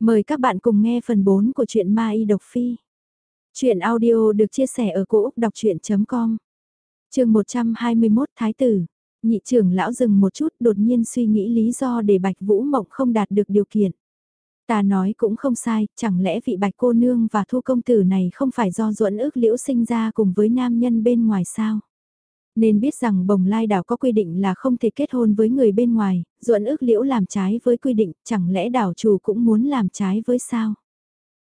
Mời các bạn cùng nghe phần 4 của truyện Ma Y Độc Phi. Chuyện audio được chia sẻ ở cỗ đọc chuyện.com Trường 121 Thái Tử Nhị trưởng lão dừng một chút đột nhiên suy nghĩ lý do để Bạch Vũ Mộng không đạt được điều kiện. Ta nói cũng không sai, chẳng lẽ vị Bạch cô nương và thu công tử này không phải do duẫn ước liễu sinh ra cùng với nam nhân bên ngoài sao? Nên biết rằng bồng lai đảo có quy định là không thể kết hôn với người bên ngoài, ruộn ước liễu làm trái với quy định, chẳng lẽ đảo chủ cũng muốn làm trái với sao?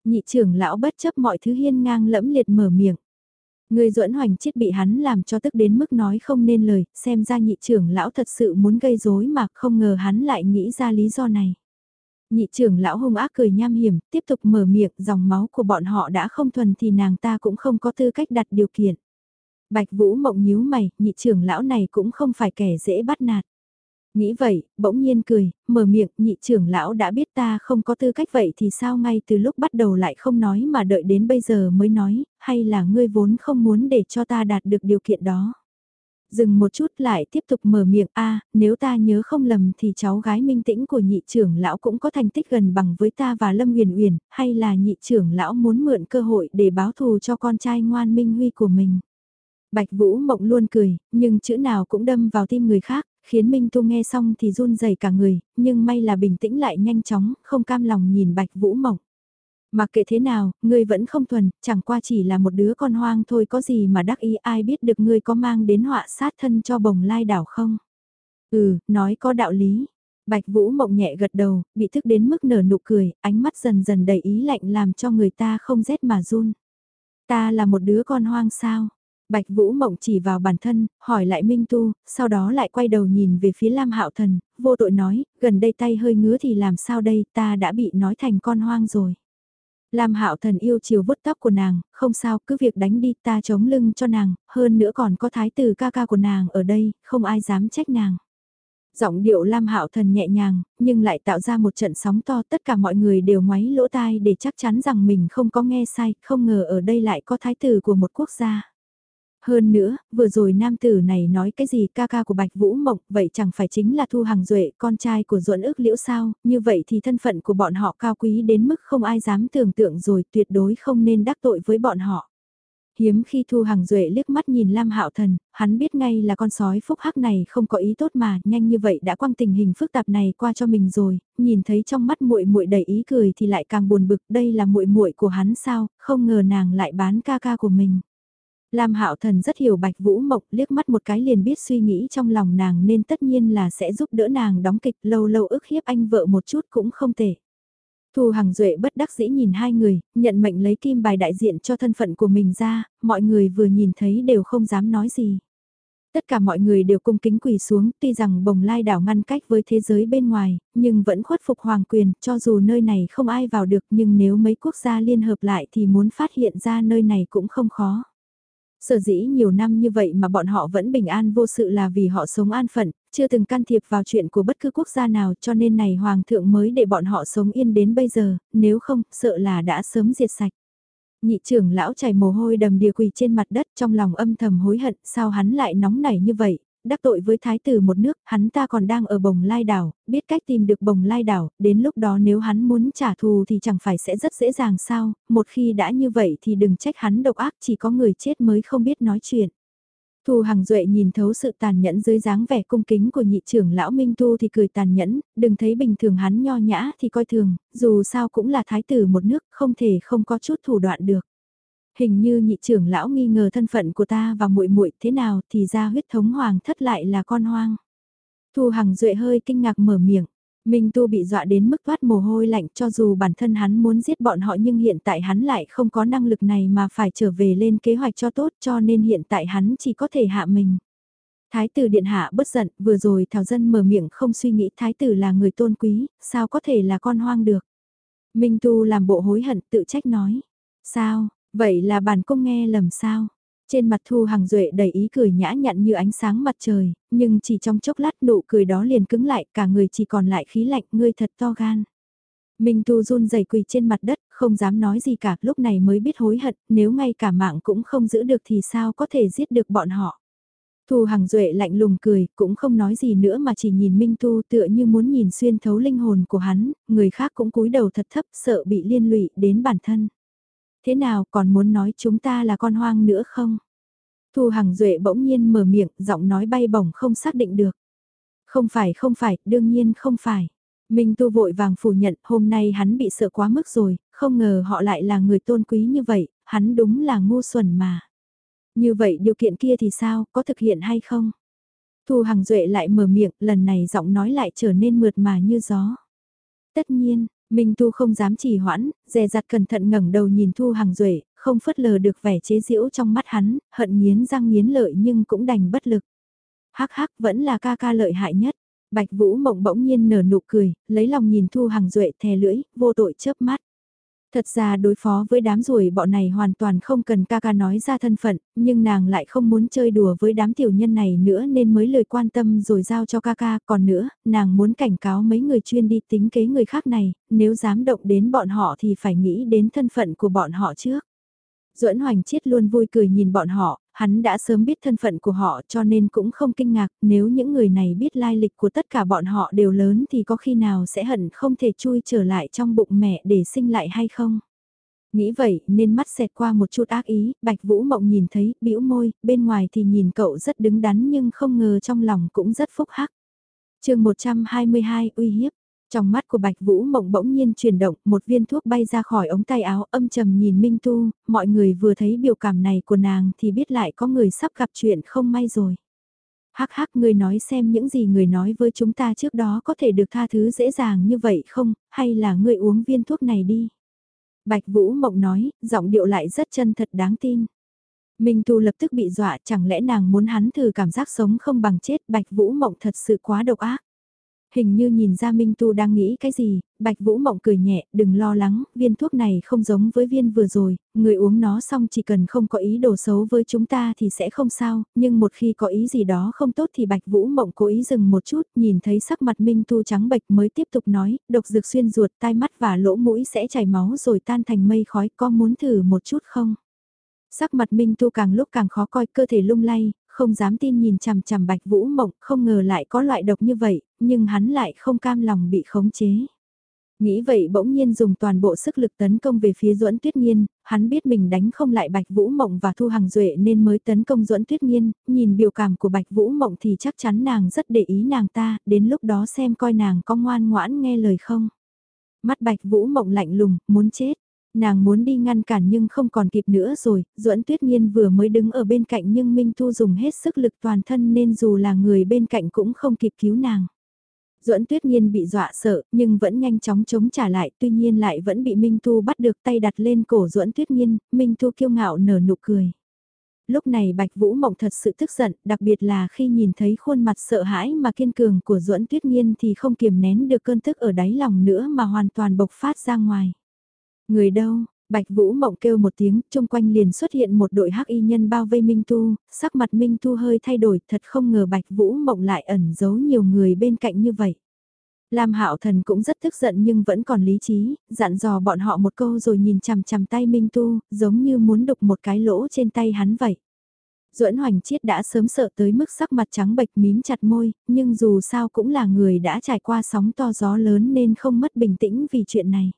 Nhị trưởng lão bất chấp mọi thứ hiên ngang lẫm liệt mở miệng. Người duẫn hoành chết bị hắn làm cho tức đến mức nói không nên lời, xem ra nhị trưởng lão thật sự muốn gây rối mà không ngờ hắn lại nghĩ ra lý do này. Nhị trưởng lão hung ác cười nham hiểm, tiếp tục mở miệng, dòng máu của bọn họ đã không thuần thì nàng ta cũng không có tư cách đặt điều kiện. Bạch Vũ mộng nhíu mày, nhị trưởng lão này cũng không phải kẻ dễ bắt nạt. Nghĩ vậy, bỗng nhiên cười, mở miệng, nhị trưởng lão đã biết ta không có tư cách vậy thì sao ngay từ lúc bắt đầu lại không nói mà đợi đến bây giờ mới nói, hay là ngươi vốn không muốn để cho ta đạt được điều kiện đó. Dừng một chút lại tiếp tục mở miệng a nếu ta nhớ không lầm thì cháu gái minh tĩnh của nhị trưởng lão cũng có thành tích gần bằng với ta và Lâm Huyền Uyển, hay là nhị trưởng lão muốn mượn cơ hội để báo thù cho con trai ngoan minh huy của mình. Bạch Vũ Mộng luôn cười, nhưng chữ nào cũng đâm vào tim người khác, khiến Minh Tu nghe xong thì run rẩy cả người, nhưng may là bình tĩnh lại nhanh chóng, không cam lòng nhìn Bạch Vũ Mộng. Mặc kệ thế nào, ngươi vẫn không thuần, chẳng qua chỉ là một đứa con hoang thôi có gì mà đắc ý ai biết được ngươi có mang đến họa sát thân cho bồng lai đảo không? Ừ, nói có đạo lý. Bạch Vũ Mộng nhẹ gật đầu, bị thức đến mức nở nụ cười, ánh mắt dần dần đầy ý lạnh làm cho người ta không rét mà run. Ta là một đứa con hoang sao? Bạch Vũ Mộng chỉ vào bản thân, hỏi lại Minh Tu, sau đó lại quay đầu nhìn về phía Lam Hạo Thần, vô tội nói, gần đây tay hơi ngứa thì làm sao đây, ta đã bị nói thành con hoang rồi. Lam Hạo Thần yêu chiều vuốt tóc của nàng, không sao, cứ việc đánh đi, ta chống lưng cho nàng, hơn nữa còn có thái tử ca ca của nàng ở đây, không ai dám trách nàng. Giọng điệu Lam Hạo Thần nhẹ nhàng, nhưng lại tạo ra một trận sóng to, tất cả mọi người đều ngoáy lỗ tai để chắc chắn rằng mình không có nghe sai, không ngờ ở đây lại có thái tử của một quốc gia. Hơn nữa, vừa rồi nam tử này nói cái gì ca ca của Bạch Vũ Mộng, vậy chẳng phải chính là Thu Hằng Duệ, con trai của ruộn ước liễu sao, như vậy thì thân phận của bọn họ cao quý đến mức không ai dám tưởng tượng rồi, tuyệt đối không nên đắc tội với bọn họ. Hiếm khi Thu Hằng Duệ liếc mắt nhìn Lam Hạo Thần, hắn biết ngay là con sói phúc hắc này không có ý tốt mà, nhanh như vậy đã quăng tình hình phức tạp này qua cho mình rồi, nhìn thấy trong mắt muội muội đầy ý cười thì lại càng buồn bực, đây là muội muội của hắn sao, không ngờ nàng lại bán ca ca của mình. Lam Hạo Thần rất hiểu Bạch Vũ Mộc, liếc mắt một cái liền biết suy nghĩ trong lòng nàng nên tất nhiên là sẽ giúp đỡ nàng đóng kịch lâu lâu ức hiếp anh vợ một chút cũng không tệ. Thu Hằng Duệ bất đắc dĩ nhìn hai người, nhận mệnh lấy kim bài đại diện cho thân phận của mình ra, mọi người vừa nhìn thấy đều không dám nói gì. Tất cả mọi người đều cung kính quỳ xuống, tuy rằng bồng lai đảo ngăn cách với thế giới bên ngoài, nhưng vẫn khuất phục hoàng quyền, cho dù nơi này không ai vào được nhưng nếu mấy quốc gia liên hợp lại thì muốn phát hiện ra nơi này cũng không khó. Sở dĩ nhiều năm như vậy mà bọn họ vẫn bình an vô sự là vì họ sống an phận, chưa từng can thiệp vào chuyện của bất cứ quốc gia nào cho nên này Hoàng thượng mới để bọn họ sống yên đến bây giờ, nếu không, sợ là đã sớm diệt sạch. Nhị trưởng lão chảy mồ hôi đầm đìa quỳ trên mặt đất trong lòng âm thầm hối hận sao hắn lại nóng nảy như vậy, đắc tội với thái tử một nước, hắn ta còn đang ở bồng lai đảo, biết cách tìm được bồng lai đảo, đến lúc đó nếu hắn muốn trả thù thì chẳng phải sẽ rất dễ dàng sao, một khi đã như vậy thì đừng trách hắn độc ác chỉ có người chết mới không biết nói chuyện. thù Hằng Duệ nhìn thấu sự tàn nhẫn dưới dáng vẻ cung kính của nhị trưởng lão Minh Tu thì cười tàn nhẫn, đừng thấy bình thường hắn nho nhã thì coi thường, dù sao cũng là thái tử một nước, không thể không có chút thủ đoạn được hình như nhị trưởng lão nghi ngờ thân phận của ta và muội muội thế nào thì ra huyết thống hoàng thất lại là con hoang. Thu Hằng Duệ hơi kinh ngạc mở miệng. Minh Tu bị dọa đến mức thoát mồ hôi lạnh cho dù bản thân hắn muốn giết bọn họ nhưng hiện tại hắn lại không có năng lực này mà phải trở về lên kế hoạch cho tốt cho nên hiện tại hắn chỉ có thể hạ mình. Thái tử điện hạ bất giận, vừa rồi Thảo Dân mở miệng không suy nghĩ thái tử là người tôn quý, sao có thể là con hoang được. Minh Tu làm bộ hối hận tự trách nói. Sao, Vậy là bản cung nghe lầm sao? Trên mặt Thu Hằng Duệ đầy ý cười nhã nhặn như ánh sáng mặt trời, nhưng chỉ trong chốc lát nụ cười đó liền cứng lại, cả người chỉ còn lại khí lạnh, ngươi thật to gan. Minh Tu run rẩy quỳ trên mặt đất, không dám nói gì cả, lúc này mới biết hối hận, nếu ngay cả mạng cũng không giữ được thì sao có thể giết được bọn họ. Thu Hằng Duệ lạnh lùng cười, cũng không nói gì nữa mà chỉ nhìn Minh Tu tựa như muốn nhìn xuyên thấu linh hồn của hắn, người khác cũng cúi đầu thật thấp sợ bị liên lụy đến bản thân. Thế nào còn muốn nói chúng ta là con hoang nữa không? Thu Hằng Duệ bỗng nhiên mở miệng, giọng nói bay bổng không xác định được. Không phải không phải, đương nhiên không phải. Minh Tu vội vàng phủ nhận hôm nay hắn bị sợ quá mức rồi, không ngờ họ lại là người tôn quý như vậy, hắn đúng là ngu xuẩn mà. Như vậy điều kiện kia thì sao, có thực hiện hay không? Thu Hằng Duệ lại mở miệng, lần này giọng nói lại trở nên mượt mà như gió. Tất nhiên, Minh Tu không dám trì hoãn, dè dặt cẩn thận ngẩng đầu nhìn Thu Hằng Duệ, không phớt lờ được vẻ chế giễu trong mắt hắn, hận nghiến răng nghiến lợi nhưng cũng đành bất lực. Hắc hắc vẫn là ca ca lợi hại nhất. Bạch Vũ Mộng bỗng nhiên nở nụ cười, lấy lòng nhìn Thu Hằng Duệ thè lưỡi, vô tội chớp mắt. Thật ra đối phó với đám ruồi bọn này hoàn toàn không cần ca ca nói ra thân phận, nhưng nàng lại không muốn chơi đùa với đám tiểu nhân này nữa nên mới lời quan tâm rồi giao cho ca ca. Còn nữa, nàng muốn cảnh cáo mấy người chuyên đi tính kế người khác này, nếu dám động đến bọn họ thì phải nghĩ đến thân phận của bọn họ trước. Duẫn Hoành Chiết luôn vui cười nhìn bọn họ, hắn đã sớm biết thân phận của họ cho nên cũng không kinh ngạc nếu những người này biết lai lịch của tất cả bọn họ đều lớn thì có khi nào sẽ hận không thể chui trở lại trong bụng mẹ để sinh lại hay không. Nghĩ vậy nên mắt xẹt qua một chút ác ý, Bạch Vũ Mộng nhìn thấy, bĩu môi, bên ngoài thì nhìn cậu rất đứng đắn nhưng không ngờ trong lòng cũng rất phúc hắc. chương 122 uy hiếp, trong mắt của Bạch Vũ Mộng bỗng nhiên chuyển động, một viên thuốc bay ra khỏi ống tay áo âm trầm nhìn Minh Tu, mọi người vừa thấy biểu cảm này của nàng thì biết lại có người sắp gặp chuyện không may rồi. Hắc hắc người nói xem những gì người nói với chúng ta trước đó có thể được tha thứ dễ dàng như vậy không, hay là người uống viên thuốc này đi. Bạch Vũ Mộng nói, giọng điệu lại rất chân thật đáng tin. Minh Tu lập tức bị dọa chẳng lẽ nàng muốn hắn thử cảm giác sống không bằng chết Bạch Vũ Mộng thật sự quá độc ác. Hình như nhìn ra Minh Tu đang nghĩ cái gì, Bạch Vũ Mộng cười nhẹ, đừng lo lắng, viên thuốc này không giống với viên vừa rồi, người uống nó xong chỉ cần không có ý đồ xấu với chúng ta thì sẽ không sao, nhưng một khi có ý gì đó không tốt thì Bạch Vũ Mộng cố ý dừng một chút, nhìn thấy sắc mặt Minh Tu trắng bệch mới tiếp tục nói, độc dược xuyên ruột, tai mắt và lỗ mũi sẽ chảy máu rồi tan thành mây khói, có muốn thử một chút không? Sắc mặt Minh Tu càng lúc càng khó coi, cơ thể lung lay, không dám tin nhìn chằm chằm Bạch Vũ Mộng, không ngờ lại có loại độc như vậy, nhưng hắn lại không cam lòng bị khống chế. Nghĩ vậy bỗng nhiên dùng toàn bộ sức lực tấn công về phía Duẫn Tuyết Nhiên, hắn biết mình đánh không lại Bạch Vũ Mộng và Thu Hằng Duệ nên mới tấn công Duẫn Tuyết Nhiên, nhìn biểu cảm của Bạch Vũ Mộng thì chắc chắn nàng rất để ý nàng ta, đến lúc đó xem coi nàng có ngoan ngoãn nghe lời không. Mắt Bạch Vũ Mộng lạnh lùng, muốn chết. Nàng muốn đi ngăn cản nhưng không còn kịp nữa rồi, Duẫn Tuyết Nhiên vừa mới đứng ở bên cạnh nhưng Minh Thu dùng hết sức lực toàn thân nên dù là người bên cạnh cũng không kịp cứu nàng. Duẫn Tuyết Nhiên bị dọa sợ, nhưng vẫn nhanh chóng chống trả lại, tuy nhiên lại vẫn bị Minh Thu bắt được tay đặt lên cổ Duẫn Tuyết Nhiên, Minh Thu kiêu ngạo nở nụ cười. Lúc này Bạch Vũ Mộng thật sự tức giận, đặc biệt là khi nhìn thấy khuôn mặt sợ hãi mà kiên cường của Duẫn Tuyết Nhiên thì không kiềm nén được cơn tức ở đáy lòng nữa mà hoàn toàn bộc phát ra ngoài. Người đâu? Bạch Vũ Mộng kêu một tiếng, chung quanh liền xuất hiện một đội hắc y nhân bao vây Minh Tu, sắc mặt Minh Tu hơi thay đổi, thật không ngờ Bạch Vũ Mộng lại ẩn giấu nhiều người bên cạnh như vậy. Lam Hạo Thần cũng rất tức giận nhưng vẫn còn lý trí, dặn dò bọn họ một câu rồi nhìn chằm chằm tay Minh Tu, giống như muốn đục một cái lỗ trên tay hắn vậy. Duẫn Hoành Chiết đã sớm sợ tới mức sắc mặt trắng bệch mím chặt môi, nhưng dù sao cũng là người đã trải qua sóng to gió lớn nên không mất bình tĩnh vì chuyện này.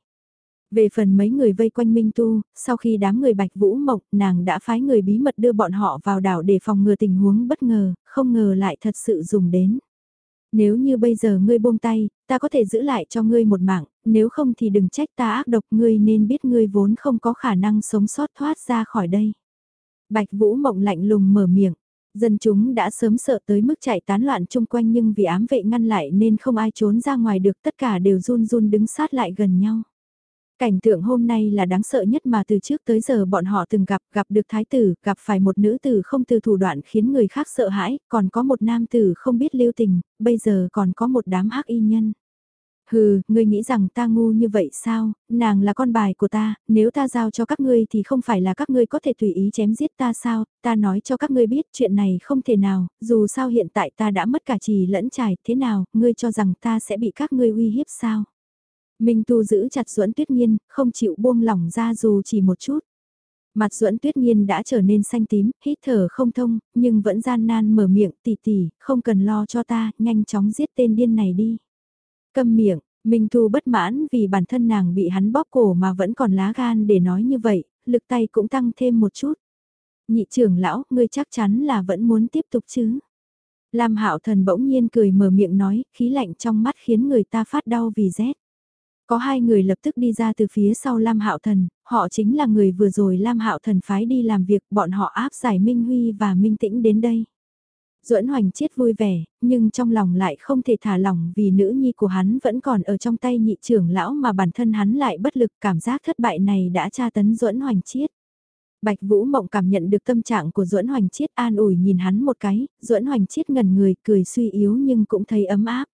Về phần mấy người vây quanh Minh Tu, sau khi đám người Bạch Vũ Mộng, nàng đã phái người bí mật đưa bọn họ vào đảo để phòng ngừa tình huống bất ngờ, không ngờ lại thật sự dùng đến. Nếu như bây giờ ngươi buông tay, ta có thể giữ lại cho ngươi một mạng, nếu không thì đừng trách ta ác độc ngươi nên biết ngươi vốn không có khả năng sống sót thoát ra khỏi đây. Bạch Vũ Mộng lạnh lùng mở miệng. Dân chúng đã sớm sợ tới mức chạy tán loạn chung quanh nhưng vì ám vệ ngăn lại nên không ai trốn ra ngoài được tất cả đều run run đứng sát lại gần nhau. Cảnh tượng hôm nay là đáng sợ nhất mà từ trước tới giờ bọn họ từng gặp, gặp được thái tử, gặp phải một nữ tử không từ thủ đoạn khiến người khác sợ hãi, còn có một nam tử không biết lưu tình, bây giờ còn có một đám hắc y nhân. Hừ, ngươi nghĩ rằng ta ngu như vậy sao, nàng là con bài của ta, nếu ta giao cho các ngươi thì không phải là các ngươi có thể tùy ý chém giết ta sao, ta nói cho các ngươi biết chuyện này không thể nào, dù sao hiện tại ta đã mất cả trì lẫn trải, thế nào, ngươi cho rằng ta sẽ bị các ngươi uy hiếp sao? Minh Tu giữ chặt Duẫn Tuyết Nhiên, không chịu buông lỏng ra dù chỉ một chút. Mặt duẫn tuyết nhiên đã trở nên xanh tím, hít thở không thông, nhưng vẫn gian nan mở miệng tỉ tỉ, không cần lo cho ta, nhanh chóng giết tên điên này đi. Câm miệng, Minh tu bất mãn vì bản thân nàng bị hắn bóp cổ mà vẫn còn lá gan để nói như vậy, lực tay cũng tăng thêm một chút. Nhị trưởng lão, ngươi chắc chắn là vẫn muốn tiếp tục chứ. Lam Hạo Thần bỗng nhiên cười mở miệng nói, khí lạnh trong mắt khiến người ta phát đau vì rét. Có hai người lập tức đi ra từ phía sau Lam Hạo Thần, họ chính là người vừa rồi Lam Hạo Thần phái đi làm việc, bọn họ áp giải Minh Huy và Minh Tĩnh đến đây. Duẫn Hoành Chiết vui vẻ, nhưng trong lòng lại không thể thả lỏng vì nữ nhi của hắn vẫn còn ở trong tay nhị trưởng lão mà bản thân hắn lại bất lực cảm giác thất bại này đã tra tấn Duẫn Hoành Chiết. Bạch Vũ Mộng cảm nhận được tâm trạng của Duẫn Hoành Chiết an ủi nhìn hắn một cái, Duẫn Hoành Chiết ngần người cười suy yếu nhưng cũng thấy ấm áp.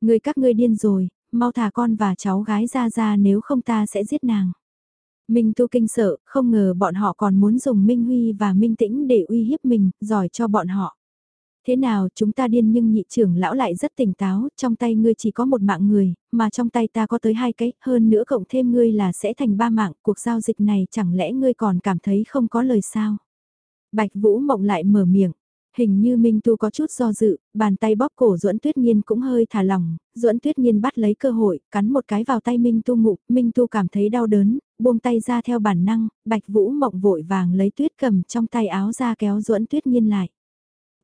Người các ngươi điên rồi, mau thả con và cháu gái ra ra nếu không ta sẽ giết nàng. Minh Tu kinh sợ, không ngờ bọn họ còn muốn dùng Minh Huy và Minh Tĩnh để uy hiếp mình, giỏi cho bọn họ. Thế nào chúng ta điên nhưng nhị trưởng lão lại rất tỉnh táo, trong tay ngươi chỉ có một mạng người, mà trong tay ta có tới hai cái, hơn nữa cộng thêm ngươi là sẽ thành ba mạng, cuộc giao dịch này chẳng lẽ ngươi còn cảm thấy không có lời sao? Bạch Vũ Mộng lại mở miệng, Hình như Minh Tu có chút do dự, bàn tay bóp cổ Duẫn Tuyết Nhiên cũng hơi thả lỏng, Duẫn Tuyết Nhiên bắt lấy cơ hội, cắn một cái vào tay Minh Tu ngụ, Minh Tu cảm thấy đau đớn, buông tay ra theo bản năng, Bạch Vũ Mộng vội vàng lấy tuyết cầm trong tay áo ra kéo Duẫn Tuyết Nhiên lại.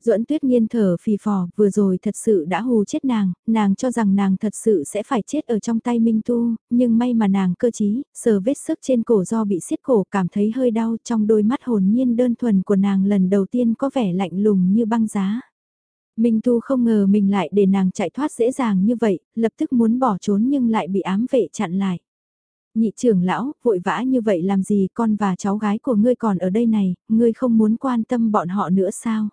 Duẫn Tuyết Nhiên thở phì phò, vừa rồi thật sự đã hù chết nàng, nàng cho rằng nàng thật sự sẽ phải chết ở trong tay Minh Tu, nhưng may mà nàng cơ trí, sờ vết sức trên cổ do bị xiết cổ cảm thấy hơi đau trong đôi mắt hồn nhiên đơn thuần của nàng lần đầu tiên có vẻ lạnh lùng như băng giá. Minh Tu không ngờ mình lại để nàng chạy thoát dễ dàng như vậy, lập tức muốn bỏ trốn nhưng lại bị ám vệ chặn lại. Nhị trưởng lão, vội vã như vậy làm gì con và cháu gái của ngươi còn ở đây này, ngươi không muốn quan tâm bọn họ nữa sao?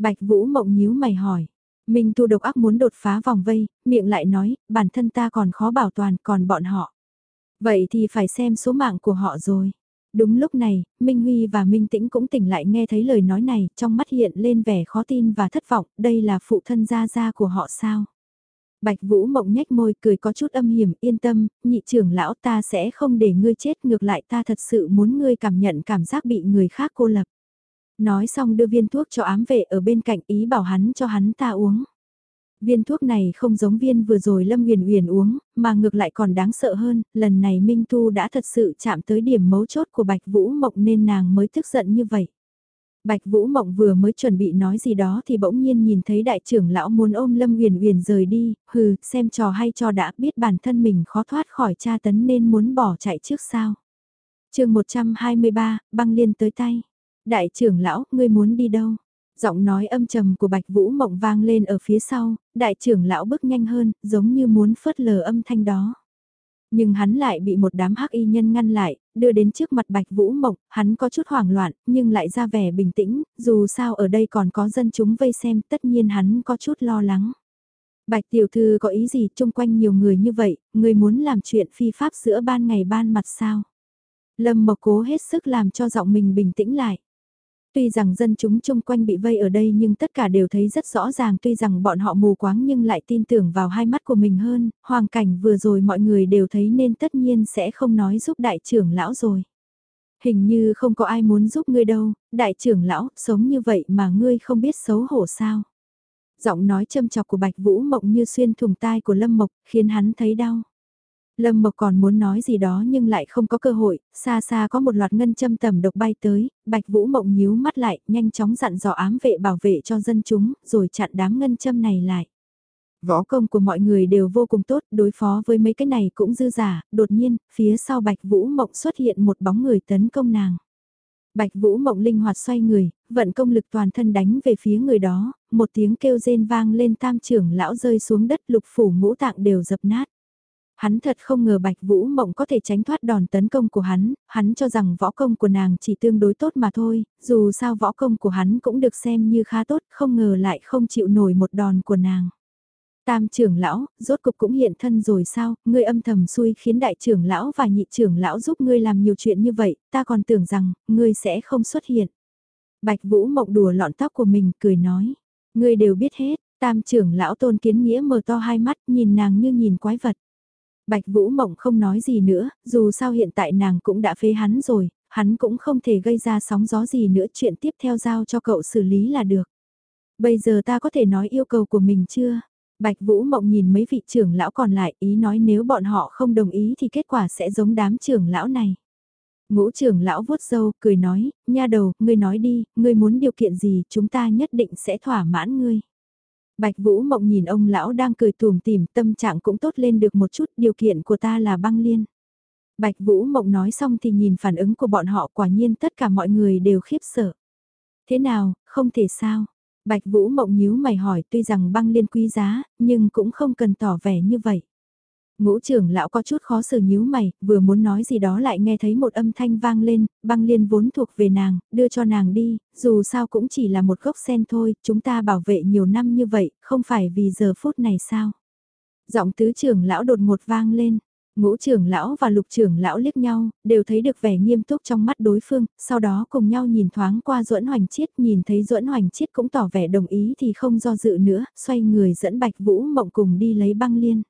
Bạch Vũ Mộng nhíu mày hỏi. Minh Tu độc ác muốn đột phá vòng vây, miệng lại nói, bản thân ta còn khó bảo toàn, còn bọn họ. Vậy thì phải xem số mạng của họ rồi. Đúng lúc này, Minh Huy và Minh Tĩnh cũng tỉnh lại nghe thấy lời nói này, trong mắt hiện lên vẻ khó tin và thất vọng, đây là phụ thân gia gia của họ sao? Bạch Vũ Mộng nhếch môi cười có chút âm hiểm, yên tâm, nhị trưởng lão ta sẽ không để ngươi chết ngược lại ta thật sự muốn ngươi cảm nhận cảm giác bị người khác cô lập. Nói xong đưa viên thuốc cho ám vệ ở bên cạnh ý bảo hắn cho hắn ta uống. Viên thuốc này không giống viên vừa rồi Lâm Huyền Huyền uống, mà ngược lại còn đáng sợ hơn, lần này Minh Tu đã thật sự chạm tới điểm mấu chốt của Bạch Vũ Mộng nên nàng mới tức giận như vậy. Bạch Vũ Mộng vừa mới chuẩn bị nói gì đó thì bỗng nhiên nhìn thấy đại trưởng lão muốn ôm Lâm Huyền Huyền rời đi, hừ, xem trò hay cho đã biết bản thân mình khó thoát khỏi tra tấn nên muốn bỏ chạy trước sao. chương 123, băng liên tới tay. Đại trưởng lão, ngươi muốn đi đâu? Giọng nói âm trầm của Bạch Vũ Mộng vang lên ở phía sau, đại trưởng lão bước nhanh hơn, giống như muốn phớt lờ âm thanh đó. Nhưng hắn lại bị một đám hắc y nhân ngăn lại, đưa đến trước mặt Bạch Vũ Mộng, hắn có chút hoảng loạn, nhưng lại ra vẻ bình tĩnh, dù sao ở đây còn có dân chúng vây xem, tất nhiên hắn có chút lo lắng. Bạch tiểu thư có ý gì chung quanh nhiều người như vậy, người muốn làm chuyện phi pháp giữa ban ngày ban mặt sao? Lâm Mộc cố hết sức làm cho giọng mình bình tĩnh lại. Tuy rằng dân chúng chung quanh bị vây ở đây nhưng tất cả đều thấy rất rõ ràng tuy rằng bọn họ mù quáng nhưng lại tin tưởng vào hai mắt của mình hơn, hoàng cảnh vừa rồi mọi người đều thấy nên tất nhiên sẽ không nói giúp đại trưởng lão rồi. Hình như không có ai muốn giúp ngươi đâu, đại trưởng lão, sống như vậy mà ngươi không biết xấu hổ sao. Giọng nói châm chọc của Bạch Vũ Mộng như xuyên thùng tai của Lâm Mộc, khiến hắn thấy đau. Lâm Mộc còn muốn nói gì đó nhưng lại không có cơ hội, xa xa có một loạt ngân châm tầm độc bay tới, Bạch Vũ Mộng nhíu mắt lại, nhanh chóng dặn dò ám vệ bảo vệ cho dân chúng, rồi chặn đám ngân châm này lại. Võ công của mọi người đều vô cùng tốt, đối phó với mấy cái này cũng dư giả, đột nhiên, phía sau Bạch Vũ Mộng xuất hiện một bóng người tấn công nàng. Bạch Vũ Mộng linh hoạt xoay người, vận công lực toàn thân đánh về phía người đó, một tiếng kêu rên vang lên tam trưởng lão rơi xuống đất lục phủ ngũ tạng đều dập nát. Hắn thật không ngờ Bạch Vũ Mộng có thể tránh thoát đòn tấn công của hắn, hắn cho rằng võ công của nàng chỉ tương đối tốt mà thôi, dù sao võ công của hắn cũng được xem như khá tốt, không ngờ lại không chịu nổi một đòn của nàng. Tam trưởng lão, rốt cục cũng hiện thân rồi sao, ngươi âm thầm xui khiến đại trưởng lão và nhị trưởng lão giúp ngươi làm nhiều chuyện như vậy, ta còn tưởng rằng, ngươi sẽ không xuất hiện. Bạch Vũ Mộng đùa lọn tóc của mình, cười nói, ngươi đều biết hết, tam trưởng lão tôn kiến nghĩa mở to hai mắt nhìn nàng như nhìn quái vật. Bạch Vũ Mộng không nói gì nữa, dù sao hiện tại nàng cũng đã phế hắn rồi, hắn cũng không thể gây ra sóng gió gì nữa chuyện tiếp theo giao cho cậu xử lý là được. Bây giờ ta có thể nói yêu cầu của mình chưa? Bạch Vũ Mộng nhìn mấy vị trưởng lão còn lại ý nói nếu bọn họ không đồng ý thì kết quả sẽ giống đám trưởng lão này. Ngũ trưởng lão vuốt râu cười nói, nha đầu, ngươi nói đi, ngươi muốn điều kiện gì chúng ta nhất định sẽ thỏa mãn ngươi. Bạch Vũ Mộng nhìn ông lão đang cười tùm tìm tâm trạng cũng tốt lên được một chút điều kiện của ta là băng liên. Bạch Vũ Mộng nói xong thì nhìn phản ứng của bọn họ quả nhiên tất cả mọi người đều khiếp sợ. Thế nào, không thể sao? Bạch Vũ Mộng nhíu mày hỏi tuy rằng băng liên quý giá, nhưng cũng không cần tỏ vẻ như vậy. Ngũ trưởng lão có chút khó xử nhíu mày, vừa muốn nói gì đó lại nghe thấy một âm thanh vang lên, băng liên vốn thuộc về nàng, đưa cho nàng đi, dù sao cũng chỉ là một gốc sen thôi, chúng ta bảo vệ nhiều năm như vậy, không phải vì giờ phút này sao. Giọng tứ trưởng lão đột ngột vang lên, ngũ trưởng lão và lục trưởng lão liếc nhau, đều thấy được vẻ nghiêm túc trong mắt đối phương, sau đó cùng nhau nhìn thoáng qua duẫn hoành chiết, nhìn thấy duẫn hoành chiết cũng tỏ vẻ đồng ý thì không do dự nữa, xoay người dẫn bạch vũ mộng cùng đi lấy băng liên.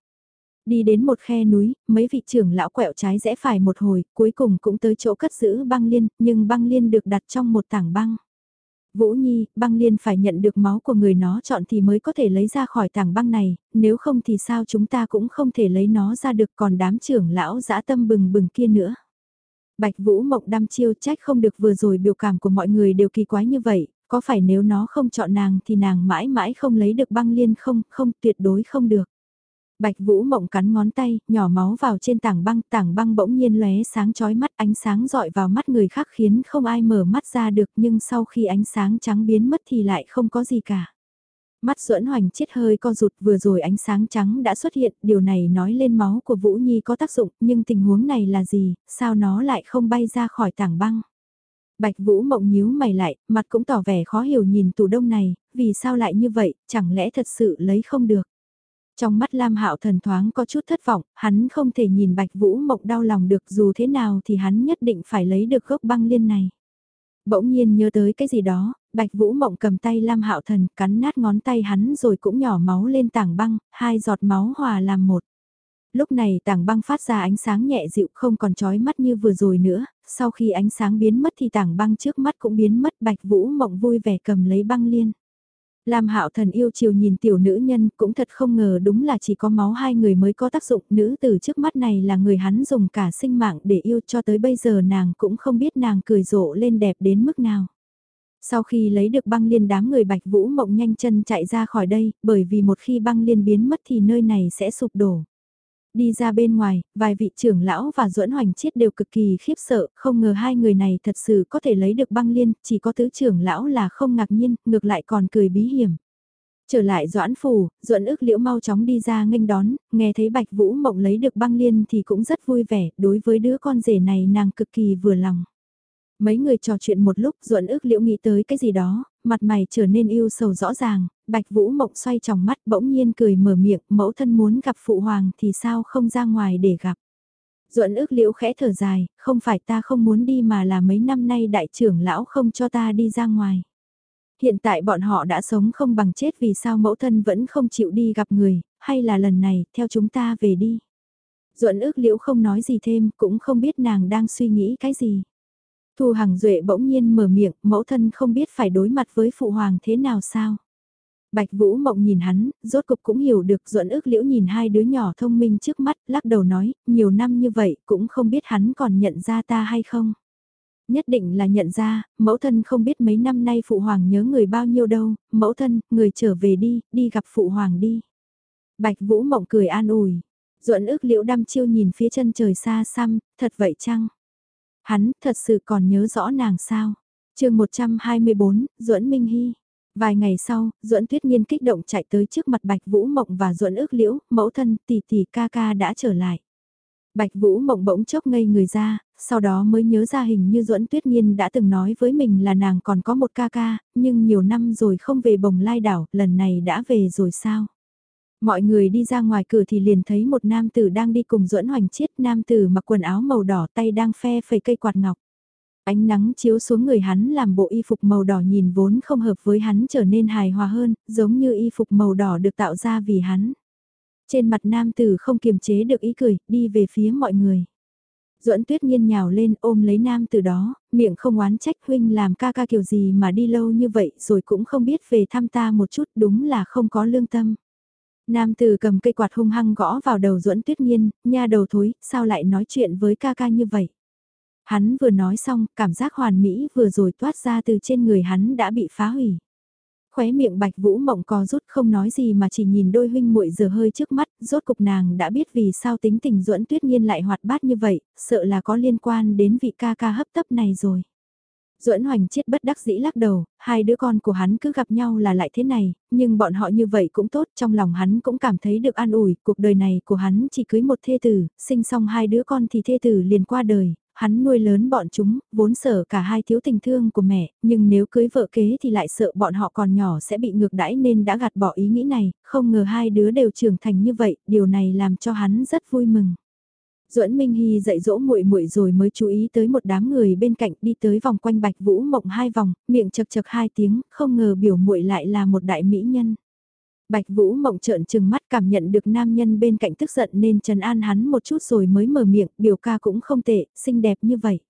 Đi đến một khe núi, mấy vị trưởng lão quẹo trái rẽ phải một hồi, cuối cùng cũng tới chỗ cất giữ băng liên, nhưng băng liên được đặt trong một tảng băng. Vũ Nhi, băng liên phải nhận được máu của người nó chọn thì mới có thể lấy ra khỏi tảng băng này, nếu không thì sao chúng ta cũng không thể lấy nó ra được còn đám trưởng lão dã tâm bừng bừng kia nữa. Bạch Vũ Mộng đăm chiêu trách không được vừa rồi biểu cảm của mọi người đều kỳ quái như vậy, có phải nếu nó không chọn nàng thì nàng mãi mãi không lấy được băng liên không, không tuyệt đối không được. Bạch Vũ Mộng cắn ngón tay, nhỏ máu vào trên tảng băng, tảng băng bỗng nhiên lóe sáng chói mắt, ánh sáng dọi vào mắt người khác khiến không ai mở mắt ra được, nhưng sau khi ánh sáng trắng biến mất thì lại không có gì cả. Mắt duẫn hoành chết hơi co rụt vừa rồi ánh sáng trắng đã xuất hiện, điều này nói lên máu của Vũ Nhi có tác dụng, nhưng tình huống này là gì, sao nó lại không bay ra khỏi tảng băng. Bạch Vũ mộng nhíu mày lại, mặt cũng tỏ vẻ khó hiểu nhìn tủ đông này, vì sao lại như vậy, chẳng lẽ thật sự lấy không được. Trong mắt Lam Hạo Thần thoáng có chút thất vọng, hắn không thể nhìn Bạch Vũ Mộng đau lòng được dù thế nào thì hắn nhất định phải lấy được gốc băng liên này. Bỗng nhiên nhớ tới cái gì đó, Bạch Vũ Mộng cầm tay Lam Hạo Thần cắn nát ngón tay hắn rồi cũng nhỏ máu lên tảng băng, hai giọt máu hòa làm một. Lúc này tảng băng phát ra ánh sáng nhẹ dịu không còn chói mắt như vừa rồi nữa, sau khi ánh sáng biến mất thì tảng băng trước mắt cũng biến mất Bạch Vũ Mộng vui vẻ cầm lấy băng liên. Lam Hạo Thần yêu chiều nhìn tiểu nữ nhân cũng thật không ngờ đúng là chỉ có máu hai người mới có tác dụng nữ từ trước mắt này là người hắn dùng cả sinh mạng để yêu cho tới bây giờ nàng cũng không biết nàng cười rộ lên đẹp đến mức nào. Sau khi lấy được băng liên đám người bạch vũ mộng nhanh chân chạy ra khỏi đây, bởi vì một khi băng liên biến mất thì nơi này sẽ sụp đổ. Đi ra bên ngoài, vài vị trưởng lão và duẫn hoành chiết đều cực kỳ khiếp sợ, không ngờ hai người này thật sự có thể lấy được băng liên, chỉ có tứ trưởng lão là không ngạc nhiên, ngược lại còn cười bí hiểm. Trở lại doãn phủ, duẫn ức liễu mau chóng đi ra nghênh đón, nghe thấy bạch vũ mộng lấy được băng liên thì cũng rất vui vẻ, đối với đứa con rể này nàng cực kỳ vừa lòng. Mấy người trò chuyện một lúc duẫn ức liễu nghĩ tới cái gì đó, mặt mày trở nên yêu sầu rõ ràng, bạch vũ mộng xoay tròng mắt bỗng nhiên cười mở miệng, mẫu thân muốn gặp phụ hoàng thì sao không ra ngoài để gặp. Duẫn ước liễu khẽ thở dài, không phải ta không muốn đi mà là mấy năm nay đại trưởng lão không cho ta đi ra ngoài. Hiện tại bọn họ đã sống không bằng chết vì sao mẫu thân vẫn không chịu đi gặp người, hay là lần này, theo chúng ta về đi. Duẫn ước liễu không nói gì thêm, cũng không biết nàng đang suy nghĩ cái gì. Thu Hằng Duệ bỗng nhiên mở miệng, mẫu thân không biết phải đối mặt với phụ hoàng thế nào sao. Bạch Vũ Mộng nhìn hắn, rốt cục cũng hiểu được duẫn ước liễu nhìn hai đứa nhỏ thông minh trước mắt, lắc đầu nói, nhiều năm như vậy cũng không biết hắn còn nhận ra ta hay không. Nhất định là nhận ra, mẫu thân không biết mấy năm nay phụ hoàng nhớ người bao nhiêu đâu, mẫu thân, người trở về đi, đi gặp phụ hoàng đi. Bạch Vũ Mộng cười an ủi, duẫn ước liễu đăm chiêu nhìn phía chân trời xa xăm, thật vậy chăng? Hắn thật sự còn nhớ rõ nàng sao? chương 124, Duẫn Minh Hy. Vài ngày sau, Duẫn Tuyết Nhiên kích động chạy tới trước mặt Bạch Vũ Mộng và Duẫn ước liễu, mẫu thân tỷ tỷ ca ca đã trở lại. Bạch Vũ Mộng bỗng chốc ngây người ra, sau đó mới nhớ ra hình như Duẫn Tuyết Nhiên đã từng nói với mình là nàng còn có một ca ca, nhưng nhiều năm rồi không về bồng lai đảo, lần này đã về rồi sao? Mọi người đi ra ngoài cửa thì liền thấy một nam tử đang đi cùng duẫn hoành chiết, nam tử mặc quần áo màu đỏ tay đang phe phẩy cây quạt ngọc. Ánh nắng chiếu xuống người hắn làm bộ y phục màu đỏ nhìn vốn không hợp với hắn trở nên hài hòa hơn, giống như y phục màu đỏ được tạo ra vì hắn. Trên mặt nam tử không kiềm chế được ý cười, đi về phía mọi người. Duẫn Tuyết Nhiên nhào lên ôm lấy nam từ đó, miệng không oán trách huynh làm ca ca kiểu gì mà đi lâu như vậy rồi cũng không biết về thăm ta một chút đúng là không có lương tâm. Nam từ cầm cây quạt hung hăng gõ vào đầu Duẫn Tuyết Nhiên, nha đầu thối, sao lại nói chuyện với ca ca như vậy? Hắn vừa nói xong, cảm giác hoàn mỹ vừa rồi toát ra từ trên người hắn đã bị phá hủy. Khóe miệng Bạch Vũ Mộng co rút không nói gì mà chỉ nhìn đôi huynh muội giờ hơi trước mắt, rốt cục nàng đã biết vì sao tính tình duẫn tuyết nhiên lại hoạt bát như vậy, sợ là có liên quan đến vị ca ca hấp tấp này rồi. Duẫn Hoành chết bất đắc dĩ lắc đầu, hai đứa con của hắn cứ gặp nhau là lại thế này, nhưng bọn họ như vậy cũng tốt, trong lòng hắn cũng cảm thấy được an ủi, cuộc đời này của hắn chỉ cưới một thê tử, sinh xong hai đứa con thì thê tử liền qua đời, hắn nuôi lớn bọn chúng, vốn sợ cả hai thiếu tình thương của mẹ, nhưng nếu cưới vợ kế thì lại sợ bọn họ còn nhỏ sẽ bị ngược đãi nên đã gạt bỏ ý nghĩ này, không ngờ hai đứa đều trưởng thành như vậy, điều này làm cho hắn rất vui mừng. Duẫn Minh Hy dạy dỗ muội muội rồi mới chú ý tới một đám người bên cạnh đi tới vòng quanh Bạch Vũ Mộng hai vòng, miệng chật chật hai tiếng, không ngờ biểu muội lại là một đại mỹ nhân. Bạch Vũ Mộng trợn trừng mắt cảm nhận được nam nhân bên cạnh tức giận nên trần an hắn một chút rồi mới mở miệng, biểu ca cũng không tệ, xinh đẹp như vậy.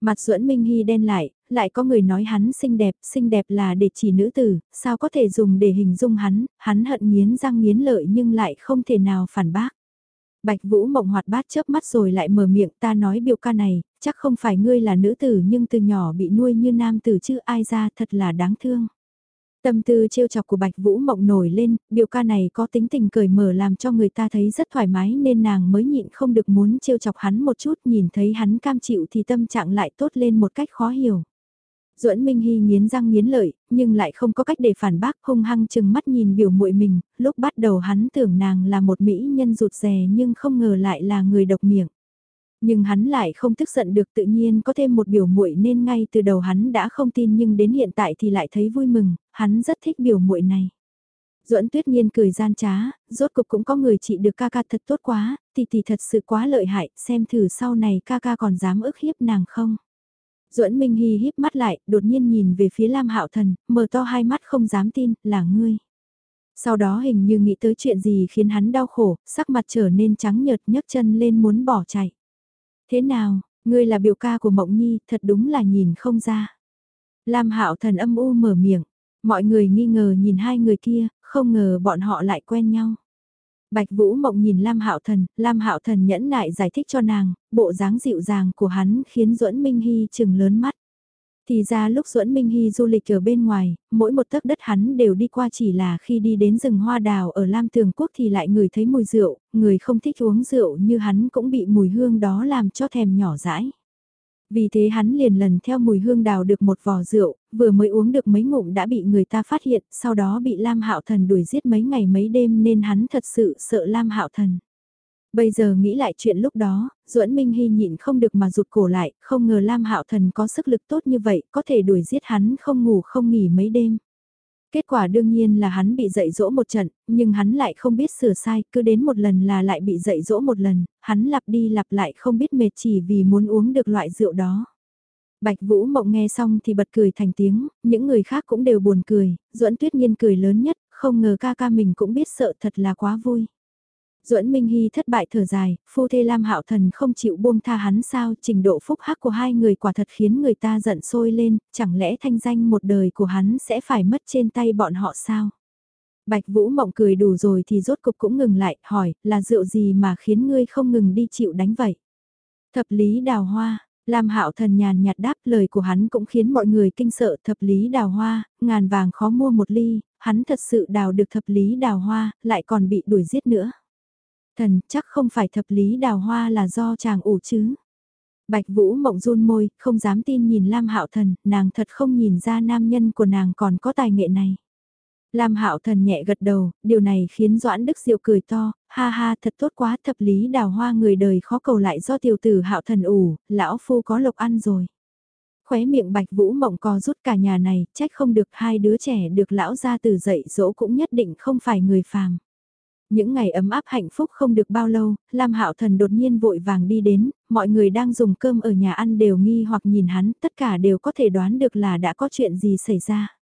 Mặt Duẫn Minh Hy đen lại, lại có người nói hắn xinh đẹp, xinh đẹp là để chỉ nữ tử, sao có thể dùng để hình dung hắn, hắn hận nghiến răng nghiến lợi nhưng lại không thể nào phản bác. Bạch Vũ Mộng hoạt bát chớp mắt rồi lại mở miệng ta nói biểu ca này, chắc không phải ngươi là nữ tử nhưng từ nhỏ bị nuôi như nam tử chứ ai ra thật là đáng thương. Tâm tư trêu chọc của Bạch Vũ Mộng nổi lên, biểu ca này có tính tình cởi mở làm cho người ta thấy rất thoải mái nên nàng mới nhịn không được muốn trêu chọc hắn một chút nhìn thấy hắn cam chịu thì tâm trạng lại tốt lên một cách khó hiểu. Duẫn Minh Hy nghiến răng nghiến lợi, nhưng lại không có cách để phản bác hung hăng chừng mắt nhìn biểu muội mình, lúc bắt đầu hắn tưởng nàng là một mỹ nhân rụt rè nhưng không ngờ lại là người độc miệng. Nhưng hắn lại không tức giận được tự nhiên có thêm một biểu muội nên ngay từ đầu hắn đã không tin nhưng đến hiện tại thì lại thấy vui mừng, hắn rất thích biểu muội này. Duẫn Tuyết Nhiên cười gian trá, rốt cục cũng có người trị được ca ca thật tốt quá, tỷ tỷ thật sự quá lợi hại, xem thử sau này ca ca còn dám ức hiếp nàng không. Duẫn Minh Hy híp mắt lại, đột nhiên nhìn về phía Lam Hạo Thần, mở to hai mắt không dám tin, là ngươi. Sau đó hình như nghĩ tới chuyện gì khiến hắn đau khổ, sắc mặt trở nên trắng nhợt nhấc chân lên muốn bỏ chạy. Thế nào, ngươi là biểu ca của Mộng Nhi, thật đúng là nhìn không ra. Lam Hạo Thần âm u mở miệng, mọi người nghi ngờ nhìn hai người kia, không ngờ bọn họ lại quen nhau. Bạch Vũ Mộng nhìn Lam Hạo Thần, Lam Hạo Thần nhẫn nại giải thích cho nàng, bộ dáng dịu dàng của hắn khiến Duẫn Minh Hy chừng lớn mắt. Thì ra lúc Duẫn Minh Hy du lịch ở bên ngoài, mỗi một tấc đất hắn đều đi qua chỉ là khi đi đến rừng hoa đào ở Lam Tường Quốc thì lại người thấy mùi rượu, người không thích uống rượu như hắn cũng bị mùi hương đó làm cho thèm nhỏ dãi. Vì thế hắn liền lần theo mùi hương đào được một vò rượu, vừa mới uống được mấy ngụm đã bị người ta phát hiện, sau đó bị Lam Hạo Thần đuổi giết mấy ngày mấy đêm nên hắn thật sự sợ Lam Hạo Thần. Bây giờ nghĩ lại chuyện lúc đó, Duẫn Minh Hy nhịn không được mà rụt cổ lại, không ngờ Lam Hạo Thần có sức lực tốt như vậy, có thể đuổi giết hắn không ngủ không nghỉ mấy đêm. Kết quả đương nhiên là hắn bị dạy dỗ một trận, nhưng hắn lại không biết sửa sai, cứ đến một lần là lại bị dạy dỗ một lần, hắn lặp đi lặp lại không biết mệt chỉ vì muốn uống được loại rượu đó. Bạch Vũ Mộng nghe xong thì bật cười thành tiếng, những người khác cũng đều buồn cười, Duẫn Tuyết Nhiên cười lớn nhất, không ngờ ca ca mình cũng biết sợ thật là quá vui. Duẫn Minh Hy thất bại thở dài, phu thê Lam Hạo Thần không chịu buông tha hắn sao, trình độ phúc hắc của hai người quả thật khiến người ta giận sôi lên, chẳng lẽ thanh danh một đời của hắn sẽ phải mất trên tay bọn họ sao? Bạch Vũ Mộng cười đủ rồi thì rốt cục cũng ngừng lại, hỏi, là rượu gì mà khiến ngươi không ngừng đi chịu đánh vậy? Thập lý đào hoa, Lam Hạo Thần nhàn nhạt đáp lời của hắn cũng khiến mọi người kinh sợ thập lý đào hoa, ngàn vàng khó mua một ly, hắn thật sự đào được thập lý đào hoa, lại còn bị đuổi giết nữa. Thần, chắc không phải thập lý đào hoa là do chàng ủ chứ. Bạch Vũ mộng run môi, không dám tin nhìn Lam Hạo Thần, nàng thật không nhìn ra nam nhân của nàng còn có tài nghệ này. Lam Hạo Thần nhẹ gật đầu, điều này khiến Doãn Đức Diệu cười to, ha ha thật tốt quá thập lý đào hoa người đời khó cầu lại do tiểu tử Hạo Thần ủ, lão phu có lộc ăn rồi. Khóe miệng Bạch Vũ mộng co rút cả nhà này, trách không được hai đứa trẻ được lão gia từ dạy dỗ cũng nhất định không phải người phàm. Những ngày ấm áp hạnh phúc không được bao lâu, Lam Hạo Thần đột nhiên vội vàng đi đến, mọi người đang dùng cơm ở nhà ăn đều nghi hoặc nhìn hắn, tất cả đều có thể đoán được là đã có chuyện gì xảy ra.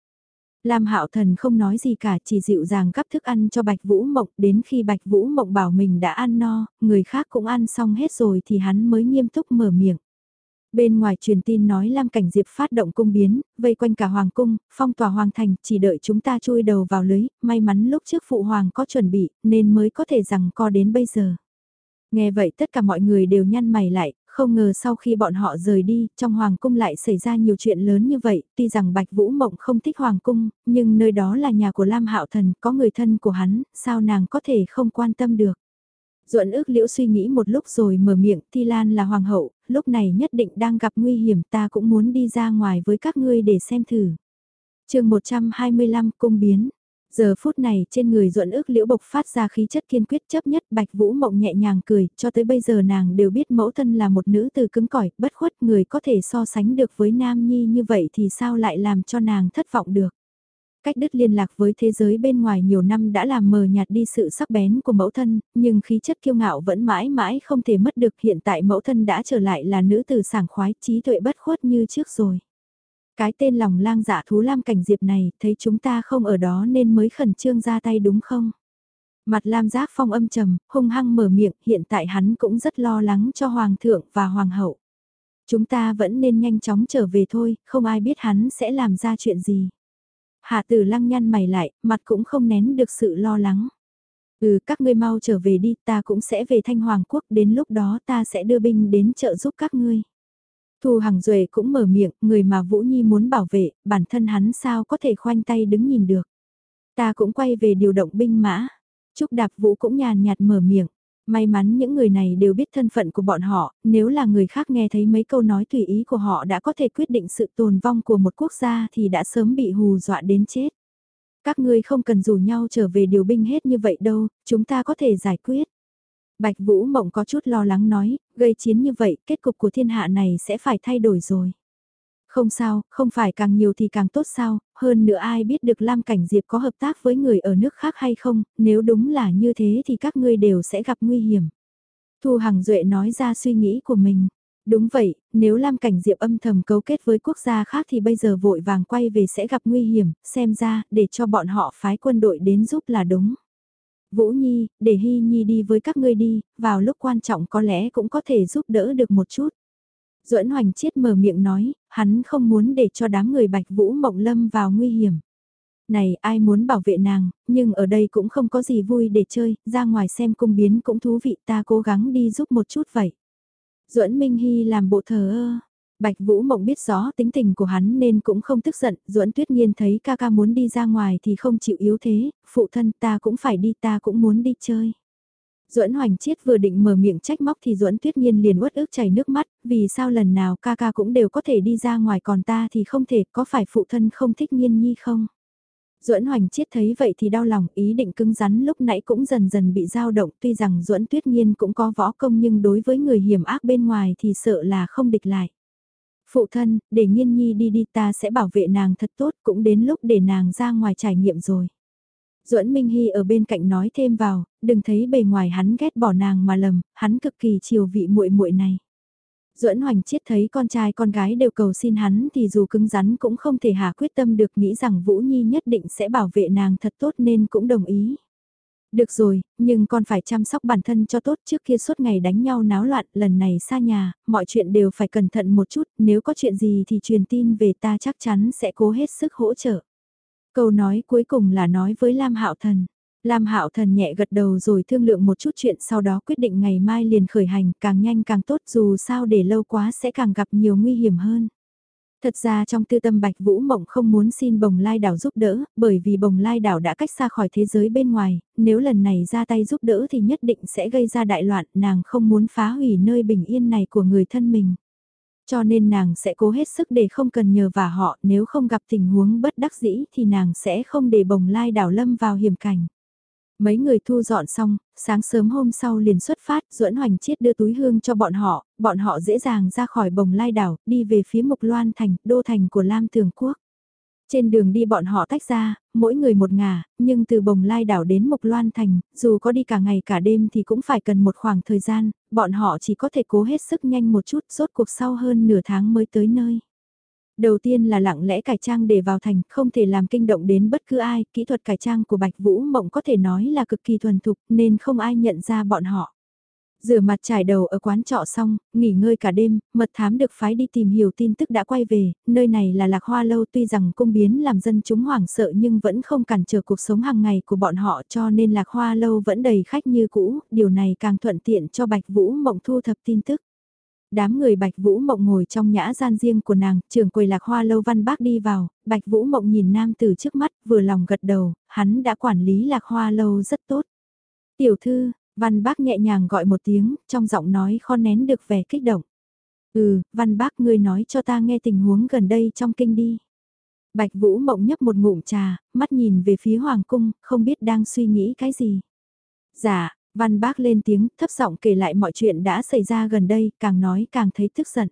Lam Hạo Thần không nói gì cả, chỉ dịu dàng gắp thức ăn cho Bạch Vũ Mộng, đến khi Bạch Vũ Mộng bảo mình đã ăn no, người khác cũng ăn xong hết rồi thì hắn mới nghiêm túc mở miệng. Bên ngoài truyền tin nói Lam Cảnh Diệp phát động cung biến, vây quanh cả Hoàng cung, phong tỏa Hoàng thành, chỉ đợi chúng ta chui đầu vào lưới, may mắn lúc trước Phụ Hoàng có chuẩn bị, nên mới có thể rằng co đến bây giờ. Nghe vậy tất cả mọi người đều nhăn mày lại, không ngờ sau khi bọn họ rời đi, trong Hoàng cung lại xảy ra nhiều chuyện lớn như vậy, tuy rằng Bạch Vũ Mộng không thích Hoàng cung, nhưng nơi đó là nhà của Lam Hạo Thần, có người thân của hắn, sao nàng có thể không quan tâm được. Duẫn ước liễu suy nghĩ một lúc rồi mở miệng, Thi Lan là hoàng hậu, lúc này nhất định đang gặp nguy hiểm ta cũng muốn đi ra ngoài với các ngươi để xem thử. chương 125 Cung Biến Giờ phút này trên người duẫn ước liễu bộc phát ra khí chất kiên quyết chấp nhất Bạch Vũ Mộng nhẹ nhàng cười, cho tới bây giờ nàng đều biết mẫu thân là một nữ từ cứng cỏi, bất khuất người có thể so sánh được với Nam Nhi như vậy thì sao lại làm cho nàng thất vọng được. Cách đứt liên lạc với thế giới bên ngoài nhiều năm đã làm mờ nhạt đi sự sắc bén của mẫu thân, nhưng khí chất kiêu ngạo vẫn mãi mãi không thể mất được hiện tại mẫu thân đã trở lại là nữ tử sảng khoái trí tuệ bất khuất như trước rồi. Cái tên lòng lang dạ thú Lam Cảnh Diệp này, thấy chúng ta không ở đó nên mới khẩn trương ra tay đúng không? Mặt Lam Giác Phong âm trầm, hung hăng mở miệng, hiện tại hắn cũng rất lo lắng cho Hoàng thượng và Hoàng hậu. Chúng ta vẫn nên nhanh chóng trở về thôi, không ai biết hắn sẽ làm ra chuyện gì. Hạ tử lăng nhăn mày lại, mặt cũng không nén được sự lo lắng. Ừ, các ngươi mau trở về đi, ta cũng sẽ về Thanh Hoàng Quốc, đến lúc đó ta sẽ đưa binh đến trợ giúp các ngươi. Thu Hằng Duệ cũng mở miệng, người mà Vũ Nhi muốn bảo vệ, bản thân hắn sao có thể khoanh tay đứng nhìn được. Ta cũng quay về điều động binh mã. Trúc Đạp Vũ cũng nhàn nhạt mở miệng. May mắn những người này đều biết thân phận của bọn họ, nếu là người khác nghe thấy mấy câu nói tùy ý của họ đã có thể quyết định sự tồn vong của một quốc gia thì đã sớm bị hù dọa đến chết. Các ngươi không cần rủ nhau trở về điều binh hết như vậy đâu, chúng ta có thể giải quyết. Bạch Vũ Mộng có chút lo lắng nói, gây chiến như vậy, kết cục của thiên hạ này sẽ phải thay đổi rồi. Không sao, không phải càng nhiều thì càng tốt sao, hơn nữa ai biết được Lam Cảnh Diệp có hợp tác với người ở nước khác hay không, nếu đúng là như thế thì các ngươi đều sẽ gặp nguy hiểm. Thu Hằng Duệ nói ra suy nghĩ của mình. Đúng vậy, nếu Lam Cảnh Diệp âm thầm cấu kết với quốc gia khác thì bây giờ vội vàng quay về sẽ gặp nguy hiểm, xem ra, để cho bọn họ phái quân đội đến giúp là đúng. Vũ Nhi, để Hy Nhi đi với các ngươi đi, vào lúc quan trọng có lẽ cũng có thể giúp đỡ được một chút. Duẫn Hoành Chiết mở miệng nói, hắn không muốn để cho đám người Bạch Vũ Mộng Lâm vào nguy hiểm. Này ai muốn bảo vệ nàng, nhưng ở đây cũng không có gì vui để chơi, ra ngoài xem cung biến cũng thú vị ta cố gắng đi giúp một chút vậy. Duẫn Minh Hy làm bộ thờ ơ, Bạch Vũ Mộng biết rõ tính tình của hắn nên cũng không tức giận, Duẫn Tuyết Nhiên thấy ca ca muốn đi ra ngoài thì không chịu yếu thế, phụ thân ta cũng phải đi ta cũng muốn đi chơi. Duẫn Hoành Chiết vừa định mở miệng trách móc thì Duẫn Tuyết Nhiên liền uất ức chảy nước mắt, vì sao lần nào ca ca cũng đều có thể đi ra ngoài còn ta thì không thể, có phải phụ thân không thích Nhiên Nhi không? Duẫn Hoành Chiết thấy vậy thì đau lòng, ý định cứng rắn lúc nãy cũng dần dần bị dao động, tuy rằng Duẫn Tuyết Nhiên cũng có võ công nhưng đối với người hiểm ác bên ngoài thì sợ là không địch lại. Phụ thân, để Nhiên Nhi đi đi ta sẽ bảo vệ nàng thật tốt, cũng đến lúc để nàng ra ngoài trải nghiệm rồi. Duẫn Minh Hy ở bên cạnh nói thêm vào, đừng thấy bề ngoài hắn ghét bỏ nàng mà lầm, hắn cực kỳ chiều vị muội muội này. Duẫn Hoành Chiết thấy con trai con gái đều cầu xin hắn thì dù cứng rắn cũng không thể hạ quyết tâm được nghĩ rằng Vũ Nhi nhất định sẽ bảo vệ nàng thật tốt nên cũng đồng ý. Được rồi, nhưng con phải chăm sóc bản thân cho tốt trước kia suốt ngày đánh nhau náo loạn, lần này xa nhà, mọi chuyện đều phải cẩn thận một chút, nếu có chuyện gì thì truyền tin về ta chắc chắn sẽ cố hết sức hỗ trợ. Câu nói cuối cùng là nói với Lam Hạo Thần. Lam Hạo Thần nhẹ gật đầu rồi thương lượng một chút chuyện sau đó quyết định ngày mai liền khởi hành càng nhanh càng tốt dù sao để lâu quá sẽ càng gặp nhiều nguy hiểm hơn. Thật ra trong tư tâm Bạch Vũ Mộng không muốn xin Bồng Lai Đảo giúp đỡ, bởi vì Bồng Lai Đảo đã cách xa khỏi thế giới bên ngoài, nếu lần này ra tay giúp đỡ thì nhất định sẽ gây ra đại loạn, nàng không muốn phá hủy nơi bình yên này của người thân mình. Cho nên nàng sẽ cố hết sức để không cần nhờ vả họ, nếu không gặp tình huống bất đắc dĩ thì nàng sẽ không để bồng lai đảo lâm vào hiểm cảnh. Mấy người thu dọn xong, sáng sớm hôm sau liền xuất phát, duẫn hoành chiết đưa túi hương cho bọn họ, bọn họ dễ dàng ra khỏi bồng lai đảo, đi về phía Mục Loan Thành, đô thành của Lam Thường Quốc. Trên đường đi bọn họ tách ra, mỗi người một ngả, nhưng từ Bồng Lai đảo đến Mộc Loan Thành, dù có đi cả ngày cả đêm thì cũng phải cần một khoảng thời gian, bọn họ chỉ có thể cố hết sức nhanh một chút, rốt cuộc sau hơn nửa tháng mới tới nơi. Đầu tiên là lặng lẽ cải trang để vào thành, không thể làm kinh động đến bất cứ ai, kỹ thuật cải trang của Bạch Vũ Mộng có thể nói là cực kỳ thuần thục nên không ai nhận ra bọn họ. Rửa mặt trải đầu ở quán trọ xong, nghỉ ngơi cả đêm, mật thám được phái đi tìm hiểu tin tức đã quay về, nơi này là lạc hoa lâu tuy rằng cung biến làm dân chúng hoảng sợ nhưng vẫn không cản trở cuộc sống hàng ngày của bọn họ cho nên lạc hoa lâu vẫn đầy khách như cũ, điều này càng thuận tiện cho Bạch Vũ Mộng thu thập tin tức. Đám người Bạch Vũ Mộng ngồi trong nhã gian riêng của nàng, trưởng quầy lạc hoa lâu văn bác đi vào, Bạch Vũ Mộng nhìn nam từ trước mắt, vừa lòng gật đầu, hắn đã quản lý lạc hoa lâu rất tốt. Tiểu thư, văn bác nhẹ nhàng gọi một tiếng, trong giọng nói khó nén được vẻ kích động. Ừ, văn bác ngươi nói cho ta nghe tình huống gần đây trong kinh đi. Bạch Vũ Mộng nhấp một ngụm trà, mắt nhìn về phía Hoàng Cung, không biết đang suy nghĩ cái gì. Dạ, Văn bác lên tiếng, thấp giọng kể lại mọi chuyện đã xảy ra gần đây, càng nói càng thấy tức giận.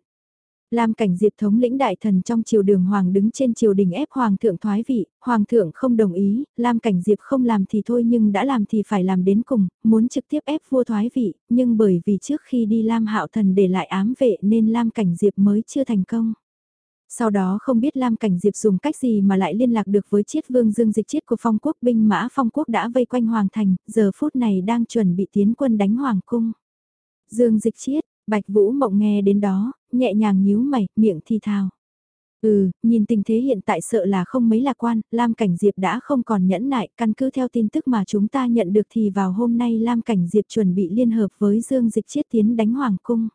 Lam cảnh diệp thống lĩnh đại thần trong triều đường hoàng đứng trên triều đình ép hoàng thượng thoái vị, hoàng thượng không đồng ý, Lam cảnh diệp không làm thì thôi nhưng đã làm thì phải làm đến cùng, muốn trực tiếp ép vua thoái vị, nhưng bởi vì trước khi đi Lam hạo thần để lại ám vệ nên Lam cảnh diệp mới chưa thành công. Sau đó không biết Lam Cảnh Diệp dùng cách gì mà lại liên lạc được với chiết vương dương dịch chiết của phong quốc binh mã phong quốc đã vây quanh Hoàng Thành, giờ phút này đang chuẩn bị tiến quân đánh Hoàng Cung. Dương dịch chiết, Bạch Vũ Mộng nghe đến đó, nhẹ nhàng nhíu mày, miệng thi thào. Ừ, nhìn tình thế hiện tại sợ là không mấy lạc quan, Lam Cảnh Diệp đã không còn nhẫn nại, căn cứ theo tin tức mà chúng ta nhận được thì vào hôm nay Lam Cảnh Diệp chuẩn bị liên hợp với Dương Dịch Chiết tiến đánh Hoàng Cung.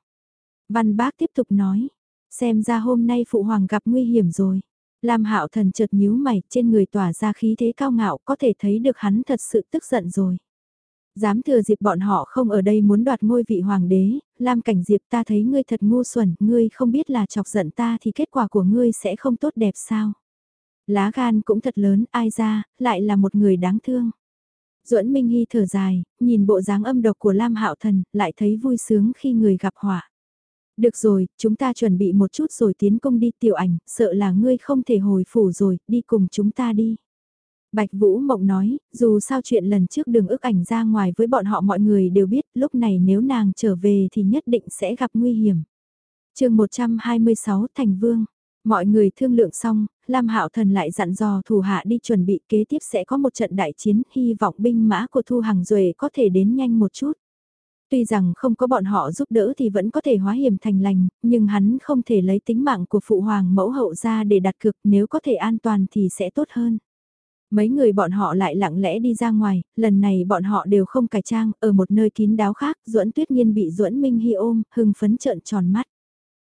Văn Bác tiếp tục nói, Xem ra hôm nay phụ hoàng gặp nguy hiểm rồi. Lam Hạo Thần chợt nhíu mày, trên người tỏa ra khí thế cao ngạo, có thể thấy được hắn thật sự tức giận rồi. Dám thừa dịp bọn họ không ở đây muốn đoạt ngôi vị hoàng đế, Lam Cảnh Diệp ta thấy ngươi thật ngu xuẩn, ngươi không biết là chọc giận ta thì kết quả của ngươi sẽ không tốt đẹp sao. Lá gan cũng thật lớn, ai ra, lại là một người đáng thương. Duẫn Minh Hy thở dài, nhìn bộ dáng âm độc của Lam Hạo Thần, lại thấy vui sướng khi người gặp họa. Được rồi, chúng ta chuẩn bị một chút rồi tiến công đi tiểu ảnh, sợ là ngươi không thể hồi phủ rồi, đi cùng chúng ta đi. Bạch Vũ Mộng nói, dù sao chuyện lần trước đường ức ảnh ra ngoài với bọn họ mọi người đều biết, lúc này nếu nàng trở về thì nhất định sẽ gặp nguy hiểm. chương 126 Thành Vương, mọi người thương lượng xong, Lam Hạo Thần lại dặn dò thủ hạ đi chuẩn bị kế tiếp sẽ có một trận đại chiến, hy vọng binh mã của Thu Hằng Duệ có thể đến nhanh một chút. Tuy rằng không có bọn họ giúp đỡ thì vẫn có thể hóa hiểm thành lành, nhưng hắn không thể lấy tính mạng của phụ hoàng mẫu hậu ra để đặt cược nếu có thể an toàn thì sẽ tốt hơn. Mấy người bọn họ lại lặng lẽ đi ra ngoài, lần này bọn họ đều không cải trang, ở một nơi kín đáo khác, duẫn tuyết nhiên bị duẫn minh hy ôm, hưng phấn trợn tròn mắt.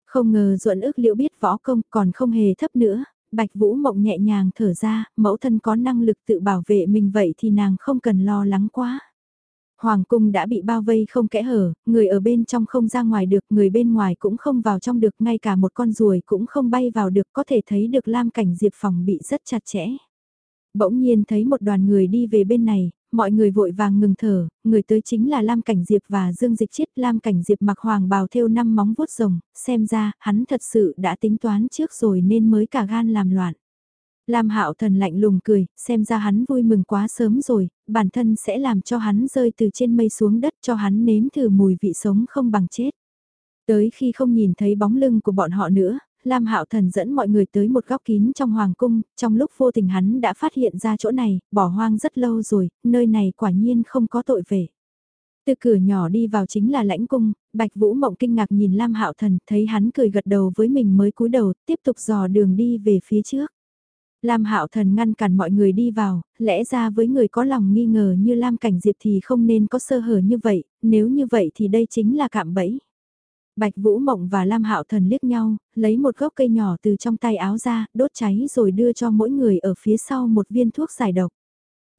Không ngờ duẫn ức liễu biết võ công còn không hề thấp nữa, bạch vũ mộng nhẹ nhàng thở ra, mẫu thân có năng lực tự bảo vệ mình vậy thì nàng không cần lo lắng quá. Hoàng cung đã bị bao vây không kẽ hở, người ở bên trong không ra ngoài được, người bên ngoài cũng không vào trong được, ngay cả một con ruồi cũng không bay vào được, có thể thấy được lam cảnh diệp phòng bị rất chặt chẽ. Bỗng nhiên thấy một đoàn người đi về bên này, mọi người vội vàng ngừng thở, người tới chính là Lam Cảnh Diệp và Dương Dịch Chiết. Lam Cảnh Diệp mặc hoàng bào theo năm móng vuốt rồng, xem ra, hắn thật sự đã tính toán trước rồi nên mới cả gan làm loạn. Lam Hạo Thần lạnh lùng cười, xem ra hắn vui mừng quá sớm rồi, bản thân sẽ làm cho hắn rơi từ trên mây xuống đất cho hắn nếm thử mùi vị sống không bằng chết. Tới khi không nhìn thấy bóng lưng của bọn họ nữa, Lam Hạo Thần dẫn mọi người tới một góc kín trong hoàng cung, trong lúc vô tình hắn đã phát hiện ra chỗ này, bỏ hoang rất lâu rồi, nơi này quả nhiên không có tội về. Từ cửa nhỏ đi vào chính là lãnh cung, Bạch Vũ Mộng kinh ngạc nhìn Lam Hạo Thần, thấy hắn cười gật đầu với mình mới cúi đầu, tiếp tục dò đường đi về phía trước. Lam Hạo Thần ngăn cản mọi người đi vào, lẽ ra với người có lòng nghi ngờ như Lam Cảnh Diệp thì không nên có sơ hở như vậy, nếu như vậy thì đây chính là cạm bẫy. Bạch Vũ Mộng và Lam Hạo Thần liếc nhau, lấy một gốc cây nhỏ từ trong tay áo ra, đốt cháy rồi đưa cho mỗi người ở phía sau một viên thuốc giải độc.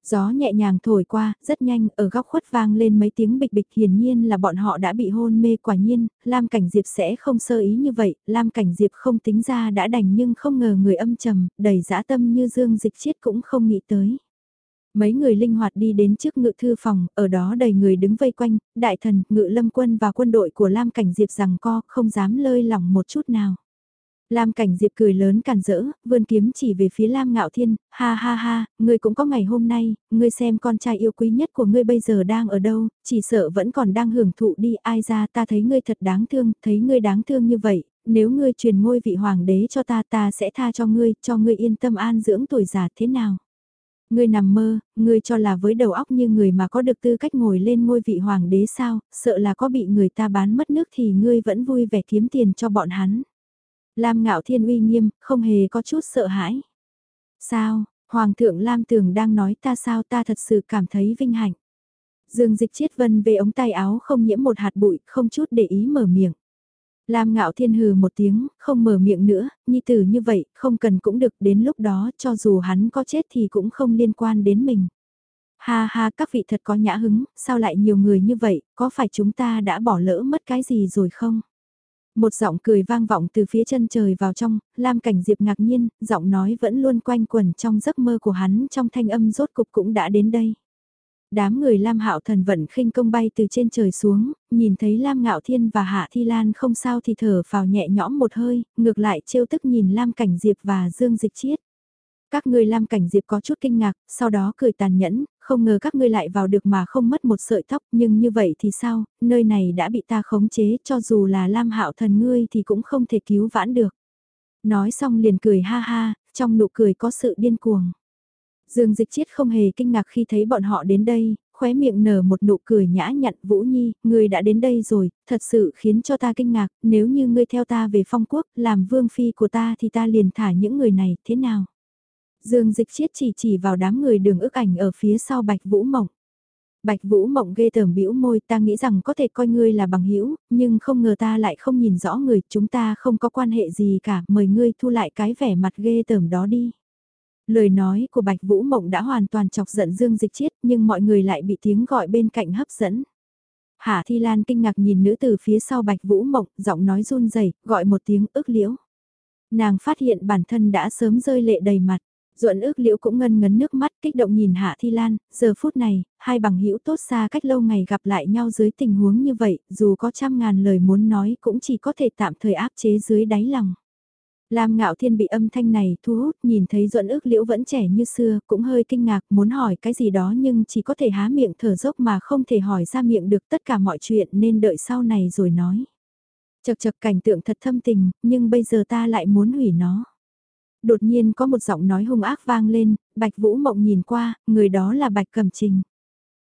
Gió nhẹ nhàng thổi qua, rất nhanh, ở góc khuất vang lên mấy tiếng bịch bịch hiển nhiên là bọn họ đã bị hôn mê quả nhiên, Lam Cảnh Diệp sẽ không sơ ý như vậy, Lam Cảnh Diệp không tính ra đã đành nhưng không ngờ người âm trầm, đầy dã tâm như Dương Dịch Chiết cũng không nghĩ tới. Mấy người linh hoạt đi đến trước ngự thư phòng, ở đó đầy người đứng vây quanh, đại thần, ngự lâm quân và quân đội của Lam Cảnh Diệp rằng co, không dám lơi lỏng một chút nào. Lam Cảnh Diệp cười lớn càn rỡ, vươn kiếm chỉ về phía Lam Ngạo Thiên, ha ha ha, ngươi cũng có ngày hôm nay, ngươi xem con trai yêu quý nhất của ngươi bây giờ đang ở đâu, chỉ sợ vẫn còn đang hưởng thụ đi, ai ra ta thấy ngươi thật đáng thương, thấy ngươi đáng thương như vậy, nếu ngươi truyền ngôi vị hoàng đế cho ta ta sẽ tha cho ngươi, cho ngươi yên tâm an dưỡng tuổi già thế nào. Ngươi nằm mơ, ngươi cho là với đầu óc như người mà có được tư cách ngồi lên ngôi vị hoàng đế sao, sợ là có bị người ta bán mất nước thì ngươi vẫn vui vẻ kiếm tiền cho bọn hắn. Lam ngạo thiên uy nghiêm, không hề có chút sợ hãi. Sao, Hoàng thượng Lam Tường đang nói ta sao ta thật sự cảm thấy vinh hạnh. Dương dịch chiết vân về ống tay áo không nhiễm một hạt bụi, không chút để ý mở miệng. Lam ngạo thiên hừ một tiếng, không mở miệng nữa, nhi tử như vậy, không cần cũng được, đến lúc đó, cho dù hắn có chết thì cũng không liên quan đến mình. Ha ha, các vị thật có nhã hứng, sao lại nhiều người như vậy, có phải chúng ta đã bỏ lỡ mất cái gì rồi không? Một giọng cười vang vọng từ phía chân trời vào trong, Lam Cảnh Diệp ngạc nhiên, giọng nói vẫn luôn quanh quẩn trong giấc mơ của hắn trong thanh âm rốt cục cũng đã đến đây. Đám người Lam Hạo Thần vận khinh công bay từ trên trời xuống, nhìn thấy Lam Ngạo Thiên và Hạ Thi Lan không sao thì thở vào nhẹ nhõm một hơi, ngược lại trêu tức nhìn Lam Cảnh Diệp và Dương Dịch Chiết. Các người Lam Cảnh Diệp có chút kinh ngạc, sau đó cười tàn nhẫn, không ngờ các ngươi lại vào được mà không mất một sợi tóc, nhưng như vậy thì sao, nơi này đã bị ta khống chế, cho dù là Lam Hạo thần ngươi thì cũng không thể cứu vãn được. Nói xong liền cười ha ha, trong nụ cười có sự điên cuồng. Dương Dịch Chiết không hề kinh ngạc khi thấy bọn họ đến đây, khóe miệng nở một nụ cười nhã nhặn Vũ Nhi, ngươi đã đến đây rồi, thật sự khiến cho ta kinh ngạc, nếu như ngươi theo ta về phong quốc, làm vương phi của ta thì ta liền thả những người này, thế nào? Dương Dịch Chiết chỉ chỉ vào đám người đường ức ảnh ở phía sau Bạch Vũ Mộng. Bạch Vũ Mộng ghê tởm bĩu môi, ta nghĩ rằng có thể coi ngươi là bằng hữu, nhưng không ngờ ta lại không nhìn rõ người, chúng ta không có quan hệ gì cả, mời ngươi thu lại cái vẻ mặt ghê tởm đó đi. Lời nói của Bạch Vũ Mộng đã hoàn toàn chọc giận Dương Dịch Chiết, nhưng mọi người lại bị tiếng gọi bên cạnh hấp dẫn. Hạ Thi Lan kinh ngạc nhìn nữ từ phía sau Bạch Vũ Mộng, giọng nói run rẩy, gọi một tiếng ức liễu. Nàng phát hiện bản thân đã sớm rơi lệ đầy mặt. ruộn ước liễu cũng ngân ngấn nước mắt kích động nhìn Hạ Thi Lan, giờ phút này, hai bằng hữu tốt xa cách lâu ngày gặp lại nhau dưới tình huống như vậy, dù có trăm ngàn lời muốn nói cũng chỉ có thể tạm thời áp chế dưới đáy lòng. Lam Ngạo Thiên bị âm thanh này thu hút, nhìn thấy Duẫn ước liễu vẫn trẻ như xưa, cũng hơi kinh ngạc muốn hỏi cái gì đó nhưng chỉ có thể há miệng thở dốc mà không thể hỏi ra miệng được tất cả mọi chuyện nên đợi sau này rồi nói. Chật chật cảnh tượng thật thâm tình, nhưng bây giờ ta lại muốn hủy nó. Đột nhiên có một giọng nói hung ác vang lên, Bạch Vũ Mộng nhìn qua, người đó là Bạch Cẩm Trình.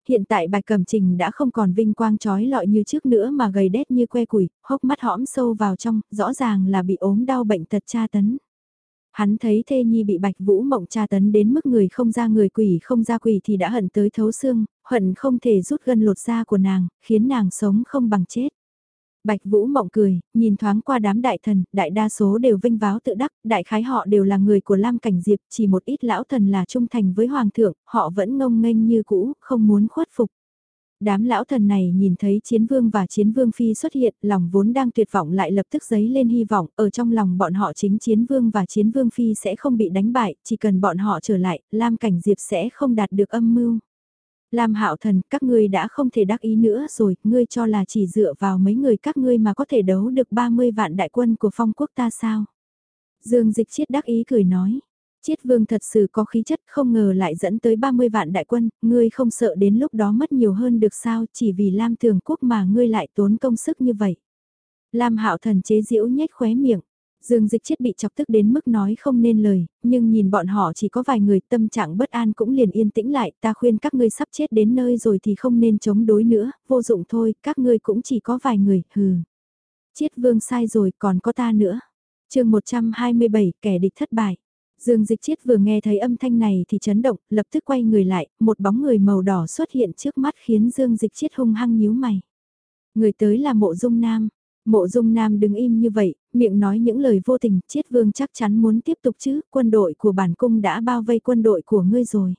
Hiện tại Bạch Cẩm Trình đã không còn vinh quang trói lọi như trước nữa mà gầy đét như que củi, hốc mắt hõm sâu vào trong, rõ ràng là bị ốm đau bệnh tật tra tấn. Hắn thấy thê nhi bị Bạch Vũ Mộng tra tấn đến mức người không ra người quỷ không ra quỷ thì đã hận tới thấu xương, hận không thể rút gân lột da của nàng, khiến nàng sống không bằng chết. Bạch Vũ mộng cười, nhìn thoáng qua đám đại thần, đại đa số đều vinh váo tự đắc, đại khái họ đều là người của Lam Cảnh Diệp, chỉ một ít lão thần là trung thành với Hoàng thượng, họ vẫn ngông nghênh như cũ, không muốn khuất phục. Đám lão thần này nhìn thấy chiến vương và chiến vương phi xuất hiện, lòng vốn đang tuyệt vọng lại lập tức giấy lên hy vọng, ở trong lòng bọn họ chính chiến vương và chiến vương phi sẽ không bị đánh bại, chỉ cần bọn họ trở lại, Lam Cảnh Diệp sẽ không đạt được âm mưu. Lam Hạo Thần, các ngươi đã không thể đắc ý nữa rồi, ngươi cho là chỉ dựa vào mấy người các ngươi mà có thể đấu được 30 vạn đại quân của phong quốc ta sao? Dương Dịch Chiết đắc ý cười nói. Chiết Vương thật sự có khí chất không ngờ lại dẫn tới 30 vạn đại quân, ngươi không sợ đến lúc đó mất nhiều hơn được sao chỉ vì Lam Thường Quốc mà ngươi lại tốn công sức như vậy. Lam Hạo Thần chế giễu nhếch khóe miệng. Dương Dịch Chiết bị chọc tức đến mức nói không nên lời, nhưng nhìn bọn họ chỉ có vài người tâm trạng bất an cũng liền yên tĩnh lại, ta khuyên các ngươi sắp chết đến nơi rồi thì không nên chống đối nữa, vô dụng thôi, các ngươi cũng chỉ có vài người, hừ. Chiết Vương sai rồi, còn có ta nữa. chương 127, kẻ địch thất bại. Dương Dịch Chiết vừa nghe thấy âm thanh này thì chấn động, lập tức quay người lại, một bóng người màu đỏ xuất hiện trước mắt khiến Dương Dịch Chiết hung hăng nhíu mày. Người tới là mộ dung nam, Mộ dung nam đứng im như vậy, miệng nói những lời vô tình, chiết vương chắc chắn muốn tiếp tục chứ, quân đội của bản cung đã bao vây quân đội của ngươi rồi.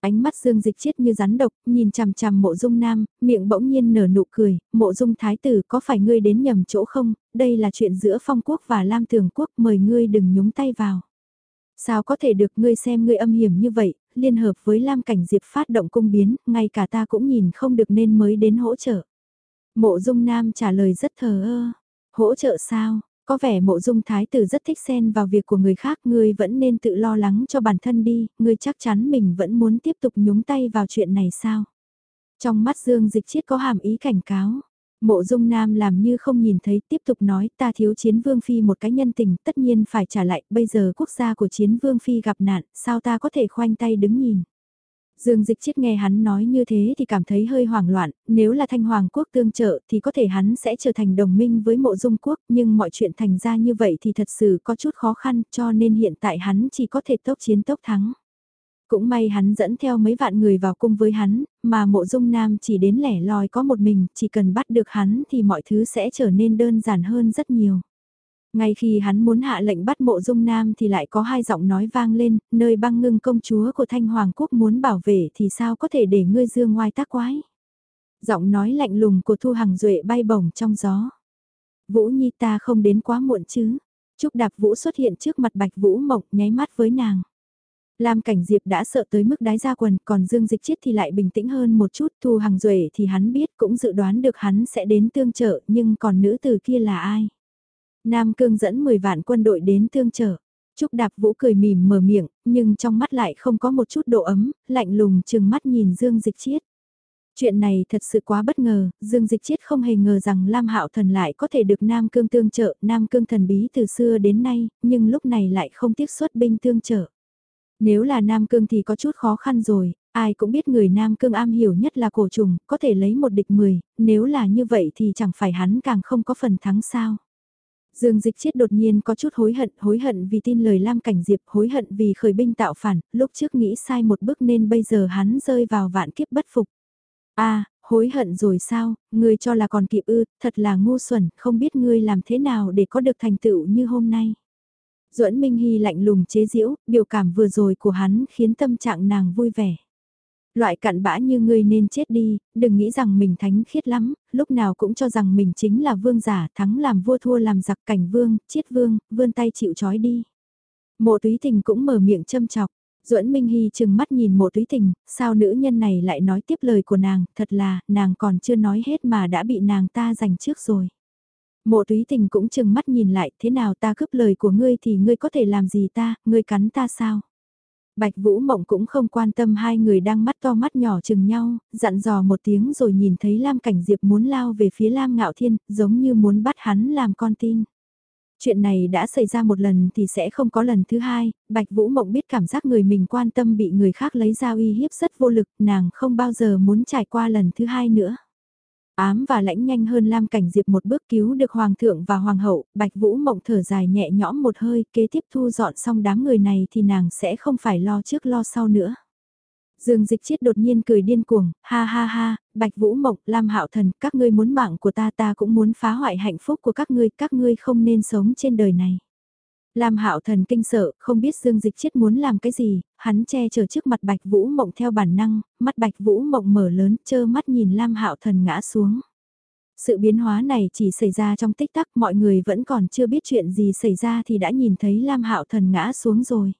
Ánh mắt dương dịch chiết như rắn độc, nhìn chằm chằm mộ dung nam, miệng bỗng nhiên nở nụ cười, mộ dung thái tử có phải ngươi đến nhầm chỗ không, đây là chuyện giữa phong quốc và lam thường quốc, mời ngươi đừng nhúng tay vào. Sao có thể được ngươi xem ngươi âm hiểm như vậy, liên hợp với lam cảnh diệp phát động cung biến, ngay cả ta cũng nhìn không được nên mới đến hỗ trợ. Mộ dung nam trả lời rất thờ ơ. Hỗ trợ sao? Có vẻ mộ dung thái tử rất thích xen vào việc của người khác. Ngươi vẫn nên tự lo lắng cho bản thân đi. Ngươi chắc chắn mình vẫn muốn tiếp tục nhúng tay vào chuyện này sao? Trong mắt Dương Dịch Chiết có hàm ý cảnh cáo. Mộ dung nam làm như không nhìn thấy, tiếp tục nói, ta thiếu chiến vương phi một cái nhân tình, tất nhiên phải trả lại, bây giờ quốc gia của chiến vương phi gặp nạn, sao ta có thể khoanh tay đứng nhìn. Dương Dịch Chiết nghe hắn nói như thế thì cảm thấy hơi hoảng loạn, nếu là Thanh Hoàng quốc tương trợ thì có thể hắn sẽ trở thành đồng minh với mộ dung quốc, nhưng mọi chuyện thành ra như vậy thì thật sự có chút khó khăn cho nên hiện tại hắn chỉ có thể tốc chiến tốc thắng. Cũng may hắn dẫn theo mấy vạn người vào cung với hắn, mà mộ dung nam chỉ đến lẻ loi có một mình, chỉ cần bắt được hắn thì mọi thứ sẽ trở nên đơn giản hơn rất nhiều. Ngay khi hắn muốn hạ lệnh bắt mộ dung nam thì lại có hai giọng nói vang lên, nơi băng ngưng công chúa của Thanh Hoàng Quốc muốn bảo vệ thì sao có thể để ngươi dương ngoài tác quái. Giọng nói lạnh lùng của Thu Hằng Duệ bay bổng trong gió. Vũ Nhi ta không đến quá muộn chứ. Trúc Đạp Vũ xuất hiện trước mặt Bạch Vũ Mộc nháy mắt với nàng. Lam Cảnh Diệp đã sợ tới mức đái ra quần, còn Dương Dịch Chiết thì lại bình tĩnh hơn một chút, Thu Hằng Duệ thì hắn biết cũng dự đoán được hắn sẽ đến tương trợ, nhưng còn nữ từ kia là ai? Nam Cương dẫn 10 vạn quân đội đến tương trợ. Trúc Đạp Vũ cười mỉm mở miệng, nhưng trong mắt lại không có một chút độ ấm, lạnh lùng chừng mắt nhìn Dương Dịch Chiết. Chuyện này thật sự quá bất ngờ, Dương Dịch Chiết không hề ngờ rằng Lam Hạo Thần lại có thể được Nam Cương tương trợ, Nam Cương thần bí từ xưa đến nay, nhưng lúc này lại không tiếc xuất binh tương trợ. Nếu là Nam Cương thì có chút khó khăn rồi, ai cũng biết người Nam Cương am hiểu nhất là cổ trùng, có thể lấy một địch mười, nếu là như vậy thì chẳng phải hắn càng không có phần thắng sao. Dương Dịch Chiết đột nhiên có chút hối hận, hối hận vì tin lời Lam Cảnh Diệp, hối hận vì khởi binh tạo phản, lúc trước nghĩ sai một bước nên bây giờ hắn rơi vào vạn kiếp bất phục. a à, hối hận rồi sao, ngươi cho là còn kịp ư, thật là ngu xuẩn, không biết ngươi làm thế nào để có được thành tựu như hôm nay. Duẫn Minh Hy lạnh lùng chế giễu, biểu cảm vừa rồi của hắn khiến tâm trạng nàng vui vẻ. Loại cặn bã như ngươi nên chết đi, đừng nghĩ rằng mình thánh khiết lắm, lúc nào cũng cho rằng mình chính là vương giả, thắng làm vua thua làm giặc cảnh vương, chiết vương, vươn tay chịu trói đi. Mộ túy tình cũng mở miệng châm chọc, duẫn Minh Hy chừng mắt nhìn mộ túy tình, sao nữ nhân này lại nói tiếp lời của nàng, thật là, nàng còn chưa nói hết mà đã bị nàng ta giành trước rồi. Mộ túy tình cũng chừng mắt nhìn lại, thế nào ta cướp lời của ngươi thì ngươi có thể làm gì ta, ngươi cắn ta sao? Bạch Vũ Mộng cũng không quan tâm hai người đang mắt to mắt nhỏ chừng nhau, dặn dò một tiếng rồi nhìn thấy Lam Cảnh Diệp muốn lao về phía Lam Ngạo Thiên, giống như muốn bắt hắn làm con tin. Chuyện này đã xảy ra một lần thì sẽ không có lần thứ hai, Bạch Vũ Mộng biết cảm giác người mình quan tâm bị người khác lấy dao uy hiếp rất vô lực, nàng không bao giờ muốn trải qua lần thứ hai nữa. Ám và lãnh nhanh hơn Lam Cảnh Diệp một bước cứu được Hoàng thượng và Hoàng hậu, Bạch Vũ Mộng thở dài nhẹ nhõm một hơi, kế tiếp thu dọn xong đám người này thì nàng sẽ không phải lo trước lo sau nữa. Dương Dịch Chiết đột nhiên cười điên cuồng, ha ha ha, Bạch Vũ Mộng, Lam Hạo Thần, các ngươi muốn mạng của ta ta cũng muốn phá hoại hạnh phúc của các ngươi, các ngươi không nên sống trên đời này. Lam Hạo Thần kinh sợ, không biết Dương Dịch Chiết muốn làm cái gì, hắn che chở trước mặt Bạch Vũ Mộng theo bản năng, mắt Bạch Vũ Mộng mở lớn, chơ mắt nhìn Lam Hạo Thần ngã xuống. Sự biến hóa này chỉ xảy ra trong tích tắc, mọi người vẫn còn chưa biết chuyện gì xảy ra thì đã nhìn thấy Lam Hạo Thần ngã xuống rồi.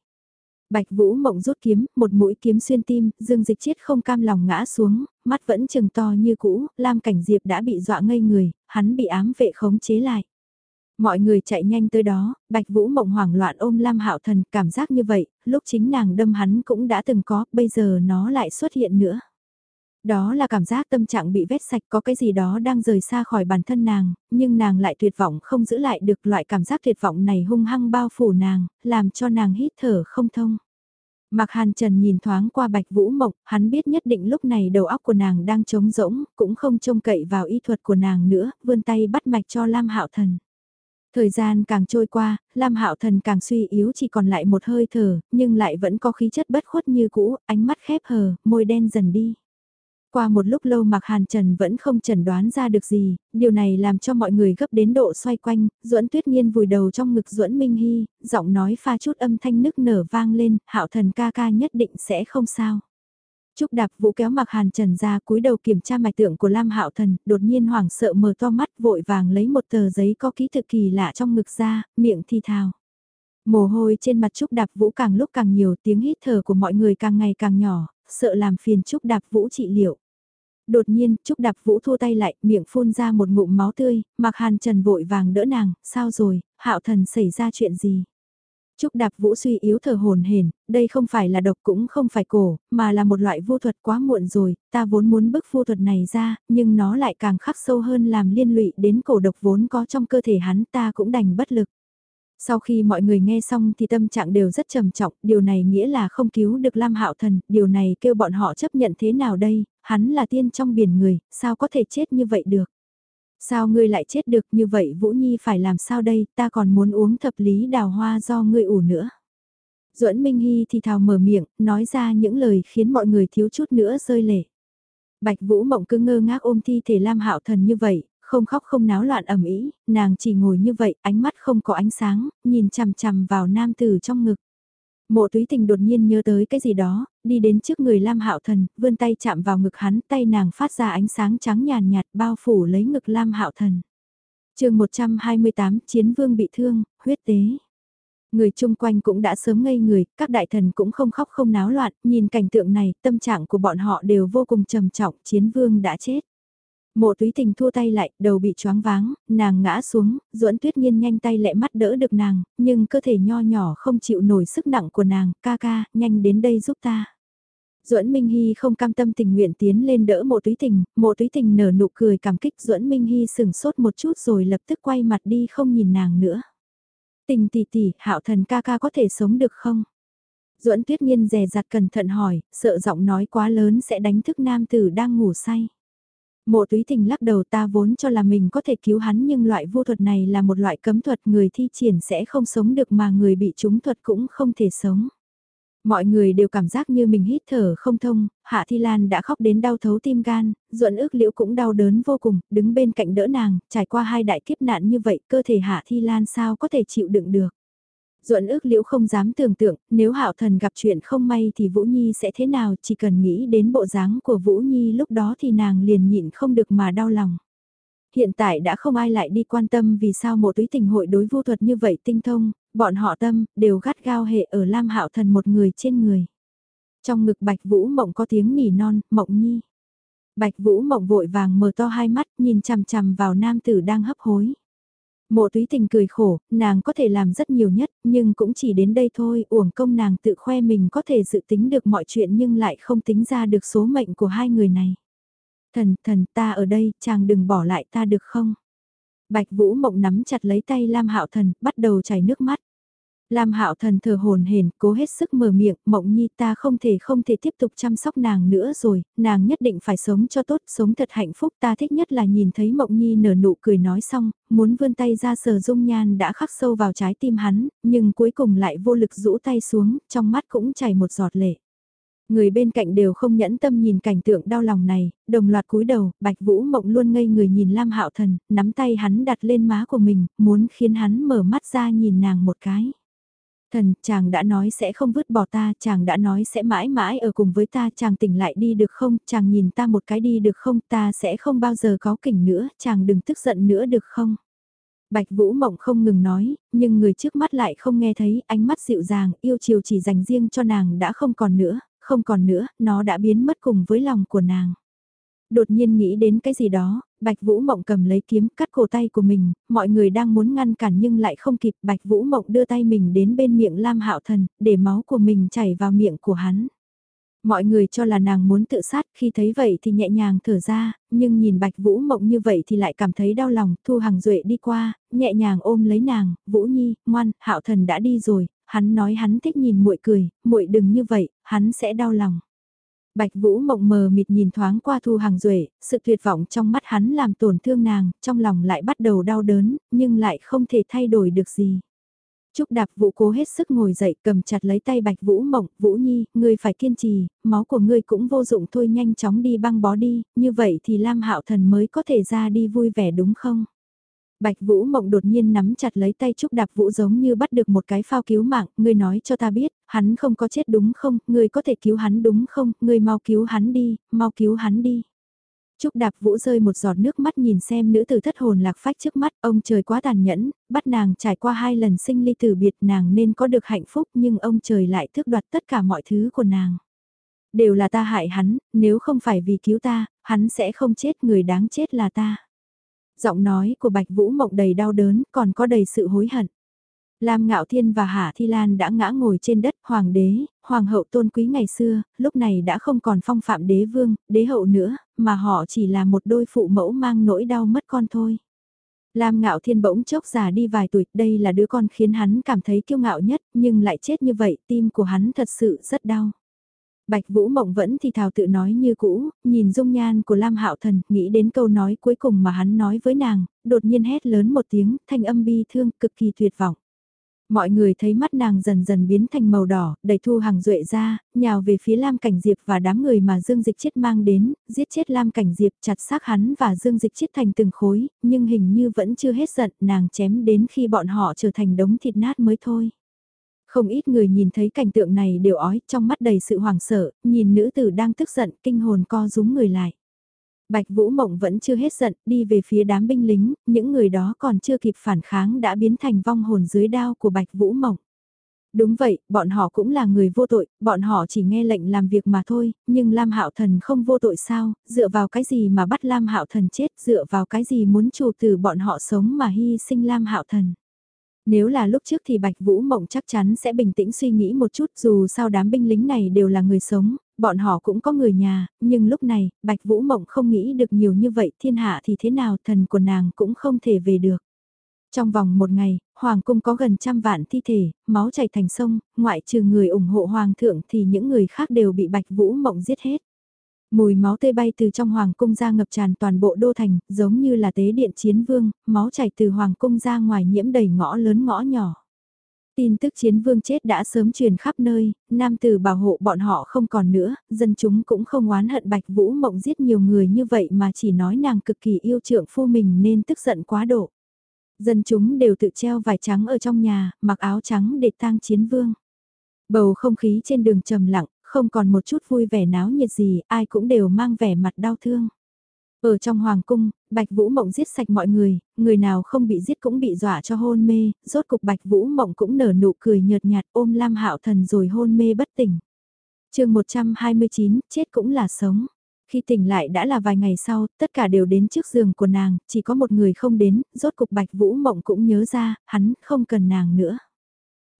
Bạch Vũ Mộng rút kiếm, một mũi kiếm xuyên tim, Dương Dịch Chiết không cam lòng ngã xuống, mắt vẫn trừng to như cũ, Lam Cảnh Diệp đã bị dọa ngây người, hắn bị ám vệ khống chế lại. Mọi người chạy nhanh tới đó, Bạch Vũ Mộng hoảng loạn ôm Lam Hạo Thần, cảm giác như vậy, lúc chính nàng đâm hắn cũng đã từng có, bây giờ nó lại xuất hiện nữa. Đó là cảm giác tâm trạng bị vét sạch có cái gì đó đang rời xa khỏi bản thân nàng, nhưng nàng lại tuyệt vọng không giữ lại được loại cảm giác tuyệt vọng này hung hăng bao phủ nàng, làm cho nàng hít thở không thông. Mạc Hàn Trần nhìn thoáng qua Bạch Vũ Mộc, hắn biết nhất định lúc này đầu óc của nàng đang trống rỗng, cũng không trông cậy vào y thuật của nàng nữa, vươn tay bắt mạch cho Lam Hạo Thần. Thời gian càng trôi qua, Lam Hạo Thần càng suy yếu chỉ còn lại một hơi thở, nhưng lại vẫn có khí chất bất khuất như cũ, ánh mắt khép hờ, môi đen dần đi. Qua một lúc lâu Mạc Hàn Trần vẫn không chẩn đoán ra được gì, điều này làm cho mọi người gấp đến độ xoay quanh, Duẫn Tuyết nhiên vùi đầu trong ngực Duẫn Minh Hy, giọng nói pha chút âm thanh nức nở vang lên, Hạo Thần ca ca nhất định sẽ không sao. Trúc Đạp Vũ kéo mặc Hàn Trần ra cúi đầu kiểm tra mạch tượng của Lam Hạo Thần, đột nhiên hoảng sợ mở to mắt vội vàng lấy một tờ giấy có ký thực kỳ lạ trong ngực ra, miệng thi thào. Mồ hôi trên mặt Trúc Đạp Vũ càng lúc càng nhiều tiếng hít thở của mọi người càng ngày càng nhỏ, sợ làm phiền Trúc Đạp Vũ trị liệu. Đột nhiên, Trúc Đạp Vũ thua tay lại, miệng phun ra một ngụm máu tươi, Mạc Hàn Trần vội vàng đỡ nàng, sao rồi, Hạo Thần xảy ra chuyện gì? Trúc Đạp Vũ suy yếu thở hồn hển, đây không phải là độc cũng không phải cổ, mà là một loại vô thuật quá muộn rồi, ta vốn muốn bức vô thuật này ra, nhưng nó lại càng khắc sâu hơn làm liên lụy đến cổ độc vốn có trong cơ thể hắn ta cũng đành bất lực. Sau khi mọi người nghe xong thì tâm trạng đều rất trầm trọng, điều này nghĩa là không cứu được Lam Hạo Thần, điều này kêu bọn họ chấp nhận thế nào đây, hắn là tiên trong biển người, sao có thể chết như vậy được. Sao ngươi lại chết được như vậy Vũ Nhi phải làm sao đây, ta còn muốn uống thập lý đào hoa do ngươi ủ nữa. duẫn Minh Hy thì thào mở miệng, nói ra những lời khiến mọi người thiếu chút nữa rơi lệ. Bạch Vũ Mộng cứ ngơ ngác ôm thi thể Lam Hạo Thần như vậy, không khóc không náo loạn ầm ĩ, nàng chỉ ngồi như vậy, ánh mắt không có ánh sáng, nhìn chằm chằm vào nam tử trong ngực. Mộ túy tình đột nhiên nhớ tới cái gì đó, đi đến trước người Lam Hạo Thần, vươn tay chạm vào ngực hắn, tay nàng phát ra ánh sáng trắng nhàn nhạt bao phủ lấy ngực Lam Hạo Thần. chương 128 Chiến vương bị thương, huyết tế. Người chung quanh cũng đã sớm ngây người, các đại thần cũng không khóc không náo loạn, nhìn cảnh tượng này, tâm trạng của bọn họ đều vô cùng trầm trọng, chiến vương đã chết. Mộ túy tình thua tay lại, đầu bị choáng váng, nàng ngã xuống, duẫn tuyết nhiên nhanh tay lẹ mắt đỡ được nàng, nhưng cơ thể nho nhỏ không chịu nổi sức nặng của nàng, ca ca, nhanh đến đây giúp ta. Duẫn Minh Hy không cam tâm tình nguyện tiến lên đỡ mộ túy tình, mộ túy tình nở nụ cười cảm kích Duẫn Minh Hy sừng sốt một chút rồi lập tức quay mặt đi không nhìn nàng nữa. Tình tỷ tỷ, hạo thần ca ca có thể sống được không? Duẫn Tuyết Nhiên dè dặt cẩn thận hỏi, sợ giọng nói quá lớn sẽ đánh thức nam tử đang ngủ say. Mộ túy tình lắc đầu ta vốn cho là mình có thể cứu hắn nhưng loại vô thuật này là một loại cấm thuật người thi triển sẽ không sống được mà người bị trúng thuật cũng không thể sống. Mọi người đều cảm giác như mình hít thở không thông, Hạ Thi Lan đã khóc đến đau thấu tim gan, ruộn ước liễu cũng đau đớn vô cùng, đứng bên cạnh đỡ nàng, trải qua hai đại kiếp nạn như vậy cơ thể Hạ Thi Lan sao có thể chịu đựng được. Duẫn ước liễu không dám tưởng tượng, nếu hạo thần gặp chuyện không may thì Vũ Nhi sẽ thế nào, chỉ cần nghĩ đến bộ dáng của Vũ Nhi lúc đó thì nàng liền nhịn không được mà đau lòng. Hiện tại đã không ai lại đi quan tâm vì sao một túy tình hội đối vô thuật như vậy tinh thông, bọn họ tâm, đều gắt gao hệ ở Lam hạo thần một người trên người. Trong ngực Bạch Vũ Mộng có tiếng nỉ non, Mộng Nhi. Bạch Vũ Mộng vội vàng mở to hai mắt nhìn chằm chằm vào nam tử đang hấp hối. Mộ túy tình cười khổ, nàng có thể làm rất nhiều nhất, nhưng cũng chỉ đến đây thôi, uổng công nàng tự khoe mình có thể dự tính được mọi chuyện nhưng lại không tính ra được số mệnh của hai người này. Thần, thần, ta ở đây, chàng đừng bỏ lại ta được không? Bạch Vũ Mộng nắm chặt lấy tay Lam Hạo Thần, bắt đầu chảy nước mắt. Lam Hạo Thần thở hồn hển, cố hết sức mở miệng, Mộng Nhi ta không thể không thể tiếp tục chăm sóc nàng nữa rồi, nàng nhất định phải sống cho tốt, sống thật hạnh phúc, ta thích nhất là nhìn thấy Mộng Nhi nở nụ cười nói xong, muốn vươn tay ra sờ dung nhan đã khắc sâu vào trái tim hắn, nhưng cuối cùng lại vô lực rũ tay xuống, trong mắt cũng chảy một giọt lệ. Người bên cạnh đều không nhẫn tâm nhìn cảnh tượng đau lòng này, đồng loạt cúi đầu, Bạch Vũ Mộng luôn ngây người nhìn Lam Hạo Thần, nắm tay hắn đặt lên má của mình, muốn khiến hắn mở mắt ra nhìn nàng một cái. Thần, chàng đã nói sẽ không vứt bỏ ta, chàng đã nói sẽ mãi mãi ở cùng với ta, chàng tỉnh lại đi được không, chàng nhìn ta một cái đi được không, ta sẽ không bao giờ có kỉnh nữa, chàng đừng tức giận nữa được không. Bạch Vũ Mộng không ngừng nói, nhưng người trước mắt lại không nghe thấy, ánh mắt dịu dàng, yêu chiều chỉ dành riêng cho nàng đã không còn nữa, không còn nữa, nó đã biến mất cùng với lòng của nàng. Đột nhiên nghĩ đến cái gì đó, Bạch Vũ Mộng cầm lấy kiếm cắt cổ tay của mình, mọi người đang muốn ngăn cản nhưng lại không kịp. Bạch Vũ Mộng đưa tay mình đến bên miệng Lam Hạo Thần, để máu của mình chảy vào miệng của hắn. Mọi người cho là nàng muốn tự sát, khi thấy vậy thì nhẹ nhàng thở ra, nhưng nhìn Bạch Vũ Mộng như vậy thì lại cảm thấy đau lòng, Thu Hằng Duệ đi qua, nhẹ nhàng ôm lấy nàng, Vũ Nhi, ngoan, Hạo Thần đã đi rồi, hắn nói hắn thích nhìn muội cười, muội đừng như vậy, hắn sẽ đau lòng. Bạch Vũ mộng mờ mịt nhìn thoáng qua Thu Hàng Duệ, sự tuyệt vọng trong mắt hắn làm tổn thương nàng, trong lòng lại bắt đầu đau đớn, nhưng lại không thể thay đổi được gì. Trúc Đạp Vũ cố hết sức ngồi dậy cầm chặt lấy tay Bạch Vũ Mộng, Vũ Nhi, ngươi phải kiên trì, máu của ngươi cũng vô dụng thôi nhanh chóng đi băng bó đi, như vậy thì Lam Hạo Thần mới có thể ra đi vui vẻ đúng không? Bạch Vũ Mộng đột nhiên nắm chặt lấy tay Trúc Đạp Vũ giống như bắt được một cái phao cứu mạng, ngươi nói cho ta biết, hắn không có chết đúng không, ngươi có thể cứu hắn đúng không, ngươi mau cứu hắn đi, mau cứu hắn đi. Trúc Đạp Vũ rơi một giọt nước mắt nhìn xem nữ tử thất hồn lạc phách trước mắt, ông trời quá tàn nhẫn, bắt nàng trải qua hai lần sinh ly tử biệt nàng nên có được hạnh phúc nhưng ông trời lại thước đoạt tất cả mọi thứ của nàng. Đều là ta hại hắn, nếu không phải vì cứu ta, hắn sẽ không chết người đáng chết là ta. Giọng nói của Bạch Vũ Mộng đầy đau đớn, còn có đầy sự hối hận. Lam Ngạo Thiên và Hạ Thi Lan đã ngã ngồi trên đất hoàng đế, hoàng hậu tôn quý ngày xưa, lúc này đã không còn phong phạm đế vương, đế hậu nữa, mà họ chỉ là một đôi phụ mẫu mang nỗi đau mất con thôi. Lam Ngạo Thiên bỗng chốc già đi vài tuổi, đây là đứa con khiến hắn cảm thấy kiêu ngạo nhất, nhưng lại chết như vậy, tim của hắn thật sự rất đau. Bạch Vũ Mộng vẫn thì thào tự nói như cũ, nhìn dung nhan của Lam Hạo Thần, nghĩ đến câu nói cuối cùng mà hắn nói với nàng, đột nhiên hét lớn một tiếng, thanh âm bi thương, cực kỳ tuyệt vọng. Mọi người thấy mắt nàng dần dần biến thành màu đỏ, đẩy thu hàng duệ ra, nhào về phía Lam Cảnh Diệp và đám người mà Dương Dịch Chiết mang đến, giết chết Lam Cảnh Diệp chặt xác hắn và Dương Dịch Chiết thành từng khối, nhưng hình như vẫn chưa hết giận, nàng chém đến khi bọn họ trở thành đống thịt nát mới thôi. Không ít người nhìn thấy cảnh tượng này đều ói trong mắt đầy sự hoảng sợ, nhìn nữ tử đang tức giận, kinh hồn co rúm người lại. Bạch Vũ Mộng vẫn chưa hết giận, đi về phía đám binh lính, những người đó còn chưa kịp phản kháng đã biến thành vong hồn dưới đao của Bạch Vũ Mộng. Đúng vậy, bọn họ cũng là người vô tội, bọn họ chỉ nghe lệnh làm việc mà thôi, nhưng Lam Hạo Thần không vô tội sao, dựa vào cái gì mà bắt Lam Hạo Thần chết, dựa vào cái gì muốn chủ từ bọn họ sống mà hy sinh Lam Hạo Thần. Nếu là lúc trước thì Bạch Vũ Mộng chắc chắn sẽ bình tĩnh suy nghĩ một chút dù sao đám binh lính này đều là người sống, bọn họ cũng có người nhà, nhưng lúc này, Bạch Vũ Mộng không nghĩ được nhiều như vậy thiên hạ thì thế nào thần của nàng cũng không thể về được. Trong vòng một ngày, Hoàng cung có gần trăm vạn thi thể, máu chảy thành sông, ngoại trừ người ủng hộ Hoàng thượng thì những người khác đều bị Bạch Vũ Mộng giết hết. Mùi máu tê bay từ trong hoàng cung ra ngập tràn toàn bộ đô thành, giống như là tế điện chiến vương, máu chảy từ hoàng cung ra ngoài nhiễm đầy ngõ lớn ngõ nhỏ. Tin tức chiến vương chết đã sớm truyền khắp nơi, nam tử bảo hộ bọn họ không còn nữa, dân chúng cũng không oán hận Bạch Vũ Mộng giết nhiều người như vậy mà chỉ nói nàng cực kỳ yêu trượng phu mình nên tức giận quá độ. Dân chúng đều tự treo vải trắng ở trong nhà, mặc áo trắng để tang chiến vương. Bầu không khí trên đường trầm lặng, không còn một chút vui vẻ náo nhiệt gì, ai cũng đều mang vẻ mặt đau thương. Ở trong hoàng cung, Bạch Vũ Mộng giết sạch mọi người, người nào không bị giết cũng bị dọa cho hôn mê, rốt cục Bạch Vũ Mộng cũng nở nụ cười nhợt nhạt ôm Lam Hạo Thần rồi hôn mê bất tỉnh. Chương 129, chết cũng là sống. Khi tỉnh lại đã là vài ngày sau, tất cả đều đến trước giường của nàng, chỉ có một người không đến, rốt cục Bạch Vũ Mộng cũng nhớ ra, hắn không cần nàng nữa.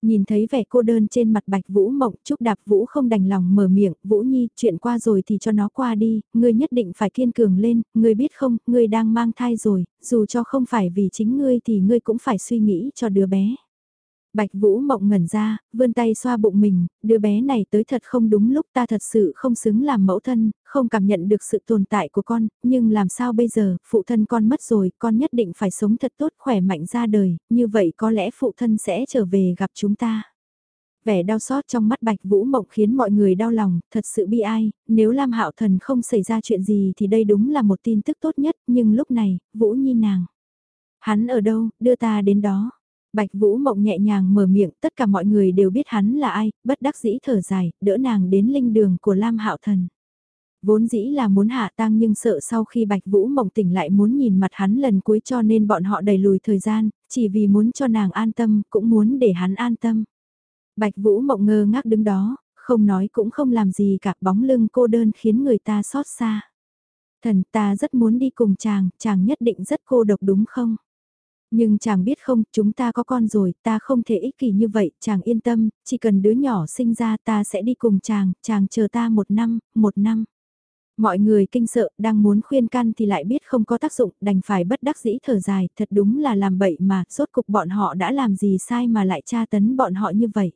Nhìn thấy vẻ cô đơn trên mặt bạch Vũ Mộng, Trúc Đạp Vũ không đành lòng mở miệng, Vũ Nhi, chuyện qua rồi thì cho nó qua đi, ngươi nhất định phải kiên cường lên, ngươi biết không, ngươi đang mang thai rồi, dù cho không phải vì chính ngươi thì ngươi cũng phải suy nghĩ cho đứa bé. Bạch Vũ mộng ngẩn ra, vươn tay xoa bụng mình, đứa bé này tới thật không đúng lúc ta thật sự không xứng làm mẫu thân, không cảm nhận được sự tồn tại của con, nhưng làm sao bây giờ, phụ thân con mất rồi, con nhất định phải sống thật tốt khỏe mạnh ra đời, như vậy có lẽ phụ thân sẽ trở về gặp chúng ta. Vẻ đau xót trong mắt Bạch Vũ Mộng khiến mọi người đau lòng, thật sự bi ai, nếu Lam Hạo Thần không xảy ra chuyện gì thì đây đúng là một tin tức tốt nhất, nhưng lúc này, Vũ Nhi nàng. Hắn ở đâu, đưa ta đến đó. Bạch Vũ Mộng nhẹ nhàng mở miệng, tất cả mọi người đều biết hắn là ai, bất đắc dĩ thở dài, đỡ nàng đến linh đường của Lam Hạo Thần. Vốn dĩ là muốn hạ tang nhưng sợ sau khi Bạch Vũ Mộng tỉnh lại muốn nhìn mặt hắn lần cuối cho nên bọn họ đẩy lùi thời gian, chỉ vì muốn cho nàng an tâm, cũng muốn để hắn an tâm. Bạch Vũ Mộng ngơ ngác đứng đó, không nói cũng không làm gì cả bóng lưng cô đơn khiến người ta xót xa. Thần ta rất muốn đi cùng chàng, chàng nhất định rất cô độc đúng không? Nhưng chàng biết không, chúng ta có con rồi, ta không thể ích kỷ như vậy, chàng yên tâm, chỉ cần đứa nhỏ sinh ra ta sẽ đi cùng chàng, chàng chờ ta một năm, một năm. Mọi người kinh sợ, đang muốn khuyên can thì lại biết không có tác dụng, đành phải bất đắc dĩ thở dài, thật đúng là làm bậy mà, rốt cục bọn họ đã làm gì sai mà lại tra tấn bọn họ như vậy.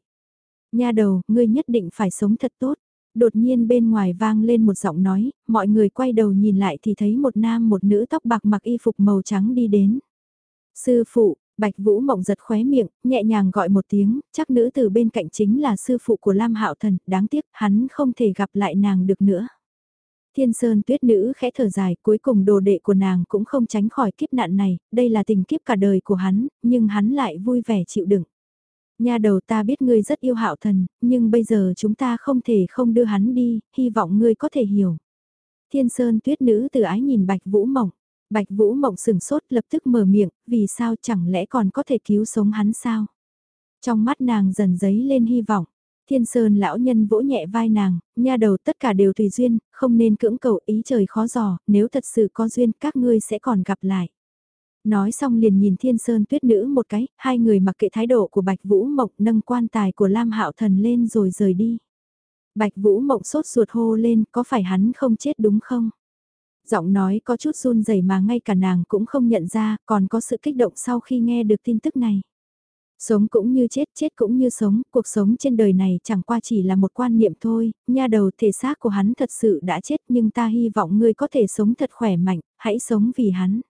Nha đầu, ngươi nhất định phải sống thật tốt. Đột nhiên bên ngoài vang lên một giọng nói, mọi người quay đầu nhìn lại thì thấy một nam một nữ tóc bạc mặc y phục màu trắng đi đến. Sư phụ, Bạch Vũ Mộng giật khóe miệng, nhẹ nhàng gọi một tiếng, chắc nữ từ bên cạnh chính là sư phụ của Lam Hạo Thần, đáng tiếc hắn không thể gặp lại nàng được nữa. Thiên Sơn tuyết nữ khẽ thở dài, cuối cùng đồ đệ của nàng cũng không tránh khỏi kiếp nạn này, đây là tình kiếp cả đời của hắn, nhưng hắn lại vui vẻ chịu đựng. Nhà đầu ta biết ngươi rất yêu hạo thần, nhưng bây giờ chúng ta không thể không đưa hắn đi, hy vọng ngươi có thể hiểu. Thiên Sơn tuyết nữ từ ái nhìn Bạch Vũ Mộng. Bạch Vũ Mộng sừng sốt lập tức mở miệng, vì sao chẳng lẽ còn có thể cứu sống hắn sao? Trong mắt nàng dần dấy lên hy vọng. Thiên Sơn lão nhân vỗ nhẹ vai nàng, nha đầu tất cả đều tùy duyên, không nên cưỡng cầu ý trời khó giò, nếu thật sự có duyên các ngươi sẽ còn gặp lại. Nói xong liền nhìn thiên sơn tuyết nữ một cái, hai người mặc kệ thái độ của Bạch Vũ Mộng nâng quan tài của Lam Hạo Thần lên rồi rời đi. Bạch Vũ Mộng sốt ruột hô lên, có phải hắn không chết đúng không? Giọng nói có chút run rẩy mà ngay cả nàng cũng không nhận ra, còn có sự kích động sau khi nghe được tin tức này. Sống cũng như chết, chết cũng như sống, cuộc sống trên đời này chẳng qua chỉ là một quan niệm thôi, nha đầu thể xác của hắn thật sự đã chết nhưng ta hy vọng ngươi có thể sống thật khỏe mạnh, hãy sống vì hắn.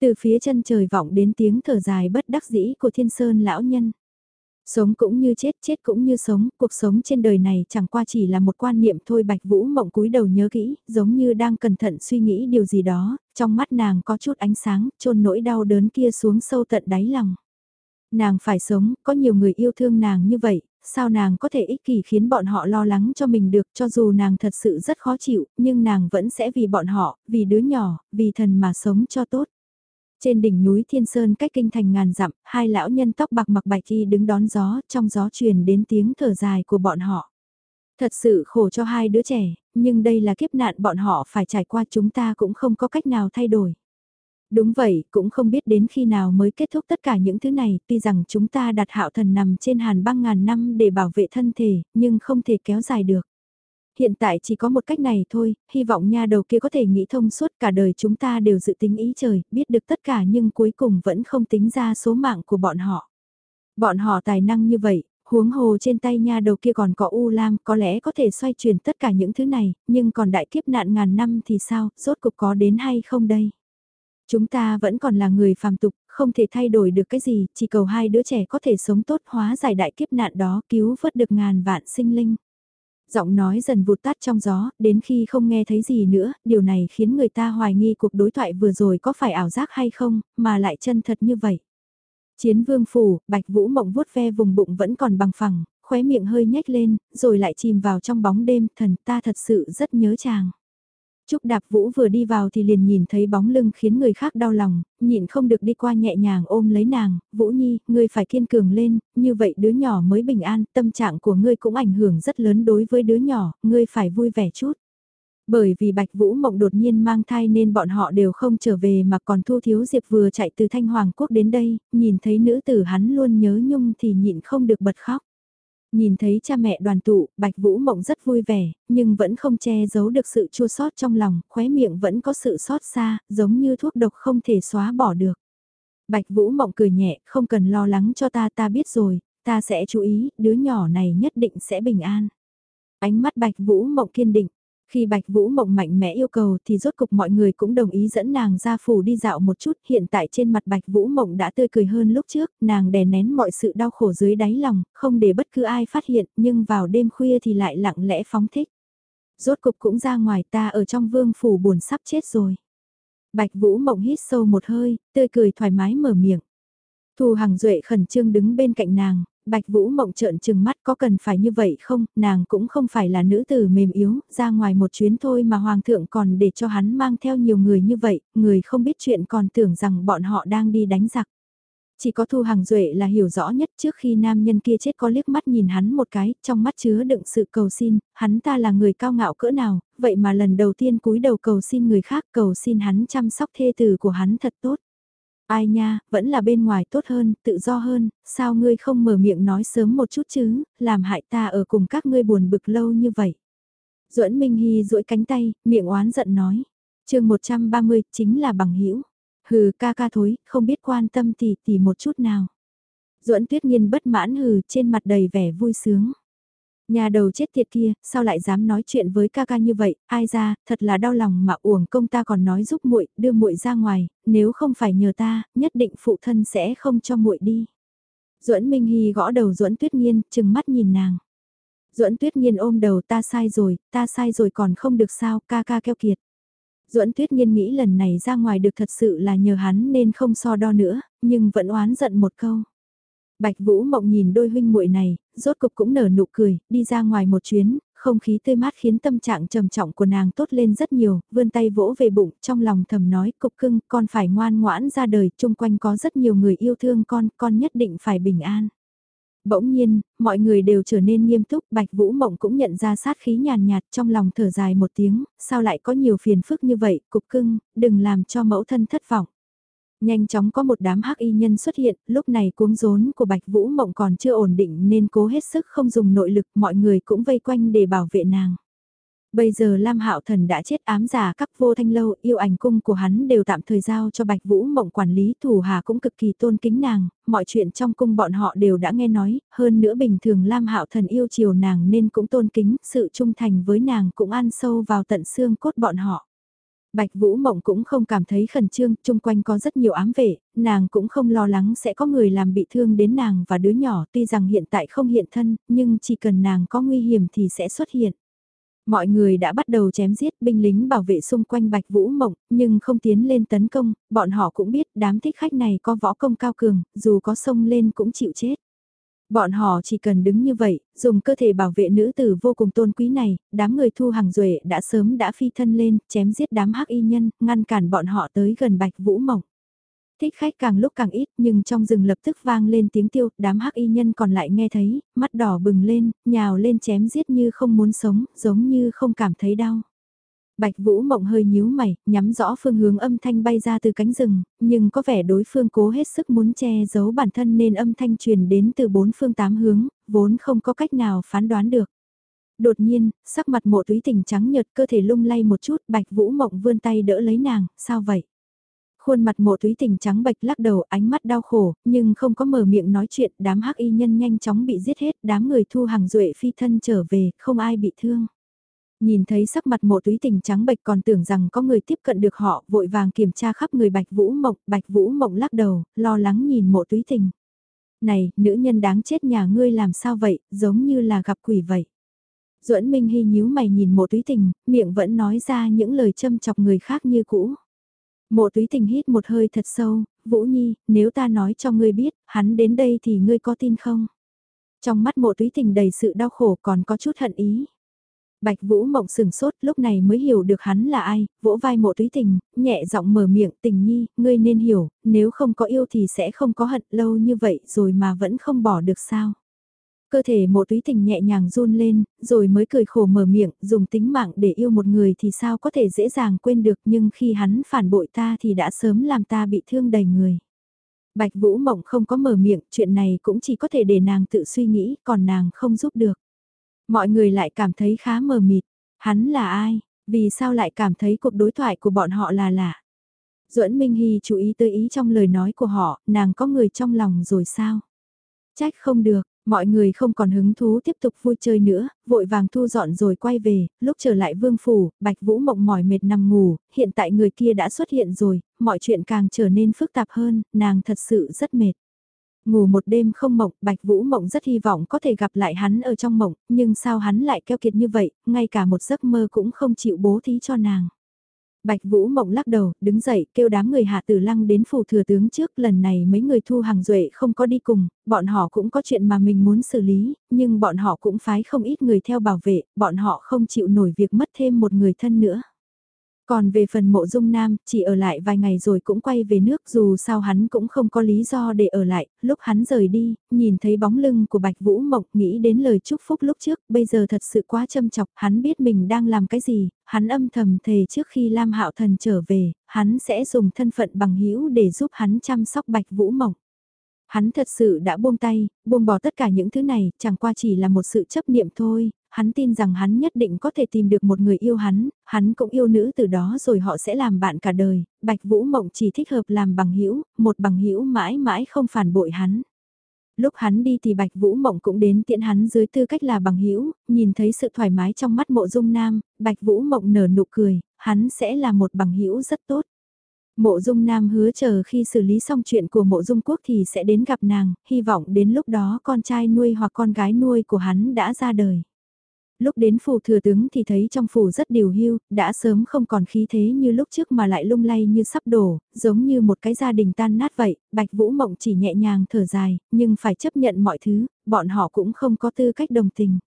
Từ phía chân trời vọng đến tiếng thở dài bất đắc dĩ của thiên sơn lão nhân. Sống cũng như chết, chết cũng như sống, cuộc sống trên đời này chẳng qua chỉ là một quan niệm thôi Bạch Vũ mộng cúi đầu nhớ kỹ, giống như đang cẩn thận suy nghĩ điều gì đó, trong mắt nàng có chút ánh sáng, trôn nỗi đau đớn kia xuống sâu tận đáy lòng. Nàng phải sống, có nhiều người yêu thương nàng như vậy, sao nàng có thể ích kỷ khiến bọn họ lo lắng cho mình được cho dù nàng thật sự rất khó chịu, nhưng nàng vẫn sẽ vì bọn họ, vì đứa nhỏ, vì thần mà sống cho tốt. Trên đỉnh núi Thiên Sơn cách kinh thành ngàn dặm, hai lão nhân tóc bạc mặc bạch y đứng đón gió, trong gió truyền đến tiếng thở dài của bọn họ. Thật sự khổ cho hai đứa trẻ, nhưng đây là kiếp nạn bọn họ phải trải qua chúng ta cũng không có cách nào thay đổi. Đúng vậy, cũng không biết đến khi nào mới kết thúc tất cả những thứ này, tuy rằng chúng ta đặt hạo thần nằm trên hàn băng ngàn năm để bảo vệ thân thể, nhưng không thể kéo dài được. Hiện tại chỉ có một cách này thôi, hy vọng nha đầu kia có thể nghĩ thông suốt cả đời chúng ta đều dự tính ý trời, biết được tất cả nhưng cuối cùng vẫn không tính ra số mạng của bọn họ. Bọn họ tài năng như vậy, huống hồ trên tay nha đầu kia còn có U Lam có lẽ có thể xoay chuyển tất cả những thứ này, nhưng còn đại kiếp nạn ngàn năm thì sao, rốt cục có đến hay không đây? Chúng ta vẫn còn là người phàm tục, không thể thay đổi được cái gì, chỉ cầu hai đứa trẻ có thể sống tốt hóa giải đại kiếp nạn đó cứu vớt được ngàn vạn sinh linh. Giọng nói dần vụt tắt trong gió, đến khi không nghe thấy gì nữa, điều này khiến người ta hoài nghi cuộc đối thoại vừa rồi có phải ảo giác hay không, mà lại chân thật như vậy. Chiến vương phủ, bạch vũ mộng vuốt ve vùng bụng vẫn còn bằng phẳng, khóe miệng hơi nhếch lên, rồi lại chìm vào trong bóng đêm, thần ta thật sự rất nhớ chàng. Trúc Đạp Vũ vừa đi vào thì liền nhìn thấy bóng lưng khiến người khác đau lòng, nhịn không được đi qua nhẹ nhàng ôm lấy nàng, Vũ Nhi, ngươi phải kiên cường lên, như vậy đứa nhỏ mới bình an, tâm trạng của ngươi cũng ảnh hưởng rất lớn đối với đứa nhỏ, ngươi phải vui vẻ chút. Bởi vì Bạch Vũ Mộng đột nhiên mang thai nên bọn họ đều không trở về mà còn Thu Thiếu Diệp vừa chạy từ Thanh Hoàng Quốc đến đây, nhìn thấy nữ tử hắn luôn nhớ nhung thì nhịn không được bật khóc. Nhìn thấy cha mẹ đoàn tụ, Bạch Vũ Mộng rất vui vẻ, nhưng vẫn không che giấu được sự chua xót trong lòng, khóe miệng vẫn có sự xót xa, giống như thuốc độc không thể xóa bỏ được. Bạch Vũ Mộng cười nhẹ, không cần lo lắng cho ta ta biết rồi, ta sẽ chú ý, đứa nhỏ này nhất định sẽ bình an. Ánh mắt Bạch Vũ Mộng kiên định, khi Bạch Vũ Mộng mạnh mẽ yêu cầu thì rốt cục mọi người cũng đồng ý dẫn nàng ra phủ đi dạo một chút. Hiện tại trên mặt Bạch Vũ Mộng đã tươi cười hơn lúc trước, nàng đè nén mọi sự đau khổ dưới đáy lòng, không để bất cứ ai phát hiện, nhưng vào đêm khuya thì lại lặng lẽ phóng thích. Rốt cục cũng ra ngoài ta ở trong vương phủ buồn sắp chết rồi. Bạch Vũ Mộng hít sâu một hơi, tươi cười thoải mái mở miệng. Thù Hằng Duệ khẩn trương đứng bên cạnh nàng, Bạch Vũ Mộng trợn trừng mắt có cần phải như vậy không, nàng cũng không phải là nữ tử mềm yếu, ra ngoài một chuyến thôi mà Hoàng thượng còn để cho hắn mang theo nhiều người như vậy, người không biết chuyện còn tưởng rằng bọn họ đang đi đánh giặc. Chỉ có Thu Hằng Duệ là hiểu rõ nhất trước khi nam nhân kia chết có liếc mắt nhìn hắn một cái, trong mắt chứa đựng sự cầu xin, hắn ta là người cao ngạo cỡ nào, vậy mà lần đầu tiên cúi đầu cầu xin người khác cầu xin hắn chăm sóc thê tử của hắn thật tốt. Ai nha, vẫn là bên ngoài tốt hơn, tự do hơn, sao ngươi không mở miệng nói sớm một chút chứ, làm hại ta ở cùng các ngươi buồn bực lâu như vậy. Duẫn Minh Hy duỗi cánh tay, miệng oán giận nói. chương 130 chính là bằng hữu Hừ ca ca thối, không biết quan tâm tỷ tỷ một chút nào. Duẫn Tuyết Nhiên bất mãn hừ trên mặt đầy vẻ vui sướng. Nhà đầu chết tiệt kia, sao lại dám nói chuyện với ca ca như vậy, ai ra, thật là đau lòng mà uổng công ta còn nói giúp muội, đưa muội ra ngoài, nếu không phải nhờ ta, nhất định phụ thân sẽ không cho muội đi. Duẫn Minh Hy gõ đầu Duẫn Tuyết Nhiên, chừng mắt nhìn nàng. Duẫn Tuyết Nhiên ôm đầu ta sai rồi, ta sai rồi còn không được sao, ca ca keo kiệt. Duẫn Tuyết Nhiên nghĩ lần này ra ngoài được thật sự là nhờ hắn nên không so đo nữa, nhưng vẫn oán giận một câu. Bạch Vũ Mộng nhìn đôi huynh muội này, rốt cục cũng nở nụ cười, đi ra ngoài một chuyến, không khí tươi mát khiến tâm trạng trầm trọng của nàng tốt lên rất nhiều, vươn tay vỗ về bụng, trong lòng thầm nói, cục cưng, con phải ngoan ngoãn ra đời, chung quanh có rất nhiều người yêu thương con, con nhất định phải bình an. Bỗng nhiên, mọi người đều trở nên nghiêm túc, Bạch Vũ Mộng cũng nhận ra sát khí nhàn nhạt trong lòng thở dài một tiếng, sao lại có nhiều phiền phức như vậy, cục cưng, đừng làm cho mẫu thân thất vọng. Nhanh chóng có một đám hắc y nhân xuất hiện, lúc này cuống rốn của Bạch Vũ Mộng còn chưa ổn định nên cố hết sức không dùng nội lực, mọi người cũng vây quanh để bảo vệ nàng. Bây giờ Lam Hạo Thần đã chết ám giả các vô thanh lâu, yêu ảnh cung của hắn đều tạm thời giao cho Bạch Vũ Mộng quản lý, thủ hà cũng cực kỳ tôn kính nàng, mọi chuyện trong cung bọn họ đều đã nghe nói, hơn nữa bình thường Lam Hạo Thần yêu chiều nàng nên cũng tôn kính, sự trung thành với nàng cũng ăn sâu vào tận xương cốt bọn họ. Bạch Vũ Mộng cũng không cảm thấy khẩn trương, chung quanh có rất nhiều ám vệ, nàng cũng không lo lắng sẽ có người làm bị thương đến nàng và đứa nhỏ tuy rằng hiện tại không hiện thân, nhưng chỉ cần nàng có nguy hiểm thì sẽ xuất hiện. Mọi người đã bắt đầu chém giết binh lính bảo vệ xung quanh Bạch Vũ Mộng, nhưng không tiến lên tấn công, bọn họ cũng biết đám thích khách này có võ công cao cường, dù có sông lên cũng chịu chết. Bọn họ chỉ cần đứng như vậy, dùng cơ thể bảo vệ nữ tử vô cùng tôn quý này, đám người thu hàng duệ đã sớm đã phi thân lên, chém giết đám hắc y nhân, ngăn cản bọn họ tới gần Bạch Vũ Mộng. Thích khách càng lúc càng ít nhưng trong rừng lập tức vang lên tiếng tiêu, đám hắc y nhân còn lại nghe thấy, mắt đỏ bừng lên, nhào lên chém giết như không muốn sống, giống như không cảm thấy đau. Bạch Vũ Mộng hơi nhíu mày, nhắm rõ phương hướng âm thanh bay ra từ cánh rừng, nhưng có vẻ đối phương cố hết sức muốn che giấu bản thân nên âm thanh truyền đến từ bốn phương tám hướng, vốn không có cách nào phán đoán được. Đột nhiên, sắc mặt mộ túy tình trắng nhợt cơ thể lung lay một chút, Bạch Vũ Mộng vươn tay đỡ lấy nàng, sao vậy? Khuôn mặt mộ túy tình trắng bạch lắc đầu ánh mắt đau khổ, nhưng không có mở miệng nói chuyện, đám hắc y nhân nhanh chóng bị giết hết, đám người thu hàng duệ phi thân trở về, không ai bị thương. Nhìn thấy sắc mặt mộ túy tình trắng bệch còn tưởng rằng có người tiếp cận được họ, vội vàng kiểm tra khắp người Bạch Vũ Mộng, Bạch Vũ Mộng lắc đầu, lo lắng nhìn mộ túy tình. Này, nữ nhân đáng chết nhà ngươi làm sao vậy, giống như là gặp quỷ vậy. duẫn Minh Hy nhíu mày nhìn mộ túy tình, miệng vẫn nói ra những lời châm chọc người khác như cũ. Mộ túy tình hít một hơi thật sâu, Vũ Nhi, nếu ta nói cho ngươi biết, hắn đến đây thì ngươi có tin không? Trong mắt mộ túy tình đầy sự đau khổ còn có chút hận ý. Bạch Vũ mộng sừng sốt lúc này mới hiểu được hắn là ai, vỗ vai mộ túy tình, nhẹ giọng mở miệng tình nhi, ngươi nên hiểu, nếu không có yêu thì sẽ không có hận lâu như vậy rồi mà vẫn không bỏ được sao. Cơ thể mộ túy tình nhẹ nhàng run lên, rồi mới cười khổ mở miệng, dùng tính mạng để yêu một người thì sao có thể dễ dàng quên được nhưng khi hắn phản bội ta thì đã sớm làm ta bị thương đầy người. Bạch Vũ Mộng không có mở miệng, chuyện này cũng chỉ có thể để nàng tự suy nghĩ, còn nàng không giúp được. Mọi người lại cảm thấy khá mờ mịt, hắn là ai, vì sao lại cảm thấy cuộc đối thoại của bọn họ là lạ. Duẫn Minh Hy chú ý tới ý trong lời nói của họ, nàng có người trong lòng rồi sao? Trách không được, Mọi người không còn hứng thú tiếp tục vui chơi nữa, vội vàng thu dọn rồi quay về, lúc trở lại vương phủ, Bạch Vũ mộng mỏi mệt nằm ngủ, hiện tại người kia đã xuất hiện rồi, mọi chuyện càng trở nên phức tạp hơn, nàng thật sự rất mệt. Ngủ một đêm không mộng, Bạch Vũ mộng rất hy vọng có thể gặp lại hắn ở trong mộng, nhưng sao hắn lại keo kiệt như vậy, ngay cả một giấc mơ cũng không chịu bố thí cho nàng. Bạch Vũ Mộng lắc đầu, đứng dậy, kêu đám người hạ tử lăng đến phủ thừa tướng trước, lần này mấy người thu hàng duệ không có đi cùng, bọn họ cũng có chuyện mà mình muốn xử lý, nhưng bọn họ cũng phái không ít người theo bảo vệ, bọn họ không chịu nổi việc mất thêm một người thân nữa. Còn về phần mộ dung nam, chỉ ở lại vài ngày rồi cũng quay về nước dù sao hắn cũng không có lý do để ở lại, lúc hắn rời đi, nhìn thấy bóng lưng của Bạch Vũ Mộng nghĩ đến lời chúc phúc lúc trước, bây giờ thật sự quá châm chọc, hắn biết mình đang làm cái gì, hắn âm thầm thề trước khi Lam Hạo Thần trở về, hắn sẽ dùng thân phận bằng hữu để giúp hắn chăm sóc Bạch Vũ Mộng. Hắn thật sự đã buông tay, buông bỏ tất cả những thứ này, chẳng qua chỉ là một sự chấp niệm thôi, hắn tin rằng hắn nhất định có thể tìm được một người yêu hắn, hắn cũng yêu nữ từ đó rồi họ sẽ làm bạn cả đời, Bạch Vũ Mộng chỉ thích hợp làm bằng hữu, một bằng hữu mãi mãi không phản bội hắn. Lúc hắn đi thì Bạch Vũ Mộng cũng đến tiện hắn dưới tư cách là bằng hữu, nhìn thấy sự thoải mái trong mắt Mộ Dung Nam, Bạch Vũ Mộng nở nụ cười, hắn sẽ là một bằng hữu rất tốt. Mộ Dung Nam hứa chờ khi xử lý xong chuyện của Mộ Dung Quốc thì sẽ đến gặp nàng, hy vọng đến lúc đó con trai nuôi hoặc con gái nuôi của hắn đã ra đời lúc đến phủ thừa tướng thì thấy trong phủ rất điều hưu, đã sớm không còn khí thế như lúc trước mà lại lung lay như sắp đổ, giống như một cái gia đình tan nát vậy, Bạch Vũ Mộng chỉ nhẹ nhàng thở dài, nhưng phải chấp nhận mọi thứ, bọn họ cũng không có tư cách đồng tình.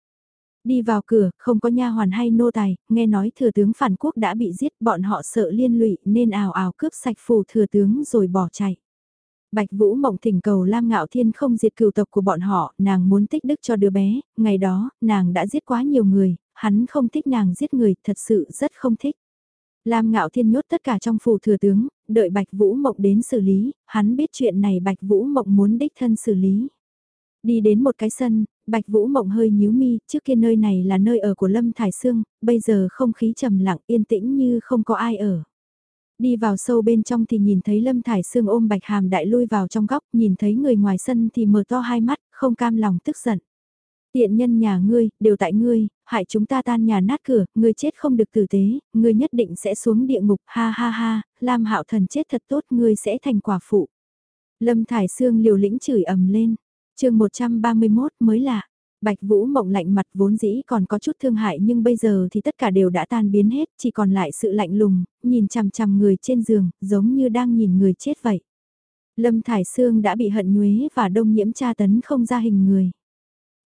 Đi vào cửa, không có nha hoàn hay nô tài, nghe nói thừa tướng phản quốc đã bị giết, bọn họ sợ liên lụy nên ào ào cướp sạch phủ thừa tướng rồi bỏ chạy. Bạch Vũ Mộng thỉnh cầu Lam Ngạo Thiên không diệt cửu tộc của bọn họ, nàng muốn tích đức cho đứa bé, ngày đó, nàng đã giết quá nhiều người, hắn không thích nàng giết người, thật sự rất không thích. Lam Ngạo Thiên nhốt tất cả trong phủ thừa tướng, đợi Bạch Vũ Mộng đến xử lý, hắn biết chuyện này Bạch Vũ Mộng muốn đích thân xử lý. Đi đến một cái sân, Bạch Vũ Mộng hơi nhíu mi, trước kia nơi này là nơi ở của Lâm Thải Sương, bây giờ không khí trầm lặng yên tĩnh như không có ai ở. Đi vào sâu bên trong thì nhìn thấy Lâm Thải Sương ôm Bạch Hàm Đại lui vào trong góc, nhìn thấy người ngoài sân thì mở to hai mắt, không cam lòng tức giận. Tiện nhân nhà ngươi, đều tại ngươi, hại chúng ta tan nhà nát cửa, ngươi chết không được tử tế, ngươi nhất định sẽ xuống địa ngục, ha ha ha, Lam Hạo Thần chết thật tốt, ngươi sẽ thành quả phụ. Lâm Thải Sương liều lĩnh chửi ầm lên, chương 131 mới lạ. Bạch Vũ mộng lạnh mặt vốn dĩ còn có chút thương hại nhưng bây giờ thì tất cả đều đã tan biến hết, chỉ còn lại sự lạnh lùng, nhìn chằm chằm người trên giường, giống như đang nhìn người chết vậy. Lâm Thải Sương đã bị hận nhuế và đông nhiễm tra tấn không ra hình người.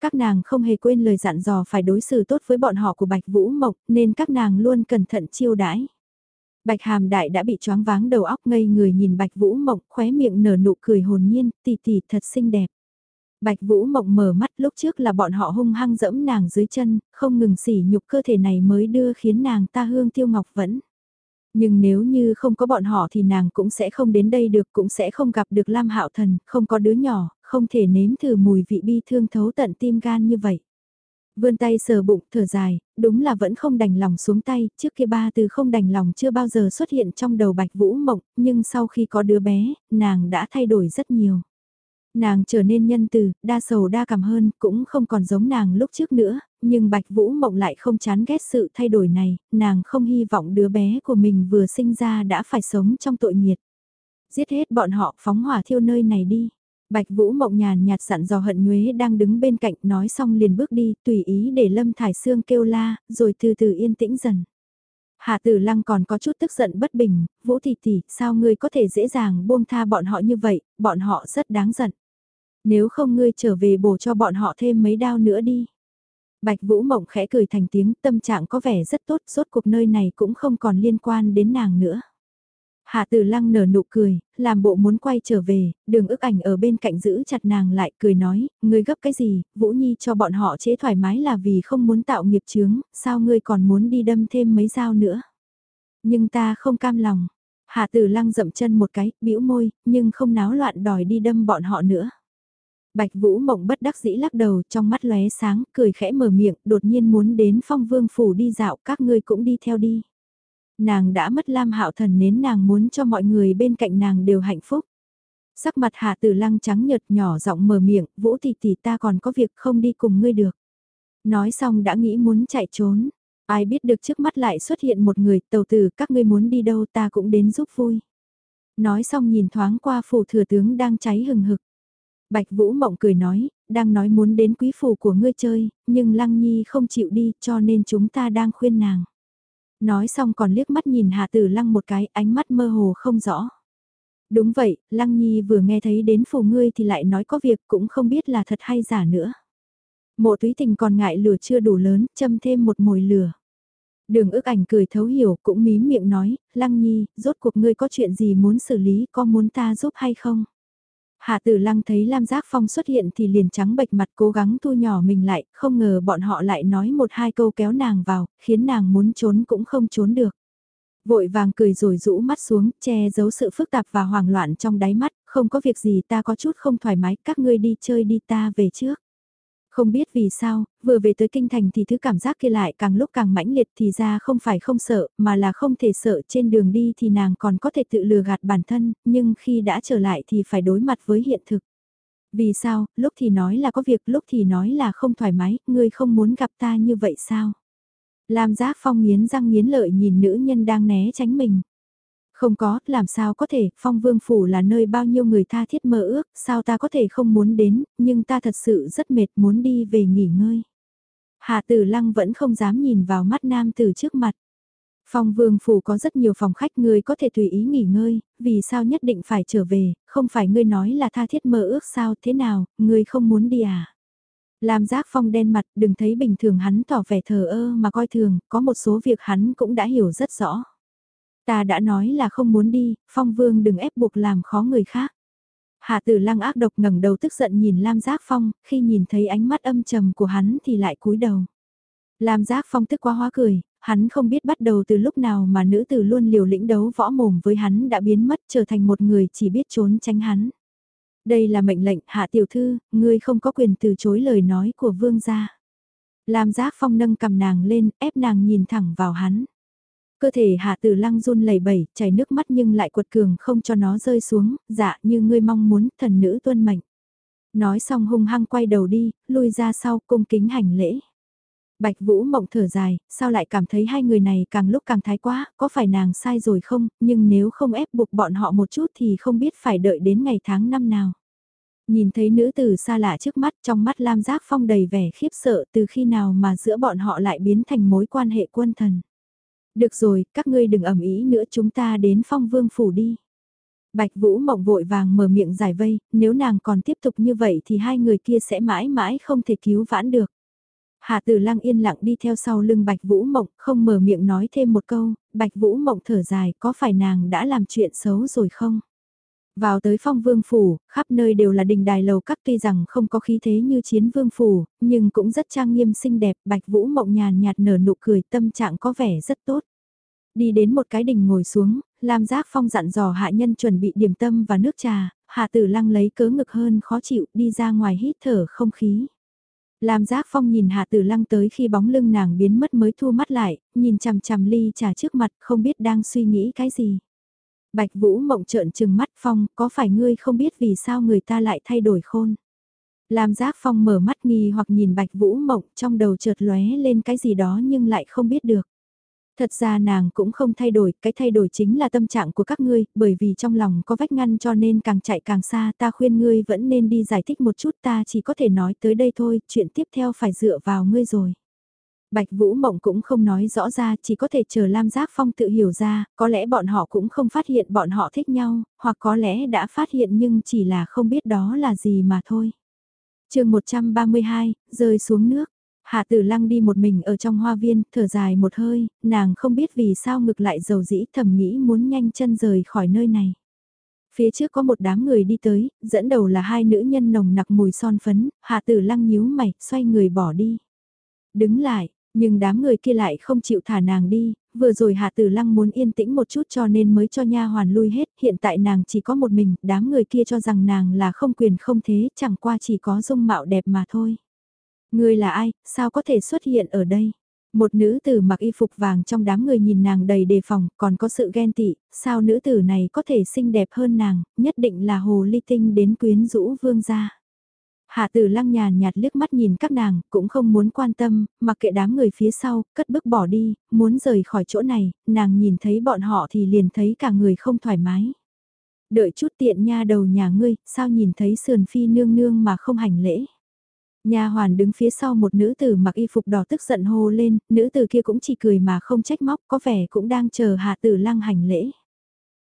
Các nàng không hề quên lời dặn dò phải đối xử tốt với bọn họ của Bạch Vũ Mộc nên các nàng luôn cẩn thận chiêu đãi. Bạch Hàm Đại đã bị choáng váng đầu óc ngây người nhìn Bạch Vũ Mộc khóe miệng nở nụ cười hồn nhiên, tỷ tỷ thật xinh đẹp. Bạch Vũ Mộng mở mắt lúc trước là bọn họ hung hăng dẫm nàng dưới chân, không ngừng sỉ nhục cơ thể này mới đưa khiến nàng ta hương tiêu ngọc vẫn. Nhưng nếu như không có bọn họ thì nàng cũng sẽ không đến đây được, cũng sẽ không gặp được Lam Hạo Thần, không có đứa nhỏ, không thể nếm thử mùi vị bi thương thấu tận tim gan như vậy. Vươn tay sờ bụng, thở dài, đúng là vẫn không đành lòng xuống tay, trước kia ba từ không đành lòng chưa bao giờ xuất hiện trong đầu Bạch Vũ Mộng, nhưng sau khi có đứa bé, nàng đã thay đổi rất nhiều. Nàng trở nên nhân từ, đa sầu đa cảm hơn, cũng không còn giống nàng lúc trước nữa, nhưng Bạch Vũ Mộng lại không chán ghét sự thay đổi này, nàng không hy vọng đứa bé của mình vừa sinh ra đã phải sống trong tội nghiệt. Giết hết bọn họ phóng hỏa thiêu nơi này đi. Bạch Vũ Mộng nhàn nhạt dặn dò hận nhuế đang đứng bên cạnh nói xong liền bước đi, tùy ý để Lâm Thải Sương kêu la, rồi từ từ yên tĩnh dần. Hạ Tử Lăng còn có chút tức giận bất bình, Vũ Thị Tỷ, sao ngươi có thể dễ dàng buông tha bọn họ như vậy, bọn họ rất đáng giận. Nếu không ngươi trở về bổ cho bọn họ thêm mấy đao nữa đi. Bạch Vũ Mộng khẽ cười thành tiếng tâm trạng có vẻ rất tốt, rốt cuộc nơi này cũng không còn liên quan đến nàng nữa. Hạ Tử Lăng nở nụ cười, làm bộ muốn quay trở về, đường ức ảnh ở bên cạnh giữ chặt nàng lại, cười nói, ngươi gấp cái gì, Vũ Nhi cho bọn họ chế thoải mái là vì không muốn tạo nghiệp chướng, sao ngươi còn muốn đi đâm thêm mấy dao nữa. Nhưng ta không cam lòng. Hạ Tử Lăng dậm chân một cái, bĩu môi, nhưng không náo loạn đòi đi đâm bọn họ nữa. Bạch Vũ Mộng bất đắc dĩ lắc đầu trong mắt lóe sáng, cười khẽ mở miệng, đột nhiên muốn đến phong vương phủ đi dạo, các ngươi cũng đi theo đi. Nàng đã mất lam hạo thần nến nàng muốn cho mọi người bên cạnh nàng đều hạnh phúc. Sắc mặt hạ tử lăng trắng nhợt nhỏ giọng mở miệng, Vũ tỷ tỷ ta còn có việc không đi cùng ngươi được. Nói xong đã nghĩ muốn chạy trốn. Ai biết được trước mắt lại xuất hiện một người, tàu tử các ngươi muốn đi đâu ta cũng đến giúp vui. Nói xong nhìn thoáng qua phủ thừa tướng đang cháy hừng hực. Bạch Vũ Mộng cười nói, đang nói muốn đến quý phủ của ngươi chơi, nhưng Lăng Nhi không chịu đi cho nên chúng ta đang khuyên nàng. Nói xong còn liếc mắt nhìn Hà Tử Lăng một cái ánh mắt mơ hồ không rõ. Đúng vậy, Lăng Nhi vừa nghe thấy đến phủ ngươi thì lại nói có việc cũng không biết là thật hay giả nữa. Mộ túy tình còn ngại lửa chưa đủ lớn, châm thêm một mồi lửa. Đường Ước ảnh cười thấu hiểu cũng mím miệng nói, Lăng Nhi, rốt cuộc ngươi có chuyện gì muốn xử lý, có muốn ta giúp hay không? Hạ tử lăng thấy Lam Giác Phong xuất hiện thì liền trắng bệch mặt cố gắng thu nhỏ mình lại, không ngờ bọn họ lại nói một hai câu kéo nàng vào, khiến nàng muốn trốn cũng không trốn được. Vội vàng cười rồi rũ mắt xuống, che giấu sự phức tạp và hoảng loạn trong đáy mắt, không có việc gì ta có chút không thoải mái, các ngươi đi chơi đi ta về trước. Không biết vì sao, vừa về tới kinh thành thì thứ cảm giác kia lại càng lúc càng mãnh liệt thì ra không phải không sợ, mà là không thể sợ trên đường đi thì nàng còn có thể tự lừa gạt bản thân, nhưng khi đã trở lại thì phải đối mặt với hiện thực. Vì sao, lúc thì nói là có việc, lúc thì nói là không thoải mái, ngươi không muốn gặp ta như vậy sao? Lam giác phong nghiến răng nghiến lợi nhìn nữ nhân đang né tránh mình. Không có, làm sao có thể, phong vương phủ là nơi bao nhiêu người tha thiết mơ ước, sao ta có thể không muốn đến, nhưng ta thật sự rất mệt muốn đi về nghỉ ngơi. Hạ tử lăng vẫn không dám nhìn vào mắt nam tử trước mặt. Phong vương phủ có rất nhiều phòng khách người có thể tùy ý nghỉ ngơi, vì sao nhất định phải trở về, không phải ngươi nói là tha thiết mơ ước sao thế nào, ngươi không muốn đi à? Làm giác phong đen mặt đừng thấy bình thường hắn tỏ vẻ thờ ơ mà coi thường, có một số việc hắn cũng đã hiểu rất rõ. Ta đã nói là không muốn đi, phong vương đừng ép buộc làm khó người khác. Hạ tử lăng ác độc ngẩng đầu tức giận nhìn Lam Giác Phong, khi nhìn thấy ánh mắt âm trầm của hắn thì lại cúi đầu. Lam Giác Phong tức quá hóa cười, hắn không biết bắt đầu từ lúc nào mà nữ tử luôn liều lĩnh đấu võ mồm với hắn đã biến mất trở thành một người chỉ biết trốn tránh hắn. Đây là mệnh lệnh hạ tiểu thư, ngươi không có quyền từ chối lời nói của vương gia. Lam giác phong nâng cầm nàng lên, ép nàng nhìn thẳng vào hắn. Cơ thể hạ tử lăng run lẩy bẩy, chảy nước mắt nhưng lại quật cường không cho nó rơi xuống, dạ như ngươi mong muốn, thần nữ tuân mệnh. Nói xong hung hăng quay đầu đi, lui ra sau cung kính hành lễ. Bạch Vũ mộng thở dài, sao lại cảm thấy hai người này càng lúc càng thái quá, có phải nàng sai rồi không, nhưng nếu không ép buộc bọn họ một chút thì không biết phải đợi đến ngày tháng năm nào. Nhìn thấy nữ tử xa lạ trước mắt trong mắt Lam Giác Phong đầy vẻ khiếp sợ từ khi nào mà giữa bọn họ lại biến thành mối quan hệ quân thần. Được rồi, các ngươi đừng ẩm ý nữa chúng ta đến phong vương phủ đi. Bạch Vũ mộng vội vàng mở miệng giải vây, nếu nàng còn tiếp tục như vậy thì hai người kia sẽ mãi mãi không thể cứu vãn được. Hạ Tử Lăng yên lặng đi theo sau lưng Bạch Vũ Mộng, không mở miệng nói thêm một câu, Bạch Vũ Mộng thở dài, có phải nàng đã làm chuyện xấu rồi không? Vào tới phong vương phủ, khắp nơi đều là đình đài lầu các tuy rằng không có khí thế như chiến vương phủ, nhưng cũng rất trang nghiêm xinh đẹp, Bạch Vũ Mộng nhàn nhạt nở nụ cười tâm trạng có vẻ rất tốt. Đi đến một cái đình ngồi xuống, Lam Giác Phong dặn dò hạ nhân chuẩn bị điểm tâm và nước trà, hạ tử lăng lấy cớ ngực hơn khó chịu đi ra ngoài hít thở không khí. Lam Giác Phong nhìn Hạ Tử Lăng tới khi bóng lưng nàng biến mất mới thu mắt lại, nhìn chằm chằm ly trà trước mặt không biết đang suy nghĩ cái gì. Bạch Vũ mộng trợn trừng mắt Phong, có phải ngươi không biết vì sao người ta lại thay đổi khôn? Làm Giác Phong mở mắt nghi hoặc nhìn Bạch Vũ mộng trong đầu chợt lóe lên cái gì đó nhưng lại không biết được. Thật ra nàng cũng không thay đổi, cái thay đổi chính là tâm trạng của các ngươi, bởi vì trong lòng có vách ngăn cho nên càng chạy càng xa, ta khuyên ngươi vẫn nên đi giải thích một chút ta chỉ có thể nói tới đây thôi, chuyện tiếp theo phải dựa vào ngươi rồi. Bạch Vũ Mộng cũng không nói rõ ra, chỉ có thể chờ Lam Giác Phong tự hiểu ra, có lẽ bọn họ cũng không phát hiện bọn họ thích nhau, hoặc có lẽ đã phát hiện nhưng chỉ là không biết đó là gì mà thôi. chương 132, rơi xuống nước. Hạ tử lăng đi một mình ở trong hoa viên, thở dài một hơi, nàng không biết vì sao ngực lại dầu dĩ thầm nghĩ muốn nhanh chân rời khỏi nơi này. Phía trước có một đám người đi tới, dẫn đầu là hai nữ nhân nồng nặc mùi son phấn, hạ tử lăng nhíu mày, xoay người bỏ đi. Đứng lại, nhưng đám người kia lại không chịu thả nàng đi, vừa rồi Hạ Tử Lăng muốn yên tĩnh một chút cho nên mới cho nha hoàn lui hết, hiện tại nàng chỉ có một mình, đám người kia cho rằng nàng là không quyền không thế, chẳng qua chỉ có dung mạo đẹp mà thôi. Người là ai, sao có thể xuất hiện ở đây? Một nữ tử mặc y phục vàng trong đám người nhìn nàng đầy đề phòng, còn có sự ghen tị, sao nữ tử này có thể xinh đẹp hơn nàng, nhất định là hồ ly tinh đến quyến rũ vương gia. Hạ tử lăng nhàn nhạt liếc mắt nhìn các nàng, cũng không muốn quan tâm, mặc kệ đám người phía sau, cất bước bỏ đi, muốn rời khỏi chỗ này, nàng nhìn thấy bọn họ thì liền thấy cả người không thoải mái. Đợi chút tiện nha đầu nhà ngươi, sao nhìn thấy sườn phi nương nương mà không hành lễ. Nhà hoàn đứng phía sau một nữ tử mặc y phục đỏ tức giận hô lên, nữ tử kia cũng chỉ cười mà không trách móc, có vẻ cũng đang chờ hạ tử lăng hành lễ.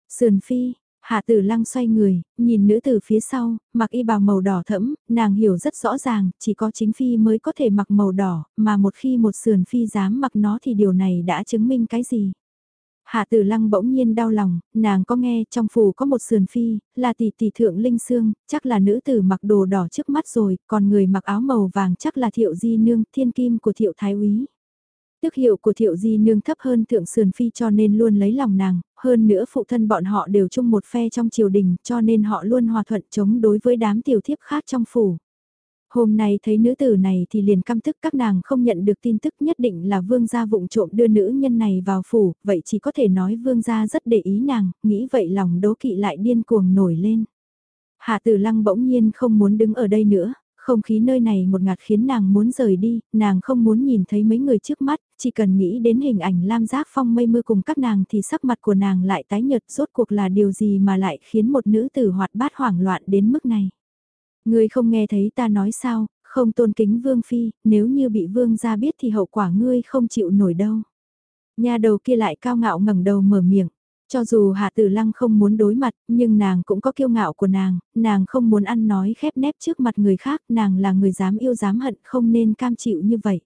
Sườn phi, Hạ tử lăng xoay người, nhìn nữ tử phía sau, mặc y bào màu đỏ thẫm, nàng hiểu rất rõ ràng, chỉ có chính phi mới có thể mặc màu đỏ, mà một khi một sườn phi dám mặc nó thì điều này đã chứng minh cái gì. Hạ tử lăng bỗng nhiên đau lòng, nàng có nghe trong phủ có một sườn phi, là tỷ tỷ thượng linh xương, chắc là nữ tử mặc đồ đỏ trước mắt rồi, còn người mặc áo màu vàng chắc là thiệu di nương, thiên kim của thiệu thái úy. Tước hiệu của thiệu di nương thấp hơn thượng sườn phi cho nên luôn lấy lòng nàng, hơn nữa phụ thân bọn họ đều chung một phe trong triều đình cho nên họ luôn hòa thuận chống đối với đám tiểu thiếp khác trong phủ. Hôm nay thấy nữ tử này thì liền căm thức các nàng không nhận được tin tức nhất định là vương gia vụng trộm đưa nữ nhân này vào phủ, vậy chỉ có thể nói vương gia rất để ý nàng, nghĩ vậy lòng đố kỵ lại điên cuồng nổi lên. Hạ tử lăng bỗng nhiên không muốn đứng ở đây nữa, không khí nơi này một ngạt khiến nàng muốn rời đi, nàng không muốn nhìn thấy mấy người trước mắt, chỉ cần nghĩ đến hình ảnh lam giác phong mây mưa cùng các nàng thì sắc mặt của nàng lại tái nhợt rốt cuộc là điều gì mà lại khiến một nữ tử hoạt bát hoảng loạn đến mức này. Ngươi không nghe thấy ta nói sao, không tôn kính vương phi, nếu như bị vương gia biết thì hậu quả ngươi không chịu nổi đâu. Nhà đầu kia lại cao ngạo ngẩng đầu mở miệng. Cho dù Hạ Tử Lăng không muốn đối mặt, nhưng nàng cũng có kiêu ngạo của nàng, nàng không muốn ăn nói khép nép trước mặt người khác, nàng là người dám yêu dám hận không nên cam chịu như vậy.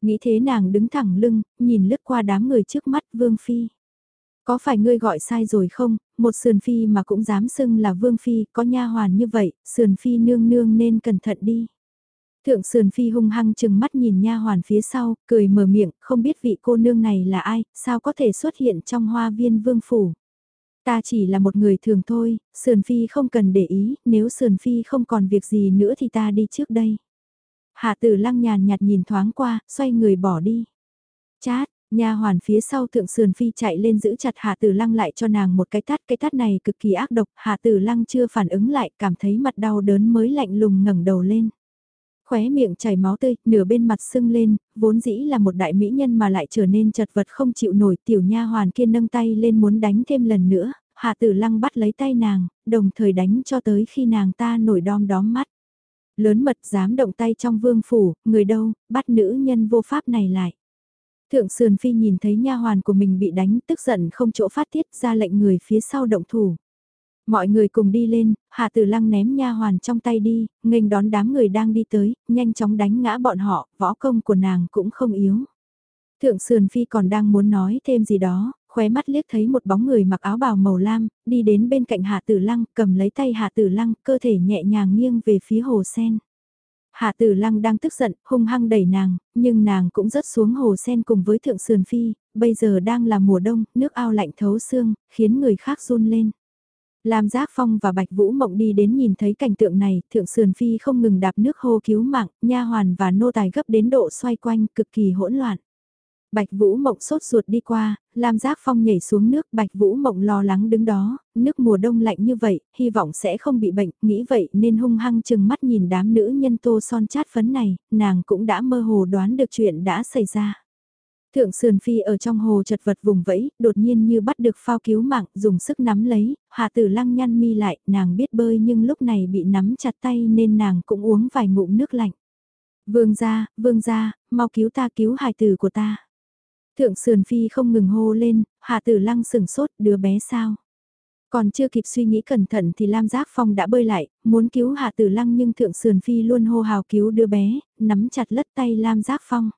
Nghĩ thế nàng đứng thẳng lưng, nhìn lướt qua đám người trước mắt Vương Phi. Có phải ngươi gọi sai rồi không, một sườn phi mà cũng dám xưng là vương phi, có nha hoàn như vậy, sườn phi nương nương nên cẩn thận đi. Thượng sườn phi hung hăng chừng mắt nhìn nha hoàn phía sau, cười mở miệng, không biết vị cô nương này là ai, sao có thể xuất hiện trong hoa viên vương phủ. Ta chỉ là một người thường thôi, sườn phi không cần để ý, nếu sườn phi không còn việc gì nữa thì ta đi trước đây. Hạ tử lăng nhàn nhạt nhìn thoáng qua, xoay người bỏ đi. Chát, nha hoàn phía sau thượng sườn phi chạy lên giữ chặt hạ tử lăng lại cho nàng một cái tát, cái tát này cực kỳ ác độc, hạ tử lăng chưa phản ứng lại, cảm thấy mặt đau đớn mới lạnh lùng ngẩng đầu lên khóe miệng chảy máu tươi, nửa bên mặt sưng lên, vốn dĩ là một đại mỹ nhân mà lại trở nên chật vật không chịu nổi, tiểu nha hoàn kia nâng tay lên muốn đánh thêm lần nữa, hạ tử lăng bắt lấy tay nàng, đồng thời đánh cho tới khi nàng ta nổi đom đóm mắt. Lớn mật dám động tay trong vương phủ, người đâu, bắt nữ nhân vô pháp này lại. Thượng sườn phi nhìn thấy nha hoàn của mình bị đánh tức giận không chỗ phát tiết ra lệnh người phía sau động thủ. Mọi người cùng đi lên, Hạ Tử Lăng ném nha hoàn trong tay đi, nghênh đón đám người đang đi tới, nhanh chóng đánh ngã bọn họ, võ công của nàng cũng không yếu. Thượng Sườn Phi còn đang muốn nói thêm gì đó, khóe mắt liếc thấy một bóng người mặc áo bào màu lam, đi đến bên cạnh Hạ Tử Lăng, cầm lấy tay Hạ Tử Lăng, cơ thể nhẹ nhàng nghiêng về phía hồ sen. Hạ Tử Lăng đang tức giận, hung hăng đẩy nàng, nhưng nàng cũng rớt xuống hồ sen cùng với Thượng Sườn Phi, bây giờ đang là mùa đông, nước ao lạnh thấu xương, khiến người khác run lên. Lam Giác Phong và Bạch Vũ Mộng đi đến nhìn thấy cảnh tượng này, Thượng Sườn Phi không ngừng đạp nước hô cứu mạng, nha hoàn và nô tài gấp đến độ xoay quanh, cực kỳ hỗn loạn. Bạch Vũ Mộng sốt ruột đi qua, Lam Giác Phong nhảy xuống nước, Bạch Vũ Mộng lo lắng đứng đó, nước mùa đông lạnh như vậy, hy vọng sẽ không bị bệnh, nghĩ vậy nên hung hăng chừng mắt nhìn đám nữ nhân tô son chát phấn này, nàng cũng đã mơ hồ đoán được chuyện đã xảy ra. Thượng sườn phi ở trong hồ chật vật vùng vẫy, đột nhiên như bắt được phao cứu mạng, dùng sức nắm lấy, hà tử lăng nhăn mi lại, nàng biết bơi nhưng lúc này bị nắm chặt tay nên nàng cũng uống vài ngụm nước lạnh. Vương gia, vương gia, mau cứu ta cứu hài tử của ta. Thượng sườn phi không ngừng hô lên, hà tử lăng sừng sốt, đứa bé sao? Còn chưa kịp suy nghĩ cẩn thận thì Lam Giác Phong đã bơi lại, muốn cứu hà Tử Lăng nhưng Thượng Sườn Phi luôn hô hào cứu đứa bé, nắm chặt lất tay Lam Giác Phong.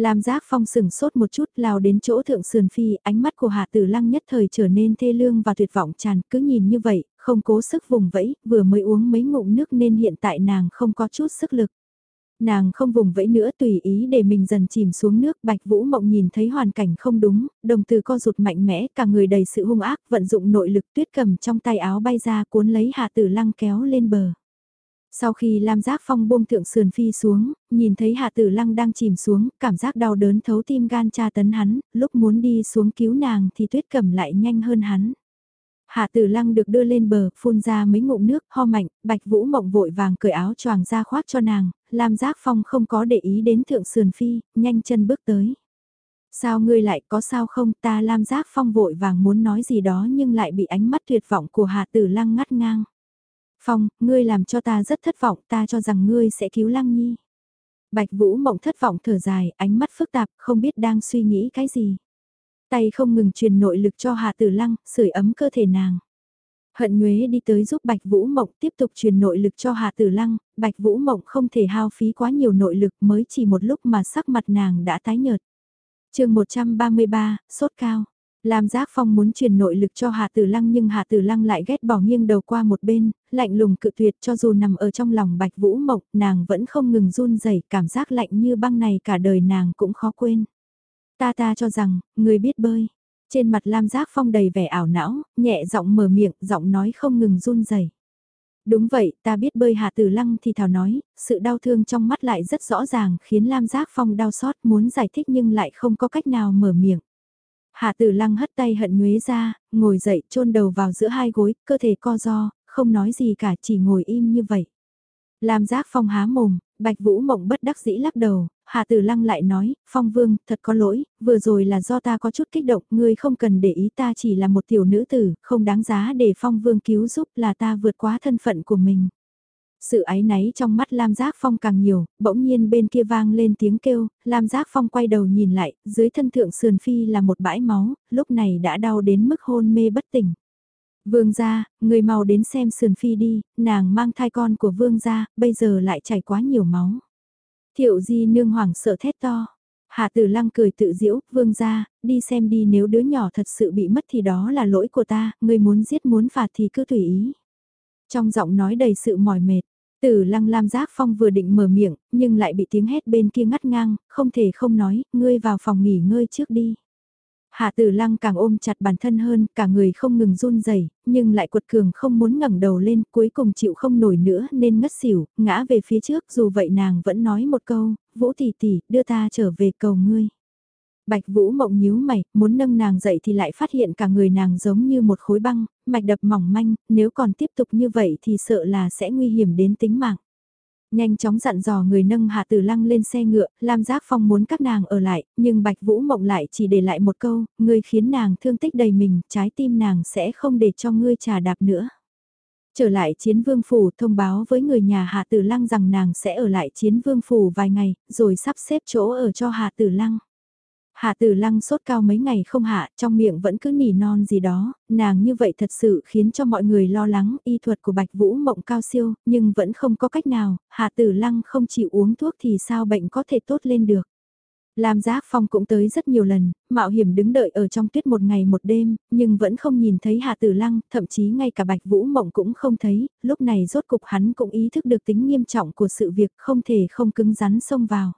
Lam Giác Phong sừng sốt một chút lao đến chỗ thượng sườn phi, ánh mắt của Hạ Tử Lăng nhất thời trở nên thê lương và tuyệt vọng tràn, cứ nhìn như vậy, không cố sức vùng vẫy, vừa mới uống mấy ngụm nước nên hiện tại nàng không có chút sức lực. Nàng không vùng vẫy nữa tùy ý để mình dần chìm xuống nước, Bạch Vũ Mộng nhìn thấy hoàn cảnh không đúng, đồng từ co rụt mạnh mẽ, cả người đầy sự hung ác, vận dụng nội lực tuyết cầm trong tay áo bay ra cuốn lấy Hạ Tử Lăng kéo lên bờ. Sau khi Lam Giác Phong buông thượng sườn phi xuống, nhìn thấy Hạ Tử Lăng đang chìm xuống, cảm giác đau đớn thấu tim gan tra tấn hắn, lúc muốn đi xuống cứu nàng thì tuyết cầm lại nhanh hơn hắn. Hạ Tử Lăng được đưa lên bờ, phun ra mấy ngụm nước, ho mạnh, Bạch Vũ Mộng vội vàng cởi áo choàng ra khoác cho nàng, Lam Giác Phong không có để ý đến thượng sườn phi, nhanh chân bước tới. Sao ngươi lại có sao không, ta Lam Giác Phong vội vàng muốn nói gì đó nhưng lại bị ánh mắt tuyệt vọng của Hạ Tử Lăng ngắt ngang. Phong, ngươi làm cho ta rất thất vọng, ta cho rằng ngươi sẽ cứu Lăng Nhi. Bạch Vũ Mộng thất vọng thở dài, ánh mắt phức tạp, không biết đang suy nghĩ cái gì. Tay không ngừng truyền nội lực cho Hạ Tử Lăng, sưởi ấm cơ thể nàng. Hận Nhuế đi tới giúp Bạch Vũ Mộng tiếp tục truyền nội lực cho Hạ Tử Lăng, Bạch Vũ Mộng không thể hao phí quá nhiều nội lực mới chỉ một lúc mà sắc mặt nàng đã tái nhợt. chương 133, sốt cao. Lam Giác Phong muốn truyền nội lực cho Hà Tử Lăng nhưng Hà Tử Lăng lại ghét bỏ nghiêng đầu qua một bên, lạnh lùng cự tuyệt cho dù nằm ở trong lòng Bạch Vũ mộc, nàng vẫn không ngừng run rẩy, cảm giác lạnh như băng này cả đời nàng cũng khó quên. Ta ta cho rằng, người biết bơi. Trên mặt Lam Giác Phong đầy vẻ ảo não, nhẹ giọng mở miệng, giọng nói không ngừng run rẩy. Đúng vậy, ta biết bơi Hà Tử Lăng thì thảo nói, sự đau thương trong mắt lại rất rõ ràng khiến Lam Giác Phong đau xót muốn giải thích nhưng lại không có cách nào mở miệng. Hạ tử lăng hất tay hận nhuế ra, ngồi dậy chôn đầu vào giữa hai gối, cơ thể co do, không nói gì cả chỉ ngồi im như vậy. Làm giác phong há mồm, bạch vũ mộng bất đắc dĩ lắc đầu, hạ tử lăng lại nói, phong vương, thật có lỗi, vừa rồi là do ta có chút kích động, ngươi không cần để ý ta chỉ là một tiểu nữ tử, không đáng giá để phong vương cứu giúp là ta vượt quá thân phận của mình. Sự ái náy trong mắt Lam Giác Phong càng nhiều, bỗng nhiên bên kia vang lên tiếng kêu, Lam Giác Phong quay đầu nhìn lại, dưới thân thượng sườn phi là một bãi máu, lúc này đã đau đến mức hôn mê bất tỉnh. Vương gia, người mau đến xem sườn phi đi, nàng mang thai con của vương gia, bây giờ lại chảy quá nhiều máu. Thiệu di nương hoảng sợ thét to. Hạ tử lăng cười tự diễu, vương gia, đi xem đi nếu đứa nhỏ thật sự bị mất thì đó là lỗi của ta, người muốn giết muốn phạt thì cứ tùy ý. Trong giọng nói đầy sự mỏi mệt, Tử lăng lam giác phong vừa định mở miệng, nhưng lại bị tiếng hét bên kia ngắt ngang, không thể không nói, ngươi vào phòng nghỉ ngơi trước đi. Hạ tử lăng càng ôm chặt bản thân hơn, cả người không ngừng run rẩy nhưng lại quật cường không muốn ngẩng đầu lên, cuối cùng chịu không nổi nữa nên ngất xỉu, ngã về phía trước dù vậy nàng vẫn nói một câu, vũ tỷ tỷ, đưa ta trở về cầu ngươi. Bạch Vũ mộng nhíu mày, muốn nâng nàng dậy thì lại phát hiện cả người nàng giống như một khối băng, mạch đập mỏng manh, nếu còn tiếp tục như vậy thì sợ là sẽ nguy hiểm đến tính mạng. Nhanh chóng dặn dò người nâng Hạ Tử Lăng lên xe ngựa, Lam Giác Phong muốn các nàng ở lại, nhưng Bạch Vũ Mộng lại chỉ để lại một câu, ngươi khiến nàng thương tích đầy mình, trái tim nàng sẽ không để cho ngươi trà đạp nữa. Trở lại chiến vương phủ thông báo với người nhà Hạ Tử Lăng rằng nàng sẽ ở lại chiến vương phủ vài ngày, rồi sắp xếp chỗ ở cho Hạ Tử Lăng. Hạ tử lăng sốt cao mấy ngày không hạ, trong miệng vẫn cứ nỉ non gì đó, nàng như vậy thật sự khiến cho mọi người lo lắng, y thuật của Bạch Vũ mộng cao siêu, nhưng vẫn không có cách nào, hạ tử lăng không chịu uống thuốc thì sao bệnh có thể tốt lên được. Lam Giác Phong cũng tới rất nhiều lần, mạo hiểm đứng đợi ở trong tuyết một ngày một đêm, nhưng vẫn không nhìn thấy Hạ Tử Lăng, thậm chí ngay cả Bạch Vũ Mộng cũng không thấy, lúc này rốt cục hắn cũng ý thức được tính nghiêm trọng của sự việc không thể không cứng rắn xông vào.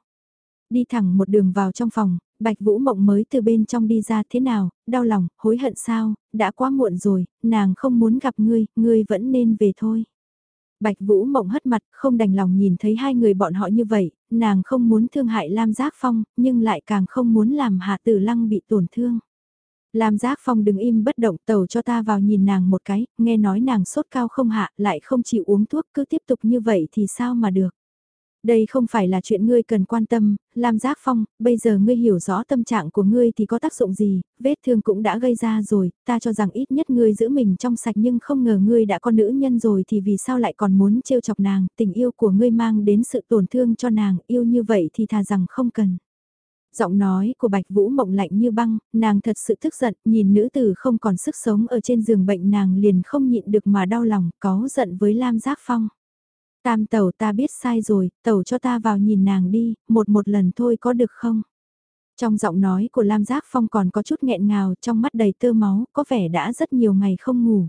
Đi thẳng một đường vào trong phòng, Bạch Vũ Mộng mới từ bên trong đi ra thế nào, đau lòng, hối hận sao, đã quá muộn rồi, nàng không muốn gặp ngươi, ngươi vẫn nên về thôi. Bạch Vũ Mộng hất mặt, không đành lòng nhìn thấy hai người bọn họ như vậy, nàng không muốn thương hại Lam Giác Phong, nhưng lại càng không muốn làm Hạ Tử Lăng bị tổn thương. Lam Giác Phong đứng im bất động tàu cho ta vào nhìn nàng một cái, nghe nói nàng sốt cao không hạ, lại không chịu uống thuốc cứ tiếp tục như vậy thì sao mà được. Đây không phải là chuyện ngươi cần quan tâm, Lam Giác Phong, bây giờ ngươi hiểu rõ tâm trạng của ngươi thì có tác dụng gì, vết thương cũng đã gây ra rồi, ta cho rằng ít nhất ngươi giữ mình trong sạch nhưng không ngờ ngươi đã con nữ nhân rồi thì vì sao lại còn muốn trêu chọc nàng, tình yêu của ngươi mang đến sự tổn thương cho nàng, yêu như vậy thì thà rằng không cần. Giọng nói của Bạch Vũ mộng lạnh như băng, nàng thật sự tức giận, nhìn nữ tử không còn sức sống ở trên giường bệnh nàng liền không nhịn được mà đau lòng, có giận với Lam Giác Phong. Tam tẩu ta biết sai rồi, tẩu cho ta vào nhìn nàng đi, một một lần thôi có được không? Trong giọng nói của Lam Giác Phong còn có chút nghẹn ngào, trong mắt đầy tơ máu, có vẻ đã rất nhiều ngày không ngủ.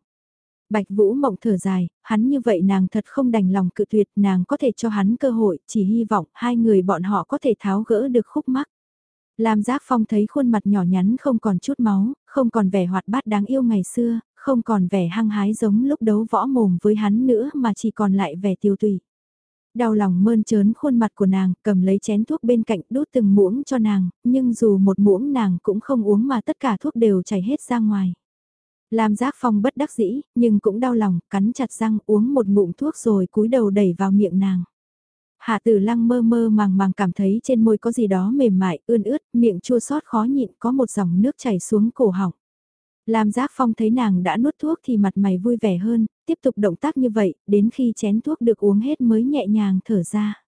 Bạch Vũ mộng thở dài, hắn như vậy nàng thật không đành lòng cự tuyệt, nàng có thể cho hắn cơ hội, chỉ hy vọng hai người bọn họ có thể tháo gỡ được khúc mắc. Lam Giác Phong thấy khuôn mặt nhỏ nhắn không còn chút máu, không còn vẻ hoạt bát đáng yêu ngày xưa, không còn vẻ hăng hái giống lúc đấu võ mồm với hắn nữa mà chỉ còn lại vẻ tiêu tùy. Đau lòng mơn trớn khuôn mặt của nàng, cầm lấy chén thuốc bên cạnh đút từng muỗng cho nàng, nhưng dù một muỗng nàng cũng không uống mà tất cả thuốc đều chảy hết ra ngoài. Lam giác phong bất đắc dĩ, nhưng cũng đau lòng, cắn chặt răng uống một ngụm thuốc rồi cúi đầu đẩy vào miệng nàng. Hạ tử lăng mơ mơ màng màng cảm thấy trên môi có gì đó mềm mại, ươn ướt, miệng chua xót khó nhịn có một dòng nước chảy xuống cổ họng. Lam Giác Phong thấy nàng đã nuốt thuốc thì mặt mày vui vẻ hơn, tiếp tục động tác như vậy, đến khi chén thuốc được uống hết mới nhẹ nhàng thở ra.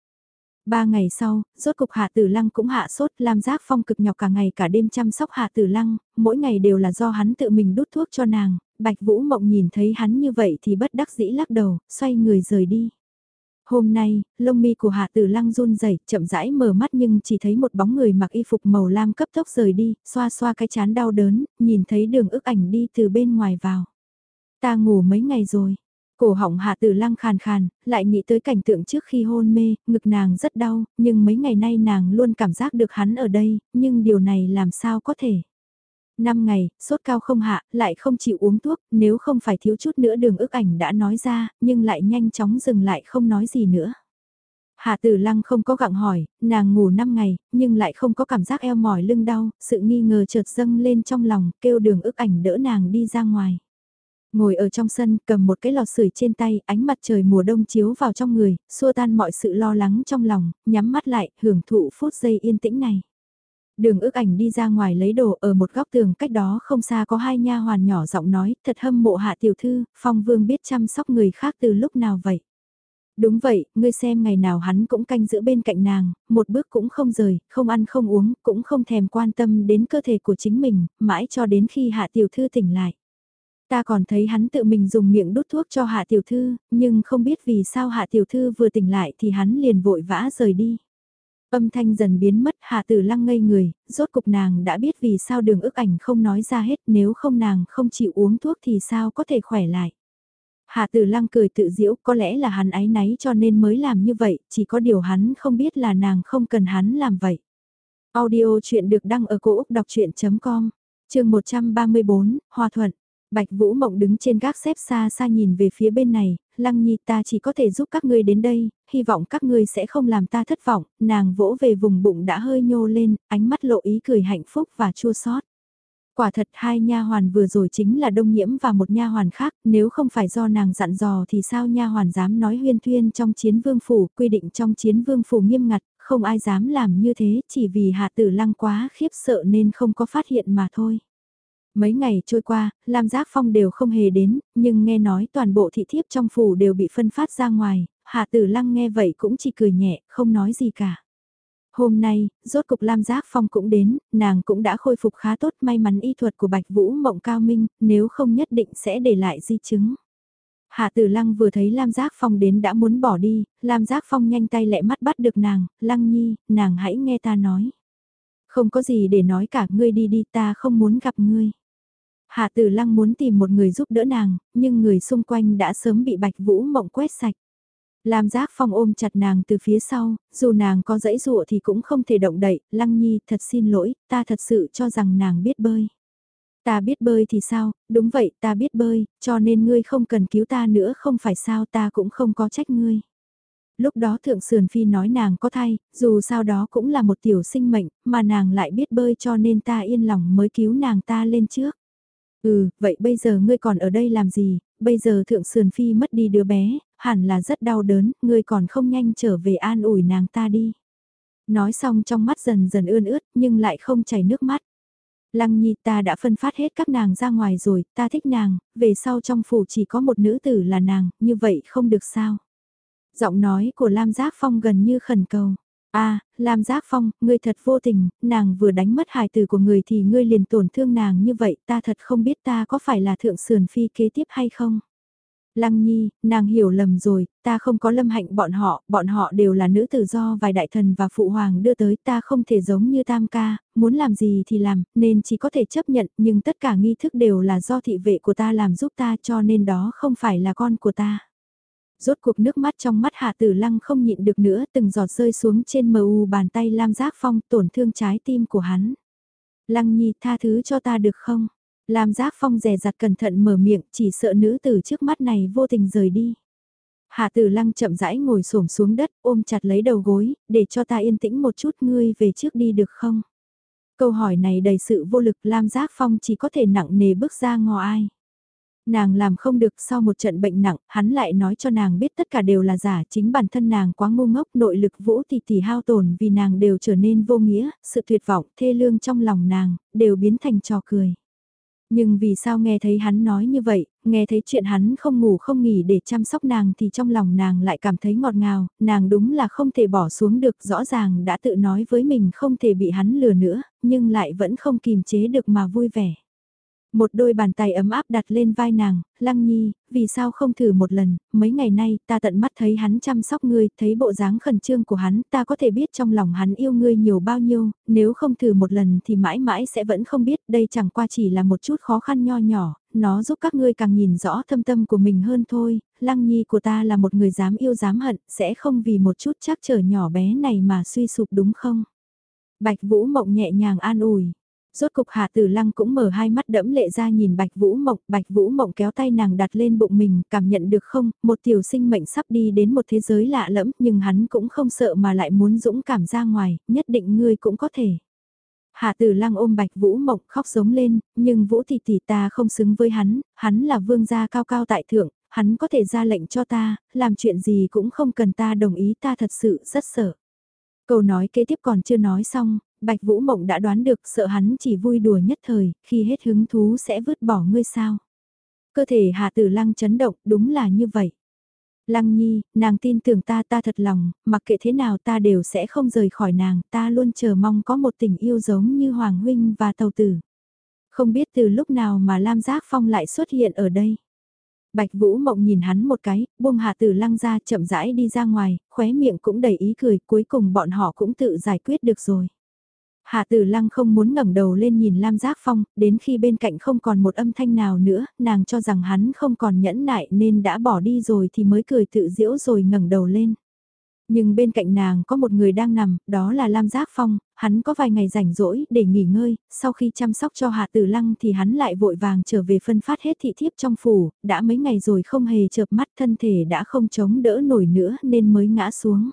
Ba ngày sau, rốt cục Hạ Tử Lăng cũng hạ sốt, Lam Giác Phong cực nhọc cả ngày cả đêm chăm sóc Hạ Tử Lăng, mỗi ngày đều là do hắn tự mình đút thuốc cho nàng, Bạch Vũ Mộng nhìn thấy hắn như vậy thì bất đắc dĩ lắc đầu, xoay người rời đi. Hôm nay, lông mi của Hạ Tử Lăng run rẩy, chậm rãi mở mắt nhưng chỉ thấy một bóng người mặc y phục màu lam cấp tốc rời đi, xoa xoa cái chán đau đớn, nhìn thấy đường ức ảnh đi từ bên ngoài vào. Ta ngủ mấy ngày rồi. Cổ họng Hạ Tử Lăng khàn khàn, lại nghĩ tới cảnh tượng trước khi hôn mê, ngực nàng rất đau, nhưng mấy ngày nay nàng luôn cảm giác được hắn ở đây, nhưng điều này làm sao có thể. 5 ngày, sốt cao không hạ, lại không chịu uống thuốc, nếu không phải thiếu chút nữa đường ức ảnh đã nói ra, nhưng lại nhanh chóng dừng lại không nói gì nữa. Hạ tử lăng không có gặng hỏi, nàng ngủ 5 ngày, nhưng lại không có cảm giác eo mỏi lưng đau, sự nghi ngờ chợt dâng lên trong lòng, kêu đường ức ảnh đỡ nàng đi ra ngoài. Ngồi ở trong sân, cầm một cái lò sưởi trên tay, ánh mặt trời mùa đông chiếu vào trong người, xua tan mọi sự lo lắng trong lòng, nhắm mắt lại, hưởng thụ phút giây yên tĩnh này. Đường ước ảnh đi ra ngoài lấy đồ ở một góc tường cách đó không xa có hai nha hoàn nhỏ giọng nói, thật hâm mộ hạ tiểu thư, phong vương biết chăm sóc người khác từ lúc nào vậy. Đúng vậy, ngươi xem ngày nào hắn cũng canh giữ bên cạnh nàng, một bước cũng không rời, không ăn không uống, cũng không thèm quan tâm đến cơ thể của chính mình, mãi cho đến khi hạ tiểu thư tỉnh lại. Ta còn thấy hắn tự mình dùng miệng đút thuốc cho hạ tiểu thư, nhưng không biết vì sao hạ tiểu thư vừa tỉnh lại thì hắn liền vội vã rời đi. Âm thanh dần biến mất hạ tử lăng ngây người, rốt cục nàng đã biết vì sao đường ức ảnh không nói ra hết nếu không nàng không chịu uống thuốc thì sao có thể khỏe lại. Hạ Tử Lăng cười tự diễu, có lẽ là hắn ái náy cho nên mới làm như vậy, chỉ có điều hắn không biết là nàng không cần hắn làm vậy. Audio chuyện được đăng ở cổ Úc đọc chuyện.com, trường 134, Hòa Thuận. Bạch Vũ Mộng đứng trên gác xếp xa xa nhìn về phía bên này, Lăng Nhi ta chỉ có thể giúp các ngươi đến đây, hy vọng các ngươi sẽ không làm ta thất vọng, nàng vỗ về vùng bụng đã hơi nhô lên, ánh mắt lộ ý cười hạnh phúc và chua xót. Quả thật hai nha hoàn vừa rồi chính là đông nhiễm và một nha hoàn khác, nếu không phải do nàng dặn dò thì sao nha hoàn dám nói huyên thuyên trong chiến vương phủ, quy định trong chiến vương phủ nghiêm ngặt, không ai dám làm như thế, chỉ vì hạ tử lăng quá khiếp sợ nên không có phát hiện mà thôi. Mấy ngày trôi qua, Lam Giác Phong đều không hề đến, nhưng nghe nói toàn bộ thị thiếp trong phủ đều bị phân phát ra ngoài, Hạ Tử Lăng nghe vậy cũng chỉ cười nhẹ, không nói gì cả. Hôm nay, rốt cục Lam Giác Phong cũng đến, nàng cũng đã khôi phục khá tốt may mắn y thuật của Bạch Vũ Mộng Cao Minh, nếu không nhất định sẽ để lại di chứng. Hạ Tử Lăng vừa thấy Lam Giác Phong đến đã muốn bỏ đi, Lam Giác Phong nhanh tay lẹ mắt bắt được nàng, Lăng Nhi, nàng hãy nghe ta nói. Không có gì để nói cả, ngươi đi đi ta không muốn gặp ngươi. Hạ Tử Lăng muốn tìm một người giúp đỡ nàng, nhưng người xung quanh đã sớm bị Bạch Vũ Mộng quét sạch. Lam Giác Phong ôm chặt nàng từ phía sau, dù nàng có dãy dụa thì cũng không thể động đậy, Lăng Nhi thật xin lỗi, ta thật sự cho rằng nàng biết bơi. Ta biết bơi thì sao, đúng vậy ta biết bơi, cho nên ngươi không cần cứu ta nữa không phải sao ta cũng không có trách ngươi. Lúc đó Thượng Sườn Phi nói nàng có thai, dù sao đó cũng là một tiểu sinh mệnh, mà nàng lại biết bơi cho nên ta yên lòng mới cứu nàng ta lên trước. Ừ, vậy bây giờ ngươi còn ở đây làm gì, bây giờ Thượng Sườn Phi mất đi đứa bé, hẳn là rất đau đớn, ngươi còn không nhanh trở về an ủi nàng ta đi. Nói xong trong mắt dần dần ươn ướt nhưng lại không chảy nước mắt. Lăng Nhi ta đã phân phát hết các nàng ra ngoài rồi, ta thích nàng, về sau trong phủ chỉ có một nữ tử là nàng, như vậy không được sao. Giọng nói của Lam Giác Phong gần như khẩn cầu a Lam Giác Phong, ngươi thật vô tình, nàng vừa đánh mất hài tử của người thì ngươi liền tổn thương nàng như vậy, ta thật không biết ta có phải là thượng sườn phi kế tiếp hay không. Lăng Nhi, nàng hiểu lầm rồi, ta không có lâm hạnh bọn họ, bọn họ đều là nữ tử do vài đại thần và phụ hoàng đưa tới, ta không thể giống như tam ca, muốn làm gì thì làm, nên chỉ có thể chấp nhận, nhưng tất cả nghi thức đều là do thị vệ của ta làm giúp ta cho nên đó không phải là con của ta. Rốt cuộc nước mắt trong mắt Hạ Tử Lăng không nhịn được nữa từng giọt rơi xuống trên mờ u bàn tay Lam Giác Phong tổn thương trái tim của hắn. Lăng Nhi tha thứ cho ta được không? Lam Giác Phong rè rặt cẩn thận mở miệng chỉ sợ nữ tử trước mắt này vô tình rời đi. Hạ Tử Lăng chậm rãi ngồi xổm xuống đất ôm chặt lấy đầu gối, để cho ta yên tĩnh một chút ngươi về trước đi được không? Câu hỏi này đầy sự vô lực Lam Giác Phong chỉ có thể nặng nề bước ra ngò ai. Nàng làm không được sau một trận bệnh nặng, hắn lại nói cho nàng biết tất cả đều là giả, chính bản thân nàng quá ngu ngốc, nội lực vũ tỷ tỷ hao tổn vì nàng đều trở nên vô nghĩa, sự tuyệt vọng, thê lương trong lòng nàng, đều biến thành trò cười. Nhưng vì sao nghe thấy hắn nói như vậy, nghe thấy chuyện hắn không ngủ không nghỉ để chăm sóc nàng thì trong lòng nàng lại cảm thấy ngọt ngào, nàng đúng là không thể bỏ xuống được, rõ ràng đã tự nói với mình không thể bị hắn lừa nữa, nhưng lại vẫn không kìm chế được mà vui vẻ. Một đôi bàn tay ấm áp đặt lên vai nàng, lăng nhi, vì sao không thử một lần, mấy ngày nay ta tận mắt thấy hắn chăm sóc ngươi, thấy bộ dáng khẩn trương của hắn, ta có thể biết trong lòng hắn yêu ngươi nhiều bao nhiêu, nếu không thử một lần thì mãi mãi sẽ vẫn không biết, đây chẳng qua chỉ là một chút khó khăn nho nhỏ, nó giúp các ngươi càng nhìn rõ thâm tâm của mình hơn thôi, lăng nhi của ta là một người dám yêu dám hận, sẽ không vì một chút chắc trở nhỏ bé này mà suy sụp đúng không? Bạch Vũ Mộng nhẹ nhàng an ủi. Rốt cục Hạ Tử Lăng cũng mở hai mắt đẫm lệ ra nhìn Bạch Vũ Mộng, Bạch Vũ Mộng kéo tay nàng đặt lên bụng mình, cảm nhận được không, một tiểu sinh mệnh sắp đi đến một thế giới lạ lẫm, nhưng hắn cũng không sợ mà lại muốn dũng cảm ra ngoài, nhất định ngươi cũng có thể. Hạ Tử Lăng ôm Bạch Vũ Mộng khóc giống lên, nhưng Vũ tỷ tỷ ta không xứng với hắn, hắn là vương gia cao cao tại thượng, hắn có thể ra lệnh cho ta, làm chuyện gì cũng không cần ta đồng ý ta thật sự rất sợ. Câu nói kế tiếp còn chưa nói xong, Bạch Vũ Mộng đã đoán được sợ hắn chỉ vui đùa nhất thời, khi hết hứng thú sẽ vứt bỏ ngươi sao. Cơ thể Hạ Tử Lăng chấn động, đúng là như vậy. Lăng Nhi, nàng tin tưởng ta ta thật lòng, mặc kệ thế nào ta đều sẽ không rời khỏi nàng, ta luôn chờ mong có một tình yêu giống như Hoàng Huynh và Tàu Tử. Không biết từ lúc nào mà Lam Giác Phong lại xuất hiện ở đây. Bạch Vũ Mộng nhìn hắn một cái, buông Hạ Tử Lăng ra chậm rãi đi ra ngoài, khóe miệng cũng đầy ý cười, cuối cùng bọn họ cũng tự giải quyết được rồi. Hạ Tử Lăng không muốn ngẩng đầu lên nhìn Lam Giác Phong, đến khi bên cạnh không còn một âm thanh nào nữa, nàng cho rằng hắn không còn nhẫn nại nên đã bỏ đi rồi thì mới cười tự giễu rồi ngẩng đầu lên. Nhưng bên cạnh nàng có một người đang nằm, đó là Lam Giác Phong, hắn có vài ngày rảnh rỗi để nghỉ ngơi, sau khi chăm sóc cho Hạ Tử Lăng thì hắn lại vội vàng trở về phân phát hết thị thiếp trong phủ, đã mấy ngày rồi không hề chợp mắt thân thể đã không chống đỡ nổi nữa nên mới ngã xuống.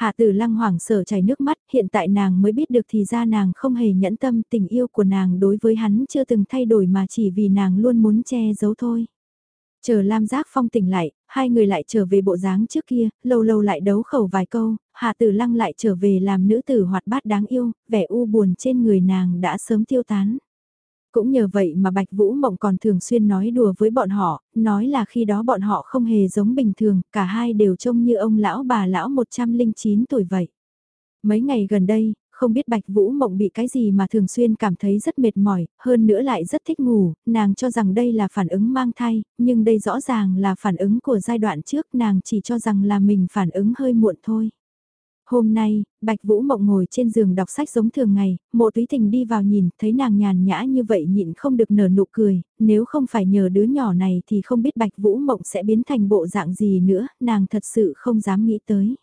Hạ tử lăng hoảng sợ chảy nước mắt, hiện tại nàng mới biết được thì ra nàng không hề nhẫn tâm tình yêu của nàng đối với hắn chưa từng thay đổi mà chỉ vì nàng luôn muốn che giấu thôi. Chờ Lam Giác Phong tỉnh lại, hai người lại trở về bộ dáng trước kia, lâu lâu lại đấu khẩu vài câu, Hạ Tử Lăng lại trở về làm nữ tử hoạt bát đáng yêu, vẻ u buồn trên người nàng đã sớm tiêu tán. Cũng nhờ vậy mà Bạch Vũ Mộng còn thường xuyên nói đùa với bọn họ, nói là khi đó bọn họ không hề giống bình thường, cả hai đều trông như ông lão bà lão 109 tuổi vậy. Mấy ngày gần đây, không biết Bạch Vũ Mộng bị cái gì mà thường xuyên cảm thấy rất mệt mỏi, hơn nữa lại rất thích ngủ, nàng cho rằng đây là phản ứng mang thai, nhưng đây rõ ràng là phản ứng của giai đoạn trước, nàng chỉ cho rằng là mình phản ứng hơi muộn thôi. Hôm nay, Bạch Vũ Mộng ngồi trên giường đọc sách giống thường ngày, mộ túy tình đi vào nhìn, thấy nàng nhàn nhã như vậy nhịn không được nở nụ cười, nếu không phải nhờ đứa nhỏ này thì không biết Bạch Vũ Mộng sẽ biến thành bộ dạng gì nữa, nàng thật sự không dám nghĩ tới.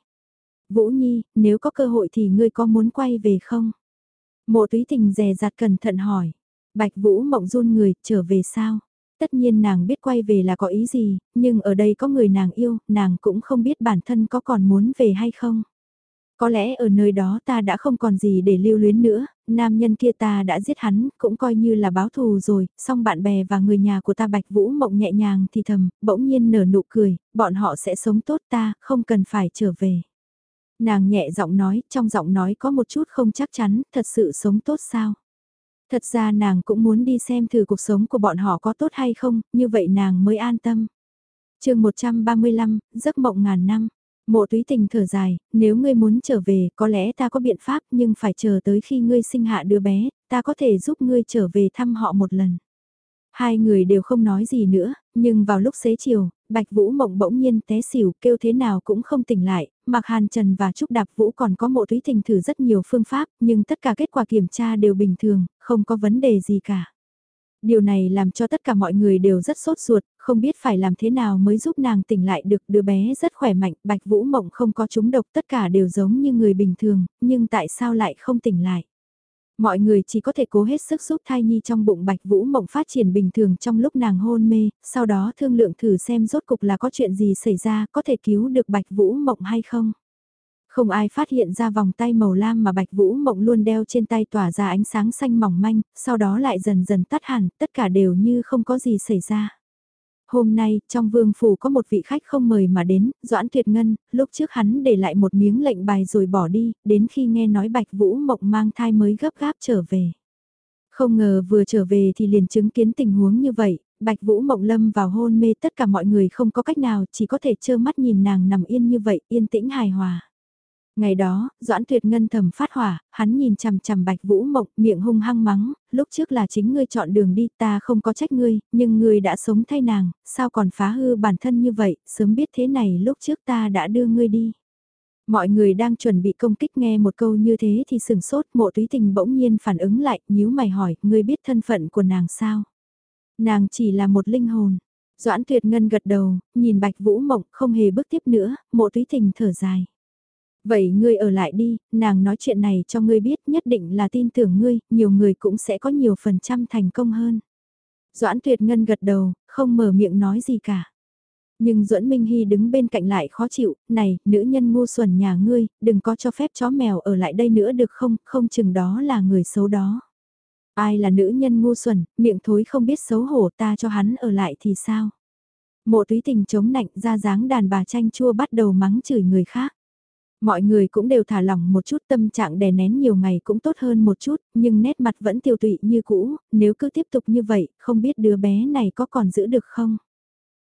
Vũ Nhi, nếu có cơ hội thì ngươi có muốn quay về không? Mộ túy tình dè dặt cẩn thận hỏi. Bạch Vũ Mộng run người, trở về sao? Tất nhiên nàng biết quay về là có ý gì, nhưng ở đây có người nàng yêu, nàng cũng không biết bản thân có còn muốn về hay không. Có lẽ ở nơi đó ta đã không còn gì để lưu luyến nữa, nam nhân kia ta đã giết hắn, cũng coi như là báo thù rồi, song bạn bè và người nhà của ta Bạch Vũ Mộng nhẹ nhàng thì thầm, bỗng nhiên nở nụ cười, bọn họ sẽ sống tốt ta, không cần phải trở về. Nàng nhẹ giọng nói, trong giọng nói có một chút không chắc chắn, thật sự sống tốt sao? Thật ra nàng cũng muốn đi xem thử cuộc sống của bọn họ có tốt hay không, như vậy nàng mới an tâm. chương 135, giấc mộng ngàn năm. Mộ túy tình thở dài, nếu ngươi muốn trở về, có lẽ ta có biện pháp nhưng phải chờ tới khi ngươi sinh hạ đứa bé, ta có thể giúp ngươi trở về thăm họ một lần. Hai người đều không nói gì nữa, nhưng vào lúc xế chiều, Bạch Vũ Mộng bỗng nhiên té xỉu, kêu thế nào cũng không tỉnh lại, Mặc Hàn Trần và Trúc Đạp Vũ còn có mộ túy tình thử rất nhiều phương pháp, nhưng tất cả kết quả kiểm tra đều bình thường, không có vấn đề gì cả. Điều này làm cho tất cả mọi người đều rất sốt ruột, không biết phải làm thế nào mới giúp nàng tỉnh lại được đứa bé rất khỏe mạnh, Bạch Vũ Mộng không có trúng độc tất cả đều giống như người bình thường, nhưng tại sao lại không tỉnh lại? Mọi người chỉ có thể cố hết sức giúp thai nhi trong bụng Bạch Vũ Mộng phát triển bình thường trong lúc nàng hôn mê, sau đó thương lượng thử xem rốt cục là có chuyện gì xảy ra, có thể cứu được Bạch Vũ Mộng hay không. Không ai phát hiện ra vòng tay màu lam mà Bạch Vũ Mộng luôn đeo trên tay tỏa ra ánh sáng xanh mỏng manh, sau đó lại dần dần tắt hẳn, tất cả đều như không có gì xảy ra. Hôm nay, trong vương phủ có một vị khách không mời mà đến, Doãn Tuyệt Ngân, lúc trước hắn để lại một miếng lệnh bài rồi bỏ đi, đến khi nghe nói Bạch Vũ Mộng mang thai mới gấp gáp trở về. Không ngờ vừa trở về thì liền chứng kiến tình huống như vậy, Bạch Vũ Mộng lâm vào hôn mê tất cả mọi người không có cách nào chỉ có thể trơ mắt nhìn nàng nằm yên như vậy, yên tĩnh hài hòa. Ngày đó, Doãn Tuyệt Ngân thầm phát hỏa, hắn nhìn chằm chằm Bạch Vũ Mộng, miệng hung hăng mắng, lúc trước là chính ngươi chọn đường đi, ta không có trách ngươi, nhưng ngươi đã sống thay nàng, sao còn phá hư bản thân như vậy, sớm biết thế này lúc trước ta đã đưa ngươi đi. Mọi người đang chuẩn bị công kích nghe một câu như thế thì sừng sốt, mộ túy tình bỗng nhiên phản ứng lại, nhíu mày hỏi, ngươi biết thân phận của nàng sao? Nàng chỉ là một linh hồn. Doãn Tuyệt Ngân gật đầu, nhìn Bạch Vũ Mộng không hề bước tiếp nữa, mộ túy tình thở dài. Vậy ngươi ở lại đi, nàng nói chuyện này cho ngươi biết nhất định là tin tưởng ngươi, nhiều người cũng sẽ có nhiều phần trăm thành công hơn. Doãn tuyệt ngân gật đầu, không mở miệng nói gì cả. Nhưng Duẫn Minh Hy đứng bên cạnh lại khó chịu, này, nữ nhân ngu xuẩn nhà ngươi, đừng có cho phép chó mèo ở lại đây nữa được không, không chừng đó là người xấu đó. Ai là nữ nhân ngu xuẩn, miệng thối không biết xấu hổ ta cho hắn ở lại thì sao? Mộ túy tình chống nạnh ra dáng đàn bà chanh chua bắt đầu mắng chửi người khác. Mọi người cũng đều thả lỏng một chút tâm trạng đè nén nhiều ngày cũng tốt hơn một chút, nhưng nét mặt vẫn tiêu tụy như cũ, nếu cứ tiếp tục như vậy, không biết đứa bé này có còn giữ được không?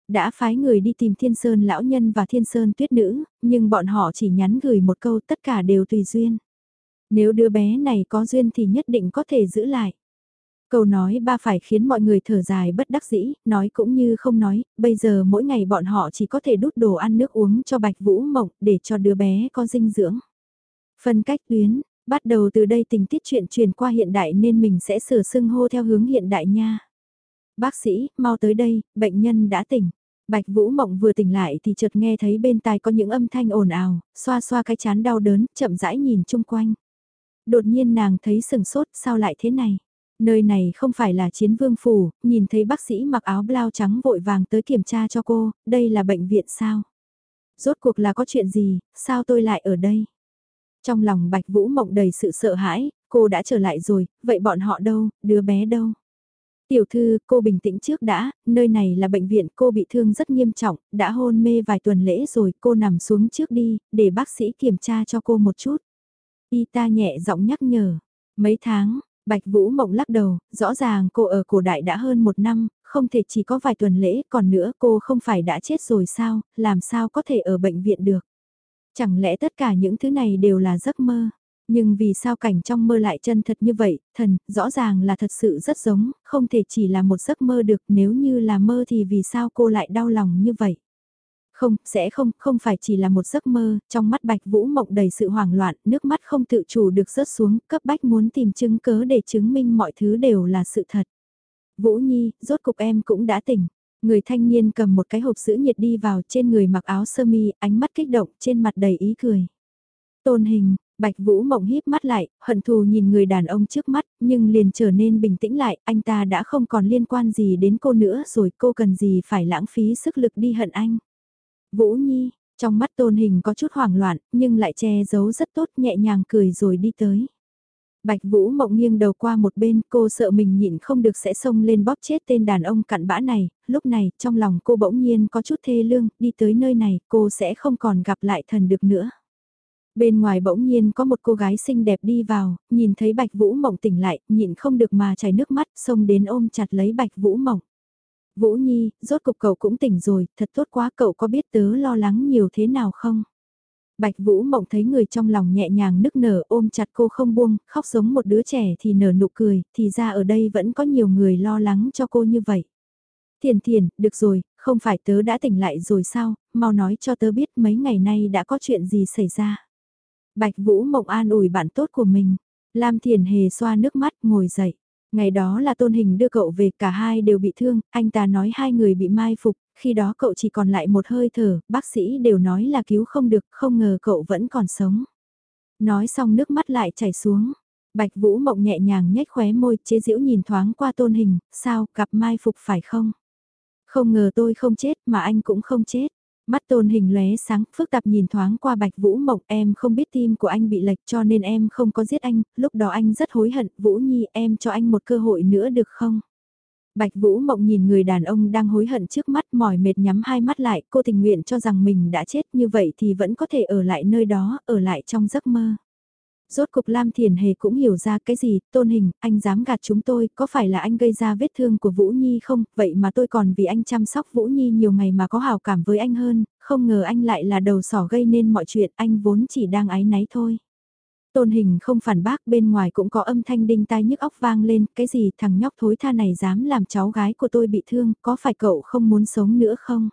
Đã phái người đi tìm Thiên Sơn lão nhân và Thiên Sơn tuyết nữ, nhưng bọn họ chỉ nhắn gửi một câu tất cả đều tùy duyên. Nếu đứa bé này có duyên thì nhất định có thể giữ lại. Câu nói ba phải khiến mọi người thở dài bất đắc dĩ, nói cũng như không nói, bây giờ mỗi ngày bọn họ chỉ có thể đút đồ ăn nước uống cho Bạch Vũ Mộng để cho đứa bé có dinh dưỡng. Phân cách tuyến, Bắt đầu từ đây tình tiết chuyện truyền qua hiện đại nên mình sẽ sửa xưng hô theo hướng hiện đại nha. Bác sĩ, mau tới đây, bệnh nhân đã tỉnh. Bạch Vũ Mộng vừa tỉnh lại thì chợt nghe thấy bên tai có những âm thanh ồn ào, xoa xoa cái chán đau đớn, chậm rãi nhìn chung quanh. Đột nhiên nàng thấy sừng sốt, sao lại thế này? Nơi này không phải là chiến vương phủ, nhìn thấy bác sĩ mặc áo blau trắng vội vàng tới kiểm tra cho cô, đây là bệnh viện sao? Rốt cuộc là có chuyện gì, sao tôi lại ở đây? Trong lòng Bạch Vũ Mộng đầy sự sợ hãi, cô đã trở lại rồi, vậy bọn họ đâu, đứa bé đâu? Tiểu thư, cô bình tĩnh trước đã, nơi này là bệnh viện, cô bị thương rất nghiêm trọng, đã hôn mê vài tuần lễ rồi, cô nằm xuống trước đi, để bác sĩ kiểm tra cho cô một chút. Y ta nhẹ giọng nhắc nhở, mấy tháng, Bạch Vũ Mộng lắc đầu, rõ ràng cô ở cổ đại đã hơn một năm, không thể chỉ có vài tuần lễ, còn nữa cô không phải đã chết rồi sao, làm sao có thể ở bệnh viện được. Chẳng lẽ tất cả những thứ này đều là giấc mơ? Nhưng vì sao cảnh trong mơ lại chân thật như vậy, thần, rõ ràng là thật sự rất giống, không thể chỉ là một giấc mơ được, nếu như là mơ thì vì sao cô lại đau lòng như vậy? Không, sẽ không, không phải chỉ là một giấc mơ, trong mắt Bạch Vũ Mộng đầy sự hoảng loạn, nước mắt không tự chủ được rớt xuống, cấp bách muốn tìm chứng cớ để chứng minh mọi thứ đều là sự thật. Vũ Nhi, rốt cục em cũng đã tỉnh. Người thanh niên cầm một cái hộp sữa nhiệt đi vào trên người mặc áo sơ mi, ánh mắt kích động, trên mặt đầy ý cười. Tôn hình, Bạch Vũ Mộng híp mắt lại, hận thù nhìn người đàn ông trước mắt, nhưng liền trở nên bình tĩnh lại, anh ta đã không còn liên quan gì đến cô nữa rồi, cô cần gì phải lãng phí sức lực đi hận anh. Vũ Nhi, trong mắt tôn hình có chút hoảng loạn, nhưng lại che giấu rất tốt nhẹ nhàng cười rồi đi tới. Bạch Vũ mộng nghiêng đầu qua một bên, cô sợ mình nhịn không được sẽ xông lên bóp chết tên đàn ông cặn bã này, lúc này, trong lòng cô bỗng nhiên có chút thê lương, đi tới nơi này, cô sẽ không còn gặp lại thần được nữa. Bên ngoài bỗng nhiên có một cô gái xinh đẹp đi vào, nhìn thấy Bạch Vũ Mộng tỉnh lại, nhịn không được mà chảy nước mắt, xông đến ôm chặt lấy Bạch Vũ Mộng. Vũ Nhi, rốt cục cậu cũng tỉnh rồi, thật tốt quá cậu có biết tớ lo lắng nhiều thế nào không? Bạch Vũ Mộng thấy người trong lòng nhẹ nhàng nức nở ôm chặt cô không buông, khóc giống một đứa trẻ thì nở nụ cười, thì ra ở đây vẫn có nhiều người lo lắng cho cô như vậy. Thiền thiền, được rồi, không phải tớ đã tỉnh lại rồi sao, mau nói cho tớ biết mấy ngày nay đã có chuyện gì xảy ra. Bạch Vũ Mộng an ủi bạn tốt của mình, Lam Thiền hề xoa nước mắt ngồi dậy. Ngày đó là tôn hình đưa cậu về cả hai đều bị thương, anh ta nói hai người bị mai phục, khi đó cậu chỉ còn lại một hơi thở, bác sĩ đều nói là cứu không được, không ngờ cậu vẫn còn sống. Nói xong nước mắt lại chảy xuống. Bạch Vũ Mộng nhẹ nhàng nhếch khóe môi, chế giễu nhìn thoáng qua tôn hình, sao, gặp mai phục phải không? Không ngờ tôi không chết mà anh cũng không chết. Mắt tôn hình lóe sáng, phức tạp nhìn thoáng qua bạch vũ mộng em không biết tim của anh bị lệch cho nên em không có giết anh, lúc đó anh rất hối hận, Vũ Nhi em cho anh một cơ hội nữa được không? Bạch Vũ Mộng nhìn người đàn ông đang hối hận trước mắt mỏi mệt nhắm hai mắt lại, cô tình nguyện cho rằng mình đã chết như vậy thì vẫn có thể ở lại nơi đó, ở lại trong giấc mơ. Rốt cục Lam Thiền Hề cũng hiểu ra cái gì, tôn hình, anh dám gạt chúng tôi, có phải là anh gây ra vết thương của Vũ Nhi không, vậy mà tôi còn vì anh chăm sóc Vũ Nhi nhiều ngày mà có hào cảm với anh hơn, không ngờ anh lại là đầu sỏ gây nên mọi chuyện, anh vốn chỉ đang ái náy thôi. Tôn hình không phản bác bên ngoài cũng có âm thanh đinh tai nhức óc vang lên, cái gì thằng nhóc thối tha này dám làm cháu gái của tôi bị thương, có phải cậu không muốn sống nữa không?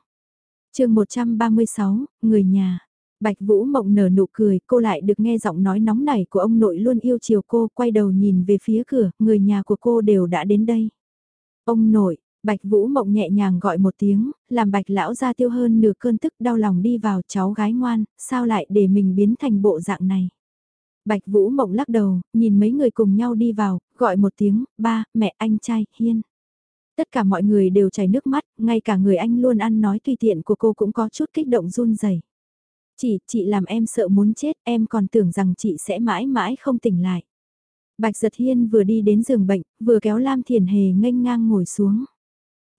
chương 136, người nhà. Bạch Vũ Mộng nở nụ cười, cô lại được nghe giọng nói nóng nảy của ông nội luôn yêu chiều cô, quay đầu nhìn về phía cửa, người nhà của cô đều đã đến đây. Ông nội, Bạch Vũ Mộng nhẹ nhàng gọi một tiếng, làm Bạch lão ra tiêu hơn nửa cơn tức đau lòng đi vào cháu gái ngoan, sao lại để mình biến thành bộ dạng này. Bạch Vũ Mộng lắc đầu, nhìn mấy người cùng nhau đi vào, gọi một tiếng, ba, mẹ anh trai, hiên. Tất cả mọi người đều chảy nước mắt, ngay cả người anh luôn ăn nói tùy tiện của cô cũng có chút kích động run rẩy. Chị, chị làm em sợ muốn chết, em còn tưởng rằng chị sẽ mãi mãi không tỉnh lại. Bạch Giật Hiên vừa đi đến giường bệnh, vừa kéo Lam Thiền Hề nghênh ngang ngồi xuống.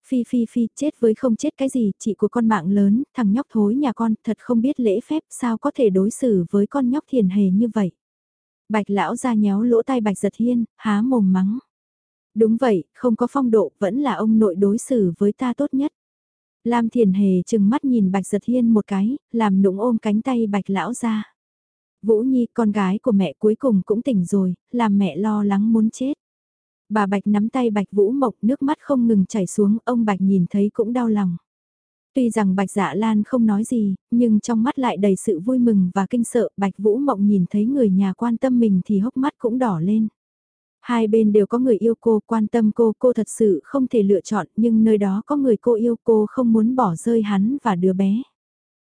Phi phi phi, chết với không chết cái gì, chị của con mạng lớn, thằng nhóc thối nhà con, thật không biết lễ phép, sao có thể đối xử với con nhóc Thiền Hề như vậy. Bạch lão ra nhéo lỗ tai Bạch Giật Hiên, há mồm mắng. Đúng vậy, không có phong độ, vẫn là ông nội đối xử với ta tốt nhất. Lam Thiền Hề chừng mắt nhìn Bạch Giật Hiên một cái, làm nũng ôm cánh tay Bạch Lão ra. Vũ Nhi, con gái của mẹ cuối cùng cũng tỉnh rồi, làm mẹ lo lắng muốn chết. Bà Bạch nắm tay Bạch Vũ Mộc nước mắt không ngừng chảy xuống, ông Bạch nhìn thấy cũng đau lòng. Tuy rằng Bạch Dạ Lan không nói gì, nhưng trong mắt lại đầy sự vui mừng và kinh sợ, Bạch Vũ Mộng nhìn thấy người nhà quan tâm mình thì hốc mắt cũng đỏ lên. Hai bên đều có người yêu cô, quan tâm cô, cô thật sự không thể lựa chọn, nhưng nơi đó có người cô yêu cô không muốn bỏ rơi hắn và đứa bé.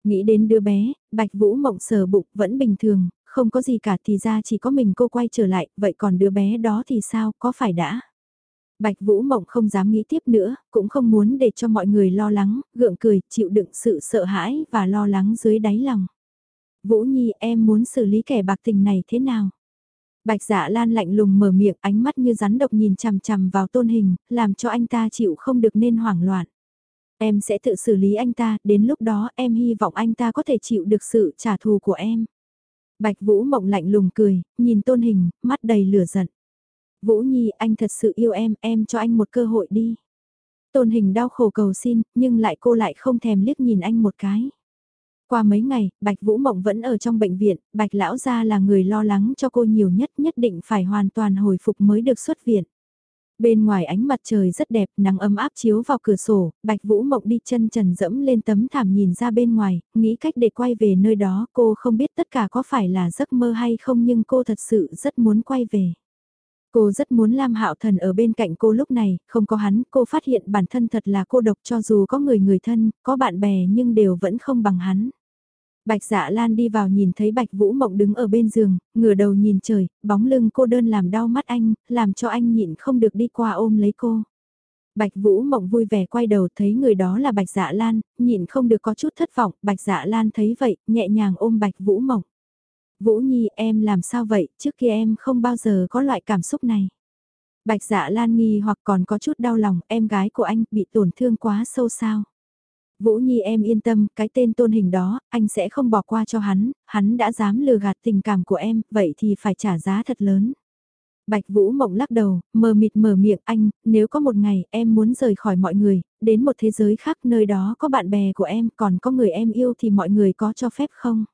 Nghĩ đến đứa bé, Bạch Vũ Mộng sờ bụng vẫn bình thường, không có gì cả thì ra chỉ có mình cô quay trở lại, vậy còn đứa bé đó thì sao, có phải đã? Bạch Vũ Mộng không dám nghĩ tiếp nữa, cũng không muốn để cho mọi người lo lắng, gượng cười, chịu đựng sự sợ hãi và lo lắng dưới đáy lòng. Vũ Nhi em muốn xử lý kẻ bạc tình này thế nào? Bạch Dạ Lan lạnh lùng mở miệng ánh mắt như rắn độc nhìn chằm chằm vào tôn hình, làm cho anh ta chịu không được nên hoảng loạn. Em sẽ tự xử lý anh ta, đến lúc đó em hy vọng anh ta có thể chịu được sự trả thù của em. Bạch Vũ Mộng lạnh lùng cười, nhìn tôn hình, mắt đầy lửa giận. Vũ Nhi, anh thật sự yêu em, em cho anh một cơ hội đi. Tôn hình đau khổ cầu xin, nhưng lại cô lại không thèm liếc nhìn anh một cái. Qua mấy ngày, Bạch Vũ Mộng vẫn ở trong bệnh viện, Bạch Lão Gia là người lo lắng cho cô nhiều nhất nhất định phải hoàn toàn hồi phục mới được xuất viện. Bên ngoài ánh mặt trời rất đẹp, nắng ấm áp chiếu vào cửa sổ, Bạch Vũ Mộng đi chân trần dẫm lên tấm thảm nhìn ra bên ngoài, nghĩ cách để quay về nơi đó, cô không biết tất cả có phải là giấc mơ hay không nhưng cô thật sự rất muốn quay về. Cô rất muốn Lam Hạo Thần ở bên cạnh cô lúc này, không có hắn, cô phát hiện bản thân thật là cô độc cho dù có người người thân, có bạn bè nhưng đều vẫn không bằng hắn. Bạch Dạ Lan đi vào nhìn thấy Bạch Vũ Mộng đứng ở bên giường, ngửa đầu nhìn trời, bóng lưng cô đơn làm đau mắt anh, làm cho anh nhịn không được đi qua ôm lấy cô. Bạch Vũ Mộng vui vẻ quay đầu thấy người đó là Bạch Dạ Lan, nhịn không được có chút thất vọng, Bạch Dạ Lan thấy vậy, nhẹ nhàng ôm Bạch Vũ Mộng. Vũ Nhi em làm sao vậy, trước kia em không bao giờ có loại cảm xúc này. Bạch Dạ Lan nghi hoặc còn có chút đau lòng, em gái của anh bị tổn thương quá sâu sao. Vũ Nhi em yên tâm, cái tên tôn hình đó, anh sẽ không bỏ qua cho hắn, hắn đã dám lừa gạt tình cảm của em, vậy thì phải trả giá thật lớn. Bạch Vũ Mộng lắc đầu, mờ mịt mở miệng anh, nếu có một ngày em muốn rời khỏi mọi người, đến một thế giới khác nơi đó có bạn bè của em, còn có người em yêu thì mọi người có cho phép không?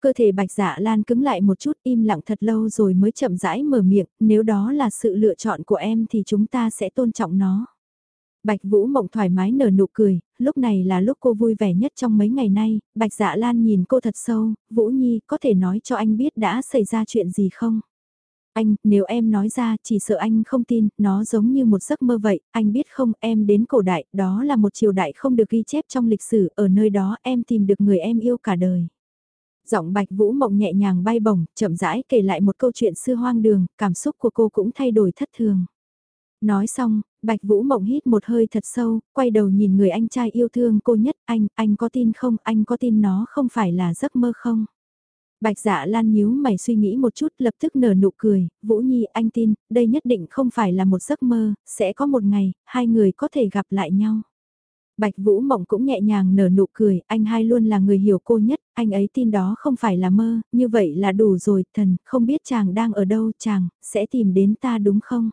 Cơ thể Bạch Dạ Lan cứng lại một chút im lặng thật lâu rồi mới chậm rãi mở miệng, nếu đó là sự lựa chọn của em thì chúng ta sẽ tôn trọng nó. Bạch Vũ Mộng thoải mái nở nụ cười, lúc này là lúc cô vui vẻ nhất trong mấy ngày nay, Bạch Dạ Lan nhìn cô thật sâu, Vũ Nhi có thể nói cho anh biết đã xảy ra chuyện gì không? Anh, nếu em nói ra chỉ sợ anh không tin, nó giống như một giấc mơ vậy, anh biết không em đến cổ đại, đó là một triều đại không được ghi chép trong lịch sử, ở nơi đó em tìm được người em yêu cả đời. Giọng Bạch Vũ Mộng nhẹ nhàng bay bổng, chậm rãi kể lại một câu chuyện xưa hoang đường, cảm xúc của cô cũng thay đổi thất thường. Nói xong, Bạch Vũ Mộng hít một hơi thật sâu, quay đầu nhìn người anh trai yêu thương cô nhất, anh, anh có tin không, anh có tin nó không phải là giấc mơ không? Bạch dạ lan nhíu mày suy nghĩ một chút lập tức nở nụ cười, Vũ Nhi anh tin, đây nhất định không phải là một giấc mơ, sẽ có một ngày, hai người có thể gặp lại nhau. Bạch Vũ Mộng cũng nhẹ nhàng nở nụ cười, anh hai luôn là người hiểu cô nhất, anh ấy tin đó không phải là mơ, như vậy là đủ rồi, thần, không biết chàng đang ở đâu, chàng, sẽ tìm đến ta đúng không?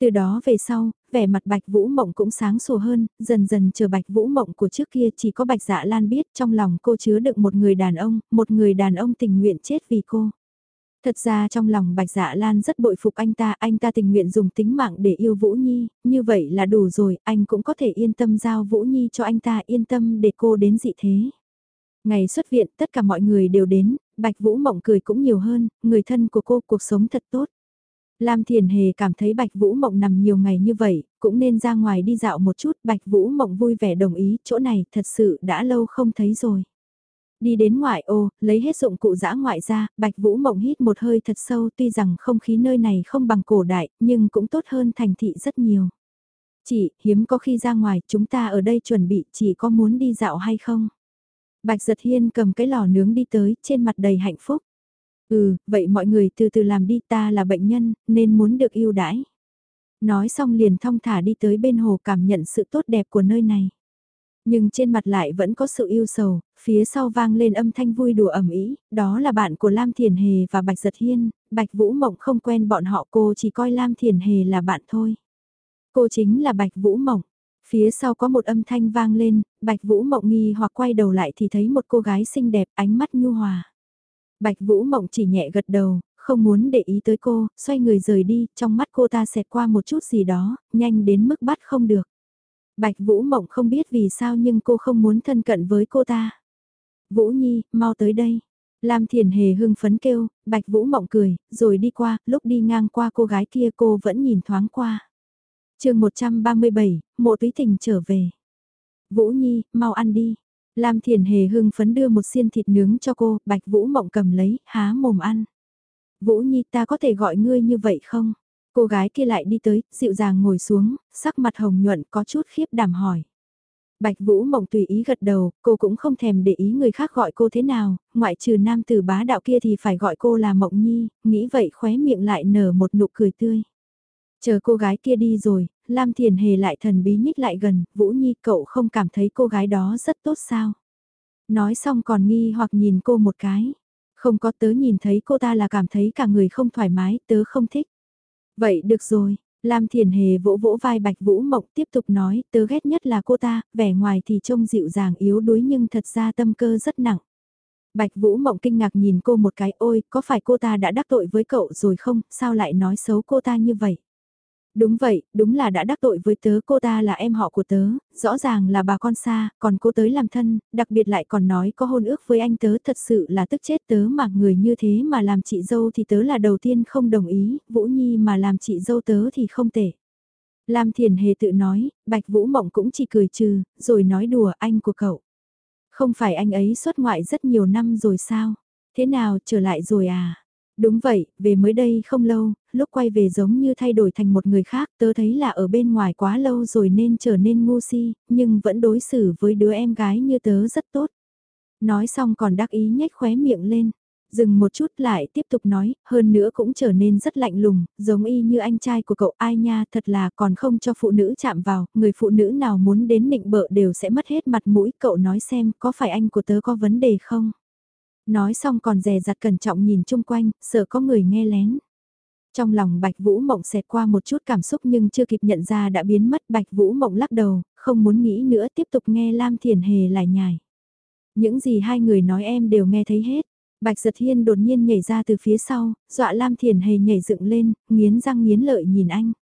Từ đó về sau, vẻ mặt Bạch Vũ Mộng cũng sáng sủa hơn, dần dần chờ Bạch Vũ Mộng của trước kia chỉ có Bạch Dạ Lan biết trong lòng cô chứa đựng một người đàn ông, một người đàn ông tình nguyện chết vì cô. Thật ra trong lòng Bạch Dạ Lan rất bội phục anh ta, anh ta tình nguyện dùng tính mạng để yêu Vũ Nhi, như vậy là đủ rồi, anh cũng có thể yên tâm giao Vũ Nhi cho anh ta yên tâm để cô đến dị thế. Ngày xuất viện tất cả mọi người đều đến, Bạch Vũ Mộng cười cũng nhiều hơn, người thân của cô cuộc sống thật tốt. Lam Thiền Hề cảm thấy Bạch Vũ Mộng nằm nhiều ngày như vậy, cũng nên ra ngoài đi dạo một chút, Bạch Vũ Mộng vui vẻ đồng ý, chỗ này thật sự đã lâu không thấy rồi. Đi đến ngoại ô, lấy hết dụng cụ dã ngoại ra, Bạch Vũ Mộng hít một hơi thật sâu tuy rằng không khí nơi này không bằng cổ đại, nhưng cũng tốt hơn thành thị rất nhiều. Chị, hiếm có khi ra ngoài, chúng ta ở đây chuẩn bị, chỉ có muốn đi dạo hay không? Bạch Giật Hiên cầm cái lò nướng đi tới, trên mặt đầy hạnh phúc. Ừ, vậy mọi người từ từ làm đi ta là bệnh nhân, nên muốn được yêu đãi. Nói xong liền thong thả đi tới bên hồ cảm nhận sự tốt đẹp của nơi này. Nhưng trên mặt lại vẫn có sự yêu sầu, phía sau vang lên âm thanh vui đùa ẩm ý, đó là bạn của Lam Thiền Hề và Bạch Giật Hiên, Bạch Vũ Mộng không quen bọn họ cô chỉ coi Lam Thiền Hề là bạn thôi. Cô chính là Bạch Vũ Mộng. Phía sau có một âm thanh vang lên, Bạch Vũ Mộng nghi hoặc quay đầu lại thì thấy một cô gái xinh đẹp ánh mắt nhu hòa. Bạch Vũ Mộng chỉ nhẹ gật đầu, không muốn để ý tới cô, xoay người rời đi, trong mắt cô ta xẹt qua một chút gì đó, nhanh đến mức bắt không được. Bạch Vũ Mộng không biết vì sao nhưng cô không muốn thân cận với cô ta. Vũ Nhi, mau tới đây. Lam Thiền Hề hưng phấn kêu, Bạch Vũ Mộng cười, rồi đi qua, lúc đi ngang qua cô gái kia cô vẫn nhìn thoáng qua. chương 137, mộ túy tình trở về. Vũ Nhi, mau ăn đi. Lam Thiền Hề hưng phấn đưa một xiên thịt nướng cho cô, Bạch Vũ Mộng cầm lấy, há mồm ăn. Vũ Nhi ta có thể gọi ngươi như vậy không? Cô gái kia lại đi tới, dịu dàng ngồi xuống, sắc mặt hồng nhuận có chút khiếp đảm hỏi. Bạch Vũ Mộng tùy ý gật đầu, cô cũng không thèm để ý người khác gọi cô thế nào, ngoại trừ nam tử bá đạo kia thì phải gọi cô là Mộng Nhi, nghĩ vậy khóe miệng lại nở một nụ cười tươi. Chờ cô gái kia đi rồi, Lam Thiền Hề lại thần bí nhích lại gần, Vũ Nhi cậu không cảm thấy cô gái đó rất tốt sao? Nói xong còn nghi hoặc nhìn cô một cái. Không có tớ nhìn thấy cô ta là cảm thấy cả người không thoải mái, tớ không thích. Vậy được rồi, Lam Thiền Hề vỗ vỗ vai Bạch Vũ Mộng tiếp tục nói, tớ ghét nhất là cô ta, vẻ ngoài thì trông dịu dàng yếu đuối nhưng thật ra tâm cơ rất nặng. Bạch Vũ Mộng kinh ngạc nhìn cô một cái, ôi, có phải cô ta đã đắc tội với cậu rồi không, sao lại nói xấu cô ta như vậy? Đúng vậy, đúng là đã đắc tội với tớ cô ta là em họ của tớ, rõ ràng là bà con xa, còn cô tới làm thân, đặc biệt lại còn nói có hôn ước với anh tớ thật sự là tức chết tớ mà người như thế mà làm chị dâu thì tớ là đầu tiên không đồng ý, Vũ Nhi mà làm chị dâu tớ thì không tệ. Lam Thiền Hề tự nói, Bạch Vũ Mộng cũng chỉ cười trừ, rồi nói đùa anh của cậu. Không phải anh ấy xuất ngoại rất nhiều năm rồi sao? Thế nào trở lại rồi à? Đúng vậy, về mới đây không lâu, lúc quay về giống như thay đổi thành một người khác, tớ thấy là ở bên ngoài quá lâu rồi nên trở nên ngu si, nhưng vẫn đối xử với đứa em gái như tớ rất tốt. Nói xong còn đắc ý nhếch khóe miệng lên, dừng một chút lại tiếp tục nói, hơn nữa cũng trở nên rất lạnh lùng, giống y như anh trai của cậu ai nha, thật là còn không cho phụ nữ chạm vào, người phụ nữ nào muốn đến nịnh bợ đều sẽ mất hết mặt mũi, cậu nói xem có phải anh của tớ có vấn đề không? Nói xong còn dè dặt cẩn trọng nhìn chung quanh, sợ có người nghe lén. Trong lòng Bạch Vũ Mộng xẹt qua một chút cảm xúc nhưng chưa kịp nhận ra đã biến mất Bạch Vũ Mộng lắc đầu, không muốn nghĩ nữa tiếp tục nghe Lam Thiền Hề lại nhải. Những gì hai người nói em đều nghe thấy hết. Bạch Giật Hiên đột nhiên nhảy ra từ phía sau, dọa Lam Thiền Hề nhảy dựng lên, nghiến răng nghiến lợi nhìn anh.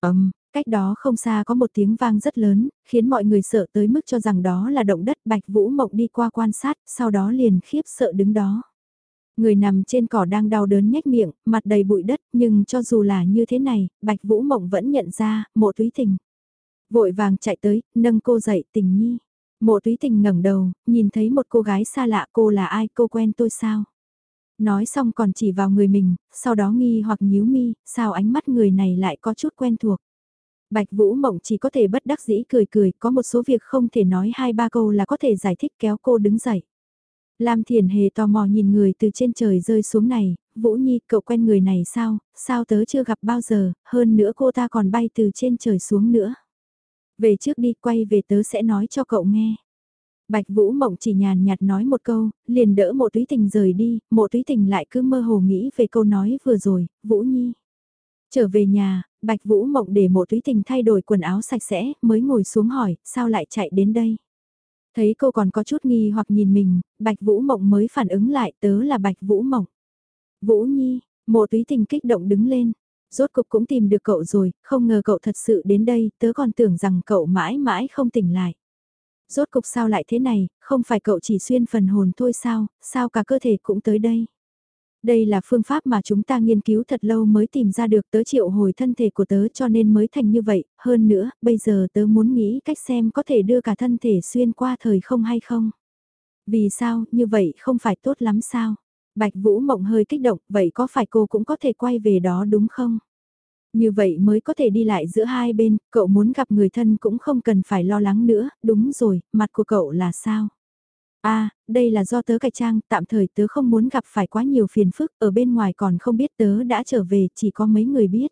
Ấm, Cách đó không xa có một tiếng vang rất lớn, khiến mọi người sợ tới mức cho rằng đó là động đất Bạch Vũ Mộng đi qua quan sát, sau đó liền khiếp sợ đứng đó. Người nằm trên cỏ đang đau đớn nhếch miệng, mặt đầy bụi đất, nhưng cho dù là như thế này, Bạch Vũ Mộng vẫn nhận ra, mộ túy tình. Vội vàng chạy tới, nâng cô dậy tình nhi. Mộ túy tình ngẩng đầu, nhìn thấy một cô gái xa lạ cô là ai cô quen tôi sao? Nói xong còn chỉ vào người mình, sau đó nghi hoặc nhíu mi, sao ánh mắt người này lại có chút quen thuộc. Bạch Vũ Mộng chỉ có thể bất đắc dĩ cười cười, có một số việc không thể nói hai ba câu là có thể giải thích kéo cô đứng dậy. Lam Thiền Hề tò mò nhìn người từ trên trời rơi xuống này, Vũ Nhi cậu quen người này sao, sao tớ chưa gặp bao giờ, hơn nữa cô ta còn bay từ trên trời xuống nữa. Về trước đi quay về tớ sẽ nói cho cậu nghe. Bạch Vũ Mộng chỉ nhàn nhạt nói một câu, liền đỡ mộ túy tình rời đi, mộ túy tình lại cứ mơ hồ nghĩ về câu nói vừa rồi, Vũ Nhi. Trở về nhà, Bạch Vũ Mộng để mộ túy tình thay đổi quần áo sạch sẽ, mới ngồi xuống hỏi, sao lại chạy đến đây? Thấy cô còn có chút nghi hoặc nhìn mình, Bạch Vũ Mộng mới phản ứng lại tớ là Bạch Vũ Mộng. Vũ Nhi, mộ túy tình kích động đứng lên. Rốt cục cũng tìm được cậu rồi, không ngờ cậu thật sự đến đây, tớ còn tưởng rằng cậu mãi mãi không tỉnh lại. Rốt cục sao lại thế này, không phải cậu chỉ xuyên phần hồn thôi sao, sao cả cơ thể cũng tới đây. Đây là phương pháp mà chúng ta nghiên cứu thật lâu mới tìm ra được tớ triệu hồi thân thể của tớ cho nên mới thành như vậy, hơn nữa, bây giờ tớ muốn nghĩ cách xem có thể đưa cả thân thể xuyên qua thời không hay không. Vì sao, như vậy không phải tốt lắm sao? Bạch Vũ Mộng hơi kích động, vậy có phải cô cũng có thể quay về đó đúng không? Như vậy mới có thể đi lại giữa hai bên, cậu muốn gặp người thân cũng không cần phải lo lắng nữa, đúng rồi, mặt của cậu là sao? A à, đây là do tớ cải trang, tạm thời tớ không muốn gặp phải quá nhiều phiền phức, ở bên ngoài còn không biết tớ đã trở về, chỉ có mấy người biết.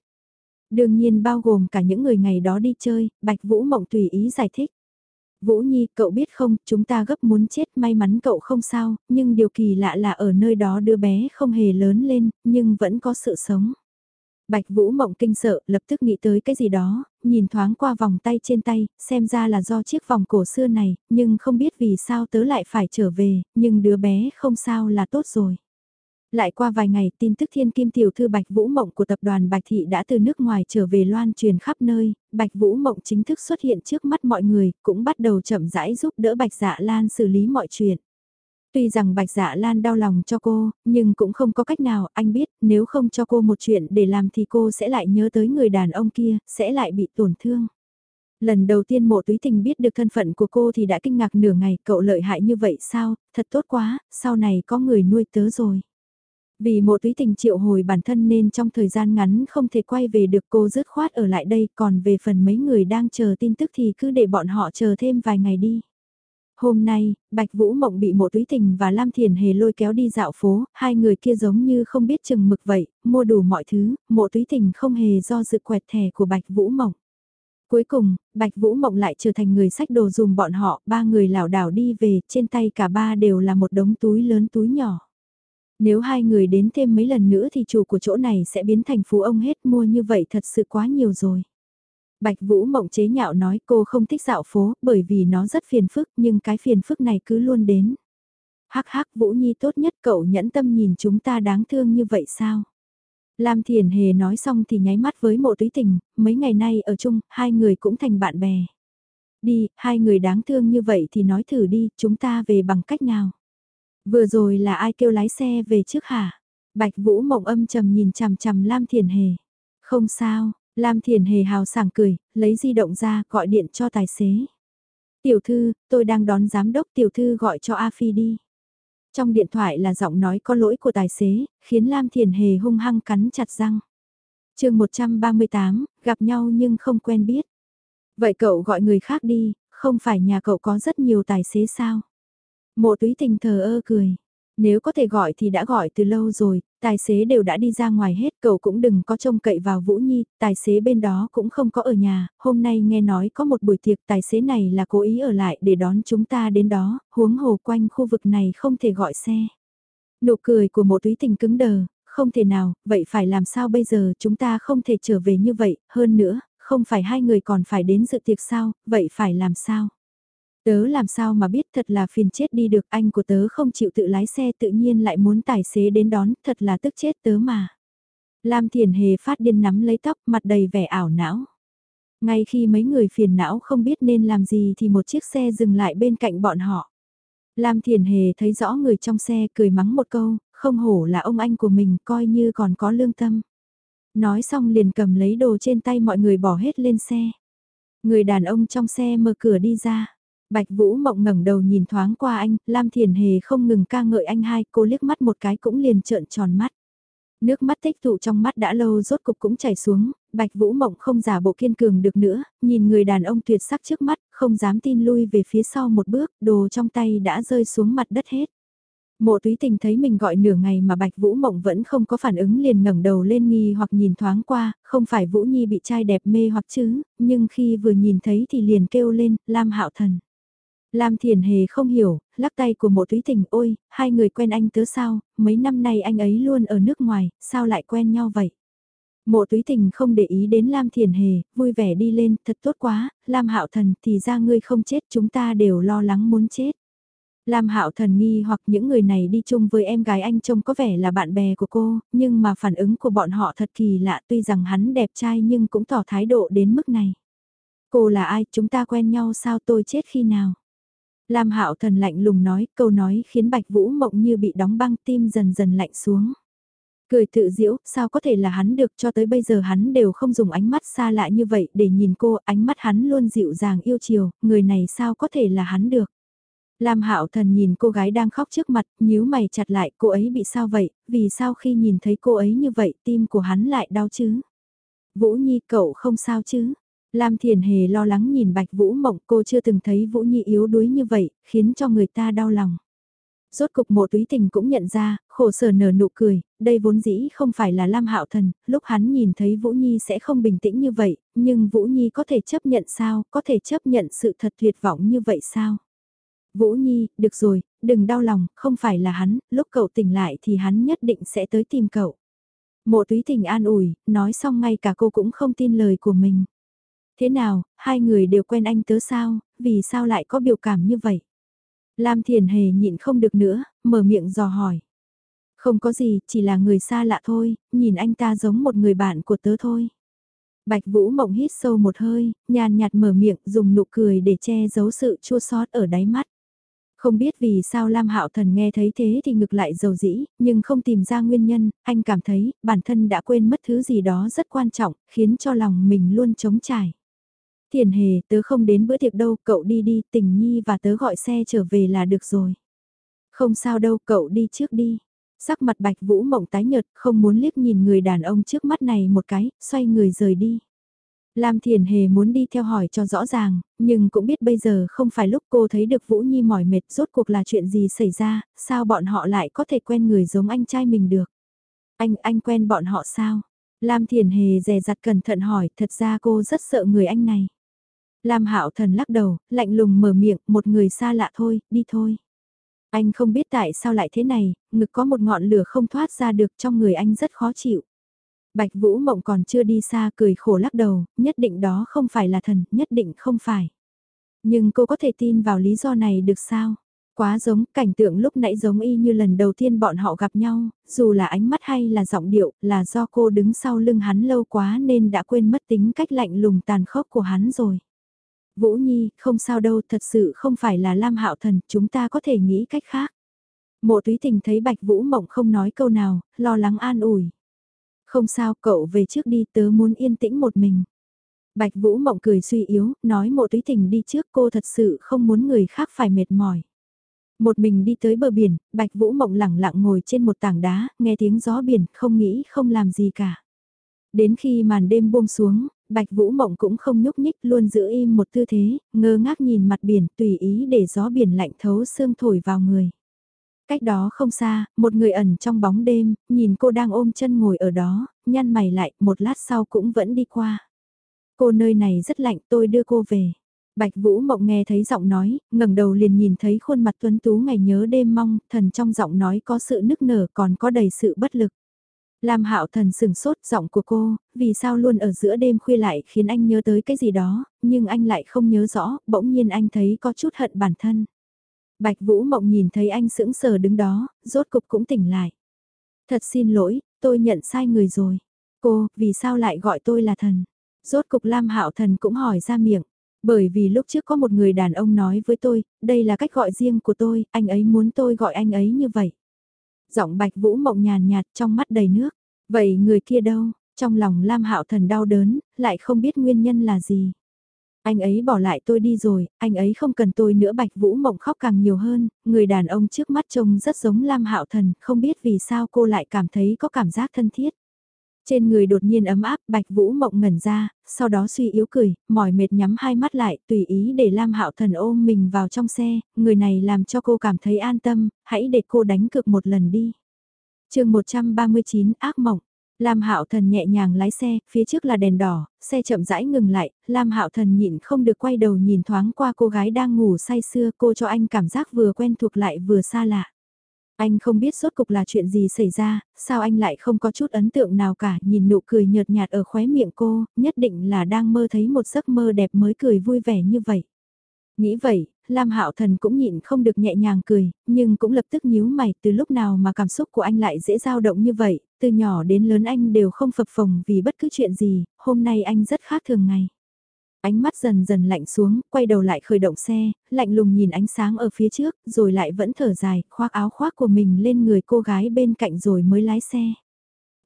Đương nhiên bao gồm cả những người ngày đó đi chơi, Bạch Vũ Mộng tùy ý giải thích. Vũ Nhi, cậu biết không, chúng ta gấp muốn chết, may mắn cậu không sao, nhưng điều kỳ lạ là ở nơi đó đứa bé không hề lớn lên, nhưng vẫn có sự sống. Bạch Vũ Mộng kinh sợ, lập tức nghĩ tới cái gì đó, nhìn thoáng qua vòng tay trên tay, xem ra là do chiếc vòng cổ xưa này, nhưng không biết vì sao tớ lại phải trở về, nhưng đứa bé không sao là tốt rồi. Lại qua vài ngày, tin tức thiên kim tiểu thư Bạch Vũ Mộng của tập đoàn Bạch Thị đã từ nước ngoài trở về loan truyền khắp nơi, Bạch Vũ Mộng chính thức xuất hiện trước mắt mọi người, cũng bắt đầu chậm rãi giúp đỡ Bạch Dạ Lan xử lý mọi chuyện. Tuy rằng Bạch Dạ Lan đau lòng cho cô, nhưng cũng không có cách nào, anh biết, nếu không cho cô một chuyện để làm thì cô sẽ lại nhớ tới người đàn ông kia, sẽ lại bị tổn thương. Lần đầu tiên mộ túy tình biết được thân phận của cô thì đã kinh ngạc nửa ngày, cậu lợi hại như vậy sao, thật tốt quá, sau này có người nuôi tớ rồi. Vì mộ túy tình triệu hồi bản thân nên trong thời gian ngắn không thể quay về được cô dứt khoát ở lại đây, còn về phần mấy người đang chờ tin tức thì cứ để bọn họ chờ thêm vài ngày đi. Hôm nay, Bạch Vũ Mộng bị mộ túy tình và Lam Thiền Hề lôi kéo đi dạo phố, hai người kia giống như không biết chừng mực vậy, mua đủ mọi thứ, mộ túy tình không hề do dự quẹt thẻ của Bạch Vũ Mộng. Cuối cùng, Bạch Vũ Mộng lại trở thành người sách đồ dùm bọn họ, ba người lảo đảo đi về, trên tay cả ba đều là một đống túi lớn túi nhỏ. Nếu hai người đến thêm mấy lần nữa thì chủ của chỗ này sẽ biến thành phú ông hết mua như vậy thật sự quá nhiều rồi. Bạch Vũ Mộng chế nhạo nói cô không thích dạo phố bởi vì nó rất phiền phức nhưng cái phiền phức này cứ luôn đến. Hắc hắc Vũ Nhi tốt nhất cậu nhẫn tâm nhìn chúng ta đáng thương như vậy sao? Lam Thiền Hề nói xong thì nháy mắt với mộ túy tình, mấy ngày nay ở chung, hai người cũng thành bạn bè. Đi, hai người đáng thương như vậy thì nói thử đi, chúng ta về bằng cách nào? Vừa rồi là ai kêu lái xe về trước hả? Bạch Vũ mộng âm trầm nhìn chằm chằm Lam Thiền Hề. Không sao, Lam Thiền Hề hào sảng cười, lấy di động ra gọi điện cho tài xế. Tiểu thư, tôi đang đón giám đốc tiểu thư gọi cho A Phi đi. Trong điện thoại là giọng nói có lỗi của tài xế, khiến Lam Thiền Hề hung hăng cắn chặt răng. chương 138, gặp nhau nhưng không quen biết. Vậy cậu gọi người khác đi, không phải nhà cậu có rất nhiều tài xế sao? Mộ túy tình thờ ơ cười. Nếu có thể gọi thì đã gọi từ lâu rồi, tài xế đều đã đi ra ngoài hết, cậu cũng đừng có trông cậy vào Vũ Nhi, tài xế bên đó cũng không có ở nhà, hôm nay nghe nói có một buổi tiệc tài xế này là cố ý ở lại để đón chúng ta đến đó, huống hồ quanh khu vực này không thể gọi xe. Nụ cười của một túy tình cứng đờ, không thể nào, vậy phải làm sao bây giờ chúng ta không thể trở về như vậy, hơn nữa, không phải hai người còn phải đến dự tiệc sao, vậy phải làm sao? Tớ làm sao mà biết thật là phiền chết đi được anh của tớ không chịu tự lái xe tự nhiên lại muốn tài xế đến đón thật là tức chết tớ mà. Lam Thiền Hề phát điên nắm lấy tóc mặt đầy vẻ ảo não. Ngay khi mấy người phiền não không biết nên làm gì thì một chiếc xe dừng lại bên cạnh bọn họ. Lam Thiền Hề thấy rõ người trong xe cười mắng một câu, không hổ là ông anh của mình coi như còn có lương tâm. Nói xong liền cầm lấy đồ trên tay mọi người bỏ hết lên xe. Người đàn ông trong xe mở cửa đi ra. Bạch Vũ Mộng ngẩng đầu nhìn thoáng qua anh, Lam Thiền Hề không ngừng ca ngợi anh hai, cô liếc mắt một cái cũng liền trợn tròn mắt. Nước mắt tích tụ trong mắt đã lâu rốt cục cũng chảy xuống, Bạch Vũ Mộng không giả bộ kiên cường được nữa, nhìn người đàn ông tuyệt sắc trước mắt, không dám tin lui về phía sau một bước, đồ trong tay đã rơi xuống mặt đất hết. Mộ túy tình thấy mình gọi nửa ngày mà Bạch Vũ Mộng vẫn không có phản ứng liền ngẩng đầu lên nghi hoặc nhìn thoáng qua, không phải Vũ Nhi bị trai đẹp mê hoặc chứ, nhưng khi vừa nhìn thấy thì liền kêu lên, Lam Hạo Thần. Lam Thiền Hề không hiểu, lắc tay của mộ túy tình ôi, hai người quen anh tớ sao, mấy năm nay anh ấy luôn ở nước ngoài, sao lại quen nhau vậy? Mộ túy tình không để ý đến Lam Thiền Hề, vui vẻ đi lên, thật tốt quá, Lam Hạo Thần thì ra ngươi không chết chúng ta đều lo lắng muốn chết. Lam Hạo Thần nghi hoặc những người này đi chung với em gái anh trông có vẻ là bạn bè của cô, nhưng mà phản ứng của bọn họ thật kỳ lạ tuy rằng hắn đẹp trai nhưng cũng tỏ thái độ đến mức này. Cô là ai, chúng ta quen nhau sao tôi chết khi nào? Lam Hạo Thần lạnh lùng nói, câu nói khiến Bạch Vũ Mộng như bị đóng băng tim dần dần lạnh xuống. Cười tự diễu, sao có thể là hắn được cho tới bây giờ hắn đều không dùng ánh mắt xa lạ như vậy để nhìn cô, ánh mắt hắn luôn dịu dàng yêu chiều, người này sao có thể là hắn được. Lam Hạo Thần nhìn cô gái đang khóc trước mặt, nhíu mày chặt lại, cô ấy bị sao vậy, vì sao khi nhìn thấy cô ấy như vậy tim của hắn lại đau chứ? Vũ Nhi cậu không sao chứ? Lam Thiền Hề lo lắng nhìn Bạch Vũ Mộng cô chưa từng thấy Vũ Nhi yếu đuối như vậy, khiến cho người ta đau lòng. Rốt cục mộ túy tình cũng nhận ra, khổ sở nở nụ cười, đây vốn dĩ không phải là Lam Hạo Thần, lúc hắn nhìn thấy Vũ Nhi sẽ không bình tĩnh như vậy, nhưng Vũ Nhi có thể chấp nhận sao, có thể chấp nhận sự thật tuyệt vọng như vậy sao? Vũ Nhi, được rồi, đừng đau lòng, không phải là hắn, lúc cậu tỉnh lại thì hắn nhất định sẽ tới tìm cậu. Mộ túy tình an ủi, nói xong ngay cả cô cũng không tin lời của mình. Thế nào, hai người đều quen anh tớ sao, vì sao lại có biểu cảm như vậy? Lam Thiền Hề nhịn không được nữa, mở miệng dò hỏi. Không có gì, chỉ là người xa lạ thôi, nhìn anh ta giống một người bạn của tớ thôi. Bạch Vũ Mộng hít sâu một hơi, nhàn nhạt mở miệng dùng nụ cười để che giấu sự chua xót ở đáy mắt. Không biết vì sao Lam Hạo Thần nghe thấy thế thì ngực lại dầu dĩ, nhưng không tìm ra nguyên nhân, anh cảm thấy bản thân đã quên mất thứ gì đó rất quan trọng, khiến cho lòng mình luôn trống trải. Thiền hề, tớ không đến bữa tiệc đâu, cậu đi đi, tình nhi và tớ gọi xe trở về là được rồi. Không sao đâu, cậu đi trước đi. Sắc mặt bạch vũ mộng tái nhợt, không muốn liếc nhìn người đàn ông trước mắt này một cái, xoay người rời đi. Lam Thiền Hề muốn đi theo hỏi cho rõ ràng, nhưng cũng biết bây giờ không phải lúc cô thấy được Vũ Nhi mỏi mệt rốt cuộc là chuyện gì xảy ra, sao bọn họ lại có thể quen người giống anh trai mình được. Anh, anh quen bọn họ sao? Lam Thiền Hề dè dặt cẩn thận hỏi, thật ra cô rất sợ người anh này. Lam Hạo Thần lắc đầu, lạnh lùng mở miệng, một người xa lạ thôi, đi thôi. Anh không biết tại sao lại thế này, ngực có một ngọn lửa không thoát ra được trong người anh rất khó chịu. Bạch Vũ Mộng còn chưa đi xa cười khổ lắc đầu, nhất định đó không phải là thần, nhất định không phải. Nhưng cô có thể tin vào lý do này được sao? Quá giống, cảnh tượng lúc nãy giống y như lần đầu tiên bọn họ gặp nhau, dù là ánh mắt hay là giọng điệu, là do cô đứng sau lưng hắn lâu quá nên đã quên mất tính cách lạnh lùng tàn khốc của hắn rồi. Vũ Nhi, không sao đâu, thật sự không phải là Lam Hạo Thần, chúng ta có thể nghĩ cách khác. Mộ túy tình thấy Bạch Vũ Mộng không nói câu nào, lo lắng an ủi. Không sao, cậu về trước đi, tớ muốn yên tĩnh một mình. Bạch Vũ Mộng cười suy yếu, nói mộ túy tình đi trước cô thật sự không muốn người khác phải mệt mỏi. Một mình đi tới bờ biển, Bạch Vũ Mộng lẳng lặng ngồi trên một tảng đá, nghe tiếng gió biển, không nghĩ không làm gì cả. Đến khi màn đêm buông xuống, Bạch Vũ Mộng cũng không nhúc nhích luôn giữ im một tư thế, ngơ ngác nhìn mặt biển tùy ý để gió biển lạnh thấu xương thổi vào người. Cách đó không xa, một người ẩn trong bóng đêm, nhìn cô đang ôm chân ngồi ở đó, nhăn mày lại, một lát sau cũng vẫn đi qua. Cô nơi này rất lạnh, tôi đưa cô về. Bạch Vũ Mộng nghe thấy giọng nói, ngẩng đầu liền nhìn thấy khuôn mặt tuấn tú ngày nhớ đêm mong, thần trong giọng nói có sự nức nở còn có đầy sự bất lực. Lam Hạo Thần sừng sốt giọng của cô, vì sao luôn ở giữa đêm khuya lại khiến anh nhớ tới cái gì đó, nhưng anh lại không nhớ rõ, bỗng nhiên anh thấy có chút hận bản thân. Bạch Vũ Mộng nhìn thấy anh sững sờ đứng đó, rốt cục cũng tỉnh lại. Thật xin lỗi, tôi nhận sai người rồi. Cô, vì sao lại gọi tôi là thần? Rốt cục Lam Hạo Thần cũng hỏi ra miệng. Bởi vì lúc trước có một người đàn ông nói với tôi, đây là cách gọi riêng của tôi, anh ấy muốn tôi gọi anh ấy như vậy. Giọng Bạch Vũ Mộng nhàn nhạt trong mắt đầy nước. Vậy người kia đâu? Trong lòng Lam Hạo Thần đau đớn, lại không biết nguyên nhân là gì. Anh ấy bỏ lại tôi đi rồi, anh ấy không cần tôi nữa Bạch Vũ Mộng khóc càng nhiều hơn, người đàn ông trước mắt trông rất giống Lam Hạo Thần, không biết vì sao cô lại cảm thấy có cảm giác thân thiết. Trên người đột nhiên ấm áp, Bạch Vũ Mộng ngẩn ra, sau đó suy yếu cười, mỏi mệt nhắm hai mắt lại, tùy ý để Lam Hạo Thần ôm mình vào trong xe, người này làm cho cô cảm thấy an tâm, hãy để cô đánh cược một lần đi. chương 139 ác mộng. Lam Hạo Thần nhẹ nhàng lái xe, phía trước là đèn đỏ, xe chậm rãi ngừng lại, Lam Hạo Thần nhịn không được quay đầu nhìn thoáng qua cô gái đang ngủ say sưa, cô cho anh cảm giác vừa quen thuộc lại vừa xa lạ. Anh không biết rốt cục là chuyện gì xảy ra, sao anh lại không có chút ấn tượng nào cả, nhìn nụ cười nhợt nhạt ở khóe miệng cô, nhất định là đang mơ thấy một giấc mơ đẹp mới cười vui vẻ như vậy. Nghĩ vậy, Lam Hạo Thần cũng nhịn không được nhẹ nhàng cười, nhưng cũng lập tức nhíu mày từ lúc nào mà cảm xúc của anh lại dễ dao động như vậy, từ nhỏ đến lớn anh đều không phập phồng vì bất cứ chuyện gì, hôm nay anh rất khác thường ngày. Ánh mắt dần dần lạnh xuống, quay đầu lại khởi động xe, lạnh lùng nhìn ánh sáng ở phía trước, rồi lại vẫn thở dài, khoác áo khoác của mình lên người cô gái bên cạnh rồi mới lái xe.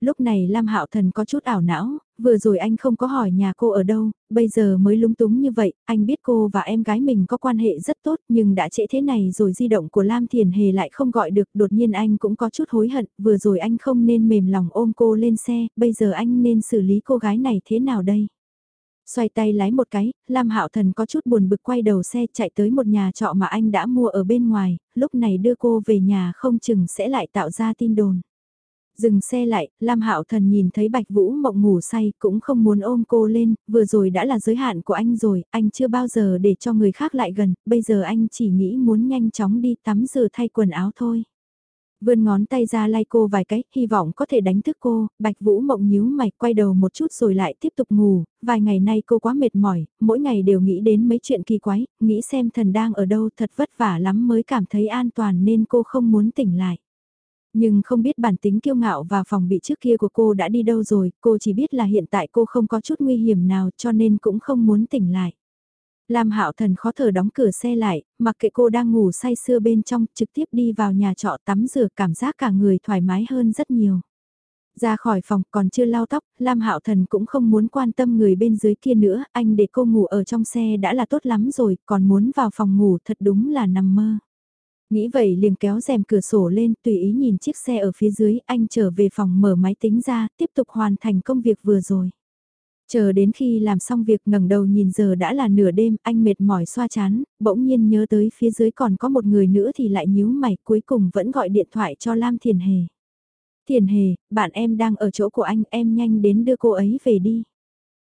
Lúc này Lam Hạo Thần có chút ảo não, vừa rồi anh không có hỏi nhà cô ở đâu, bây giờ mới lúng túng như vậy, anh biết cô và em gái mình có quan hệ rất tốt nhưng đã trễ thế này rồi di động của Lam Thiền Hề lại không gọi được, đột nhiên anh cũng có chút hối hận, vừa rồi anh không nên mềm lòng ôm cô lên xe, bây giờ anh nên xử lý cô gái này thế nào đây? Xoay tay lái một cái, Lam Hạo Thần có chút buồn bực quay đầu xe chạy tới một nhà trọ mà anh đã mua ở bên ngoài, lúc này đưa cô về nhà không chừng sẽ lại tạo ra tin đồn. Dừng xe lại, Lam Hạo Thần nhìn thấy Bạch Vũ Mộng ngủ say, cũng không muốn ôm cô lên, vừa rồi đã là giới hạn của anh rồi, anh chưa bao giờ để cho người khác lại gần, bây giờ anh chỉ nghĩ muốn nhanh chóng đi tắm rửa thay quần áo thôi. Vươn ngón tay ra lay cô vài cái, hy vọng có thể đánh thức cô, Bạch Vũ Mộng nhíu mày, quay đầu một chút rồi lại tiếp tục ngủ, vài ngày nay cô quá mệt mỏi, mỗi ngày đều nghĩ đến mấy chuyện kỳ quái, nghĩ xem thần đang ở đâu thật vất vả lắm mới cảm thấy an toàn nên cô không muốn tỉnh lại. Nhưng không biết bản tính kiêu ngạo và phòng bị trước kia của cô đã đi đâu rồi, cô chỉ biết là hiện tại cô không có chút nguy hiểm nào cho nên cũng không muốn tỉnh lại. Lam Hạo Thần khó thở đóng cửa xe lại, mặc kệ cô đang ngủ say sưa bên trong, trực tiếp đi vào nhà trọ tắm rửa cảm giác cả người thoải mái hơn rất nhiều. Ra khỏi phòng còn chưa lau tóc, Lam Hạo Thần cũng không muốn quan tâm người bên dưới kia nữa, anh để cô ngủ ở trong xe đã là tốt lắm rồi, còn muốn vào phòng ngủ thật đúng là nằm mơ. Nghĩ vậy liền kéo rèm cửa sổ lên, tùy ý nhìn chiếc xe ở phía dưới, anh trở về phòng mở máy tính ra, tiếp tục hoàn thành công việc vừa rồi. Chờ đến khi làm xong việc ngẩng đầu nhìn giờ đã là nửa đêm, anh mệt mỏi xoa chán, bỗng nhiên nhớ tới phía dưới còn có một người nữa thì lại nhíu mày, cuối cùng vẫn gọi điện thoại cho Lam Thiền Hề. Thiền Hề, bạn em đang ở chỗ của anh, em nhanh đến đưa cô ấy về đi.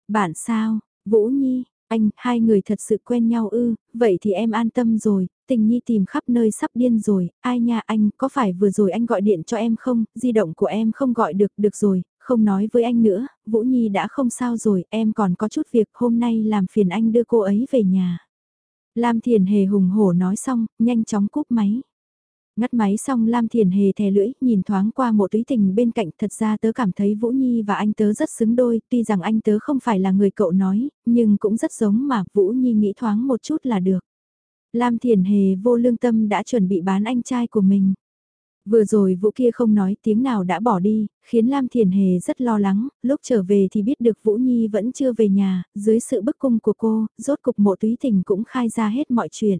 Bạn sao, Vũ Nhi, anh, hai người thật sự quen nhau ư, vậy thì em an tâm rồi, tình nhi tìm khắp nơi sắp điên rồi, ai nha anh, có phải vừa rồi anh gọi điện cho em không, di động của em không gọi được, được rồi, không nói với anh nữa, Vũ Nhi đã không sao rồi, em còn có chút việc, hôm nay làm phiền anh đưa cô ấy về nhà. Lam Thiền Hề hùng hổ nói xong, nhanh chóng cúp máy. Ngắt máy xong Lam Thiền Hề thè lưỡi, nhìn thoáng qua mộ túy tình bên cạnh, thật ra tớ cảm thấy Vũ Nhi và anh tớ rất xứng đôi, tuy rằng anh tớ không phải là người cậu nói, nhưng cũng rất giống mà Vũ Nhi nghĩ thoáng một chút là được. Lam Thiền Hề vô lương tâm đã chuẩn bị bán anh trai của mình. Vừa rồi Vũ kia không nói tiếng nào đã bỏ đi, khiến Lam Thiền Hề rất lo lắng, lúc trở về thì biết được Vũ Nhi vẫn chưa về nhà, dưới sự bức cung của cô, rốt cục mộ túy tình cũng khai ra hết mọi chuyện.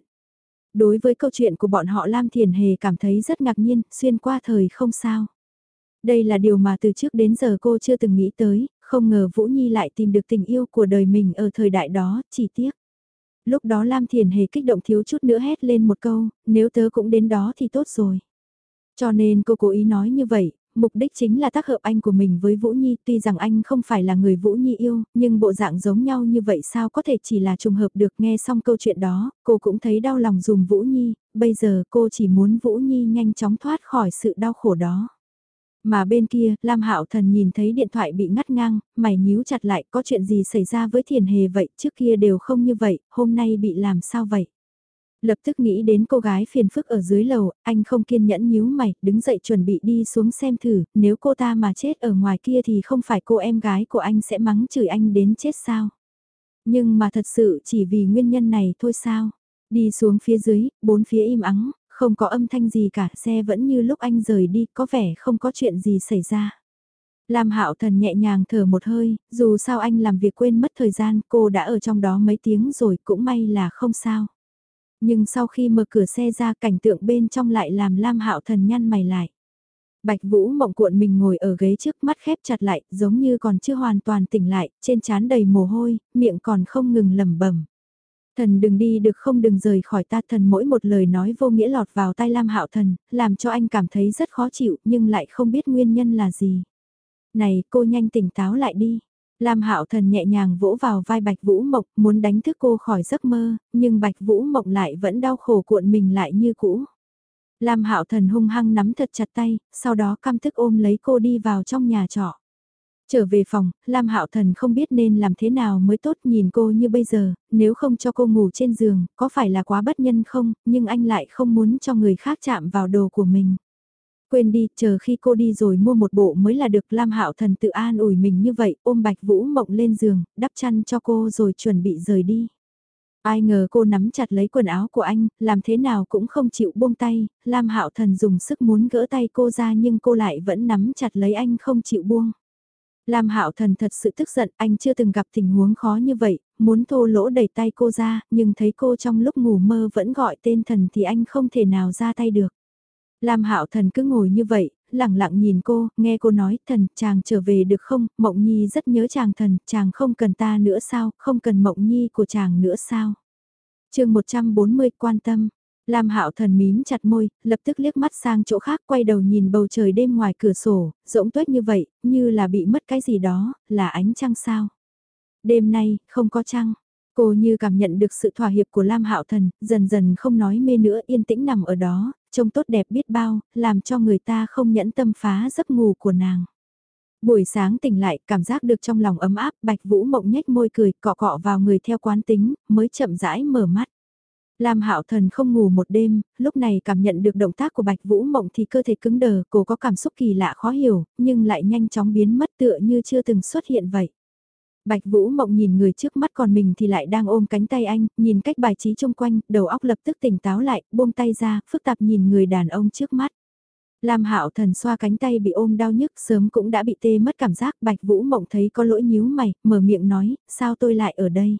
Đối với câu chuyện của bọn họ Lam Thiền Hề cảm thấy rất ngạc nhiên, xuyên qua thời không sao. Đây là điều mà từ trước đến giờ cô chưa từng nghĩ tới, không ngờ Vũ Nhi lại tìm được tình yêu của đời mình ở thời đại đó, chỉ tiếc. Lúc đó Lam Thiền Hề kích động thiếu chút nữa hét lên một câu, nếu tớ cũng đến đó thì tốt rồi. Cho nên cô cố ý nói như vậy, mục đích chính là tác hợp anh của mình với Vũ Nhi, tuy rằng anh không phải là người Vũ Nhi yêu, nhưng bộ dạng giống nhau như vậy sao có thể chỉ là trùng hợp được nghe xong câu chuyện đó, cô cũng thấy đau lòng dùm Vũ Nhi, bây giờ cô chỉ muốn Vũ Nhi nhanh chóng thoát khỏi sự đau khổ đó. Mà bên kia, Lam Hạo Thần nhìn thấy điện thoại bị ngắt ngang, mày nhíu chặt lại, có chuyện gì xảy ra với Thiền Hề vậy, trước kia đều không như vậy, hôm nay bị làm sao vậy? Lập tức nghĩ đến cô gái phiền phức ở dưới lầu, anh không kiên nhẫn nhíu mày, đứng dậy chuẩn bị đi xuống xem thử, nếu cô ta mà chết ở ngoài kia thì không phải cô em gái của anh sẽ mắng chửi anh đến chết sao. Nhưng mà thật sự chỉ vì nguyên nhân này thôi sao. Đi xuống phía dưới, bốn phía im ắng, không có âm thanh gì cả, xe vẫn như lúc anh rời đi, có vẻ không có chuyện gì xảy ra. Lam Hạo Thần nhẹ nhàng thở một hơi, dù sao anh làm việc quên mất thời gian, cô đã ở trong đó mấy tiếng rồi, cũng may là không sao. Nhưng sau khi mở cửa xe ra cảnh tượng bên trong lại làm Lam Hạo Thần nhăn mày lại. Bạch Vũ mộng cuộn mình ngồi ở ghế trước mắt khép chặt lại, giống như còn chưa hoàn toàn tỉnh lại, trên trán đầy mồ hôi, miệng còn không ngừng lẩm bẩm. Thần đừng đi được không đừng rời khỏi ta thần mỗi một lời nói vô nghĩa lọt vào tai Lam Hạo Thần, làm cho anh cảm thấy rất khó chịu nhưng lại không biết nguyên nhân là gì. Này cô nhanh tỉnh táo lại đi, Lam Hạo Thần nhẹ nhàng vỗ vào vai Bạch Vũ Mộng, muốn đánh thức cô khỏi giấc mơ, nhưng Bạch Vũ Mộng lại vẫn đau khổ cuộn mình lại như cũ. Lam Hạo Thần hung hăng nắm thật chặt tay, sau đó căm thức ôm lấy cô đi vào trong nhà trọ. Trở về phòng, Lam Hạo Thần không biết nên làm thế nào mới tốt nhìn cô như bây giờ, nếu không cho cô ngủ trên giường, có phải là quá bất nhân không, nhưng anh lại không muốn cho người khác chạm vào đồ của mình. Quên đi, chờ khi cô đi rồi mua một bộ mới là được Lam Hạo Thần tự an ủi mình như vậy, ôm Bạch Vũ Mộng lên giường, đắp chăn cho cô rồi chuẩn bị rời đi. Ai ngờ cô nắm chặt lấy quần áo của anh, làm thế nào cũng không chịu buông tay, Lam Hạo Thần dùng sức muốn gỡ tay cô ra nhưng cô lại vẫn nắm chặt lấy anh không chịu buông. Lam Hạo Thần thật sự tức giận, anh chưa từng gặp tình huống khó như vậy, muốn thô lỗ đẩy tay cô ra, nhưng thấy cô trong lúc ngủ mơ vẫn gọi tên thần thì anh không thể nào ra tay được. Lam Hạo Thần cứ ngồi như vậy, lặng lặng nhìn cô, nghe cô nói, thần, chàng trở về được không, Mộng Nhi rất nhớ chàng thần, chàng không cần ta nữa sao, không cần Mộng Nhi của chàng nữa sao. chương 140 quan tâm, Lam Hạo Thần mím chặt môi, lập tức liếc mắt sang chỗ khác quay đầu nhìn bầu trời đêm ngoài cửa sổ, rỗng tuếch như vậy, như là bị mất cái gì đó, là ánh trăng sao. Đêm nay, không có trăng. Cô như cảm nhận được sự thỏa hiệp của Lam Hạo Thần, dần dần không nói mê nữa yên tĩnh nằm ở đó, trông tốt đẹp biết bao, làm cho người ta không nhẫn tâm phá giấc ngủ của nàng. Buổi sáng tỉnh lại, cảm giác được trong lòng ấm áp, Bạch Vũ Mộng nhếch môi cười, cọ cọ vào người theo quán tính, mới chậm rãi mở mắt. Lam Hạo Thần không ngủ một đêm, lúc này cảm nhận được động tác của Bạch Vũ Mộng thì cơ thể cứng đờ, cô có cảm xúc kỳ lạ khó hiểu, nhưng lại nhanh chóng biến mất tựa như chưa từng xuất hiện vậy. Bạch Vũ Mộng nhìn người trước mắt còn mình thì lại đang ôm cánh tay anh, nhìn cách bài trí chung quanh, đầu óc lập tức tỉnh táo lại, buông tay ra, phức tạp nhìn người đàn ông trước mắt. Lam Hạo Thần xoa cánh tay bị ôm đau nhức sớm cũng đã bị tê mất cảm giác, Bạch Vũ Mộng thấy có lỗi nhíu mày, mở miệng nói, sao tôi lại ở đây?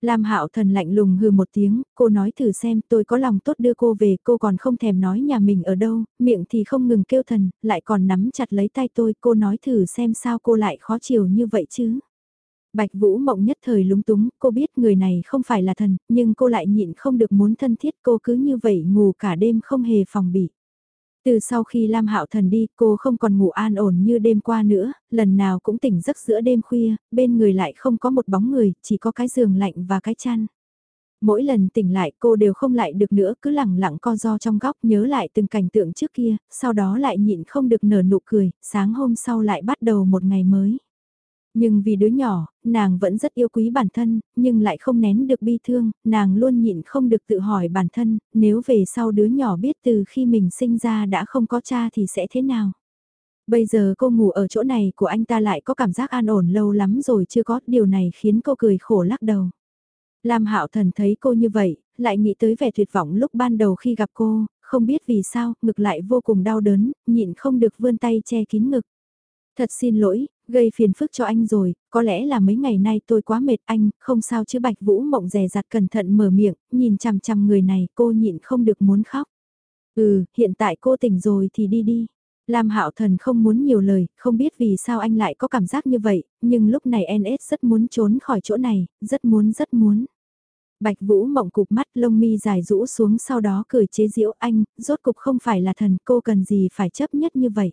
Lam Hạo Thần lạnh lùng hừ một tiếng, cô nói thử xem tôi có lòng tốt đưa cô về, cô còn không thèm nói nhà mình ở đâu, miệng thì không ngừng kêu thần, lại còn nắm chặt lấy tay tôi, cô nói thử xem sao cô lại khó chịu như vậy chứ. Bạch Vũ Mộng nhất thời lúng túng, cô biết người này không phải là thần, nhưng cô lại nhịn không được muốn thân thiết cô cứ như vậy ngủ cả đêm không hề phòng bị. Từ sau khi Lam Hạo Thần đi, cô không còn ngủ an ổn như đêm qua nữa, lần nào cũng tỉnh giấc giữa đêm khuya, bên người lại không có một bóng người, chỉ có cái giường lạnh và cái chăn. Mỗi lần tỉnh lại cô đều không lại được nữa, cứ lẳng lặng co do trong góc nhớ lại từng cảnh tượng trước kia, sau đó lại nhịn không được nở nụ cười, sáng hôm sau lại bắt đầu một ngày mới. Nhưng vì đứa nhỏ, nàng vẫn rất yêu quý bản thân, nhưng lại không nén được bi thương, nàng luôn nhịn không được tự hỏi bản thân, nếu về sau đứa nhỏ biết từ khi mình sinh ra đã không có cha thì sẽ thế nào. Bây giờ cô ngủ ở chỗ này của anh ta lại có cảm giác an ổn lâu lắm rồi chưa có, điều này khiến cô cười khổ lắc đầu. Lam Hạo Thần thấy cô như vậy, lại nghĩ tới vẻ tuyệt vọng lúc ban đầu khi gặp cô, không biết vì sao, ngực lại vô cùng đau đớn, nhịn không được vươn tay che kín ngực. Thật xin lỗi, gây phiền phức cho anh rồi, có lẽ là mấy ngày nay tôi quá mệt anh, không sao chứ Bạch Vũ Mộng rè rặt cẩn thận mở miệng, nhìn chằm chằm người này cô nhịn không được muốn khóc. Ừ, hiện tại cô tỉnh rồi thì đi đi. Lam Hạo Thần không muốn nhiều lời, không biết vì sao anh lại có cảm giác như vậy, nhưng lúc này NS rất muốn trốn khỏi chỗ này, rất muốn rất muốn. Bạch Vũ mộng cục mắt lông mi dài rũ xuống sau đó cười chế giễu anh, rốt cục không phải là thần cô cần gì phải chấp nhất như vậy.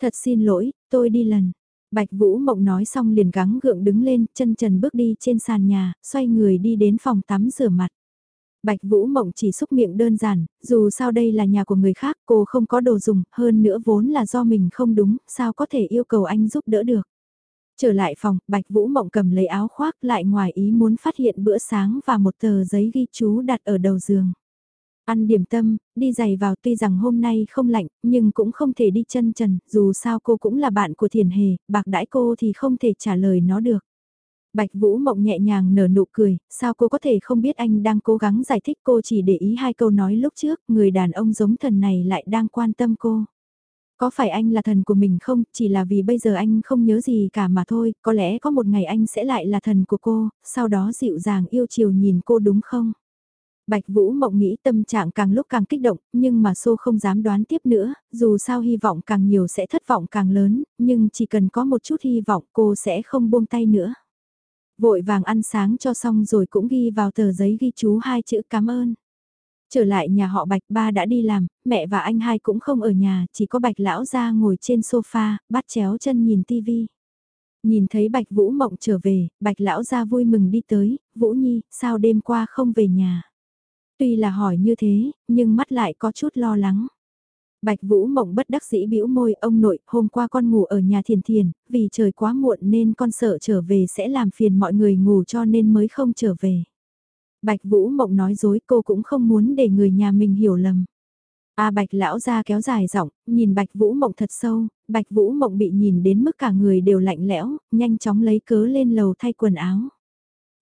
Thật xin lỗi, tôi đi lần. Bạch Vũ Mộng nói xong liền gắng gượng đứng lên, chân trần bước đi trên sàn nhà, xoay người đi đến phòng tắm rửa mặt. Bạch Vũ Mộng chỉ xúc miệng đơn giản, dù sao đây là nhà của người khác, cô không có đồ dùng, hơn nữa vốn là do mình không đúng, sao có thể yêu cầu anh giúp đỡ được. Trở lại phòng, Bạch Vũ Mộng cầm lấy áo khoác lại ngoài ý muốn phát hiện bữa sáng và một tờ giấy ghi chú đặt ở đầu giường. Ăn điểm tâm, đi giày vào tuy rằng hôm nay không lạnh, nhưng cũng không thể đi chân trần, dù sao cô cũng là bạn của thiền hề, bạc đãi cô thì không thể trả lời nó được. Bạch Vũ Mộng nhẹ nhàng nở nụ cười, sao cô có thể không biết anh đang cố gắng giải thích cô chỉ để ý hai câu nói lúc trước, người đàn ông giống thần này lại đang quan tâm cô. Có phải anh là thần của mình không, chỉ là vì bây giờ anh không nhớ gì cả mà thôi, có lẽ có một ngày anh sẽ lại là thần của cô, sau đó dịu dàng yêu chiều nhìn cô đúng không? Bạch Vũ Mộng nghĩ tâm trạng càng lúc càng kích động, nhưng mà Sô không dám đoán tiếp nữa, dù sao hy vọng càng nhiều sẽ thất vọng càng lớn, nhưng chỉ cần có một chút hy vọng cô sẽ không buông tay nữa. Vội vàng ăn sáng cho xong rồi cũng ghi vào tờ giấy ghi chú hai chữ cảm ơn. Trở lại nhà họ Bạch ba đã đi làm, mẹ và anh hai cũng không ở nhà, chỉ có Bạch lão ra ngồi trên sofa, bắt chéo chân nhìn tivi. Nhìn thấy Bạch Vũ Mộng trở về, Bạch lão ra vui mừng đi tới, Vũ Nhi, sao đêm qua không về nhà? Tuy là hỏi như thế, nhưng mắt lại có chút lo lắng. Bạch Vũ Mộng bất đắc dĩ bĩu môi, ông nội, hôm qua con ngủ ở nhà thiền thiền, vì trời quá muộn nên con sợ trở về sẽ làm phiền mọi người ngủ cho nên mới không trở về. Bạch Vũ Mộng nói dối cô cũng không muốn để người nhà mình hiểu lầm. A Bạch lão ra kéo dài giọng, nhìn Bạch Vũ Mộng thật sâu, Bạch Vũ Mộng bị nhìn đến mức cả người đều lạnh lẽo, nhanh chóng lấy cớ lên lầu thay quần áo.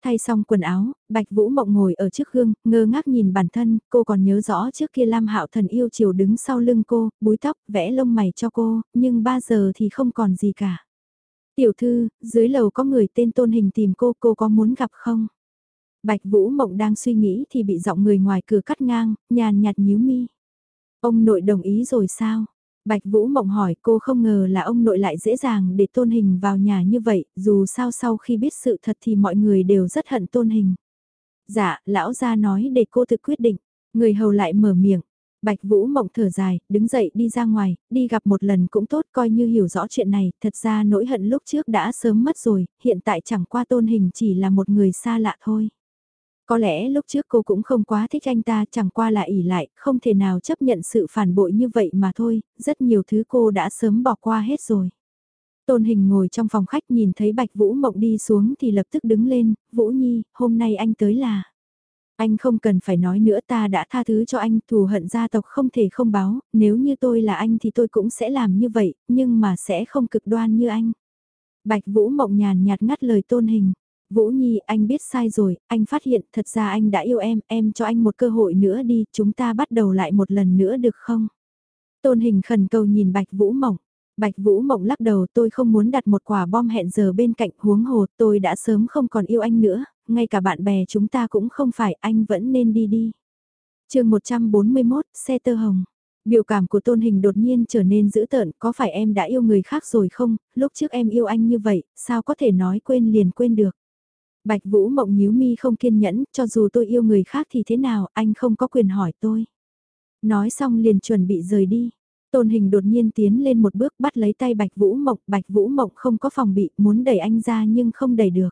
Thay xong quần áo, Bạch Vũ Mộng ngồi ở trước gương, ngơ ngác nhìn bản thân, cô còn nhớ rõ trước kia Lam Hạo Thần yêu chiều đứng sau lưng cô, búi tóc, vẽ lông mày cho cô, nhưng ba giờ thì không còn gì cả. Tiểu thư, dưới lầu có người tên tôn hình tìm cô, cô có muốn gặp không? Bạch Vũ Mộng đang suy nghĩ thì bị giọng người ngoài cửa cắt ngang, nhàn nhạt nhíu mi. Ông nội đồng ý rồi sao? Bạch Vũ Mộng hỏi cô không ngờ là ông nội lại dễ dàng để tôn hình vào nhà như vậy, dù sao sau khi biết sự thật thì mọi người đều rất hận tôn hình. Dạ, lão gia nói để cô tự quyết định, người hầu lại mở miệng. Bạch Vũ Mộng thở dài, đứng dậy đi ra ngoài, đi gặp một lần cũng tốt coi như hiểu rõ chuyện này, thật ra nỗi hận lúc trước đã sớm mất rồi, hiện tại chẳng qua tôn hình chỉ là một người xa lạ thôi. Có lẽ lúc trước cô cũng không quá thích anh ta chẳng qua là ỉ lại, không thể nào chấp nhận sự phản bội như vậy mà thôi, rất nhiều thứ cô đã sớm bỏ qua hết rồi. Tôn hình ngồi trong phòng khách nhìn thấy Bạch Vũ Mộng đi xuống thì lập tức đứng lên, Vũ Nhi, hôm nay anh tới là... Anh không cần phải nói nữa ta đã tha thứ cho anh, thù hận gia tộc không thể không báo, nếu như tôi là anh thì tôi cũng sẽ làm như vậy, nhưng mà sẽ không cực đoan như anh. Bạch Vũ Mộng nhàn nhạt ngắt lời tôn hình. Vũ Nhi, anh biết sai rồi, anh phát hiện thật ra anh đã yêu em, em cho anh một cơ hội nữa đi, chúng ta bắt đầu lại một lần nữa được không? Tôn hình khẩn cầu nhìn Bạch Vũ Mộng. Bạch Vũ Mộng lắc đầu tôi không muốn đặt một quả bom hẹn giờ bên cạnh huống hồ tôi đã sớm không còn yêu anh nữa, ngay cả bạn bè chúng ta cũng không phải anh vẫn nên đi đi. chương 141, xe tơ hồng. Biểu cảm của tôn hình đột nhiên trở nên dữ tợn, có phải em đã yêu người khác rồi không, lúc trước em yêu anh như vậy, sao có thể nói quên liền quên được. Bạch Vũ Mộng nhíu mi không kiên nhẫn, cho dù tôi yêu người khác thì thế nào, anh không có quyền hỏi tôi. Nói xong liền chuẩn bị rời đi. Tôn hình đột nhiên tiến lên một bước bắt lấy tay Bạch Vũ Mộng, Bạch Vũ Mộng không có phòng bị, muốn đẩy anh ra nhưng không đẩy được.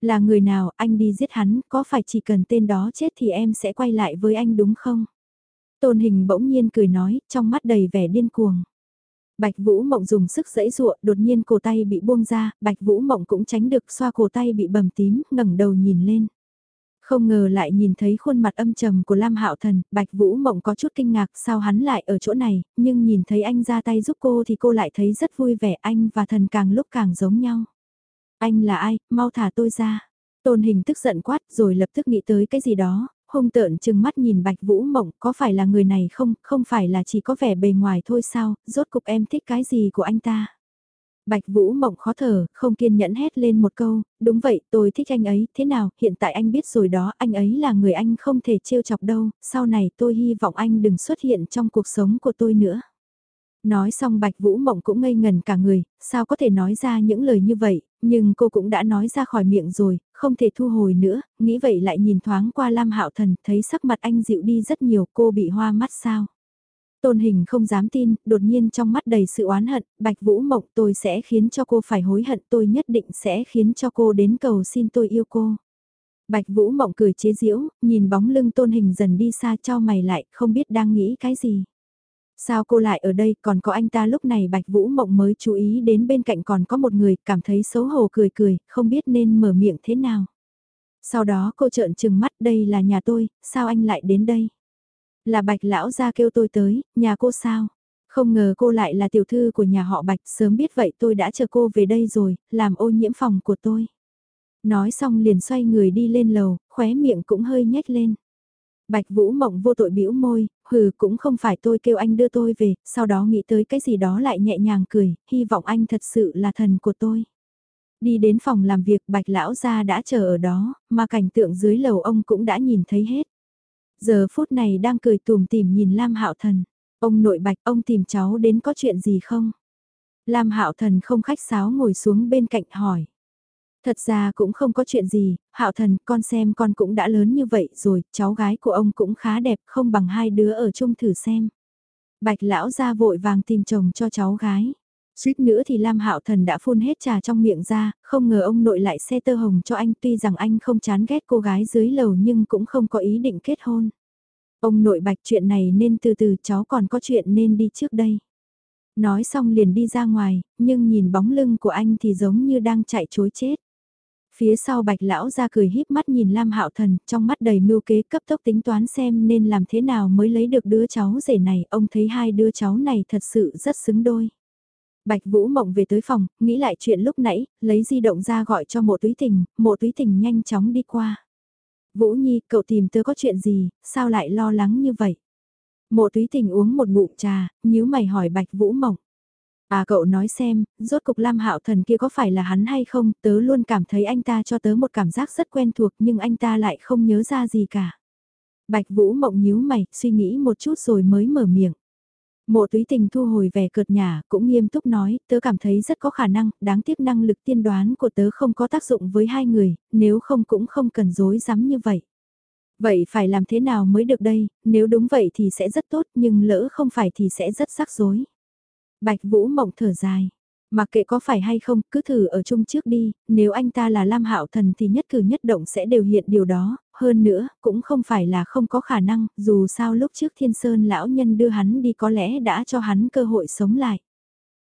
Là người nào, anh đi giết hắn, có phải chỉ cần tên đó chết thì em sẽ quay lại với anh đúng không? Tôn hình bỗng nhiên cười nói, trong mắt đầy vẻ điên cuồng. Bạch Vũ Mộng dùng sức giãy dụa, đột nhiên cổ tay bị buông ra, Bạch Vũ Mộng cũng tránh được xoa cổ tay bị bầm tím, ngẩng đầu nhìn lên. Không ngờ lại nhìn thấy khuôn mặt âm trầm của Lam Hạo Thần, Bạch Vũ Mộng có chút kinh ngạc sao hắn lại ở chỗ này, nhưng nhìn thấy anh ra tay giúp cô thì cô lại thấy rất vui vẻ anh và thần càng lúc càng giống nhau. Anh là ai, mau thả tôi ra. Tôn hình tức giận quát rồi lập tức nghĩ tới cái gì đó, hung tợn chừng mắt nhìn Bạch Vũ Mộng, có phải là người này không, không phải là chỉ có vẻ bề ngoài thôi sao, rốt cục em thích cái gì của anh ta. Bạch Vũ Mộng khó thở, không kiên nhẫn hét lên một câu, đúng vậy, tôi thích anh ấy, thế nào, hiện tại anh biết rồi đó, anh ấy là người anh không thể trêu chọc đâu, sau này tôi hy vọng anh đừng xuất hiện trong cuộc sống của tôi nữa. Nói xong Bạch Vũ Mộng cũng ngây ngần cả người, sao có thể nói ra những lời như vậy, nhưng cô cũng đã nói ra khỏi miệng rồi, không thể thu hồi nữa, nghĩ vậy lại nhìn thoáng qua Lam Hạo Thần, thấy sắc mặt anh dịu đi rất nhiều, cô bị hoa mắt sao. Tôn hình không dám tin, đột nhiên trong mắt đầy sự oán hận, Bạch Vũ Mộng tôi sẽ khiến cho cô phải hối hận, tôi nhất định sẽ khiến cho cô đến cầu xin tôi yêu cô. Bạch Vũ Mộng cười chế giễu, nhìn bóng lưng tôn hình dần đi xa cho mày lại, không biết đang nghĩ cái gì. Sao cô lại ở đây, còn có anh ta lúc này Bạch Vũ Mộng mới chú ý đến bên cạnh còn có một người, cảm thấy xấu hổ cười cười, không biết nên mở miệng thế nào. Sau đó cô trợn trừng mắt, đây là nhà tôi, sao anh lại đến đây? Là Bạch Lão ra kêu tôi tới, nhà cô sao? Không ngờ cô lại là tiểu thư của nhà họ Bạch, sớm biết vậy tôi đã chờ cô về đây rồi, làm ô nhiễm phòng của tôi. Nói xong liền xoay người đi lên lầu, khóe miệng cũng hơi nhếch lên. Bạch Vũ Mộng vô tội bĩu môi, hừ cũng không phải tôi kêu anh đưa tôi về, sau đó nghĩ tới cái gì đó lại nhẹ nhàng cười, hy vọng anh thật sự là thần của tôi. Đi đến phòng làm việc Bạch Lão gia đã chờ ở đó, mà cảnh tượng dưới lầu ông cũng đã nhìn thấy hết. Giờ phút này đang cười tùm tìm nhìn Lam Hạo Thần. Ông nội Bạch ông tìm cháu đến có chuyện gì không? Lam Hạo Thần không khách sáo ngồi xuống bên cạnh hỏi. Thật ra cũng không có chuyện gì, hạo thần con xem con cũng đã lớn như vậy rồi, cháu gái của ông cũng khá đẹp không bằng hai đứa ở chung thử xem. Bạch lão ra vội vàng tìm chồng cho cháu gái. Suýt nữa thì Lam Hạo Thần đã phun hết trà trong miệng ra, không ngờ ông nội lại xe tơ hồng cho anh tuy rằng anh không chán ghét cô gái dưới lầu nhưng cũng không có ý định kết hôn. Ông nội bạch chuyện này nên từ từ cháu còn có chuyện nên đi trước đây. Nói xong liền đi ra ngoài, nhưng nhìn bóng lưng của anh thì giống như đang chạy chối chết. Phía sau bạch lão ra cười híp mắt nhìn Lam Hạo Thần, trong mắt đầy mưu kế cấp tốc tính toán xem nên làm thế nào mới lấy được đứa cháu rể này, ông thấy hai đứa cháu này thật sự rất xứng đôi. Bạch Vũ Mộng về tới phòng, nghĩ lại chuyện lúc nãy, lấy di động ra gọi cho mộ túy tình, mộ túy tình nhanh chóng đi qua. Vũ Nhi, cậu tìm tớ có chuyện gì, sao lại lo lắng như vậy? Mộ túy tình uống một ngụm trà, nhíu mày hỏi Bạch Vũ Mộng. À cậu nói xem, rốt cục Lam Hạo Thần kia có phải là hắn hay không, tớ luôn cảm thấy anh ta cho tớ một cảm giác rất quen thuộc nhưng anh ta lại không nhớ ra gì cả. Bạch Vũ mộng nhíu mày, suy nghĩ một chút rồi mới mở miệng. Mộ túy tình thu hồi vẻ cợt nhả, cũng nghiêm túc nói, tớ cảm thấy rất có khả năng, đáng tiếc năng lực tiên đoán của tớ không có tác dụng với hai người, nếu không cũng không cần dối rắm như vậy. Vậy phải làm thế nào mới được đây, nếu đúng vậy thì sẽ rất tốt nhưng lỡ không phải thì sẽ rất rắc rối. Bạch Vũ Mộng thở dài. Mặc kệ có phải hay không, cứ thử ở chung trước đi, nếu anh ta là Lam Hạo Thần thì nhất cử nhất động sẽ đều hiện điều đó, hơn nữa, cũng không phải là không có khả năng, dù sao lúc trước Thiên Sơn lão nhân đưa hắn đi có lẽ đã cho hắn cơ hội sống lại.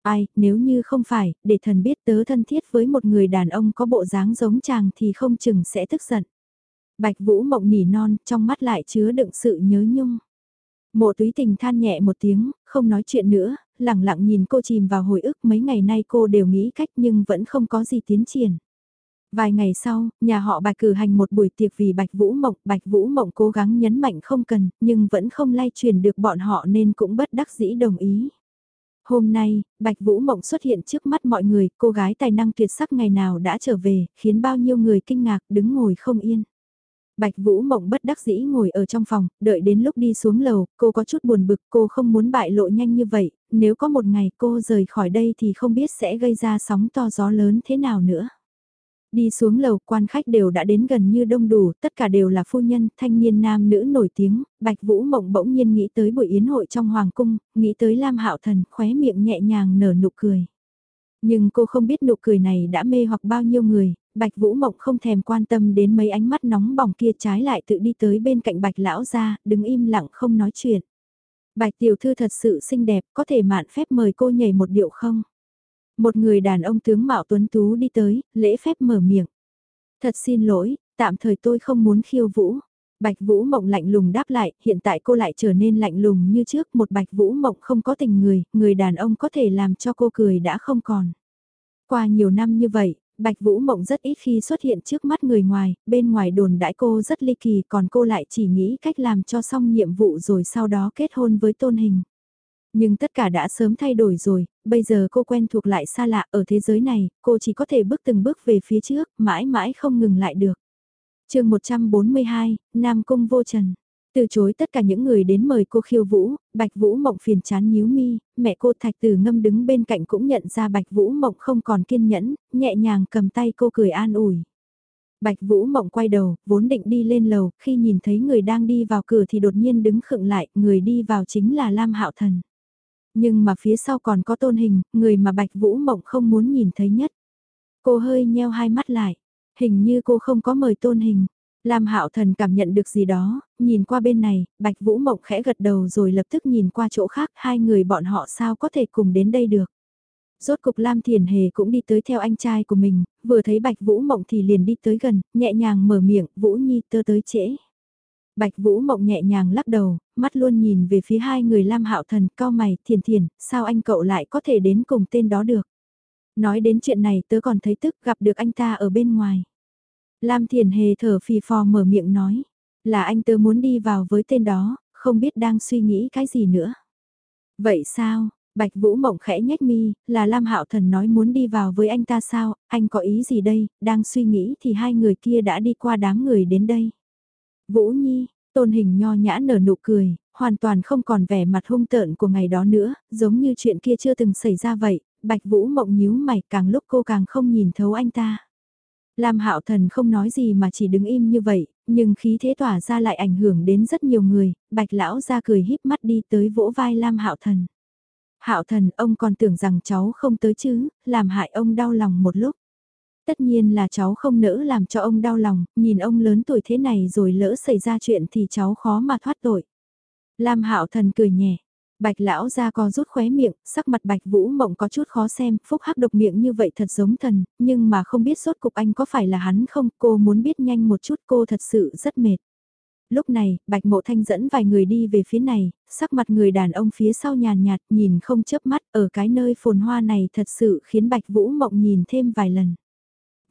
Ai, nếu như không phải, để thần biết tớ thân thiết với một người đàn ông có bộ dáng giống chàng thì không chừng sẽ tức giận. Bạch Vũ Mộng nỉ non, trong mắt lại chứa đựng sự nhớ nhung. Mộ túy tình than nhẹ một tiếng, không nói chuyện nữa, lặng lặng nhìn cô chìm vào hồi ức mấy ngày nay cô đều nghĩ cách nhưng vẫn không có gì tiến triển. Vài ngày sau, nhà họ Bạch cử hành một buổi tiệc vì Bạch Vũ Mộng, Bạch Vũ Mộng cố gắng nhấn mạnh không cần, nhưng vẫn không lay truyền được bọn họ nên cũng bất đắc dĩ đồng ý. Hôm nay, Bạch Vũ Mộng xuất hiện trước mắt mọi người, cô gái tài năng tuyệt sắc ngày nào đã trở về, khiến bao nhiêu người kinh ngạc đứng ngồi không yên. Bạch Vũ Mộng bất đắc dĩ ngồi ở trong phòng, đợi đến lúc đi xuống lầu, cô có chút buồn bực, cô không muốn bại lộ nhanh như vậy, nếu có một ngày cô rời khỏi đây thì không biết sẽ gây ra sóng to gió lớn thế nào nữa. Đi xuống lầu quan khách đều đã đến gần như đông đủ, tất cả đều là phu nhân, thanh niên nam nữ nổi tiếng, Bạch Vũ Mộng bỗng nhiên nghĩ tới buổi yến hội trong Hoàng Cung, nghĩ tới Lam Hạo Thần, khóe miệng nhẹ nhàng nở nụ cười. Nhưng cô không biết nụ cười này đã mê hoặc bao nhiêu người, Bạch Vũ Mộng không thèm quan tâm đến mấy ánh mắt nóng bỏng kia trái lại tự đi tới bên cạnh Bạch Lão ra, đứng im lặng không nói chuyện. Bạch Tiểu Thư thật sự xinh đẹp, có thể mạn phép mời cô nhảy một điệu không? Một người đàn ông tướng mạo tuấn tú đi tới, lễ phép mở miệng. Thật xin lỗi, tạm thời tôi không muốn khiêu vũ. Bạch Vũ Mộng lạnh lùng đáp lại, hiện tại cô lại trở nên lạnh lùng như trước, một Bạch Vũ Mộng không có tình người, người đàn ông có thể làm cho cô cười đã không còn. Qua nhiều năm như vậy, Bạch Vũ Mộng rất ít khi xuất hiện trước mắt người ngoài, bên ngoài đồn đãi cô rất ly kỳ còn cô lại chỉ nghĩ cách làm cho xong nhiệm vụ rồi sau đó kết hôn với tôn hình. Nhưng tất cả đã sớm thay đổi rồi, bây giờ cô quen thuộc lại xa lạ ở thế giới này, cô chỉ có thể bước từng bước về phía trước, mãi mãi không ngừng lại được chương 142, Nam Cung Vô Trần. Từ chối tất cả những người đến mời cô khiêu vũ, Bạch Vũ Mộng phiền chán nhíu mi, mẹ cô Thạch Tử Ngâm đứng bên cạnh cũng nhận ra Bạch Vũ Mộng không còn kiên nhẫn, nhẹ nhàng cầm tay cô cười an ủi. Bạch Vũ Mộng quay đầu, vốn định đi lên lầu, khi nhìn thấy người đang đi vào cửa thì đột nhiên đứng khựng lại, người đi vào chính là Lam Hạo Thần. Nhưng mà phía sau còn có tôn hình, người mà Bạch Vũ Mộng không muốn nhìn thấy nhất. Cô hơi nheo hai mắt lại, hình như cô không có mời tôn hình. Lam Hạo Thần cảm nhận được gì đó, nhìn qua bên này, Bạch Vũ Mộng khẽ gật đầu rồi lập tức nhìn qua chỗ khác, hai người bọn họ sao có thể cùng đến đây được. Rốt cục Lam Thiền Hề cũng đi tới theo anh trai của mình, vừa thấy Bạch Vũ Mộng thì liền đi tới gần, nhẹ nhàng mở miệng, Vũ Nhi tơ tới trễ. Bạch Vũ Mộng nhẹ nhàng lắc đầu, mắt luôn nhìn về phía hai người Lam Hạo Thần, cao mày, thiền thiền, sao anh cậu lại có thể đến cùng tên đó được. Nói đến chuyện này tớ còn thấy tức gặp được anh ta ở bên ngoài. Lam Thiền Hề thở phì phò mở miệng nói, là anh tớ muốn đi vào với tên đó, không biết đang suy nghĩ cái gì nữa. Vậy sao, Bạch Vũ Mộng khẽ nhếch mi, là Lam Hạo Thần nói muốn đi vào với anh ta sao, anh có ý gì đây, đang suy nghĩ thì hai người kia đã đi qua đám người đến đây. Vũ Nhi, tôn hình nho nhã nở nụ cười, hoàn toàn không còn vẻ mặt hung tợn của ngày đó nữa, giống như chuyện kia chưa từng xảy ra vậy, Bạch Vũ Mộng nhíu mày càng lúc cô càng không nhìn thấu anh ta. Lam Hạo Thần không nói gì mà chỉ đứng im như vậy, nhưng khí thế tỏa ra lại ảnh hưởng đến rất nhiều người, Bạch lão ra cười híp mắt đi tới vỗ vai Lam Hạo Thần. Hạo Thần, ông còn tưởng rằng cháu không tới chứ, làm hại ông đau lòng một lúc. Tất nhiên là cháu không nỡ làm cho ông đau lòng, nhìn ông lớn tuổi thế này rồi lỡ xảy ra chuyện thì cháu khó mà thoát tội. Lam Hạo Thần cười nhẹ, Bạch lão ra co rút khóe miệng, sắc mặt bạch vũ mộng có chút khó xem, phúc hắc độc miệng như vậy thật giống thần, nhưng mà không biết rốt cục anh có phải là hắn không, cô muốn biết nhanh một chút cô thật sự rất mệt. Lúc này, bạch mộ thanh dẫn vài người đi về phía này, sắc mặt người đàn ông phía sau nhàn nhạt nhìn không chớp mắt ở cái nơi phồn hoa này thật sự khiến bạch vũ mộng nhìn thêm vài lần.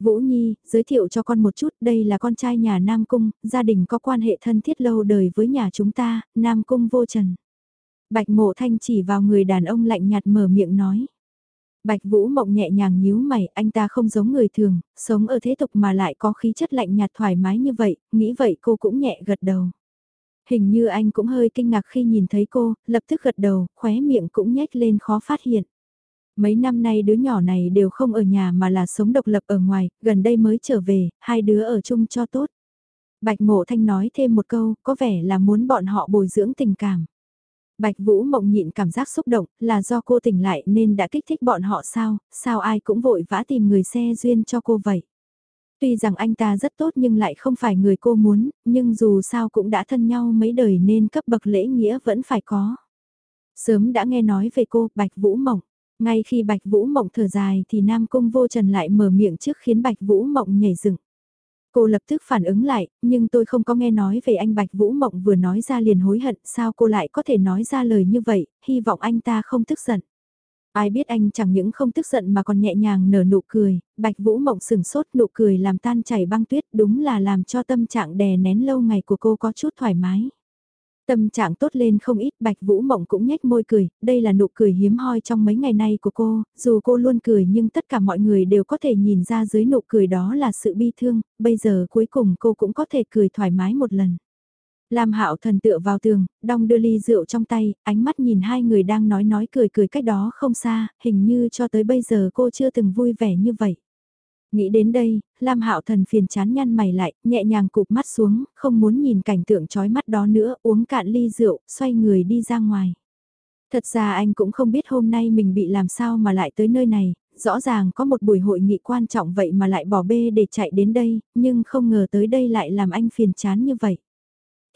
Vũ Nhi, giới thiệu cho con một chút, đây là con trai nhà Nam Cung, gia đình có quan hệ thân thiết lâu đời với nhà chúng ta, Nam Cung vô trần. Bạch mộ thanh chỉ vào người đàn ông lạnh nhạt mở miệng nói. Bạch Vũ Mộng nhẹ nhàng nhíu mày, anh ta không giống người thường, sống ở thế tục mà lại có khí chất lạnh nhạt thoải mái như vậy, nghĩ vậy cô cũng nhẹ gật đầu. Hình như anh cũng hơi kinh ngạc khi nhìn thấy cô, lập tức gật đầu, khóe miệng cũng nhếch lên khó phát hiện. Mấy năm nay đứa nhỏ này đều không ở nhà mà là sống độc lập ở ngoài, gần đây mới trở về, hai đứa ở chung cho tốt. Bạch Mộ Thanh nói thêm một câu, có vẻ là muốn bọn họ bồi dưỡng tình cảm. Bạch Vũ mộng nhịn cảm giác xúc động, là do cô tỉnh lại nên đã kích thích bọn họ sao, sao ai cũng vội vã tìm người xe duyên cho cô vậy. Tuy rằng anh ta rất tốt nhưng lại không phải người cô muốn, nhưng dù sao cũng đã thân nhau mấy đời nên cấp bậc lễ nghĩa vẫn phải có. Sớm đã nghe nói về cô, Bạch Vũ Mộng. Ngay khi Bạch Vũ Mộng thở dài thì Nam Cung Vô Trần lại mở miệng trước khiến Bạch Vũ Mộng nhảy dựng. Cô lập tức phản ứng lại, nhưng tôi không có nghe nói về anh Bạch Vũ Mộng vừa nói ra liền hối hận, sao cô lại có thể nói ra lời như vậy, hy vọng anh ta không tức giận. Ai biết anh chẳng những không tức giận mà còn nhẹ nhàng nở nụ cười, Bạch Vũ Mộng sừng sốt nụ cười làm tan chảy băng tuyết đúng là làm cho tâm trạng đè nén lâu ngày của cô có chút thoải mái. Tâm trạng tốt lên không ít Bạch Vũ Mộng cũng nhếch môi cười, đây là nụ cười hiếm hoi trong mấy ngày nay của cô, dù cô luôn cười nhưng tất cả mọi người đều có thể nhìn ra dưới nụ cười đó là sự bi thương, bây giờ cuối cùng cô cũng có thể cười thoải mái một lần. Lam Hạo Thần tựa vào tường, đong đưa ly rượu trong tay, ánh mắt nhìn hai người đang nói nói cười cười cách đó không xa, hình như cho tới bây giờ cô chưa từng vui vẻ như vậy. Nghĩ đến đây, Lam Hạo Thần phiền chán nhăn mày lại, nhẹ nhàng cụp mắt xuống, không muốn nhìn cảnh tượng chói mắt đó nữa, uống cạn ly rượu, xoay người đi ra ngoài. Thật ra anh cũng không biết hôm nay mình bị làm sao mà lại tới nơi này, rõ ràng có một buổi hội nghị quan trọng vậy mà lại bỏ bê để chạy đến đây, nhưng không ngờ tới đây lại làm anh phiền chán như vậy.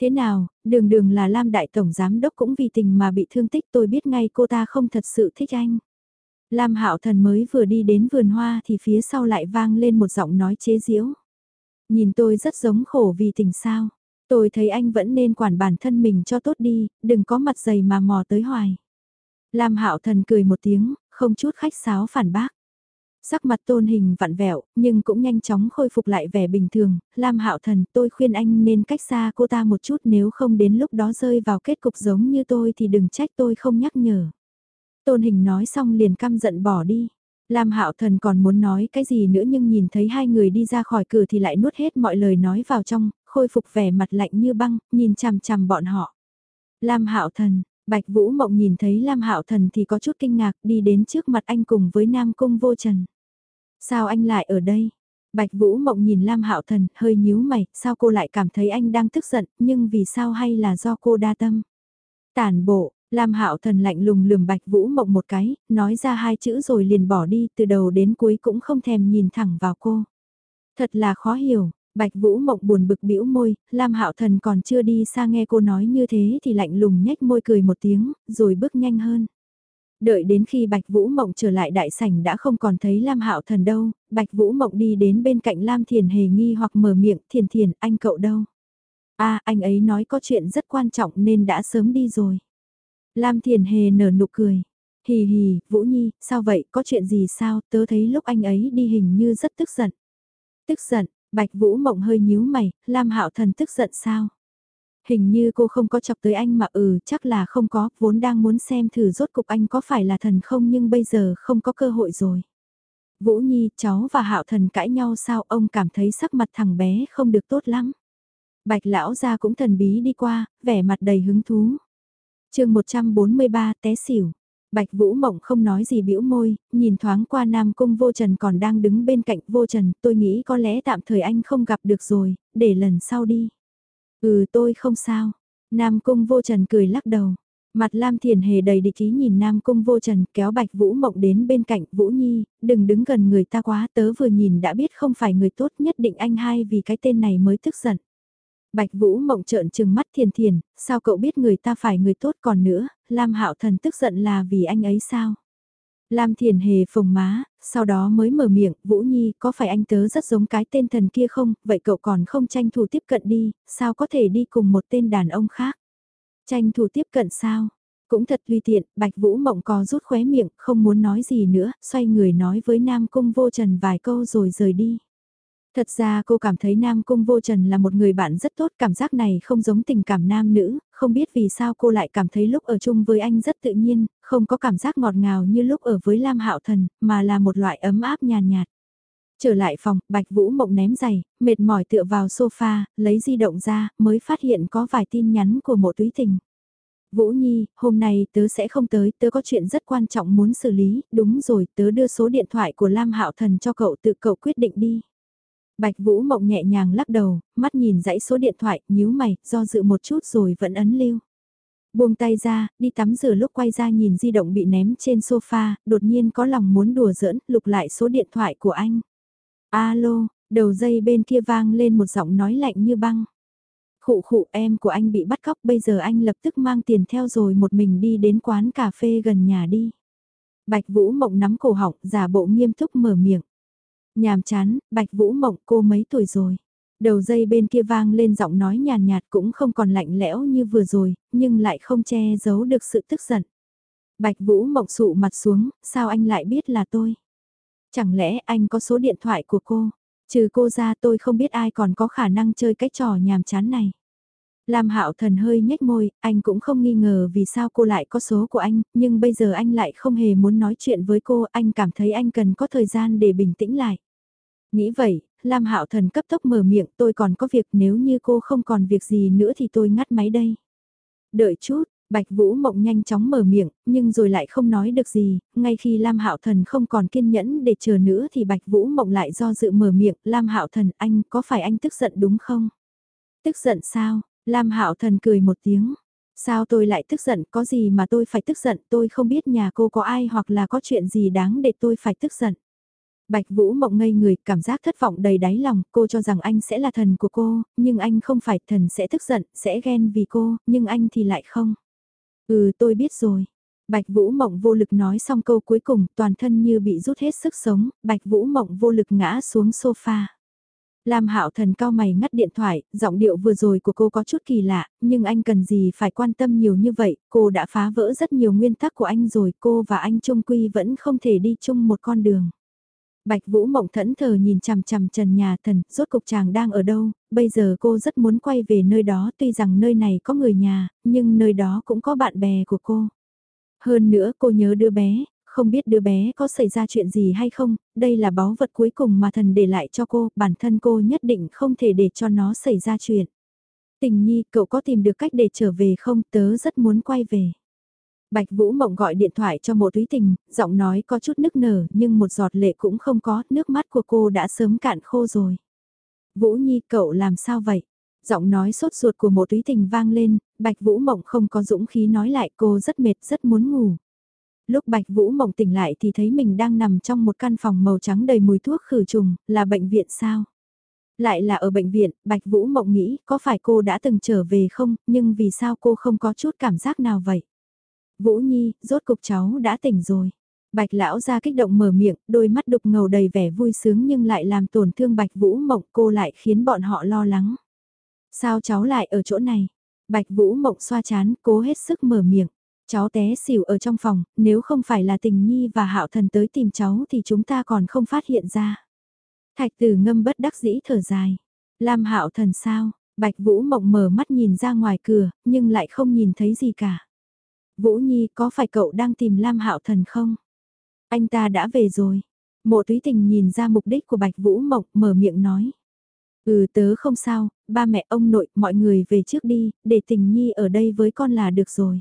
Thế nào, đường đường là Lam Đại Tổng Giám Đốc cũng vì tình mà bị thương tích tôi biết ngay cô ta không thật sự thích anh. Lam Hạo Thần mới vừa đi đến vườn hoa thì phía sau lại vang lên một giọng nói chế giễu. Nhìn tôi rất giống khổ vì tình sao. Tôi thấy anh vẫn nên quản bản thân mình cho tốt đi, đừng có mặt dày mà mò tới hoài. Lam Hạo Thần cười một tiếng, không chút khách sáo phản bác. Sắc mặt tôn hình vặn vẹo, nhưng cũng nhanh chóng khôi phục lại vẻ bình thường, Lam Hạo Thần tôi khuyên anh nên cách xa cô ta một chút nếu không đến lúc đó rơi vào kết cục giống như tôi thì đừng trách tôi không nhắc nhở. Tôn hình nói xong liền căm giận bỏ đi. Lam Hạo Thần còn muốn nói cái gì nữa nhưng nhìn thấy hai người đi ra khỏi cửa thì lại nuốt hết mọi lời nói vào trong, khôi phục vẻ mặt lạnh như băng, nhìn chằm chằm bọn họ. Lam Hạo Thần, Bạch Vũ Mộng nhìn thấy Lam Hạo Thần thì có chút kinh ngạc đi đến trước mặt anh cùng với Nam Cung Vô Trần. Sao anh lại ở đây? Bạch Vũ Mộng nhìn Lam Hạo Thần, hơi nhíu mày, sao cô lại cảm thấy anh đang tức giận, nhưng vì sao hay là do cô đa tâm? Tản bộ, Lam Hạo Thần lạnh lùng lườm Bạch Vũ Mộng một cái, nói ra hai chữ rồi liền bỏ đi, từ đầu đến cuối cũng không thèm nhìn thẳng vào cô. Thật là khó hiểu, Bạch Vũ Mộng buồn bực bĩu môi, Lam Hạo Thần còn chưa đi xa nghe cô nói như thế thì lạnh lùng nhếch môi cười một tiếng, rồi bước nhanh hơn. Đợi đến khi Bạch Vũ Mộng trở lại đại sảnh đã không còn thấy Lam Hạo Thần đâu, Bạch Vũ Mộng đi đến bên cạnh Lam Thiền hề nghi hoặc mở miệng, Thiền Thiền, anh cậu đâu? a anh ấy nói có chuyện rất quan trọng nên đã sớm đi rồi. Lam Thiền hề nở nụ cười. Hì hì, Vũ Nhi, sao vậy, có chuyện gì sao, tớ thấy lúc anh ấy đi hình như rất tức giận. Tức giận, Bạch Vũ Mộng hơi nhíu mày, Lam Hạo Thần tức giận sao? Hình như cô không có chọc tới anh mà ừ chắc là không có, vốn đang muốn xem thử rốt cục anh có phải là thần không nhưng bây giờ không có cơ hội rồi. Vũ Nhi, cháu và Hạo Thần cãi nhau sao ông cảm thấy sắc mặt thằng bé không được tốt lắm. Bạch lão gia cũng thần bí đi qua, vẻ mặt đầy hứng thú chương 143 té xỉu. Bạch Vũ Mộng không nói gì bĩu môi, nhìn thoáng qua Nam Cung Vô Trần còn đang đứng bên cạnh Vô Trần, tôi nghĩ có lẽ tạm thời anh không gặp được rồi, để lần sau đi. Ừ tôi không sao. Nam Cung Vô Trần cười lắc đầu. Mặt Lam Thiền Hề đầy địch ý nhìn Nam Cung Vô Trần kéo Bạch Vũ Mộng đến bên cạnh Vũ Nhi, đừng đứng gần người ta quá tớ vừa nhìn đã biết không phải người tốt nhất định anh hai vì cái tên này mới tức giận. Bạch Vũ Mộng trợn trừng mắt Thiền Thiền, sao cậu biết người ta phải người tốt còn nữa, Lam Hạo Thần tức giận là vì anh ấy sao? Lam Thiền Hề phồng má, sau đó mới mở miệng, Vũ Nhi, có phải anh tớ rất giống cái tên thần kia không, vậy cậu còn không tranh thủ tiếp cận đi, sao có thể đi cùng một tên đàn ông khác? Tranh thủ tiếp cận sao? Cũng thật tùy tiện, Bạch Vũ Mộng có rút khóe miệng, không muốn nói gì nữa, xoay người nói với Nam Cung Vô Trần vài câu rồi rời đi. Thật ra cô cảm thấy Nam Cung Vô Trần là một người bạn rất tốt, cảm giác này không giống tình cảm nam nữ, không biết vì sao cô lại cảm thấy lúc ở chung với anh rất tự nhiên, không có cảm giác ngọt ngào như lúc ở với Lam Hạo Thần, mà là một loại ấm áp nhàn nhạt, Trở lại phòng, Bạch Vũ Mộng ném giày, mệt mỏi tựa vào sofa, lấy di động ra, mới phát hiện có vài tin nhắn của mộ túy tình. Vũ Nhi, hôm nay tớ sẽ không tới, tớ có chuyện rất quan trọng muốn xử lý, đúng rồi, tớ đưa số điện thoại của Lam Hạo Thần cho cậu tự cậu quyết định đi. Bạch Vũ Mộng nhẹ nhàng lắc đầu, mắt nhìn dãy số điện thoại, nhíu mày, do dự một chút rồi vẫn ấn lưu. Buông tay ra, đi tắm rửa lúc quay ra nhìn di động bị ném trên sofa, đột nhiên có lòng muốn đùa giỡn, lục lại số điện thoại của anh. Alo, đầu dây bên kia vang lên một giọng nói lạnh như băng. Khụ khụ em của anh bị bắt cóc bây giờ anh lập tức mang tiền theo rồi một mình đi đến quán cà phê gần nhà đi. Bạch Vũ Mộng nắm cổ họng, giả bộ nghiêm túc mở miệng. Nhàm chán, Bạch Vũ Mộng cô mấy tuổi rồi? Đầu dây bên kia vang lên giọng nói nhàn nhạt cũng không còn lạnh lẽo như vừa rồi, nhưng lại không che giấu được sự tức giận. Bạch Vũ mộng sụ mặt xuống, sao anh lại biết là tôi? Chẳng lẽ anh có số điện thoại của cô? Trừ cô ra tôi không biết ai còn có khả năng chơi cái trò nhàm chán này. Lam Hạo Thần hơi nhếch môi, anh cũng không nghi ngờ vì sao cô lại có số của anh, nhưng bây giờ anh lại không hề muốn nói chuyện với cô, anh cảm thấy anh cần có thời gian để bình tĩnh lại. Nghĩ vậy, Lam Hạo Thần cấp tốc mở miệng, tôi còn có việc nếu như cô không còn việc gì nữa thì tôi ngắt máy đây. Đợi chút, Bạch Vũ Mộng nhanh chóng mở miệng, nhưng rồi lại không nói được gì, ngay khi Lam Hạo Thần không còn kiên nhẫn để chờ nữa thì Bạch Vũ Mộng lại do dự mở miệng, Lam Hạo Thần anh có phải anh tức giận đúng không? Tức giận sao? Lam Hạo Thần cười một tiếng. Sao tôi lại tức giận, có gì mà tôi phải tức giận, tôi không biết nhà cô có ai hoặc là có chuyện gì đáng để tôi phải tức giận. Bạch Vũ mộng ngây người, cảm giác thất vọng đầy đáy lòng, cô cho rằng anh sẽ là thần của cô, nhưng anh không phải, thần sẽ tức giận, sẽ ghen vì cô, nhưng anh thì lại không. Ừ tôi biết rồi. Bạch Vũ Mộng vô lực nói xong câu cuối cùng, toàn thân như bị rút hết sức sống, Bạch Vũ Mộng vô lực ngã xuống sofa. Lam Hạo Thần cao mày ngắt điện thoại, giọng điệu vừa rồi của cô có chút kỳ lạ, nhưng anh cần gì phải quan tâm nhiều như vậy, cô đã phá vỡ rất nhiều nguyên tắc của anh rồi, cô và anh Trung Quy vẫn không thể đi chung một con đường. Bạch Vũ Mộng thẫn thờ nhìn chằm chằm trần nhà thần, rốt cục chàng đang ở đâu, bây giờ cô rất muốn quay về nơi đó tuy rằng nơi này có người nhà, nhưng nơi đó cũng có bạn bè của cô. Hơn nữa cô nhớ đứa bé, không biết đứa bé có xảy ra chuyện gì hay không, đây là báu vật cuối cùng mà thần để lại cho cô, bản thân cô nhất định không thể để cho nó xảy ra chuyện. Tình nhi, cậu có tìm được cách để trở về không, tớ rất muốn quay về. Bạch Vũ Mộng gọi điện thoại cho mộ túy tình, giọng nói có chút nức nở nhưng một giọt lệ cũng không có, nước mắt của cô đã sớm cạn khô rồi. Vũ Nhi cậu làm sao vậy? Giọng nói sốt ruột của mộ túy tình vang lên, Bạch Vũ Mộng không có dũng khí nói lại cô rất mệt rất muốn ngủ. Lúc Bạch Vũ Mộng tỉnh lại thì thấy mình đang nằm trong một căn phòng màu trắng đầy mùi thuốc khử trùng, là bệnh viện sao? Lại là ở bệnh viện, Bạch Vũ Mộng nghĩ có phải cô đã từng trở về không, nhưng vì sao cô không có chút cảm giác nào vậy? Vũ Nhi, rốt cục cháu đã tỉnh rồi. Bạch lão ra kích động mở miệng, đôi mắt đục ngầu đầy vẻ vui sướng nhưng lại làm tổn thương Bạch Vũ Mộng cô lại khiến bọn họ lo lắng. Sao cháu lại ở chỗ này? Bạch Vũ Mộng xoa chán, cố hết sức mở miệng. Cháu té xỉu ở trong phòng, nếu không phải là tình nhi và hạo thần tới tìm cháu thì chúng ta còn không phát hiện ra. Thạch tử ngâm bất đắc dĩ thở dài. Lam hạo thần sao? Bạch Vũ Mộng mở mắt nhìn ra ngoài cửa, nhưng lại không nhìn thấy gì cả. Vũ Nhi có phải cậu đang tìm Lam Hạo Thần không? Anh ta đã về rồi. Mộ túy tình nhìn ra mục đích của Bạch Vũ Mộng mở miệng nói. Ừ tớ không sao, ba mẹ ông nội, mọi người về trước đi, để tình nhi ở đây với con là được rồi.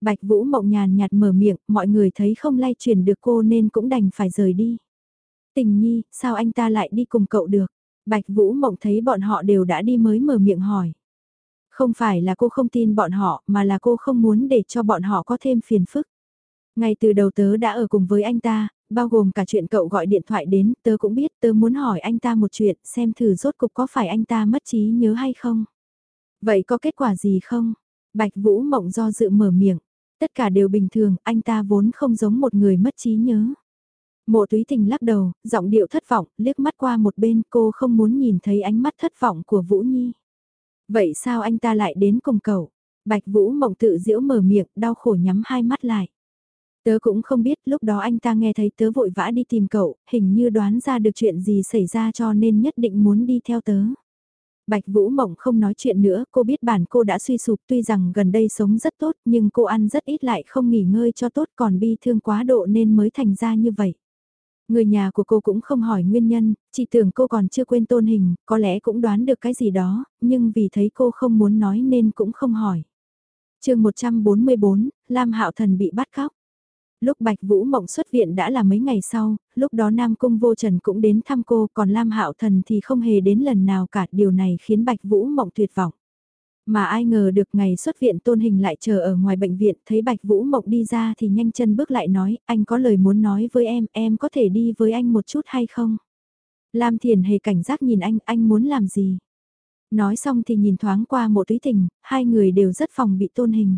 Bạch Vũ Mộng nhàn nhạt mở miệng, mọi người thấy không lay chuyển được cô nên cũng đành phải rời đi. Tình nhi, sao anh ta lại đi cùng cậu được? Bạch Vũ Mộng thấy bọn họ đều đã đi mới mở miệng hỏi. Không phải là cô không tin bọn họ, mà là cô không muốn để cho bọn họ có thêm phiền phức. Ngay từ đầu tớ đã ở cùng với anh ta, bao gồm cả chuyện cậu gọi điện thoại đến, tớ cũng biết tớ muốn hỏi anh ta một chuyện, xem thử rốt cục có phải anh ta mất trí nhớ hay không. Vậy có kết quả gì không? Bạch Vũ Mộng do dự mở miệng. Tất cả đều bình thường, anh ta vốn không giống một người mất trí nhớ. Mộ túy tình lắc đầu, giọng điệu thất vọng, liếc mắt qua một bên cô không muốn nhìn thấy ánh mắt thất vọng của Vũ Nhi. Vậy sao anh ta lại đến cùng cậu? Bạch Vũ mộng tự giễu mở miệng, đau khổ nhắm hai mắt lại. Tớ cũng không biết lúc đó anh ta nghe thấy tớ vội vã đi tìm cậu, hình như đoán ra được chuyện gì xảy ra cho nên nhất định muốn đi theo tớ. Bạch Vũ Mộng không nói chuyện nữa, cô biết bản cô đã suy sụp tuy rằng gần đây sống rất tốt nhưng cô ăn rất ít lại không nghỉ ngơi cho tốt còn bi thương quá độ nên mới thành ra như vậy. Người nhà của cô cũng không hỏi nguyên nhân, chỉ tưởng cô còn chưa quên tôn hình, có lẽ cũng đoán được cái gì đó, nhưng vì thấy cô không muốn nói nên cũng không hỏi. chương 144, Lam Hạo Thần bị bắt cóc. Lúc Bạch Vũ Mộng xuất viện đã là mấy ngày sau, lúc đó Nam Cung Vô Trần cũng đến thăm cô, còn Lam Hạo Thần thì không hề đến lần nào cả, điều này khiến Bạch Vũ Mộng tuyệt vọng. Mà ai ngờ được ngày xuất viện tôn hình lại chờ ở ngoài bệnh viện, thấy Bạch Vũ Mộng đi ra thì nhanh chân bước lại nói, anh có lời muốn nói với em, em có thể đi với anh một chút hay không? Lam Thiền hề cảnh giác nhìn anh, anh muốn làm gì? Nói xong thì nhìn thoáng qua một túy tình, hai người đều rất phòng bị tôn hình.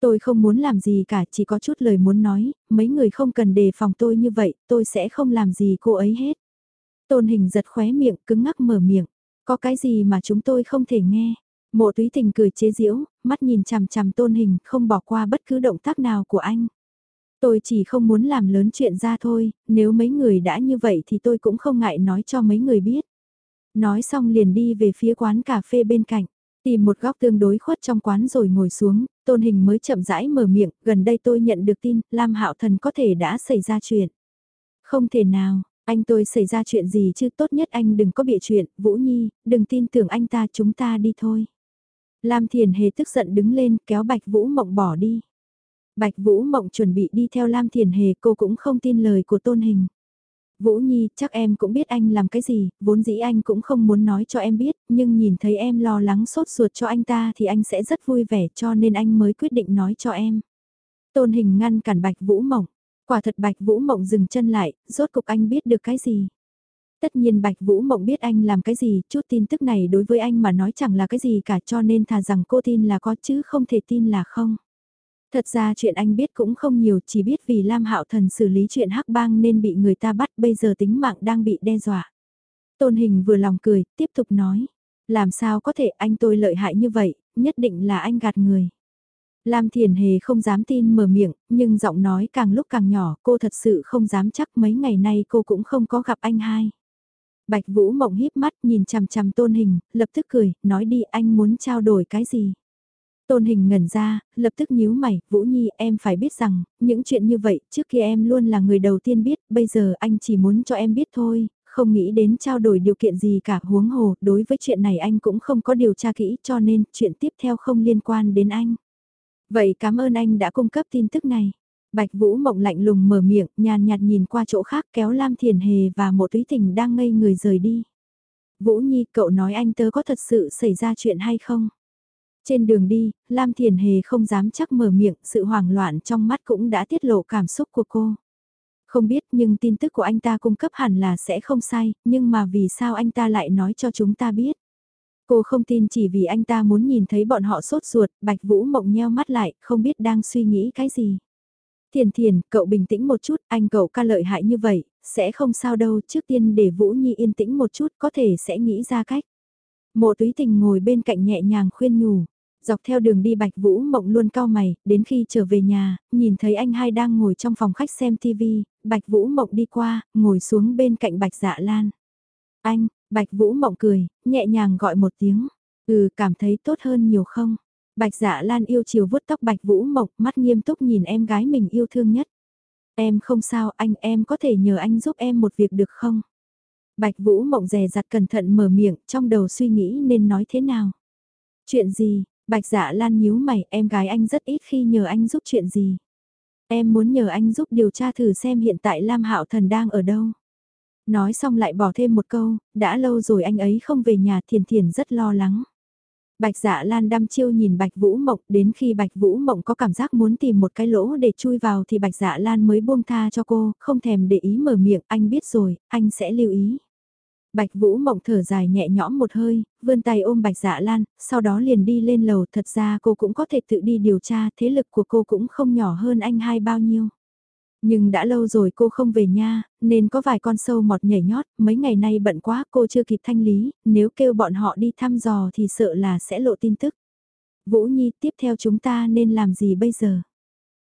Tôi không muốn làm gì cả, chỉ có chút lời muốn nói, mấy người không cần đề phòng tôi như vậy, tôi sẽ không làm gì cô ấy hết. Tôn hình giật khóe miệng, cứng ngắc mở miệng. Có cái gì mà chúng tôi không thể nghe? Mộ túy tình cười chế giễu, mắt nhìn chằm chằm tôn hình, không bỏ qua bất cứ động tác nào của anh. Tôi chỉ không muốn làm lớn chuyện ra thôi, nếu mấy người đã như vậy thì tôi cũng không ngại nói cho mấy người biết. Nói xong liền đi về phía quán cà phê bên cạnh, tìm một góc tương đối khuất trong quán rồi ngồi xuống, tôn hình mới chậm rãi mở miệng, gần đây tôi nhận được tin, Lam Hạo Thần có thể đã xảy ra chuyện. Không thể nào, anh tôi xảy ra chuyện gì chứ tốt nhất anh đừng có bịa chuyện, Vũ Nhi, đừng tin tưởng anh ta chúng ta đi thôi. Lam Thiền Hề tức giận đứng lên kéo Bạch Vũ Mộng bỏ đi. Bạch Vũ Mộng chuẩn bị đi theo Lam Thiền Hề cô cũng không tin lời của tôn hình. Vũ Nhi, chắc em cũng biết anh làm cái gì, vốn dĩ anh cũng không muốn nói cho em biết, nhưng nhìn thấy em lo lắng sốt ruột cho anh ta thì anh sẽ rất vui vẻ cho nên anh mới quyết định nói cho em. Tôn hình ngăn cản Bạch Vũ Mộng. Quả thật Bạch Vũ Mộng dừng chân lại, rốt cục anh biết được cái gì. Tất nhiên Bạch Vũ Mộng biết anh làm cái gì, chút tin tức này đối với anh mà nói chẳng là cái gì cả cho nên thà rằng cô tin là có chứ không thể tin là không. Thật ra chuyện anh biết cũng không nhiều, chỉ biết vì Lam Hạo Thần xử lý chuyện hắc bang nên bị người ta bắt, bây giờ tính mạng đang bị đe dọa. Tôn Hình vừa lòng cười, tiếp tục nói. Làm sao có thể anh tôi lợi hại như vậy, nhất định là anh gạt người. Lam Thiền Hề không dám tin mở miệng, nhưng giọng nói càng lúc càng nhỏ, cô thật sự không dám chắc mấy ngày nay cô cũng không có gặp anh hai. Bạch Vũ mộng híp mắt nhìn chằm chằm tôn hình, lập tức cười, nói đi anh muốn trao đổi cái gì. Tôn hình ngẩn ra, lập tức nhíu mày, Vũ Nhi em phải biết rằng, những chuyện như vậy, trước kia em luôn là người đầu tiên biết, bây giờ anh chỉ muốn cho em biết thôi, không nghĩ đến trao đổi điều kiện gì cả huống hồ, đối với chuyện này anh cũng không có điều tra kỹ cho nên chuyện tiếp theo không liên quan đến anh. Vậy cảm ơn anh đã cung cấp tin tức này. Bạch Vũ Mộng lạnh lùng mở miệng, nhàn nhạt nhìn qua chỗ khác kéo Lam Thiền Hề và một túy tình đang ngây người rời đi. Vũ Nhi, cậu nói anh tớ có thật sự xảy ra chuyện hay không? Trên đường đi, Lam Thiền Hề không dám chắc mở miệng, sự hoảng loạn trong mắt cũng đã tiết lộ cảm xúc của cô. Không biết nhưng tin tức của anh ta cung cấp hẳn là sẽ không sai, nhưng mà vì sao anh ta lại nói cho chúng ta biết? Cô không tin chỉ vì anh ta muốn nhìn thấy bọn họ sốt ruột, Bạch Vũ mộng nheo mắt lại, không biết đang suy nghĩ cái gì. Thiền thiền, cậu bình tĩnh một chút, anh cậu ca lợi hại như vậy, sẽ không sao đâu, trước tiên để Vũ Nhi yên tĩnh một chút, có thể sẽ nghĩ ra cách. Mộ túy tình ngồi bên cạnh nhẹ nhàng khuyên nhủ, dọc theo đường đi Bạch Vũ mộng luôn cao mày, đến khi trở về nhà, nhìn thấy anh hai đang ngồi trong phòng khách xem TV, Bạch Vũ mộng đi qua, ngồi xuống bên cạnh Bạch Dạ Lan. Anh, Bạch Vũ mộng cười, nhẹ nhàng gọi một tiếng, ừ cảm thấy tốt hơn nhiều không? Bạch Dạ Lan yêu chiều vuốt tóc Bạch Vũ mộng, mắt nghiêm túc nhìn em gái mình yêu thương nhất. Em không sao, anh em có thể nhờ anh giúp em một việc được không? Bạch Vũ mộng rè rặt cẩn thận mở miệng, trong đầu suy nghĩ nên nói thế nào? Chuyện gì, Bạch dạ lan nhíu mày, em gái anh rất ít khi nhờ anh giúp chuyện gì. Em muốn nhờ anh giúp điều tra thử xem hiện tại Lam Hạo Thần đang ở đâu. Nói xong lại bỏ thêm một câu, đã lâu rồi anh ấy không về nhà thiền thiền rất lo lắng. Bạch dạ lan đăm chiêu nhìn Bạch Vũ Mộng đến khi Bạch Vũ Mộng có cảm giác muốn tìm một cái lỗ để chui vào thì Bạch dạ lan mới buông tha cho cô, không thèm để ý mở miệng, anh biết rồi, anh sẽ lưu ý. Bạch Vũ Mộng thở dài nhẹ nhõm một hơi, vươn tay ôm Bạch Dạ Lan, sau đó liền đi lên lầu. Thật ra cô cũng có thể tự đi điều tra, thế lực của cô cũng không nhỏ hơn anh hai bao nhiêu. Nhưng đã lâu rồi cô không về nha, nên có vài con sâu mọt nhảy nhót, mấy ngày nay bận quá cô chưa kịp thanh lý, nếu kêu bọn họ đi thăm dò thì sợ là sẽ lộ tin tức. Vũ Nhi tiếp theo chúng ta nên làm gì bây giờ?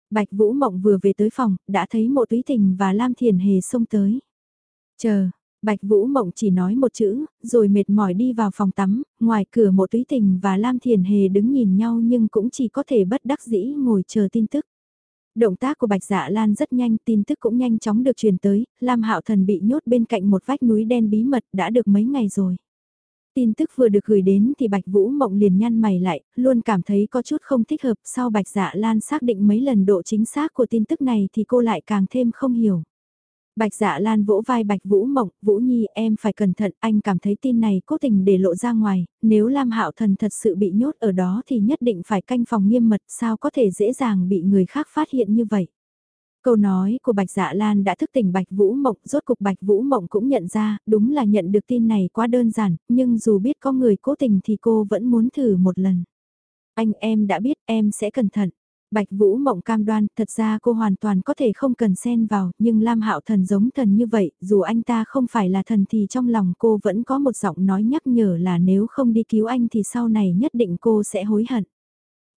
Bạch Vũ Mộng vừa về tới phòng, đã thấy mộ túy tình và Lam Thiền Hề xông tới. Chờ, Bạch Vũ Mộng chỉ nói một chữ, rồi mệt mỏi đi vào phòng tắm, ngoài cửa Mộ túy tình và Lam Thiền Hề đứng nhìn nhau nhưng cũng chỉ có thể bất đắc dĩ ngồi chờ tin tức. Động tác của Bạch Dạ Lan rất nhanh, tin tức cũng nhanh chóng được truyền tới, Lam Hạo Thần bị nhốt bên cạnh một vách núi đen bí mật đã được mấy ngày rồi. Tin tức vừa được gửi đến thì Bạch Vũ Mộng liền nhăn mày lại, luôn cảm thấy có chút không thích hợp, sau Bạch Dạ Lan xác định mấy lần độ chính xác của tin tức này thì cô lại càng thêm không hiểu. Bạch dạ lan vỗ vai Bạch Vũ Mộng, Vũ Nhi em phải cẩn thận, anh cảm thấy tin này cố tình để lộ ra ngoài, nếu Lam Hạo Thần thật sự bị nhốt ở đó thì nhất định phải canh phòng nghiêm mật, sao có thể dễ dàng bị người khác phát hiện như vậy. Câu nói của Bạch Dạ Lan đã thức tỉnh Bạch Vũ Mộng, rốt cục Bạch Vũ Mộng cũng nhận ra, đúng là nhận được tin này quá đơn giản, nhưng dù biết có người cố tình thì cô vẫn muốn thử một lần. Anh em đã biết em sẽ cẩn thận. Bạch Vũ Mộng cam đoan, thật ra cô hoàn toàn có thể không cần xen vào, nhưng Lam Hạo Thần giống thần như vậy, dù anh ta không phải là thần thì trong lòng cô vẫn có một giọng nói nhắc nhở là nếu không đi cứu anh thì sau này nhất định cô sẽ hối hận.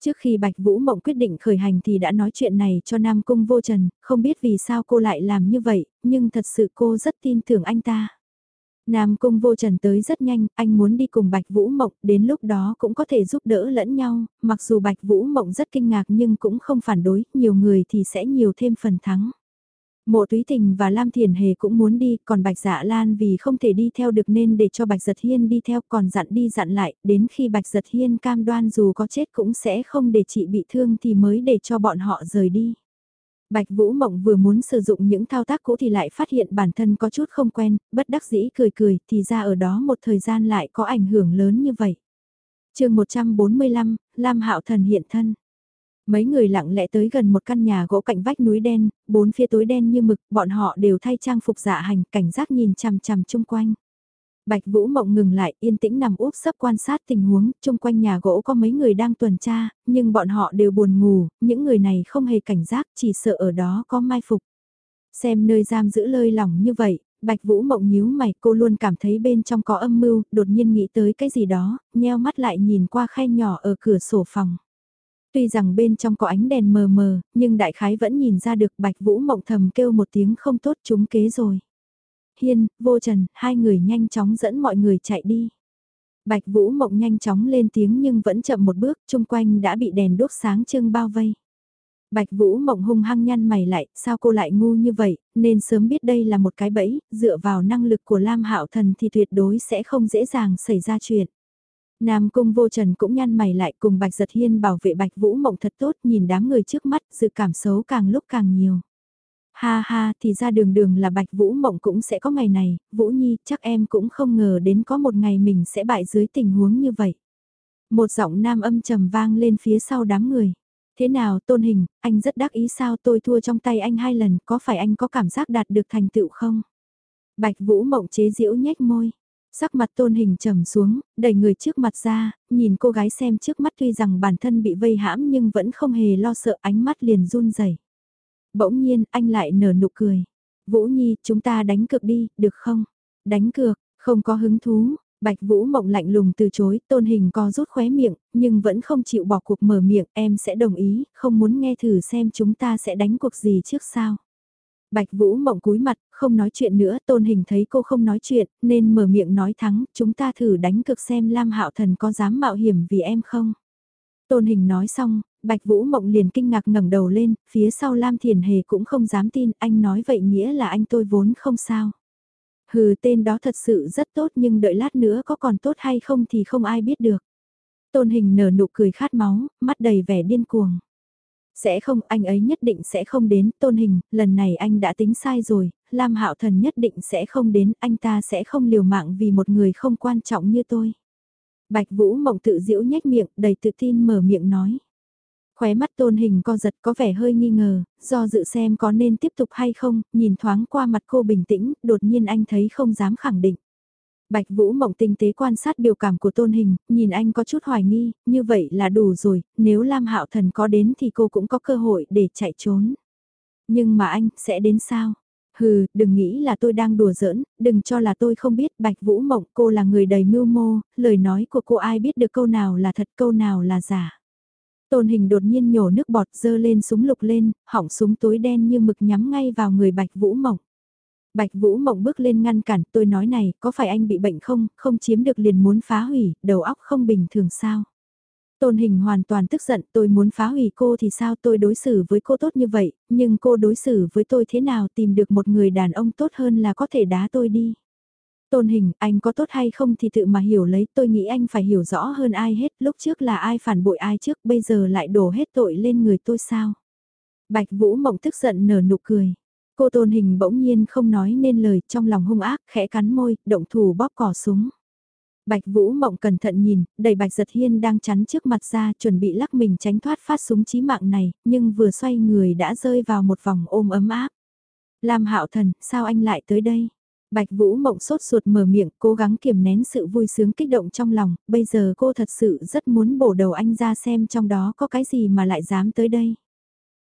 Trước khi Bạch Vũ Mộng quyết định khởi hành thì đã nói chuyện này cho Nam Cung Vô Trần, không biết vì sao cô lại làm như vậy, nhưng thật sự cô rất tin tưởng anh ta. Nam Cung Vô Trần tới rất nhanh, anh muốn đi cùng Bạch Vũ Mộng, đến lúc đó cũng có thể giúp đỡ lẫn nhau, mặc dù Bạch Vũ Mộng rất kinh ngạc nhưng cũng không phản đối, nhiều người thì sẽ nhiều thêm phần thắng. Mộ Túy Tình và Lam Thiền Hề cũng muốn đi, còn Bạch Dạ Lan vì không thể đi theo được nên để cho Bạch Giật Hiên đi theo còn dặn đi dặn lại, đến khi Bạch Giật Hiên cam đoan dù có chết cũng sẽ không để chị bị thương thì mới để cho bọn họ rời đi. Bạch Vũ Mộng vừa muốn sử dụng những thao tác cũ thì lại phát hiện bản thân có chút không quen, bất đắc dĩ cười cười, thì ra ở đó một thời gian lại có ảnh hưởng lớn như vậy. chương 145, Lam Hạo Thần hiện thân. Mấy người lặng lẽ tới gần một căn nhà gỗ cạnh vách núi đen, bốn phía tối đen như mực, bọn họ đều thay trang phục dạ hành, cảnh giác nhìn chằm chằm chung quanh. Bạch Vũ Mộng ngừng lại, yên tĩnh nằm úp sấp quan sát tình huống, chung quanh nhà gỗ có mấy người đang tuần tra, nhưng bọn họ đều buồn ngủ, những người này không hề cảnh giác, chỉ sợ ở đó có mai phục. Xem nơi giam giữ lơi lỏng như vậy, Bạch Vũ Mộng nhíu mày, cô luôn cảm thấy bên trong có âm mưu, đột nhiên nghĩ tới cái gì đó, nheo mắt lại nhìn qua khe nhỏ ở cửa sổ phòng. Tuy rằng bên trong có ánh đèn mờ mờ, nhưng đại khái vẫn nhìn ra được Bạch Vũ Mộng thầm kêu một tiếng không tốt chúng kế rồi. Hiên, vô trần, hai người nhanh chóng dẫn mọi người chạy đi. Bạch Vũ Mộng nhanh chóng lên tiếng nhưng vẫn chậm một bước, chung quanh đã bị đèn đốt sáng trưng bao vây. Bạch Vũ Mộng hung hăng nhăn mày lại, sao cô lại ngu như vậy, nên sớm biết đây là một cái bẫy, dựa vào năng lực của Lam Hạo Thần thì tuyệt đối sẽ không dễ dàng xảy ra chuyện. Nam Cung Vô Trần cũng nhăn mày lại cùng Bạch Giật Hiên bảo vệ Bạch Vũ Mộng thật tốt, nhìn đám người trước mắt, sự cảm xấu càng lúc càng nhiều. Ha ha, thì ra đường đường là Bạch Vũ Mộng cũng sẽ có ngày này, Vũ Nhi, chắc em cũng không ngờ đến có một ngày mình sẽ bại dưới tình huống như vậy. Một giọng nam âm trầm vang lên phía sau đám người. Thế nào tôn hình, anh rất đắc ý sao tôi thua trong tay anh hai lần, có phải anh có cảm giác đạt được thành tựu không? Bạch Vũ Mộng chế giễu nhếch môi. Sắc mặt tôn hình trầm xuống, đẩy người trước mặt ra, nhìn cô gái xem trước mắt tuy rằng bản thân bị vây hãm nhưng vẫn không hề lo sợ ánh mắt liền run rẩy. Bỗng nhiên, anh lại nở nụ cười. Vũ Nhi, chúng ta đánh cược đi, được không? Đánh cược, không có hứng thú. Bạch Vũ mộng lạnh lùng từ chối, tôn hình co rút khóe miệng, nhưng vẫn không chịu bỏ cuộc mở miệng, em sẽ đồng ý, không muốn nghe thử xem chúng ta sẽ đánh cuộc gì trước sao. Bạch Vũ mộng cúi mặt, không nói chuyện nữa, tôn hình thấy cô không nói chuyện, nên mở miệng nói thắng, chúng ta thử đánh cược xem Lam Hạo Thần có dám mạo hiểm vì em không. Tôn hình nói xong, Bạch Vũ Mộng liền kinh ngạc ngẩng đầu lên, phía sau Lam Thiền Hề cũng không dám tin, anh nói vậy nghĩa là anh tôi vốn không sao. Hừ tên đó thật sự rất tốt nhưng đợi lát nữa có còn tốt hay không thì không ai biết được. Tôn hình nở nụ cười khát máu, mắt đầy vẻ điên cuồng. Sẽ không, anh ấy nhất định sẽ không đến, tôn hình, lần này anh đã tính sai rồi, Lam Hạo Thần nhất định sẽ không đến, anh ta sẽ không liều mạng vì một người không quan trọng như tôi. Bạch Vũ Mộng tự giễu nhếch miệng, đầy tự tin mở miệng nói. Khóe mắt tôn hình co giật có vẻ hơi nghi ngờ, do dự xem có nên tiếp tục hay không, nhìn thoáng qua mặt cô bình tĩnh, đột nhiên anh thấy không dám khẳng định. Bạch Vũ Mộng tinh tế quan sát biểu cảm của tôn hình, nhìn anh có chút hoài nghi, như vậy là đủ rồi, nếu Lam Hạo Thần có đến thì cô cũng có cơ hội để chạy trốn. Nhưng mà anh, sẽ đến sao? Hừ, đừng nghĩ là tôi đang đùa giỡn, đừng cho là tôi không biết Bạch Vũ Mộng cô là người đầy mưu mô, lời nói của cô ai biết được câu nào là thật câu nào là giả. Tôn hình đột nhiên nhổ nước bọt dơ lên súng lục lên, hỏng súng tối đen như mực nhắm ngay vào người Bạch Vũ Mộng. Bạch Vũ Mộng bước lên ngăn cản, tôi nói này, có phải anh bị bệnh không, không chiếm được liền muốn phá hủy, đầu óc không bình thường sao? Tôn hình hoàn toàn tức giận, tôi muốn phá hủy cô thì sao tôi đối xử với cô tốt như vậy, nhưng cô đối xử với tôi thế nào tìm được một người đàn ông tốt hơn là có thể đá tôi đi. Tôn hình, anh có tốt hay không thì tự mà hiểu lấy, tôi nghĩ anh phải hiểu rõ hơn ai hết, lúc trước là ai phản bội ai trước, bây giờ lại đổ hết tội lên người tôi sao. Bạch Vũ Mộng tức giận nở nụ cười. Cô tôn hình bỗng nhiên không nói nên lời, trong lòng hung ác, khẽ cắn môi, động thủ bóp cỏ súng. Bạch Vũ Mộng cẩn thận nhìn, đầy Bạch Giật Hiên đang chắn trước mặt ra, chuẩn bị lắc mình tránh thoát phát súng chí mạng này, nhưng vừa xoay người đã rơi vào một vòng ôm ấm áp. Lam Hạo Thần, sao anh lại tới đây? Bạch Vũ Mộng sốt ruột mở miệng, cố gắng kiềm nén sự vui sướng kích động trong lòng, bây giờ cô thật sự rất muốn bổ đầu anh ra xem trong đó có cái gì mà lại dám tới đây.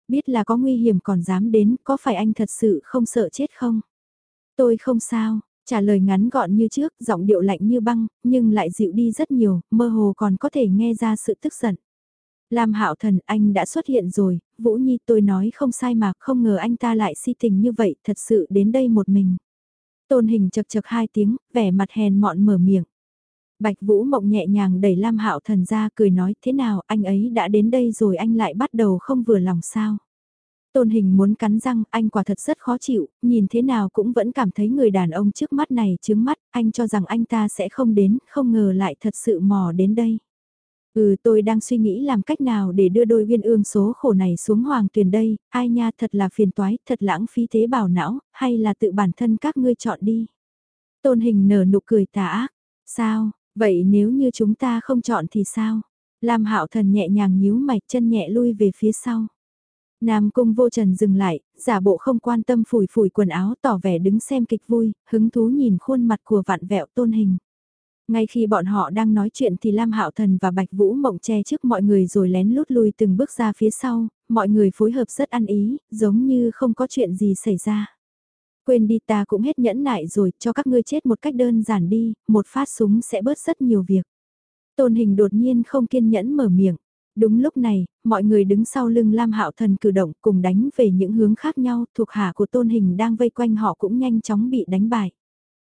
Biết là có nguy hiểm còn dám đến, có phải anh thật sự không sợ chết không? Tôi không sao, trả lời ngắn gọn như trước, giọng điệu lạnh như băng, nhưng lại dịu đi rất nhiều, mơ hồ còn có thể nghe ra sự tức giận. Lam Hạo Thần, anh đã xuất hiện rồi, Vũ Nhi tôi nói không sai mà, không ngờ anh ta lại si tình như vậy, thật sự đến đây một mình. Tôn hình chật chật hai tiếng, vẻ mặt hèn mọn mở miệng. Bạch Vũ Mộng nhẹ nhàng đẩy Lam Hạo Thần ra cười nói thế nào anh ấy đã đến đây rồi anh lại bắt đầu không vừa lòng sao. Tôn hình muốn cắn răng, anh quả thật rất khó chịu, nhìn thế nào cũng vẫn cảm thấy người đàn ông trước mắt này chướng mắt, anh cho rằng anh ta sẽ không đến, không ngờ lại thật sự mò đến đây. Ừ tôi đang suy nghĩ làm cách nào để đưa đôi viên ương số khổ này xuống hoàng tuyền đây, ai nha thật là phiền toái, thật lãng phí thế bảo não, hay là tự bản thân các ngươi chọn đi. Tôn hình nở nụ cười tà ác, sao, vậy nếu như chúng ta không chọn thì sao? Lam hạo thần nhẹ nhàng nhíu mạch chân nhẹ lui về phía sau. Nam cung vô trần dừng lại, giả bộ không quan tâm phủi phủi quần áo tỏ vẻ đứng xem kịch vui, hứng thú nhìn khuôn mặt của vạn vẹo tôn hình. Ngay khi bọn họ đang nói chuyện thì Lam Hạo Thần và Bạch Vũ Mộng che trước mọi người rồi lén lút lui từng bước ra phía sau, mọi người phối hợp rất ăn ý, giống như không có chuyện gì xảy ra. Quên đi ta cũng hết nhẫn nại rồi, cho các ngươi chết một cách đơn giản đi, một phát súng sẽ bớt rất nhiều việc. Tôn hình đột nhiên không kiên nhẫn mở miệng. Đúng lúc này, mọi người đứng sau lưng Lam Hạo Thần cử động cùng đánh về những hướng khác nhau, thuộc hạ của tôn hình đang vây quanh họ cũng nhanh chóng bị đánh bại.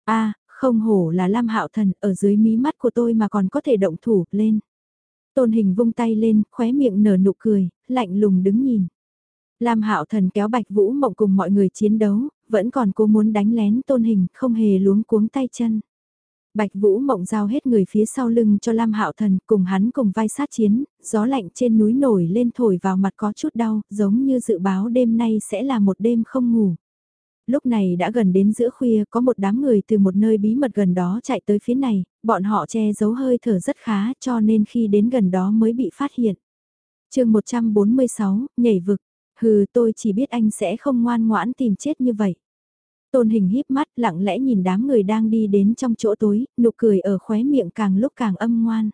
a không hổ là Lam Hạo Thần, ở dưới mí mắt của tôi mà còn có thể động thủ, lên. Tôn hình vung tay lên, khóe miệng nở nụ cười, lạnh lùng đứng nhìn. Lam Hạo Thần kéo Bạch Vũ Mộng cùng mọi người chiến đấu, vẫn còn cố muốn đánh lén Tôn hình, không hề luống cuống tay chân. Bạch Vũ Mộng giao hết người phía sau lưng cho Lam Hạo Thần, cùng hắn cùng vai sát chiến, gió lạnh trên núi nổi lên thổi vào mặt có chút đau, giống như dự báo đêm nay sẽ là một đêm không ngủ lúc này đã gần đến giữa khuya có một đám người từ một nơi bí mật gần đó chạy tới phía này, bọn họ che giấu hơi thở rất khá cho nên khi đến gần đó mới bị phát hiện. chương 146, nhảy vực, hừ tôi chỉ biết anh sẽ không ngoan ngoãn tìm chết như vậy. Tôn hình híp mắt lặng lẽ nhìn đám người đang đi đến trong chỗ tối, nụ cười ở khóe miệng càng lúc càng âm ngoan.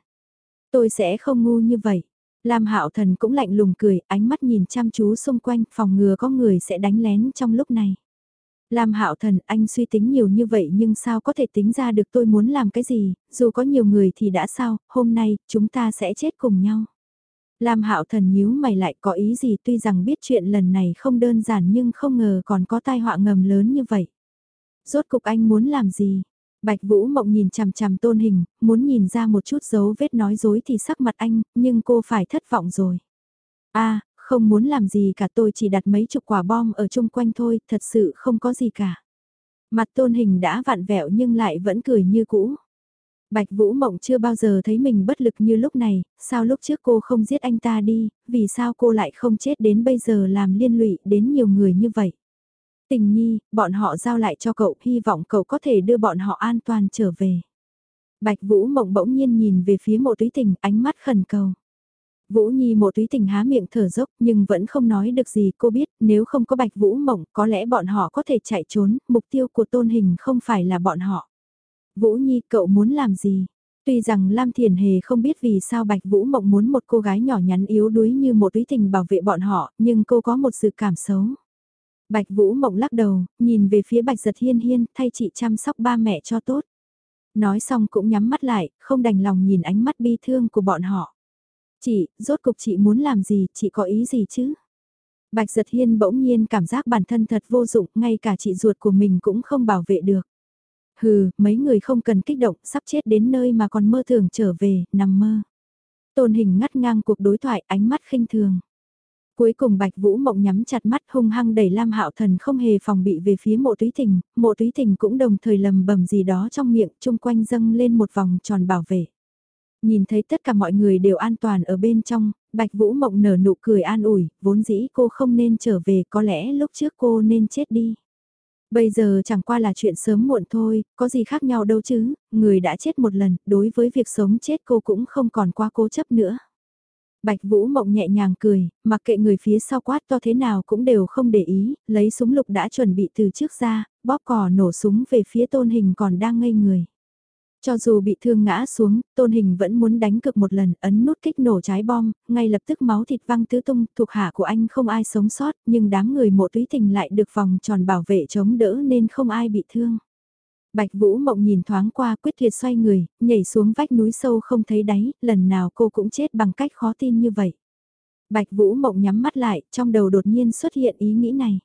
Tôi sẽ không ngu như vậy. Lam Hạo Thần cũng lạnh lùng cười, ánh mắt nhìn chăm chú xung quanh, phòng ngừa có người sẽ đánh lén trong lúc này. Lam Hạo Thần, anh suy tính nhiều như vậy nhưng sao có thể tính ra được tôi muốn làm cái gì, dù có nhiều người thì đã sao, hôm nay, chúng ta sẽ chết cùng nhau. Lam Hạo Thần nhíu mày lại có ý gì tuy rằng biết chuyện lần này không đơn giản nhưng không ngờ còn có tai họa ngầm lớn như vậy. Rốt cục anh muốn làm gì? Bạch Vũ Mộng nhìn chằm chằm tôn hình, muốn nhìn ra một chút dấu vết nói dối thì sắc mặt anh, nhưng cô phải thất vọng rồi. a không muốn làm gì cả tôi chỉ đặt mấy chục quả bom ở chung quanh thôi, thật sự không có gì cả. Mặt tôn hình đã vặn vẹo nhưng lại vẫn cười như cũ. Bạch Vũ Mộng chưa bao giờ thấy mình bất lực như lúc này, sao lúc trước cô không giết anh ta đi, vì sao cô lại không chết đến bây giờ làm liên lụy đến nhiều người như vậy. Tình nhi, bọn họ giao lại cho cậu, hy vọng cậu có thể đưa bọn họ an toàn trở về. Bạch Vũ Mộng bỗng nhiên nhìn về phía mộ túy tình, ánh mắt khẩn cầu. Vũ Nhi mộ túy tình há miệng thở dốc nhưng vẫn không nói được gì cô biết nếu không có bạch Vũ Mộng có lẽ bọn họ có thể chạy trốn, mục tiêu của tôn hình không phải là bọn họ. Vũ Nhi cậu muốn làm gì? Tuy rằng Lam Thiền Hề không biết vì sao Bạch Vũ Mộng muốn một cô gái nhỏ nhắn yếu đuối như một túy tình bảo vệ bọn họ, nhưng cô có một sự cảm xấu. Bạch Vũ Mộng lắc đầu, nhìn về phía Bạch Giật Hiên Hiên, thay chị chăm sóc ba mẹ cho tốt. Nói xong cũng nhắm mắt lại, không đành lòng nhìn ánh mắt bi thương của bọn họ. Chị, rốt cục chị muốn làm gì, chị có ý gì chứ? Bạch giật hiên bỗng nhiên cảm giác bản thân thật vô dụng, ngay cả chị ruột của mình cũng không bảo vệ được. Hừ, mấy người không cần kích động, sắp chết đến nơi mà còn mơ thường trở về, nằm mơ. Tôn hình ngắt ngang cuộc đối thoại, ánh mắt khinh thường. Cuối cùng Bạch Vũ Mộng nhắm chặt mắt hung hăng đẩy Lam Hạo Thần không hề phòng bị về phía mộ túy tình, mộ túy tình cũng đồng thời lầm bầm gì đó trong miệng, chung quanh dâng lên một vòng tròn bảo vệ. Nhìn thấy tất cả mọi người đều an toàn ở bên trong, Bạch Vũ Mộng nở nụ cười an ủi, vốn dĩ cô không nên trở về, có lẽ lúc trước cô nên chết đi. Bây giờ chẳng qua là chuyện sớm muộn thôi, có gì khác nhau đâu chứ, người đã chết một lần, đối với việc sống chết cô cũng không còn quá cố chấp nữa. Bạch Vũ Mộng nhẹ nhàng cười, mặc kệ người phía sau quát to thế nào cũng đều không để ý, lấy súng lục đã chuẩn bị từ trước ra, bóp cò nổ súng về phía tôn hình còn đang ngây người. Cho dù bị thương ngã xuống, tôn hình vẫn muốn đánh cực một lần, ấn nút kích nổ trái bom, ngay lập tức máu thịt văng tứ tung, thuộc hạ của anh không ai sống sót, nhưng đám người mộ túy tình lại được vòng tròn bảo vệ chống đỡ nên không ai bị thương. Bạch Vũ Mộng nhìn thoáng qua quyết liệt xoay người, nhảy xuống vách núi sâu không thấy đáy, lần nào cô cũng chết bằng cách khó tin như vậy. Bạch Vũ Mộng nhắm mắt lại, trong đầu đột nhiên xuất hiện ý nghĩ này.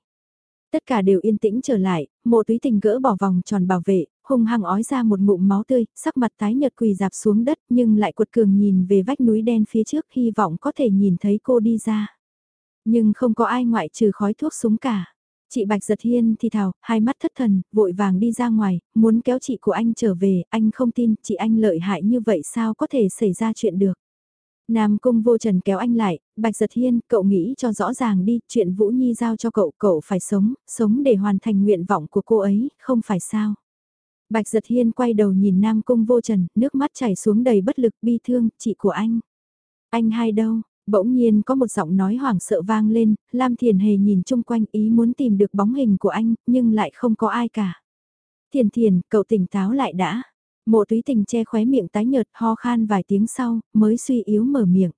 Tất cả đều yên tĩnh trở lại, mộ túy tình gỡ bỏ vòng tròn bảo vệ, hung hăng ói ra một ngụm máu tươi, sắc mặt tái nhợt quỳ dạp xuống đất nhưng lại cuột cường nhìn về vách núi đen phía trước hy vọng có thể nhìn thấy cô đi ra. Nhưng không có ai ngoại trừ khói thuốc súng cả. Chị Bạch Giật Hiên thì thào, hai mắt thất thần, vội vàng đi ra ngoài, muốn kéo chị của anh trở về, anh không tin, chị anh lợi hại như vậy sao có thể xảy ra chuyện được. Nam Cung vô trần kéo anh lại, Bạch Giật Hiên, cậu nghĩ cho rõ ràng đi, chuyện Vũ Nhi giao cho cậu, cậu phải sống, sống để hoàn thành nguyện vọng của cô ấy, không phải sao. Bạch Giật Hiên quay đầu nhìn Nam Cung vô trần, nước mắt chảy xuống đầy bất lực bi thương, chị của anh. Anh hai đâu, bỗng nhiên có một giọng nói hoảng sợ vang lên, Lam Thiền Hề nhìn chung quanh ý muốn tìm được bóng hình của anh, nhưng lại không có ai cả. Thiền Thiền, cậu tỉnh táo lại đã. Mộ túy tình che khóe miệng tái nhợt ho khan vài tiếng sau, mới suy yếu mở miệng.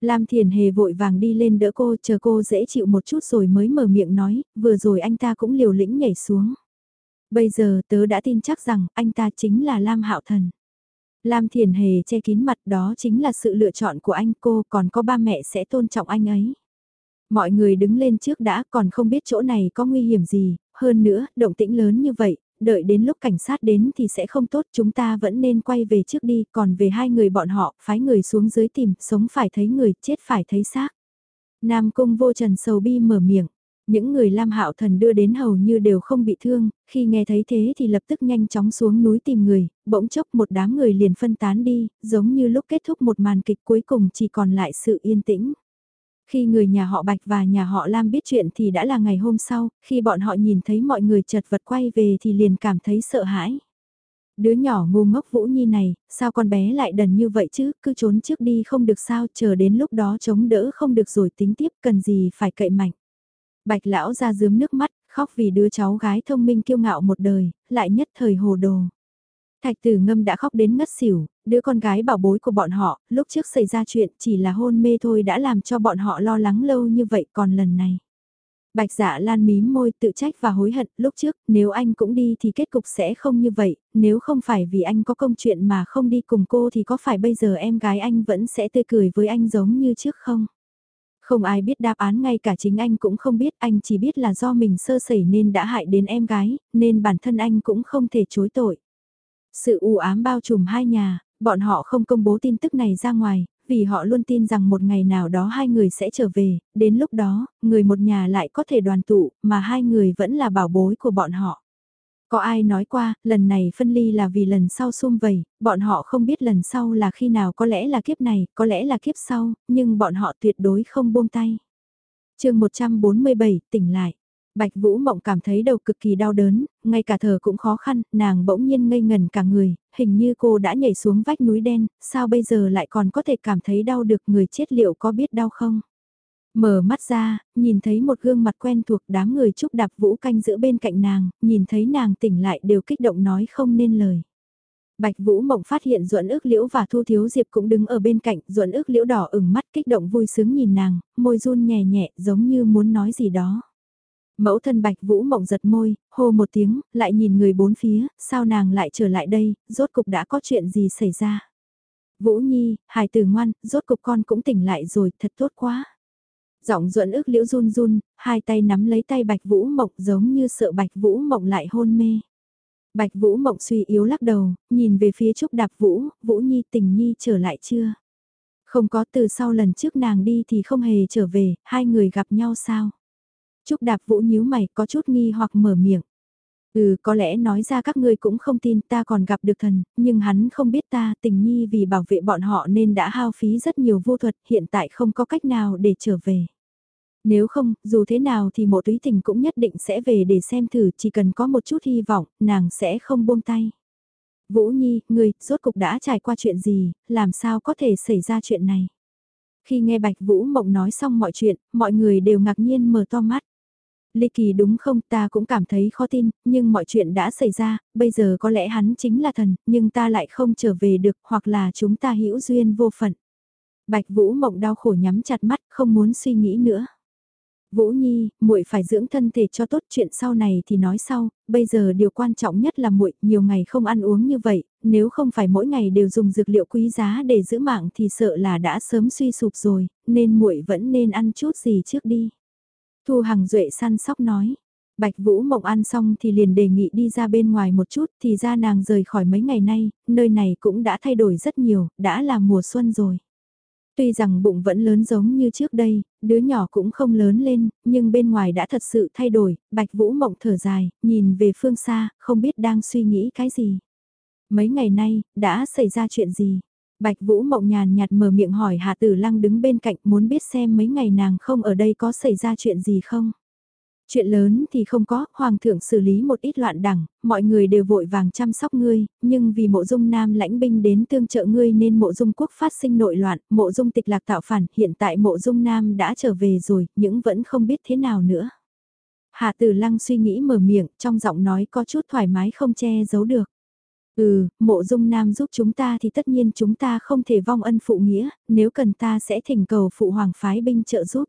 Lam Thiền Hề vội vàng đi lên đỡ cô, chờ cô dễ chịu một chút rồi mới mở miệng nói, vừa rồi anh ta cũng liều lĩnh nhảy xuống. Bây giờ tớ đã tin chắc rằng anh ta chính là Lam Hạo Thần. Lam Thiền Hề che kín mặt đó chính là sự lựa chọn của anh cô còn có ba mẹ sẽ tôn trọng anh ấy. Mọi người đứng lên trước đã còn không biết chỗ này có nguy hiểm gì, hơn nữa, động tĩnh lớn như vậy, đợi đến lúc cảnh sát đến thì sẽ không tốt chúng ta vẫn nên quay về trước đi, còn về hai người bọn họ, phái người xuống dưới tìm, sống phải thấy người, chết phải thấy xác. Nam Cung vô trần sầu bi mở miệng, những người Lam Hạo Thần đưa đến hầu như đều không bị thương, khi nghe thấy thế thì lập tức nhanh chóng xuống núi tìm người, bỗng chốc một đám người liền phân tán đi, giống như lúc kết thúc một màn kịch cuối cùng chỉ còn lại sự yên tĩnh. Khi người nhà họ Bạch và nhà họ Lam biết chuyện thì đã là ngày hôm sau, khi bọn họ nhìn thấy mọi người chật vật quay về thì liền cảm thấy sợ hãi. Đứa nhỏ ngu ngốc Vũ Nhi này, sao con bé lại đần như vậy chứ, cứ trốn trước đi không được sao, chờ đến lúc đó chống đỡ không được rồi tính tiếp cần gì phải cậy mạnh. Bạch lão ra dướm nước mắt, khóc vì đứa cháu gái thông minh kiêu ngạo một đời, lại nhất thời hồ đồ. Thạch tử ngâm đã khóc đến ngất xỉu, đứa con gái bảo bối của bọn họ, lúc trước xảy ra chuyện chỉ là hôn mê thôi đã làm cho bọn họ lo lắng lâu như vậy còn lần này. Bạch dạ lan mím môi tự trách và hối hận, lúc trước nếu anh cũng đi thì kết cục sẽ không như vậy, nếu không phải vì anh có công chuyện mà không đi cùng cô thì có phải bây giờ em gái anh vẫn sẽ tươi cười với anh giống như trước không? Không ai biết đáp án ngay cả chính anh cũng không biết, anh chỉ biết là do mình sơ sẩy nên đã hại đến em gái, nên bản thân anh cũng không thể chối tội. Sự u ám bao trùm hai nhà, bọn họ không công bố tin tức này ra ngoài, vì họ luôn tin rằng một ngày nào đó hai người sẽ trở về, đến lúc đó, người một nhà lại có thể đoàn tụ, mà hai người vẫn là bảo bối của bọn họ. Có ai nói qua, lần này phân ly là vì lần sau xung vầy, bọn họ không biết lần sau là khi nào có lẽ là kiếp này, có lẽ là kiếp sau, nhưng bọn họ tuyệt đối không buông tay. chương 147, tỉnh lại. Bạch Vũ Mộng cảm thấy đầu cực kỳ đau đớn, ngay cả thở cũng khó khăn, nàng bỗng nhiên ngây ngần cả người, hình như cô đã nhảy xuống vách núi đen, sao bây giờ lại còn có thể cảm thấy đau được người chết liệu có biết đau không? Mở mắt ra, nhìn thấy một gương mặt quen thuộc đám người chúc đạp vũ canh giữa bên cạnh nàng, nhìn thấy nàng tỉnh lại đều kích động nói không nên lời. Bạch Vũ Mộng phát hiện Duẫn ước liễu và Thu Thiếu Diệp cũng đứng ở bên cạnh, Duẫn ước liễu đỏ ửng mắt kích động vui sướng nhìn nàng, môi run nhẹ nhẹ giống như muốn nói gì đó. Mẫu thân Bạch Vũ Mộng giật môi, hô một tiếng, lại nhìn người bốn phía, sao nàng lại trở lại đây, rốt cục đã có chuyện gì xảy ra. Vũ Nhi, hài tử ngoan, rốt cục con cũng tỉnh lại rồi, thật tốt quá. Giọng duẫn ức liễu run run, hai tay nắm lấy tay Bạch Vũ Mộng giống như sợ Bạch Vũ Mộng lại hôn mê. Bạch Vũ Mộng suy yếu lắc đầu, nhìn về phía Trúc Đạp Vũ, Vũ Nhi tình Nhi trở lại chưa? Không có từ sau lần trước nàng đi thì không hề trở về, hai người gặp nhau sao? Trúc Đạp Vũ nhíu mày có chút nghi hoặc mở miệng. Ừ có lẽ nói ra các ngươi cũng không tin ta còn gặp được thần, nhưng hắn không biết ta tình nhi vì bảo vệ bọn họ nên đã hao phí rất nhiều vô thuật hiện tại không có cách nào để trở về. Nếu không, dù thế nào thì mộ túy tình cũng nhất định sẽ về để xem thử chỉ cần có một chút hy vọng, nàng sẽ không buông tay. Vũ Nhi, ngươi, rốt cục đã trải qua chuyện gì, làm sao có thể xảy ra chuyện này? Khi nghe Bạch Vũ Mộng nói xong mọi chuyện, mọi người đều ngạc nhiên mở to mắt. Ly kỳ đúng không ta cũng cảm thấy khó tin, nhưng mọi chuyện đã xảy ra, bây giờ có lẽ hắn chính là thần, nhưng ta lại không trở về được hoặc là chúng ta hữu duyên vô phận. Bạch Vũ Mộng đau khổ nhắm chặt mắt, không muốn suy nghĩ nữa. Vũ Nhi, muội phải dưỡng thân thể cho tốt chuyện sau này thì nói sau, bây giờ điều quan trọng nhất là muội nhiều ngày không ăn uống như vậy, nếu không phải mỗi ngày đều dùng dược liệu quý giá để giữ mạng thì sợ là đã sớm suy sụp rồi, nên muội vẫn nên ăn chút gì trước đi. Thu Hằng Duệ săn sóc nói. Bạch Vũ Mộng ăn xong thì liền đề nghị đi ra bên ngoài một chút thì ra nàng rời khỏi mấy ngày nay, nơi này cũng đã thay đổi rất nhiều, đã là mùa xuân rồi. Tuy rằng bụng vẫn lớn giống như trước đây, đứa nhỏ cũng không lớn lên, nhưng bên ngoài đã thật sự thay đổi, Bạch Vũ Mộng thở dài, nhìn về phương xa, không biết đang suy nghĩ cái gì. Mấy ngày nay, đã xảy ra chuyện gì? Bạch Vũ Mộng nhàn nhạt mở miệng hỏi Hạ Tử Lăng đứng bên cạnh muốn biết xem mấy ngày nàng không ở đây có xảy ra chuyện gì không. Chuyện lớn thì không có, Hoàng thượng xử lý một ít loạn đẳng, mọi người đều vội vàng chăm sóc ngươi, nhưng vì mộ dung nam lãnh binh đến tương trợ ngươi nên mộ dung quốc phát sinh nội loạn, mộ dung tịch lạc tạo phản, hiện tại mộ dung nam đã trở về rồi, nhưng vẫn không biết thế nào nữa. Hạ tử lăng suy nghĩ mở miệng, trong giọng nói có chút thoải mái không che giấu được. Ừ, mộ dung nam giúp chúng ta thì tất nhiên chúng ta không thể vong ân phụ nghĩa, nếu cần ta sẽ thỉnh cầu phụ hoàng phái binh trợ giúp.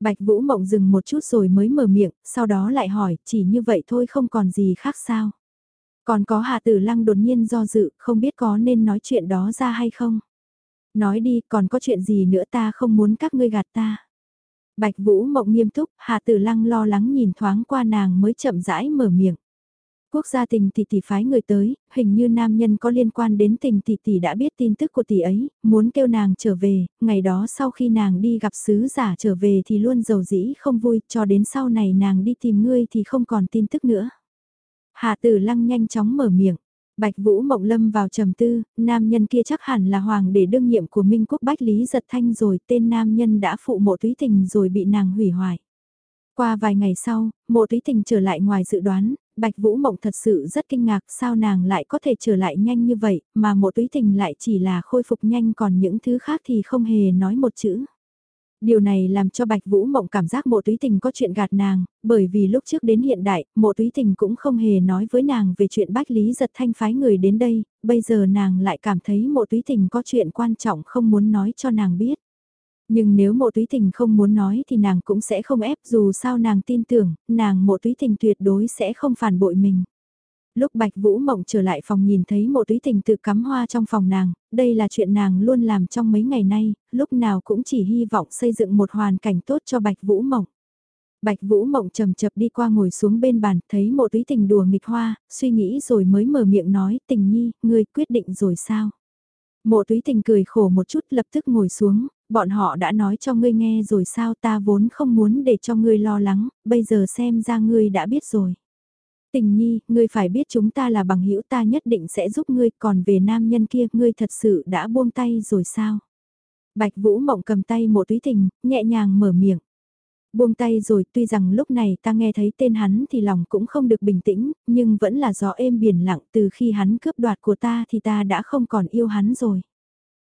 Bạch Vũ Mộng dừng một chút rồi mới mở miệng, sau đó lại hỏi, chỉ như vậy thôi không còn gì khác sao. Còn có hà Tử Lăng đột nhiên do dự, không biết có nên nói chuyện đó ra hay không. Nói đi, còn có chuyện gì nữa ta không muốn các ngươi gạt ta. Bạch Vũ Mộng nghiêm túc, hà Tử Lăng lo lắng nhìn thoáng qua nàng mới chậm rãi mở miệng. Quốc gia tình tỷ tỷ phái người tới, hình như nam nhân có liên quan đến tình tỷ tỷ đã biết tin tức của tỷ ấy, muốn kêu nàng trở về, ngày đó sau khi nàng đi gặp sứ giả trở về thì luôn giàu dĩ không vui, cho đến sau này nàng đi tìm ngươi thì không còn tin tức nữa. Hạ tử lăng nhanh chóng mở miệng. Bạch Vũ Mộng Lâm vào trầm tư, nam nhân kia chắc hẳn là hoàng để đương nhiệm của Minh Quốc Bách Lý Giật Thanh rồi, tên nam nhân đã phụ mộ túy tình rồi bị nàng hủy hoại. Qua vài ngày sau, mộ túy tình trở lại ngoài dự đoán, Bạch Vũ Mộng thật sự rất kinh ngạc sao nàng lại có thể trở lại nhanh như vậy, mà mộ túy tình lại chỉ là khôi phục nhanh còn những thứ khác thì không hề nói một chữ. Điều này làm cho Bạch Vũ Mộng cảm giác mộ túy tình có chuyện gạt nàng, bởi vì lúc trước đến hiện đại, mộ túy tình cũng không hề nói với nàng về chuyện Bách Lý giật thanh phái người đến đây, bây giờ nàng lại cảm thấy mộ túy tình có chuyện quan trọng không muốn nói cho nàng biết. Nhưng nếu mộ túy tình không muốn nói thì nàng cũng sẽ không ép dù sao nàng tin tưởng, nàng mộ túy tình tuyệt đối sẽ không phản bội mình. Lúc Bạch Vũ Mộng trở lại phòng nhìn thấy mộ túy tình tự cắm hoa trong phòng nàng, đây là chuyện nàng luôn làm trong mấy ngày nay, lúc nào cũng chỉ hy vọng xây dựng một hoàn cảnh tốt cho Bạch Vũ Mộng. Bạch Vũ Mộng chầm chập đi qua ngồi xuống bên bàn, thấy mộ túy tình đùa nghịch hoa, suy nghĩ rồi mới mở miệng nói, tình nhi, ngươi quyết định rồi sao? Mộ túy tình cười khổ một chút lập tức ngồi xuống, bọn họ đã nói cho ngươi nghe rồi sao ta vốn không muốn để cho ngươi lo lắng, bây giờ xem ra ngươi đã biết rồi. Tình nhi, ngươi phải biết chúng ta là bằng hữu ta nhất định sẽ giúp ngươi, còn về nam nhân kia, ngươi thật sự đã buông tay rồi sao? Bạch Vũ Mộng cầm tay Mộ túy tình, nhẹ nhàng mở miệng. Buông tay rồi, tuy rằng lúc này ta nghe thấy tên hắn thì lòng cũng không được bình tĩnh, nhưng vẫn là gió êm biển lặng từ khi hắn cướp đoạt của ta thì ta đã không còn yêu hắn rồi.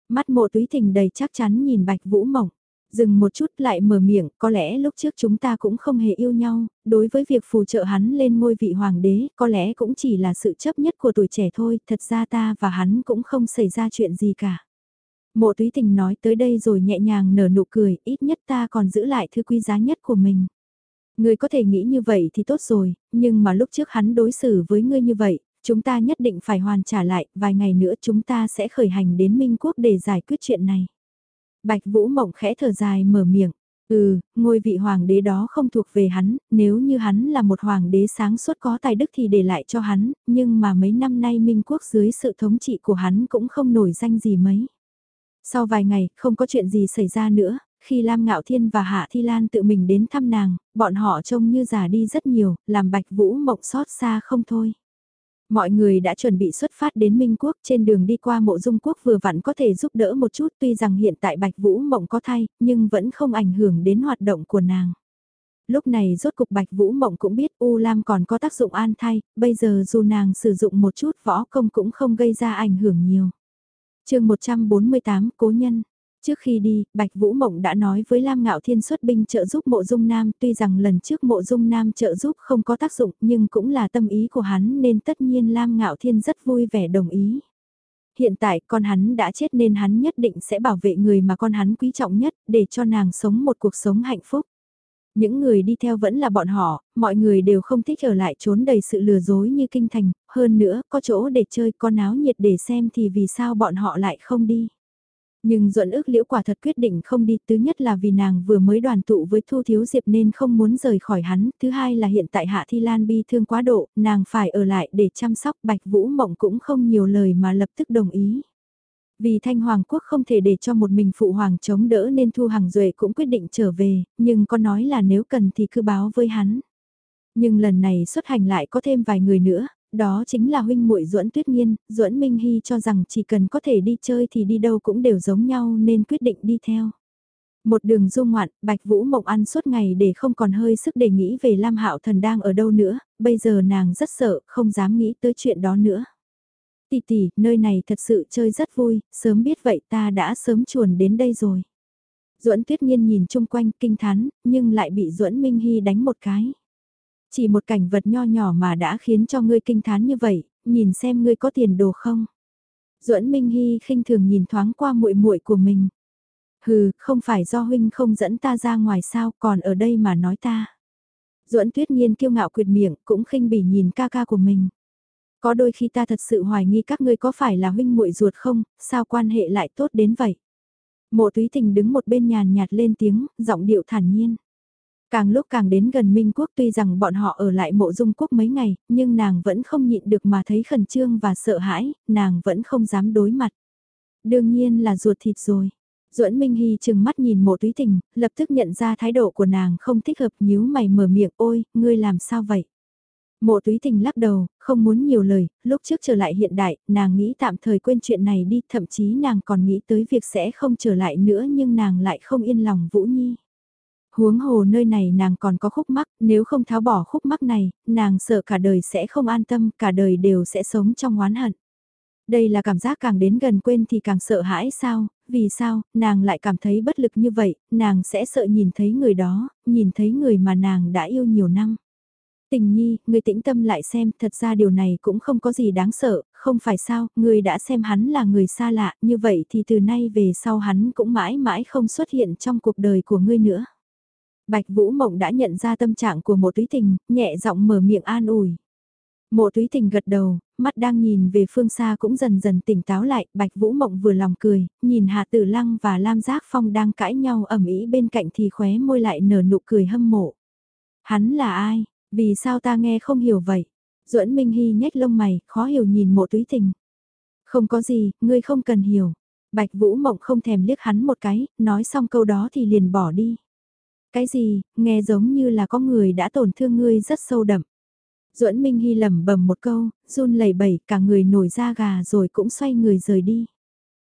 Mắt mộ túy thình đầy chắc chắn nhìn Bạch Vũ Mộng. Dừng một chút lại mở miệng, có lẽ lúc trước chúng ta cũng không hề yêu nhau, đối với việc phù trợ hắn lên ngôi vị hoàng đế, có lẽ cũng chỉ là sự chấp nhất của tuổi trẻ thôi, thật ra ta và hắn cũng không xảy ra chuyện gì cả. Mộ túy tình nói tới đây rồi nhẹ nhàng nở nụ cười, ít nhất ta còn giữ lại thứ quý giá nhất của mình. Ngươi có thể nghĩ như vậy thì tốt rồi, nhưng mà lúc trước hắn đối xử với ngươi như vậy, Chúng ta nhất định phải hoàn trả lại, vài ngày nữa chúng ta sẽ khởi hành đến Minh Quốc để giải quyết chuyện này. Bạch Vũ Mộng khẽ thở dài mở miệng. Ừ, ngôi vị hoàng đế đó không thuộc về hắn, nếu như hắn là một hoàng đế sáng suốt có tài đức thì để lại cho hắn, nhưng mà mấy năm nay Minh Quốc dưới sự thống trị của hắn cũng không nổi danh gì mấy. Sau vài ngày, không có chuyện gì xảy ra nữa, khi Lam Ngạo Thiên và Hạ Thi Lan tự mình đến thăm nàng, bọn họ trông như già đi rất nhiều, làm Bạch Vũ Mộng xót xa không thôi. Mọi người đã chuẩn bị xuất phát đến Minh Quốc trên đường đi qua mộ dung quốc vừa vặn có thể giúp đỡ một chút tuy rằng hiện tại Bạch Vũ Mộng có thay, nhưng vẫn không ảnh hưởng đến hoạt động của nàng. Lúc này rốt cục Bạch Vũ Mộng cũng biết U Lam còn có tác dụng an thai, bây giờ dù nàng sử dụng một chút võ công cũng không gây ra ảnh hưởng nhiều chương 148 Cố Nhân Trước khi đi, Bạch Vũ Mộng đã nói với Lam Ngạo Thiên xuất binh trợ giúp mộ dung nam, tuy rằng lần trước mộ dung nam trợ giúp không có tác dụng nhưng cũng là tâm ý của hắn nên tất nhiên Lam Ngạo Thiên rất vui vẻ đồng ý. Hiện tại con hắn đã chết nên hắn nhất định sẽ bảo vệ người mà con hắn quý trọng nhất để cho nàng sống một cuộc sống hạnh phúc. Những người đi theo vẫn là bọn họ, mọi người đều không thích ở lại trốn đầy sự lừa dối như kinh thành, hơn nữa có chỗ để chơi con áo nhiệt để xem thì vì sao bọn họ lại không đi. Nhưng duẫn ước liễu quả thật quyết định không đi, thứ nhất là vì nàng vừa mới đoàn tụ với Thu Thiếu Diệp nên không muốn rời khỏi hắn, thứ hai là hiện tại Hạ Thi Lan bi thương quá độ, nàng phải ở lại để chăm sóc Bạch Vũ Mộng cũng không nhiều lời mà lập tức đồng ý. Vì Thanh Hoàng Quốc không thể để cho một mình phụ hoàng chống đỡ nên Thu Hằng Duệ cũng quyết định trở về, nhưng có nói là nếu cần thì cứ báo với hắn. Nhưng lần này xuất hành lại có thêm vài người nữa, đó chính là huynh muội Duẫn Tuyết nhiên Duẫn Minh Hy cho rằng chỉ cần có thể đi chơi thì đi đâu cũng đều giống nhau nên quyết định đi theo. Một đường du ngoạn, Bạch Vũ Mộng ăn suốt ngày để không còn hơi sức để nghĩ về Lam Hạo Thần đang ở đâu nữa, bây giờ nàng rất sợ, không dám nghĩ tới chuyện đó nữa. Tỷ tỷ, nơi này thật sự chơi rất vui, sớm biết vậy ta đã sớm chuồn đến đây rồi. Duẫn Tuyết Nhiên nhìn chung quanh kinh thán, nhưng lại bị Duẫn Minh Hy đánh một cái. Chỉ một cảnh vật nho nhỏ mà đã khiến cho ngươi kinh thán như vậy, nhìn xem ngươi có tiền đồ không. Duẫn Minh Hy khinh thường nhìn thoáng qua muội muội của mình. Hừ, không phải do huynh không dẫn ta ra ngoài sao, còn ở đây mà nói ta. Duẫn Tuyết Nhiên kiêu ngạo quyệt miệng, cũng khinh bỉ nhìn ca ca của mình. Có đôi khi ta thật sự hoài nghi các ngươi có phải là huynh muội ruột không, sao quan hệ lại tốt đến vậy. Mộ túy tình đứng một bên nhàn nhạt lên tiếng, giọng điệu thản nhiên. Càng lúc càng đến gần Minh Quốc tuy rằng bọn họ ở lại mộ dung quốc mấy ngày, nhưng nàng vẫn không nhịn được mà thấy khẩn trương và sợ hãi, nàng vẫn không dám đối mặt. Đương nhiên là ruột thịt rồi. Duẫn Minh Hy chừng mắt nhìn mộ túy tình, lập tức nhận ra thái độ của nàng không thích hợp nhíu mày mở miệng ôi, ngươi làm sao vậy? Mộ túy tình lắc đầu, không muốn nhiều lời, lúc trước trở lại hiện đại, nàng nghĩ tạm thời quên chuyện này đi, thậm chí nàng còn nghĩ tới việc sẽ không trở lại nữa nhưng nàng lại không yên lòng Vũ Nhi. Huống hồ nơi này nàng còn có khúc mắc, nếu không tháo bỏ khúc mắc này, nàng sợ cả đời sẽ không an tâm, cả đời đều sẽ sống trong oán hận. Đây là cảm giác càng đến gần quên thì càng sợ hãi sao, vì sao, nàng lại cảm thấy bất lực như vậy, nàng sẽ sợ nhìn thấy người đó, nhìn thấy người mà nàng đã yêu nhiều năm. Tình nhi, người tĩnh tâm lại xem, thật ra điều này cũng không có gì đáng sợ, không phải sao, người đã xem hắn là người xa lạ, như vậy thì từ nay về sau hắn cũng mãi mãi không xuất hiện trong cuộc đời của ngươi nữa. Bạch Vũ Mộng đã nhận ra tâm trạng của mộ túy tình, nhẹ giọng mở miệng an ủi. Mộ túy tình gật đầu, mắt đang nhìn về phương xa cũng dần dần tỉnh táo lại, Bạch Vũ Mộng vừa lòng cười, nhìn Hà Tử Lăng và Lam Giác Phong đang cãi nhau ẩm ý bên cạnh thì khóe môi lại nở nụ cười hâm mộ. Hắn là ai? Vì sao ta nghe không hiểu vậy? Duẫn Minh Hy nhếch lông mày, khó hiểu nhìn mộ túy tình. Không có gì, ngươi không cần hiểu. Bạch Vũ Mộng không thèm liếc hắn một cái, nói xong câu đó thì liền bỏ đi. Cái gì, nghe giống như là có người đã tổn thương ngươi rất sâu đậm. Duẫn Minh Hy lẩm bẩm một câu, run lẩy bẩy, cả người nổi da gà rồi cũng xoay người rời đi.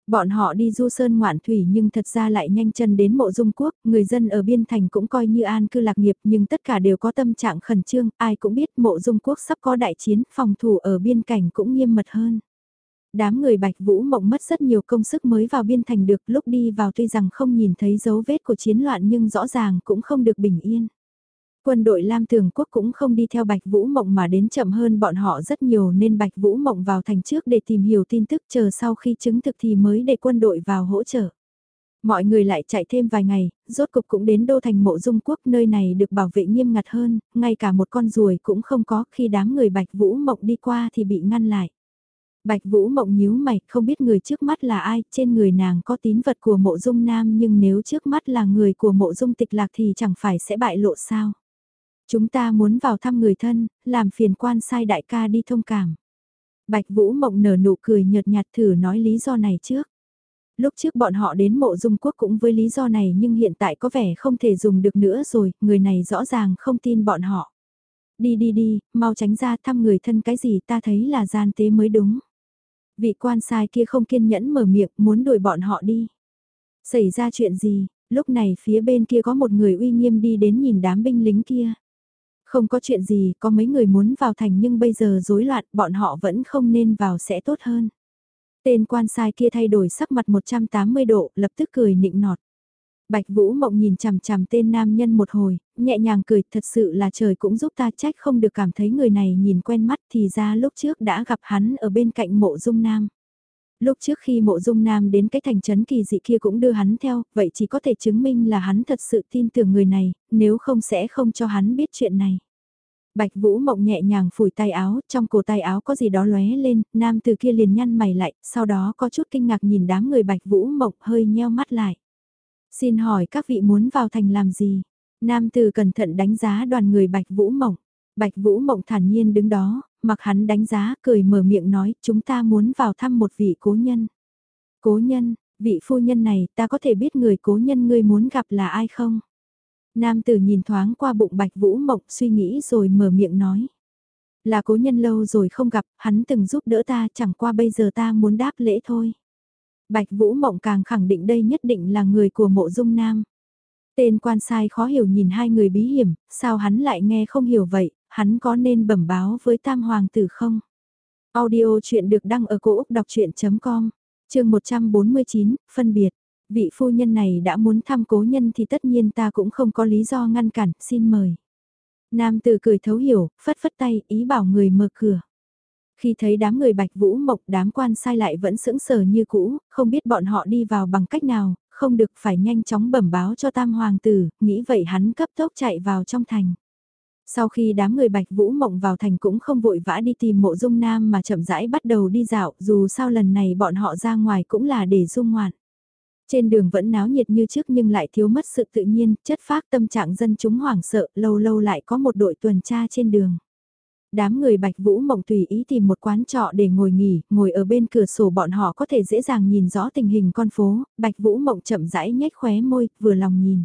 Bọn họ đi du sơn ngoạn thủy nhưng thật ra lại nhanh chân đến mộ dung quốc, người dân ở biên thành cũng coi như an cư lạc nghiệp nhưng tất cả đều có tâm trạng khẩn trương, ai cũng biết mộ dung quốc sắp có đại chiến, phòng thủ ở biên cảnh cũng nghiêm mật hơn. Đám người Bạch Vũ Mộng mất rất nhiều công sức mới vào biên thành được lúc đi vào tuy rằng không nhìn thấy dấu vết của chiến loạn nhưng rõ ràng cũng không được bình yên. Quân đội Lam Tường Quốc cũng không đi theo Bạch Vũ Mộng mà đến chậm hơn bọn họ rất nhiều nên Bạch Vũ Mộng vào thành trước để tìm hiểu tin tức chờ sau khi chứng thực thì mới để quân đội vào hỗ trợ. Mọi người lại chạy thêm vài ngày, rốt cục cũng đến đô thành mộ dung quốc nơi này được bảo vệ nghiêm ngặt hơn, ngay cả một con ruồi cũng không có khi đám người Bạch Vũ Mộng đi qua thì bị ngăn lại. Bạch Vũ Mộng nhíu mày, không biết người trước mắt là ai, trên người nàng có tín vật của mộ dung nam nhưng nếu trước mắt là người của mộ dung tịch lạc thì chẳng phải sẽ bại lộ sao. Chúng ta muốn vào thăm người thân, làm phiền quan sai đại ca đi thông cảm. Bạch Vũ Mộng nở nụ cười nhợt nhạt thử nói lý do này trước. Lúc trước bọn họ đến mộ dung quốc cũng với lý do này nhưng hiện tại có vẻ không thể dùng được nữa rồi, người này rõ ràng không tin bọn họ. Đi đi đi, mau tránh ra thăm người thân cái gì ta thấy là gian tế mới đúng. Vị quan sai kia không kiên nhẫn mở miệng muốn đuổi bọn họ đi. Xảy ra chuyện gì, lúc này phía bên kia có một người uy nghiêm đi đến nhìn đám binh lính kia. Không có chuyện gì, có mấy người muốn vào thành nhưng bây giờ rối loạn, bọn họ vẫn không nên vào sẽ tốt hơn. Tên quan sai kia thay đổi sắc mặt 180 độ, lập tức cười nịnh nọt. Bạch Vũ Mộng nhìn chằm chằm tên nam nhân một hồi, nhẹ nhàng cười, thật sự là trời cũng giúp ta trách không được cảm thấy người này nhìn quen mắt thì ra lúc trước đã gặp hắn ở bên cạnh mộ dung nam. Lúc trước khi mộ dung nam đến cái thành trấn kỳ dị kia cũng đưa hắn theo, vậy chỉ có thể chứng minh là hắn thật sự tin tưởng người này, nếu không sẽ không cho hắn biết chuyện này. Bạch Vũ Mộng nhẹ nhàng phủi tay áo, trong cổ tay áo có gì đó lóe lên, nam từ kia liền nhăn mày lại, sau đó có chút kinh ngạc nhìn đám người Bạch Vũ Mộng hơi nheo mắt lại. Xin hỏi các vị muốn vào thành làm gì? Nam từ cẩn thận đánh giá đoàn người Bạch Vũ Mộng. Bạch Vũ Mộng thản nhiên đứng đó, mặc hắn đánh giá, cười mở miệng nói, chúng ta muốn vào thăm một vị cố nhân. Cố nhân, vị phu nhân này, ta có thể biết người cố nhân ngươi muốn gặp là ai không? Nam tử nhìn thoáng qua bụng Bạch Vũ Mộng suy nghĩ rồi mở miệng nói. Là cố nhân lâu rồi không gặp, hắn từng giúp đỡ ta chẳng qua bây giờ ta muốn đáp lễ thôi. Bạch Vũ Mộng càng khẳng định đây nhất định là người của mộ dung nam. Tên quan sai khó hiểu nhìn hai người bí hiểm, sao hắn lại nghe không hiểu vậy, hắn có nên bẩm báo với tam hoàng tử không? Audio chuyện được đăng ở cổ Úc đọc chuyện.com, chương 149, phân biệt. Vị phu nhân này đã muốn thăm cố nhân thì tất nhiên ta cũng không có lý do ngăn cản, xin mời. Nam tử cười thấu hiểu, phất phất tay, ý bảo người mở cửa. Khi thấy đám người bạch vũ mộc đám quan sai lại vẫn sững sờ như cũ, không biết bọn họ đi vào bằng cách nào, không được phải nhanh chóng bẩm báo cho tam hoàng tử, nghĩ vậy hắn cấp tốc chạy vào trong thành. Sau khi đám người Bạch Vũ Mộng vào thành cũng không vội vã đi tìm mộ dung nam mà chậm rãi bắt đầu đi dạo, dù sao lần này bọn họ ra ngoài cũng là để dung ngoạn. Trên đường vẫn náo nhiệt như trước nhưng lại thiếu mất sự tự nhiên, chất phác tâm trạng dân chúng hoảng sợ, lâu lâu lại có một đội tuần tra trên đường. Đám người Bạch Vũ Mộng tùy ý tìm một quán trọ để ngồi nghỉ, ngồi ở bên cửa sổ bọn họ có thể dễ dàng nhìn rõ tình hình con phố, Bạch Vũ Mộng chậm rãi nhếch khóe môi, vừa lòng nhìn.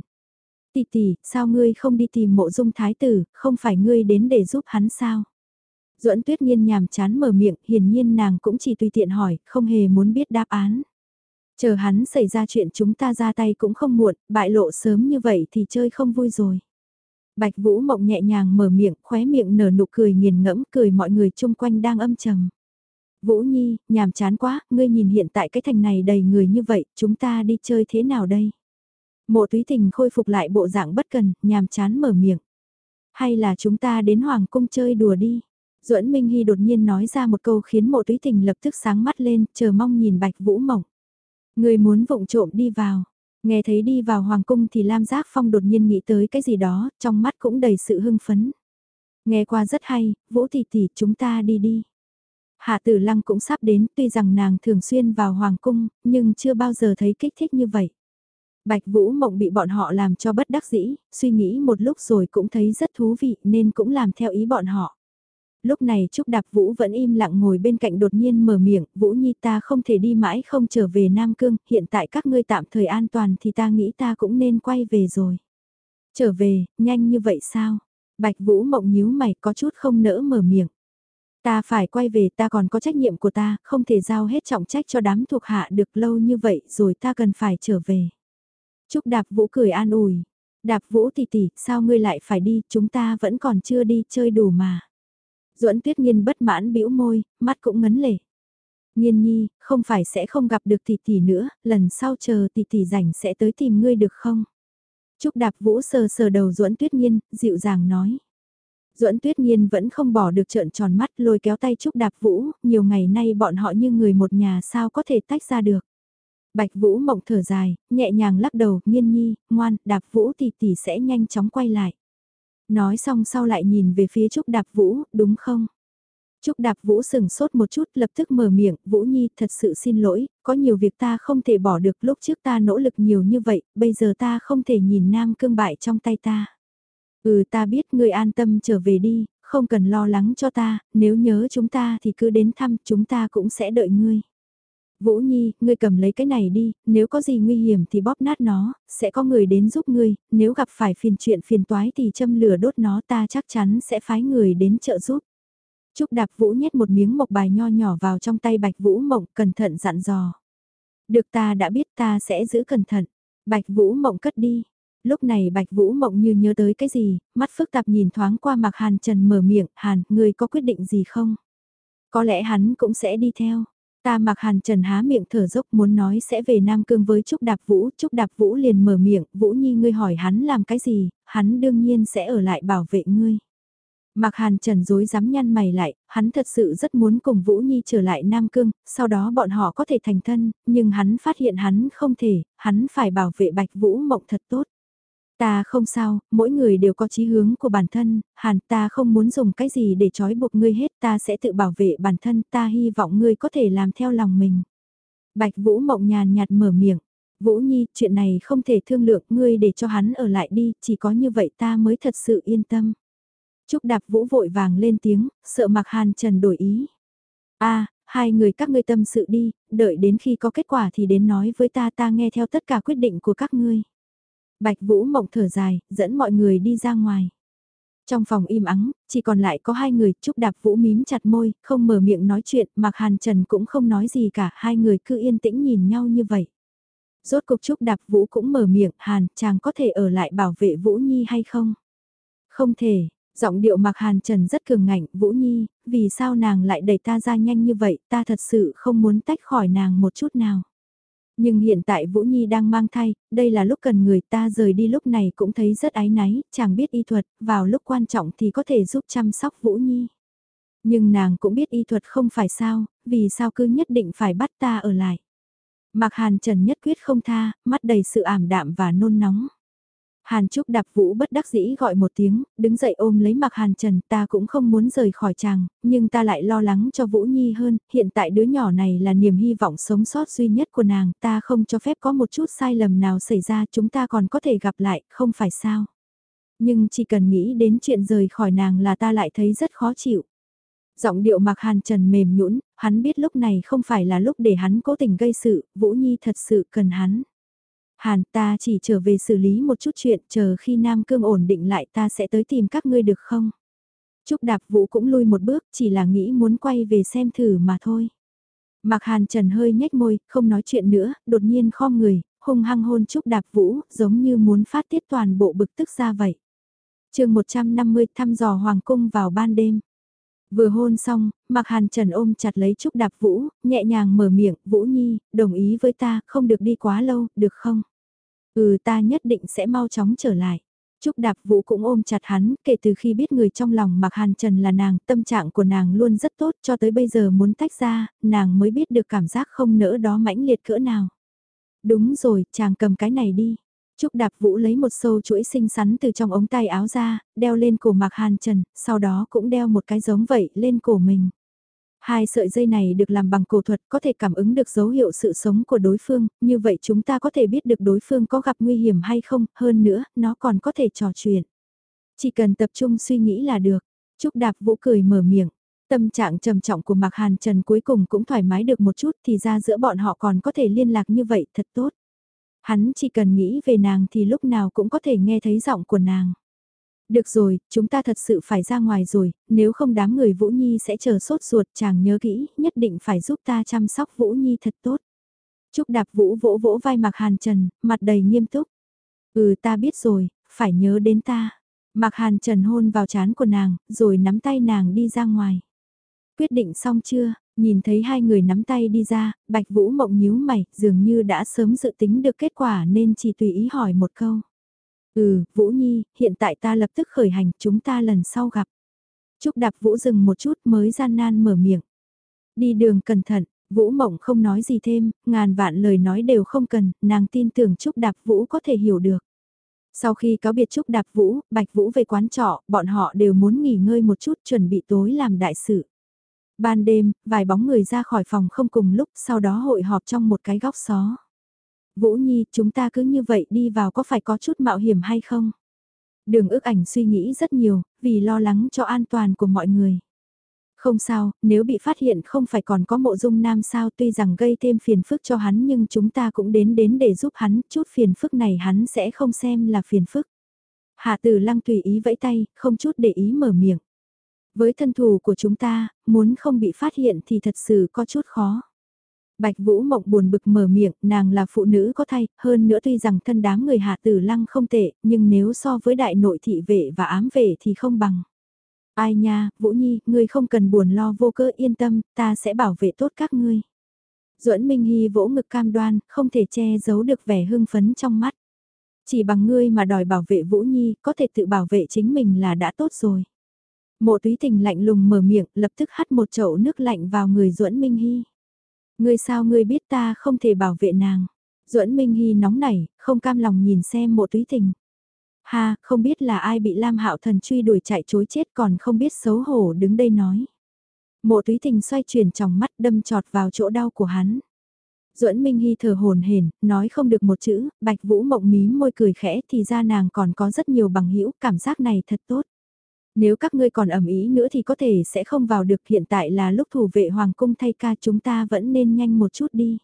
Tỷ tỷ, sao ngươi không đi tìm mộ dung thái tử, không phải ngươi đến để giúp hắn sao? Duẫn tuyết nhiên nhàm chán mở miệng, hiển nhiên nàng cũng chỉ tùy tiện hỏi, không hề muốn biết đáp án. Chờ hắn xảy ra chuyện chúng ta ra tay cũng không muộn, bại lộ sớm như vậy thì chơi không vui rồi. Bạch Vũ Mộng nhẹ nhàng mở miệng, khóe miệng nở nụ cười nghiền ngẫm, cười mọi người chung quanh đang âm trầm. Vũ Nhi, nhàm chán quá, ngươi nhìn hiện tại cái thành này đầy người như vậy, chúng ta đi chơi thế nào đây? Mộ túy tình khôi phục lại bộ dạng bất cần, nhàm chán mở miệng. Hay là chúng ta đến Hoàng cung chơi đùa đi? Duẫn Minh Hy đột nhiên nói ra một câu khiến mộ túy tình lập tức sáng mắt lên, chờ mong nhìn Bạch Vũ Mộng. Người muốn vụng trộm đi vào. Nghe thấy đi vào Hoàng cung thì Lam Giác Phong đột nhiên nghĩ tới cái gì đó, trong mắt cũng đầy sự hưng phấn. Nghe qua rất hay, Vũ tỷ tỷ chúng ta đi đi. Hạ Tử Lăng cũng sắp đến, tuy rằng nàng thường xuyên vào Hoàng cung, nhưng chưa bao giờ thấy kích thích như vậy. Bạch Vũ Mộng bị bọn họ làm cho bất đắc dĩ, suy nghĩ một lúc rồi cũng thấy rất thú vị nên cũng làm theo ý bọn họ. Lúc này Trúc Đạp Vũ vẫn im lặng ngồi bên cạnh đột nhiên mở miệng, Vũ Nhi ta không thể đi mãi không trở về Nam Cương, hiện tại các ngươi tạm thời an toàn thì ta nghĩ ta cũng nên quay về rồi. Trở về, nhanh như vậy sao? Bạch Vũ Mộng nhíu mày có chút không nỡ mở miệng. Ta phải quay về ta còn có trách nhiệm của ta, không thể giao hết trọng trách cho đám thuộc hạ được lâu như vậy rồi ta cần phải trở về. Trúc Đạp Vũ cười an ủi. Đạp Vũ tỷ tỷ, sao ngươi lại phải đi, chúng ta vẫn còn chưa đi chơi đủ mà. Duẫn Tuyết Nhiên bất mãn bĩu môi, mắt cũng ngấn lệ. Nhiên nhi, không phải sẽ không gặp được tỷ tỷ nữa, lần sau chờ tỷ tỷ rảnh sẽ tới tìm ngươi được không? Trúc Đạp Vũ sờ sờ đầu Duẫn Tuyết Nhiên, dịu dàng nói. Duẫn Tuyết Nhiên vẫn không bỏ được trợn tròn mắt lôi kéo tay Trúc Đạp Vũ, nhiều ngày nay bọn họ như người một nhà sao có thể tách ra được. Bạch Vũ mộng thở dài, nhẹ nhàng lắc đầu, nghiên nhi, ngoan, đạp Vũ tỷ tỷ sẽ nhanh chóng quay lại. Nói xong sau lại nhìn về phía Trúc Đạp Vũ, đúng không? Trúc Đạp Vũ sừng sốt một chút lập tức mở miệng, Vũ Nhi thật sự xin lỗi, có nhiều việc ta không thể bỏ được lúc trước ta nỗ lực nhiều như vậy, bây giờ ta không thể nhìn nam cương bại trong tay ta. Ừ ta biết ngươi an tâm trở về đi, không cần lo lắng cho ta, nếu nhớ chúng ta thì cứ đến thăm chúng ta cũng sẽ đợi ngươi. Vũ Nhi, ngươi cầm lấy cái này đi, nếu có gì nguy hiểm thì bóp nát nó, sẽ có người đến giúp ngươi, nếu gặp phải phiền chuyện phiền toái thì châm lửa đốt nó ta chắc chắn sẽ phái người đến trợ giúp. Trúc Đạp Vũ nhét một miếng mộc bài nho nhỏ vào trong tay Bạch Vũ Mộng, cẩn thận dặn dò. Được ta đã biết ta sẽ giữ cẩn thận. Bạch Vũ Mộng cất đi. Lúc này Bạch Vũ Mộng như nhớ tới cái gì, mắt phức tạp nhìn thoáng qua mặc Hàn Trần mở miệng, Hàn, người có quyết định gì không? Có lẽ hắn cũng sẽ đi theo. Ta mặc hàn trần há miệng thở dốc muốn nói sẽ về Nam Cương với Trúc Đạp Vũ, Trúc Đạp Vũ liền mở miệng, Vũ Nhi ngươi hỏi hắn làm cái gì, hắn đương nhiên sẽ ở lại bảo vệ ngươi. Mặc hàn trần dối dám nhăn mày lại, hắn thật sự rất muốn cùng Vũ Nhi trở lại Nam Cương, sau đó bọn họ có thể thành thân, nhưng hắn phát hiện hắn không thể, hắn phải bảo vệ Bạch Vũ Mộng thật tốt. Ta không sao, mỗi người đều có chí hướng của bản thân, hàn ta không muốn dùng cái gì để trói buộc ngươi hết ta sẽ tự bảo vệ bản thân ta hy vọng ngươi có thể làm theo lòng mình. Bạch Vũ Mộng nhàn nhạt mở miệng, Vũ Nhi, chuyện này không thể thương lượng ngươi để cho hắn ở lại đi, chỉ có như vậy ta mới thật sự yên tâm. Trúc Đạp Vũ vội vàng lên tiếng, sợ mặc Hàn Trần đổi ý. a hai người các ngươi tâm sự đi, đợi đến khi có kết quả thì đến nói với ta ta nghe theo tất cả quyết định của các ngươi. Bạch Vũ Mộng thở dài, dẫn mọi người đi ra ngoài. Trong phòng im ắng, chỉ còn lại có hai người, Trúc Đạp Vũ mím chặt môi, không mở miệng nói chuyện, Mạc Hàn Trần cũng không nói gì cả, hai người cứ yên tĩnh nhìn nhau như vậy. Rốt cục Trúc Đạp Vũ cũng mở miệng, Hàn, chàng có thể ở lại bảo vệ Vũ Nhi hay không? Không thể, giọng điệu Mạc Hàn Trần rất cường ngạnh, Vũ Nhi, vì sao nàng lại đẩy ta ra nhanh như vậy, ta thật sự không muốn tách khỏi nàng một chút nào. Nhưng hiện tại Vũ Nhi đang mang thai, đây là lúc cần người ta rời đi lúc này cũng thấy rất ái náy, chàng biết y thuật, vào lúc quan trọng thì có thể giúp chăm sóc Vũ Nhi. Nhưng nàng cũng biết y thuật không phải sao, vì sao cứ nhất định phải bắt ta ở lại. Mạc Hàn Trần nhất quyết không tha, mắt đầy sự ảm đạm và nôn nóng. Hàn Trúc đạp vũ bất đắc dĩ gọi một tiếng, đứng dậy ôm lấy mặc Hàn Trần, ta cũng không muốn rời khỏi chàng, nhưng ta lại lo lắng cho Vũ Nhi hơn, hiện tại đứa nhỏ này là niềm hy vọng sống sót duy nhất của nàng, ta không cho phép có một chút sai lầm nào xảy ra, chúng ta còn có thể gặp lại, không phải sao. Nhưng chỉ cần nghĩ đến chuyện rời khỏi nàng là ta lại thấy rất khó chịu. Giọng điệu mặc Hàn Trần mềm nhũn, hắn biết lúc này không phải là lúc để hắn cố tình gây sự, Vũ Nhi thật sự cần hắn. Hàn ta chỉ trở về xử lý một chút chuyện chờ khi Nam Cương ổn định lại ta sẽ tới tìm các ngươi được không? Trúc Đạp Vũ cũng lui một bước chỉ là nghĩ muốn quay về xem thử mà thôi. Mạc Hàn Trần hơi nhếch môi, không nói chuyện nữa, đột nhiên khom người, hung hăng hôn Trúc Đạp Vũ, giống như muốn phát tiết toàn bộ bực tức ra vậy. chương 150 thăm dò Hoàng Cung vào ban đêm. Vừa hôn xong, Mạc Hàn Trần ôm chặt lấy Trúc Đạp Vũ, nhẹ nhàng mở miệng, Vũ Nhi, đồng ý với ta, không được đi quá lâu, được không? Ừ ta nhất định sẽ mau chóng trở lại. Trúc Đạp Vũ cũng ôm chặt hắn, kể từ khi biết người trong lòng Mạc Hàn Trần là nàng, tâm trạng của nàng luôn rất tốt cho tới bây giờ muốn tách ra, nàng mới biết được cảm giác không nỡ đó mãnh liệt cỡ nào. Đúng rồi, chàng cầm cái này đi. Trúc Đạp Vũ lấy một sâu chuỗi xinh xắn từ trong ống tay áo ra, đeo lên cổ Mạc Hàn Trần, sau đó cũng đeo một cái giống vậy lên cổ mình. Hai sợi dây này được làm bằng cổ thuật có thể cảm ứng được dấu hiệu sự sống của đối phương, như vậy chúng ta có thể biết được đối phương có gặp nguy hiểm hay không, hơn nữa, nó còn có thể trò chuyện. Chỉ cần tập trung suy nghĩ là được. Trúc Đạp Vũ cười mở miệng. Tâm trạng trầm trọng của Mạc Hàn Trần cuối cùng cũng thoải mái được một chút thì ra giữa bọn họ còn có thể liên lạc như vậy thật tốt. Hắn chỉ cần nghĩ về nàng thì lúc nào cũng có thể nghe thấy giọng của nàng. Được rồi, chúng ta thật sự phải ra ngoài rồi, nếu không đám người Vũ Nhi sẽ chờ sốt ruột chàng nhớ kỹ, nhất định phải giúp ta chăm sóc Vũ Nhi thật tốt. Trúc đạp Vũ vỗ vỗ vai Mạc Hàn Trần, mặt đầy nghiêm túc. Ừ ta biết rồi, phải nhớ đến ta. Mạc Hàn Trần hôn vào trán của nàng, rồi nắm tay nàng đi ra ngoài. Quyết định xong chưa, nhìn thấy hai người nắm tay đi ra, Bạch Vũ mộng nhíu mày, dường như đã sớm dự tính được kết quả nên chỉ tùy ý hỏi một câu. Ừ, Vũ Nhi, hiện tại ta lập tức khởi hành, chúng ta lần sau gặp. Trúc đạp Vũ dừng một chút mới gian nan mở miệng. Đi đường cẩn thận, Vũ Mộng không nói gì thêm, ngàn vạn lời nói đều không cần, nàng tin tưởng Trúc Đạp Vũ có thể hiểu được. Sau khi cáo biệt Trúc Đạp Vũ, Bạch Vũ về quán trọ, bọn họ đều muốn nghỉ ngơi một chút chuẩn bị tối làm đại sự. Ban đêm, vài bóng người ra khỏi phòng không cùng lúc, sau đó hội họp trong một cái góc xó. Vũ Nhi, chúng ta cứ như vậy đi vào có phải có chút mạo hiểm hay không? Đường ước ảnh suy nghĩ rất nhiều, vì lo lắng cho an toàn của mọi người. Không sao, nếu bị phát hiện không phải còn có mộ dung nam sao tuy rằng gây thêm phiền phức cho hắn nhưng chúng ta cũng đến đến để giúp hắn, chút phiền phức này hắn sẽ không xem là phiền phức. Hạ tử lăng tùy ý vẫy tay, không chút để ý mở miệng. Với thân thủ của chúng ta, muốn không bị phát hiện thì thật sự có chút khó. Bạch Vũ Mộng buồn bực mở miệng, nàng là phụ nữ có thay, hơn nữa tuy rằng thân đám người hạ tử lăng không tệ, nhưng nếu so với đại nội thị vệ và ám vệ thì không bằng. Ai nha, Vũ Nhi, ngươi không cần buồn lo vô cớ yên tâm, ta sẽ bảo vệ tốt các ngươi. Duẫn Minh Hy vỗ ngực cam đoan, không thể che giấu được vẻ hưng phấn trong mắt. Chỉ bằng ngươi mà đòi bảo vệ Vũ Nhi, có thể tự bảo vệ chính mình là đã tốt rồi. Mộ túy tình lạnh lùng mở miệng, lập tức hắt một chậu nước lạnh vào người Duẫn Minh Hy. Ngươi sao ngươi biết ta không thể bảo vệ nàng. Duẫn Minh Hy nóng nảy, không cam lòng nhìn xem mộ túy tình. Ha, không biết là ai bị Lam Hạo Thần truy đuổi chạy chối chết còn không biết xấu hổ đứng đây nói. Mộ túy tình xoay chuyển trong mắt đâm trọt vào chỗ đau của hắn. Duẫn Minh Hy thở hồn hển, nói không được một chữ, Bạch Vũ mộng mím môi cười khẽ thì ra nàng còn có rất nhiều bằng hữu cảm giác này thật tốt. Nếu các ngươi còn ẩm ý nữa thì có thể sẽ không vào được hiện tại là lúc thủ vệ Hoàng cung thay ca chúng ta vẫn nên nhanh một chút đi.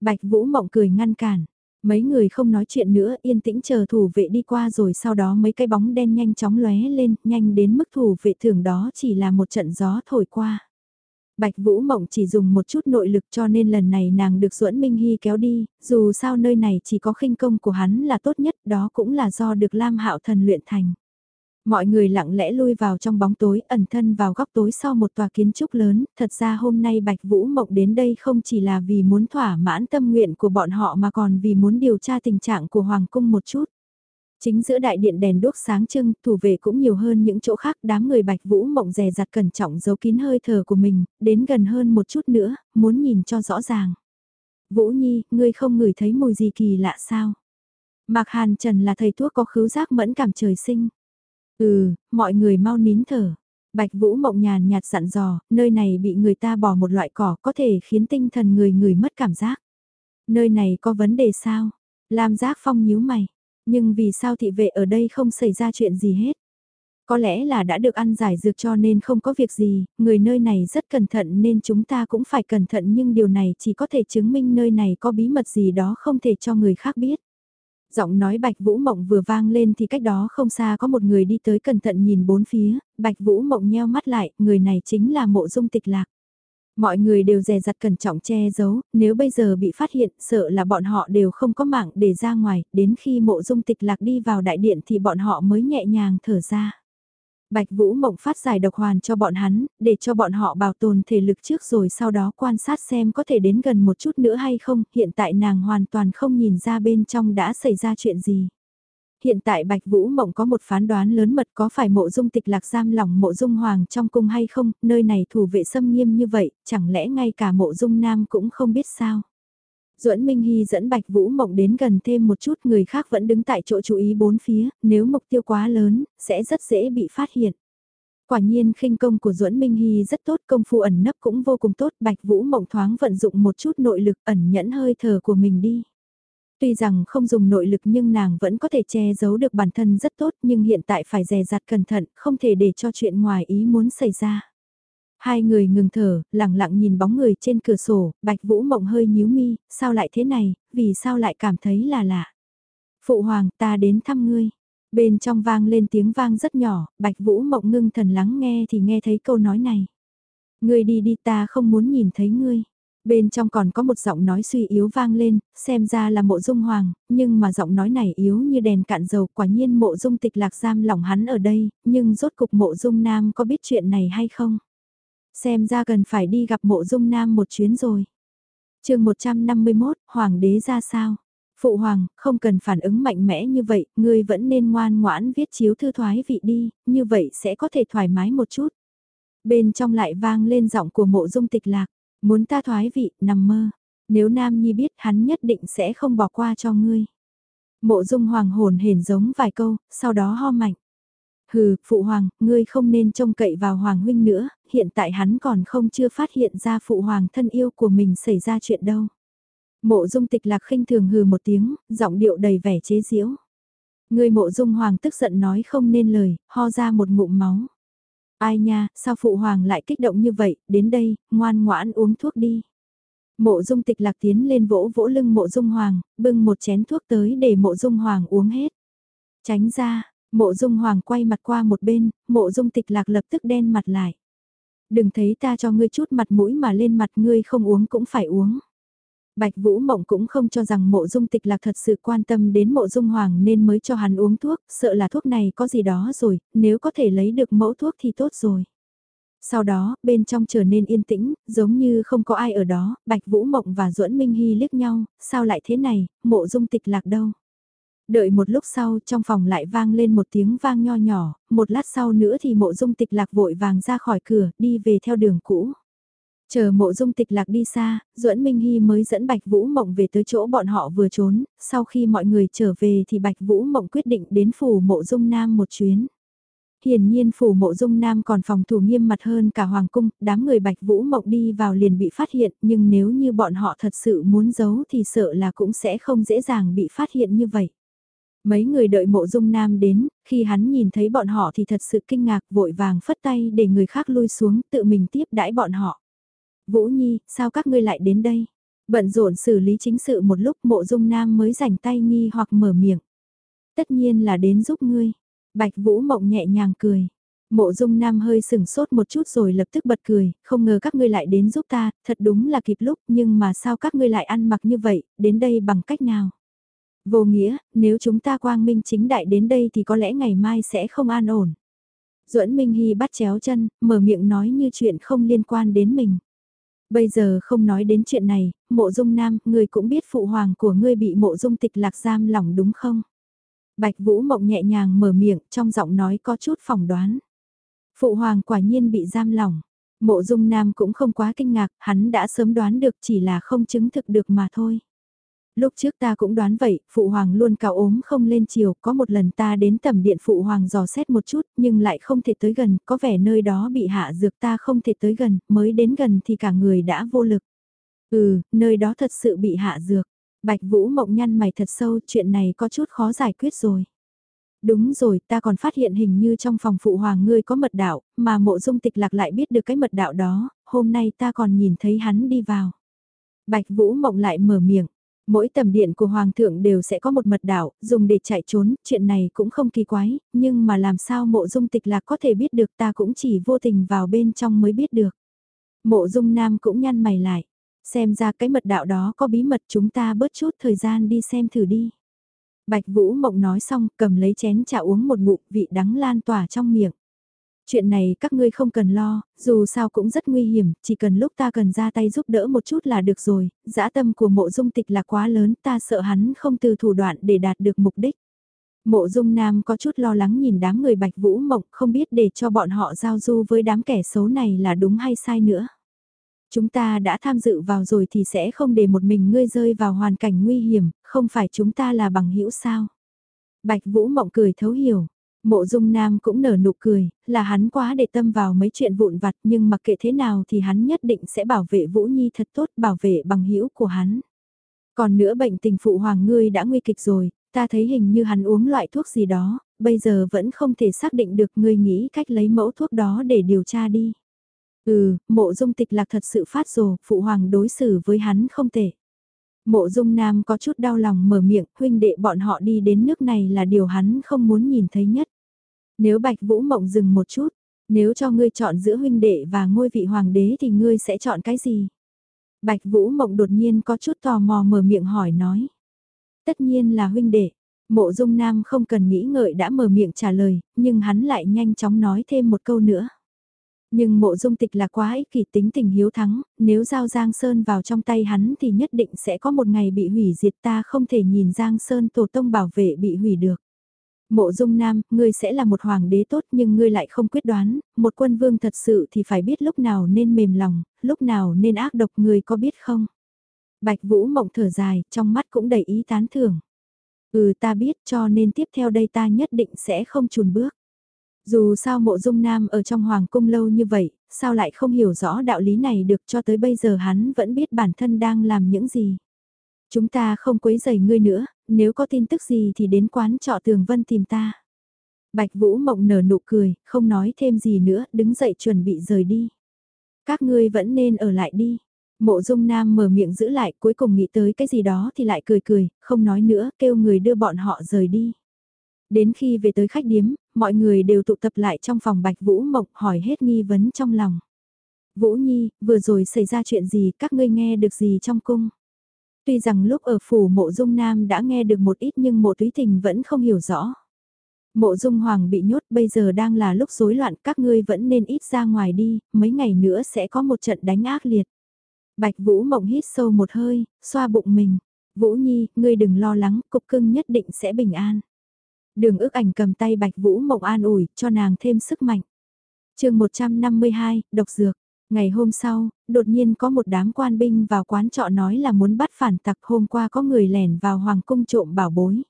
Bạch Vũ mộng cười ngăn cản. Mấy người không nói chuyện nữa yên tĩnh chờ thủ vệ đi qua rồi sau đó mấy cái bóng đen nhanh chóng lóe lên, nhanh đến mức thủ vệ thường đó chỉ là một trận gió thổi qua. Bạch Vũ Mộng chỉ dùng một chút nội lực cho nên lần này nàng được Duẫn Minh Hy kéo đi, dù sao nơi này chỉ có khinh công của hắn là tốt nhất đó cũng là do được Lam Hạo Thần luyện thành. Mọi người lặng lẽ lui vào trong bóng tối ẩn thân vào góc tối sau một tòa kiến trúc lớn, thật ra hôm nay Bạch Vũ Mộng đến đây không chỉ là vì muốn thỏa mãn tâm nguyện của bọn họ mà còn vì muốn điều tra tình trạng của Hoàng Cung một chút. Chính giữa đại điện đèn đuốc sáng trưng, thủ vệ cũng nhiều hơn những chỗ khác, đám người Bạch Vũ Mộng dè dặt cẩn trọng giấu kín hơi thở của mình, đến gần hơn một chút nữa, muốn nhìn cho rõ ràng. Vũ Nhi, ngươi không ngửi thấy mùi gì kỳ lạ sao? Mạc Hàn Trần là thầy thuốc có khứu giác mẫn cảm trời sinh. Ừ, mọi người mau nín thở. Bạch Vũ Mộng nhàn nhạt dặn dò, nơi này bị người ta bỏ một loại cỏ có thể khiến tinh thần người người mất cảm giác. Nơi này có vấn đề sao? Lam Giác Phong nhíu mày. Nhưng vì sao thị vệ ở đây không xảy ra chuyện gì hết? Có lẽ là đã được ăn giải dược cho nên không có việc gì, người nơi này rất cẩn thận nên chúng ta cũng phải cẩn thận nhưng điều này chỉ có thể chứng minh nơi này có bí mật gì đó không thể cho người khác biết. Giọng nói Bạch Vũ Mộng vừa vang lên thì cách đó không xa có một người đi tới cẩn thận nhìn bốn phía, Bạch Vũ Mộng nheo mắt lại, người này chính là mộ dung tịch lạc. Mọi người đều dè dặt cẩn trọng che giấu, nếu bây giờ bị phát hiện sợ là bọn họ đều không có mạng để ra ngoài, đến khi mộ dung tịch lạc đi vào đại điện thì bọn họ mới nhẹ nhàng thở ra. Bạch Vũ Mộng phát giải độc hoàn cho bọn hắn, để cho bọn họ bảo tồn thể lực trước rồi sau đó quan sát xem có thể đến gần một chút nữa hay không, hiện tại nàng hoàn toàn không nhìn ra bên trong đã xảy ra chuyện gì. Hiện tại Bạch Vũ Mộng có một phán đoán lớn mật có phải mộ dung tịch lạc giam lòng mộ dung hoàng trong cung hay không, nơi này thủ vệ xâm nghiêm như vậy, chẳng lẽ ngay cả mộ dung nam cũng không biết sao. Duẫn Minh Hy dẫn Bạch Vũ Mộng đến gần thêm một chút người khác vẫn đứng tại chỗ chú ý bốn phía, nếu mục tiêu quá lớn, sẽ rất dễ bị phát hiện. Quả nhiên khinh công của Duẫn Minh Hy rất tốt, công phu ẩn nấp cũng vô cùng tốt, Bạch Vũ Mộng thoáng vận dụng một chút nội lực ẩn nhẫn hơi thở của mình đi. Tuy rằng không dùng nội lực nhưng nàng vẫn có thể che giấu được bản thân rất tốt nhưng hiện tại phải dè dặt cẩn thận, không thể để cho chuyện ngoài ý muốn xảy ra. Hai người ngừng thở, lặng lặng nhìn bóng người trên cửa sổ, Bạch Vũ Mộng hơi nhíu mi, sao lại thế này, vì sao lại cảm thấy là lạ. Phụ hoàng, ta đến thăm ngươi. Bên trong vang lên tiếng vang rất nhỏ, Bạch Vũ Mộng ngưng thần lắng nghe thì nghe thấy câu nói này. Ngươi đi đi ta không muốn nhìn thấy ngươi. Bên trong còn có một giọng nói suy yếu vang lên, xem ra là mộ dung hoàng, nhưng mà giọng nói này yếu như đèn cạn dầu quả nhiên mộ dung tịch lạc giam lòng hắn ở đây, nhưng rốt cục mộ dung nam có biết chuyện này hay không? Xem ra cần phải đi gặp mộ dung nam một chuyến rồi. chương 151, Hoàng đế ra sao? Phụ hoàng, không cần phản ứng mạnh mẽ như vậy, ngươi vẫn nên ngoan ngoãn viết chiếu thư thoái vị đi, như vậy sẽ có thể thoải mái một chút. Bên trong lại vang lên giọng của mộ dung tịch lạc, muốn ta thoái vị, nằm mơ. Nếu Nam Nhi biết hắn nhất định sẽ không bỏ qua cho ngươi. Mộ dung hoàng hồn hển giống vài câu, sau đó ho mạnh. Hừ, phụ hoàng, ngươi không nên trông cậy vào hoàng huynh nữa, hiện tại hắn còn không chưa phát hiện ra phụ hoàng thân yêu của mình xảy ra chuyện đâu. Mộ dung tịch lạc khinh thường hừ một tiếng, giọng điệu đầy vẻ chế giễu. Ngươi mộ dung hoàng tức giận nói không nên lời, ho ra một ngụm máu. Ai nha, sao phụ hoàng lại kích động như vậy, đến đây, ngoan ngoãn uống thuốc đi. Mộ dung tịch lạc tiến lên vỗ vỗ lưng mộ dung hoàng, bưng một chén thuốc tới để mộ dung hoàng uống hết. Tránh ra, Mộ dung hoàng quay mặt qua một bên, mộ dung tịch lạc lập tức đen mặt lại. Đừng thấy ta cho ngươi chút mặt mũi mà lên mặt ngươi không uống cũng phải uống. Bạch Vũ Mộng cũng không cho rằng mộ dung tịch lạc thật sự quan tâm đến mộ dung hoàng nên mới cho hắn uống thuốc, sợ là thuốc này có gì đó rồi, nếu có thể lấy được mẫu thuốc thì tốt rồi. Sau đó, bên trong trở nên yên tĩnh, giống như không có ai ở đó, Bạch Vũ Mộng và Duẫn Minh Hy liếc nhau, sao lại thế này, mộ dung tịch lạc đâu. Đợi một lúc sau trong phòng lại vang lên một tiếng vang nho nhỏ, một lát sau nữa thì mộ dung tịch lạc vội vàng ra khỏi cửa, đi về theo đường cũ. Chờ mộ dung tịch lạc đi xa, duẫn Minh Hy mới dẫn Bạch Vũ Mộng về tới chỗ bọn họ vừa trốn, sau khi mọi người trở về thì Bạch Vũ Mộng quyết định đến phủ mộ dung nam một chuyến. Hiển nhiên phủ mộ dung nam còn phòng thủ nghiêm mặt hơn cả hoàng cung, đám người Bạch Vũ Mộng đi vào liền bị phát hiện, nhưng nếu như bọn họ thật sự muốn giấu thì sợ là cũng sẽ không dễ dàng bị phát hiện như vậy. Mấy người đợi mộ dung nam đến, khi hắn nhìn thấy bọn họ thì thật sự kinh ngạc vội vàng phất tay để người khác lui xuống tự mình tiếp đãi bọn họ. Vũ Nhi, sao các ngươi lại đến đây? Bận rộn xử lý chính sự một lúc mộ dung nam mới rảnh tay nghi hoặc mở miệng. Tất nhiên là đến giúp ngươi. Bạch Vũ Mộng nhẹ nhàng cười. Mộ dung nam hơi sừng sốt một chút rồi lập tức bật cười, không ngờ các ngươi lại đến giúp ta, thật đúng là kịp lúc, nhưng mà sao các ngươi lại ăn mặc như vậy, đến đây bằng cách nào? Vô nghĩa, nếu chúng ta quang minh chính đại đến đây thì có lẽ ngày mai sẽ không an ổn. Duẫn Minh Hy bắt chéo chân, mở miệng nói như chuyện không liên quan đến mình. Bây giờ không nói đến chuyện này, mộ dung nam, ngươi cũng biết phụ hoàng của ngươi bị mộ dung tịch lạc giam lỏng đúng không? Bạch Vũ Mộng nhẹ nhàng mở miệng, trong giọng nói có chút phỏng đoán. Phụ hoàng quả nhiên bị giam lỏng. Mộ dung nam cũng không quá kinh ngạc, hắn đã sớm đoán được chỉ là không chứng thực được mà thôi. Lúc trước ta cũng đoán vậy, phụ hoàng luôn cao ốm không lên chiều, có một lần ta đến tầm điện phụ hoàng dò xét một chút, nhưng lại không thể tới gần, có vẻ nơi đó bị hạ dược ta không thể tới gần, mới đến gần thì cả người đã vô lực. Ừ, nơi đó thật sự bị hạ dược. Bạch Vũ mộng nhăn mày thật sâu, chuyện này có chút khó giải quyết rồi. Đúng rồi, ta còn phát hiện hình như trong phòng phụ hoàng ngươi có mật đạo, mà mộ dung tịch lạc lại biết được cái mật đạo đó, hôm nay ta còn nhìn thấy hắn đi vào. Bạch Vũ mộng lại mở miệng, Mỗi tầm điện của Hoàng thượng đều sẽ có một mật đạo, dùng để chạy trốn, chuyện này cũng không kỳ quái, nhưng mà làm sao mộ dung tịch lạc có thể biết được ta cũng chỉ vô tình vào bên trong mới biết được. Mộ dung nam cũng nhăn mày lại, xem ra cái mật đạo đó có bí mật chúng ta bớt chút thời gian đi xem thử đi. Bạch Vũ Mộng nói xong cầm lấy chén trà uống một ngụm vị đắng lan tỏa trong miệng. Chuyện này các ngươi không cần lo, dù sao cũng rất nguy hiểm, chỉ cần lúc ta cần ra tay giúp đỡ một chút là được rồi, dã tâm của mộ dung tịch là quá lớn, ta sợ hắn không từ thủ đoạn để đạt được mục đích. Mộ dung nam có chút lo lắng nhìn đám người bạch vũ mộng không biết để cho bọn họ giao du với đám kẻ xấu này là đúng hay sai nữa. Chúng ta đã tham dự vào rồi thì sẽ không để một mình ngươi rơi vào hoàn cảnh nguy hiểm, không phải chúng ta là bằng hữu sao. Bạch vũ mộng cười thấu hiểu, Mộ dung nam cũng nở nụ cười, là hắn quá để tâm vào mấy chuyện vụn vặt nhưng mặc kệ thế nào thì hắn nhất định sẽ bảo vệ Vũ Nhi thật tốt bảo vệ bằng hữu của hắn. Còn nữa bệnh tình phụ hoàng ngươi đã nguy kịch rồi, ta thấy hình như hắn uống loại thuốc gì đó, bây giờ vẫn không thể xác định được ngươi nghĩ cách lấy mẫu thuốc đó để điều tra đi. Ừ, mộ dung tịch lạc thật sự phát rồ, phụ hoàng đối xử với hắn không tệ. Mộ dung nam có chút đau lòng mở miệng, huynh đệ bọn họ đi đến nước này là điều hắn không muốn nhìn thấy nhất. Nếu Bạch Vũ Mộng dừng một chút, nếu cho ngươi chọn giữa huynh đệ và ngôi vị hoàng đế thì ngươi sẽ chọn cái gì? Bạch Vũ Mộng đột nhiên có chút tò mò mở miệng hỏi nói. Tất nhiên là huynh đệ. Mộ Dung Nam không cần nghĩ ngợi đã mở miệng trả lời, nhưng hắn lại nhanh chóng nói thêm một câu nữa. Nhưng mộ dung tịch là quá ích kỷ tính tình hiếu thắng, nếu giao Giang Sơn vào trong tay hắn thì nhất định sẽ có một ngày bị hủy diệt ta không thể nhìn Giang Sơn tổ tông bảo vệ bị hủy được. Mộ dung nam, ngươi sẽ là một hoàng đế tốt nhưng ngươi lại không quyết đoán, một quân vương thật sự thì phải biết lúc nào nên mềm lòng, lúc nào nên ác độc ngươi có biết không? Bạch Vũ mộng thở dài, trong mắt cũng đầy ý tán thưởng. Ừ ta biết cho nên tiếp theo đây ta nhất định sẽ không chùn bước. Dù sao mộ dung nam ở trong hoàng cung lâu như vậy, sao lại không hiểu rõ đạo lý này được cho tới bây giờ hắn vẫn biết bản thân đang làm những gì. Chúng ta không quấy rầy ngươi nữa, nếu có tin tức gì thì đến quán trọ tường vân tìm ta. Bạch Vũ Mộng nở nụ cười, không nói thêm gì nữa, đứng dậy chuẩn bị rời đi. Các ngươi vẫn nên ở lại đi. Mộ Dung Nam mở miệng giữ lại, cuối cùng nghĩ tới cái gì đó thì lại cười cười, không nói nữa, kêu người đưa bọn họ rời đi. Đến khi về tới khách điếm, mọi người đều tụ tập lại trong phòng Bạch Vũ Mộng hỏi hết nghi vấn trong lòng. Vũ Nhi, vừa rồi xảy ra chuyện gì, các ngươi nghe được gì trong cung? Tuy rằng lúc ở phủ mộ dung nam đã nghe được một ít nhưng mộ túy tình vẫn không hiểu rõ. Mộ dung hoàng bị nhốt bây giờ đang là lúc rối loạn các ngươi vẫn nên ít ra ngoài đi, mấy ngày nữa sẽ có một trận đánh ác liệt. Bạch Vũ Mộng hít sâu một hơi, xoa bụng mình. Vũ Nhi, ngươi đừng lo lắng, cục cưng nhất định sẽ bình an. Đường ước ảnh cầm tay Bạch Vũ Mộng an ủi, cho nàng thêm sức mạnh. chương 152, độc dược. Ngày hôm sau, đột nhiên có một đám quan binh vào quán trọ nói là muốn bắt phản tặc hôm qua có người lẻn vào hoàng cung trộm bảo bối.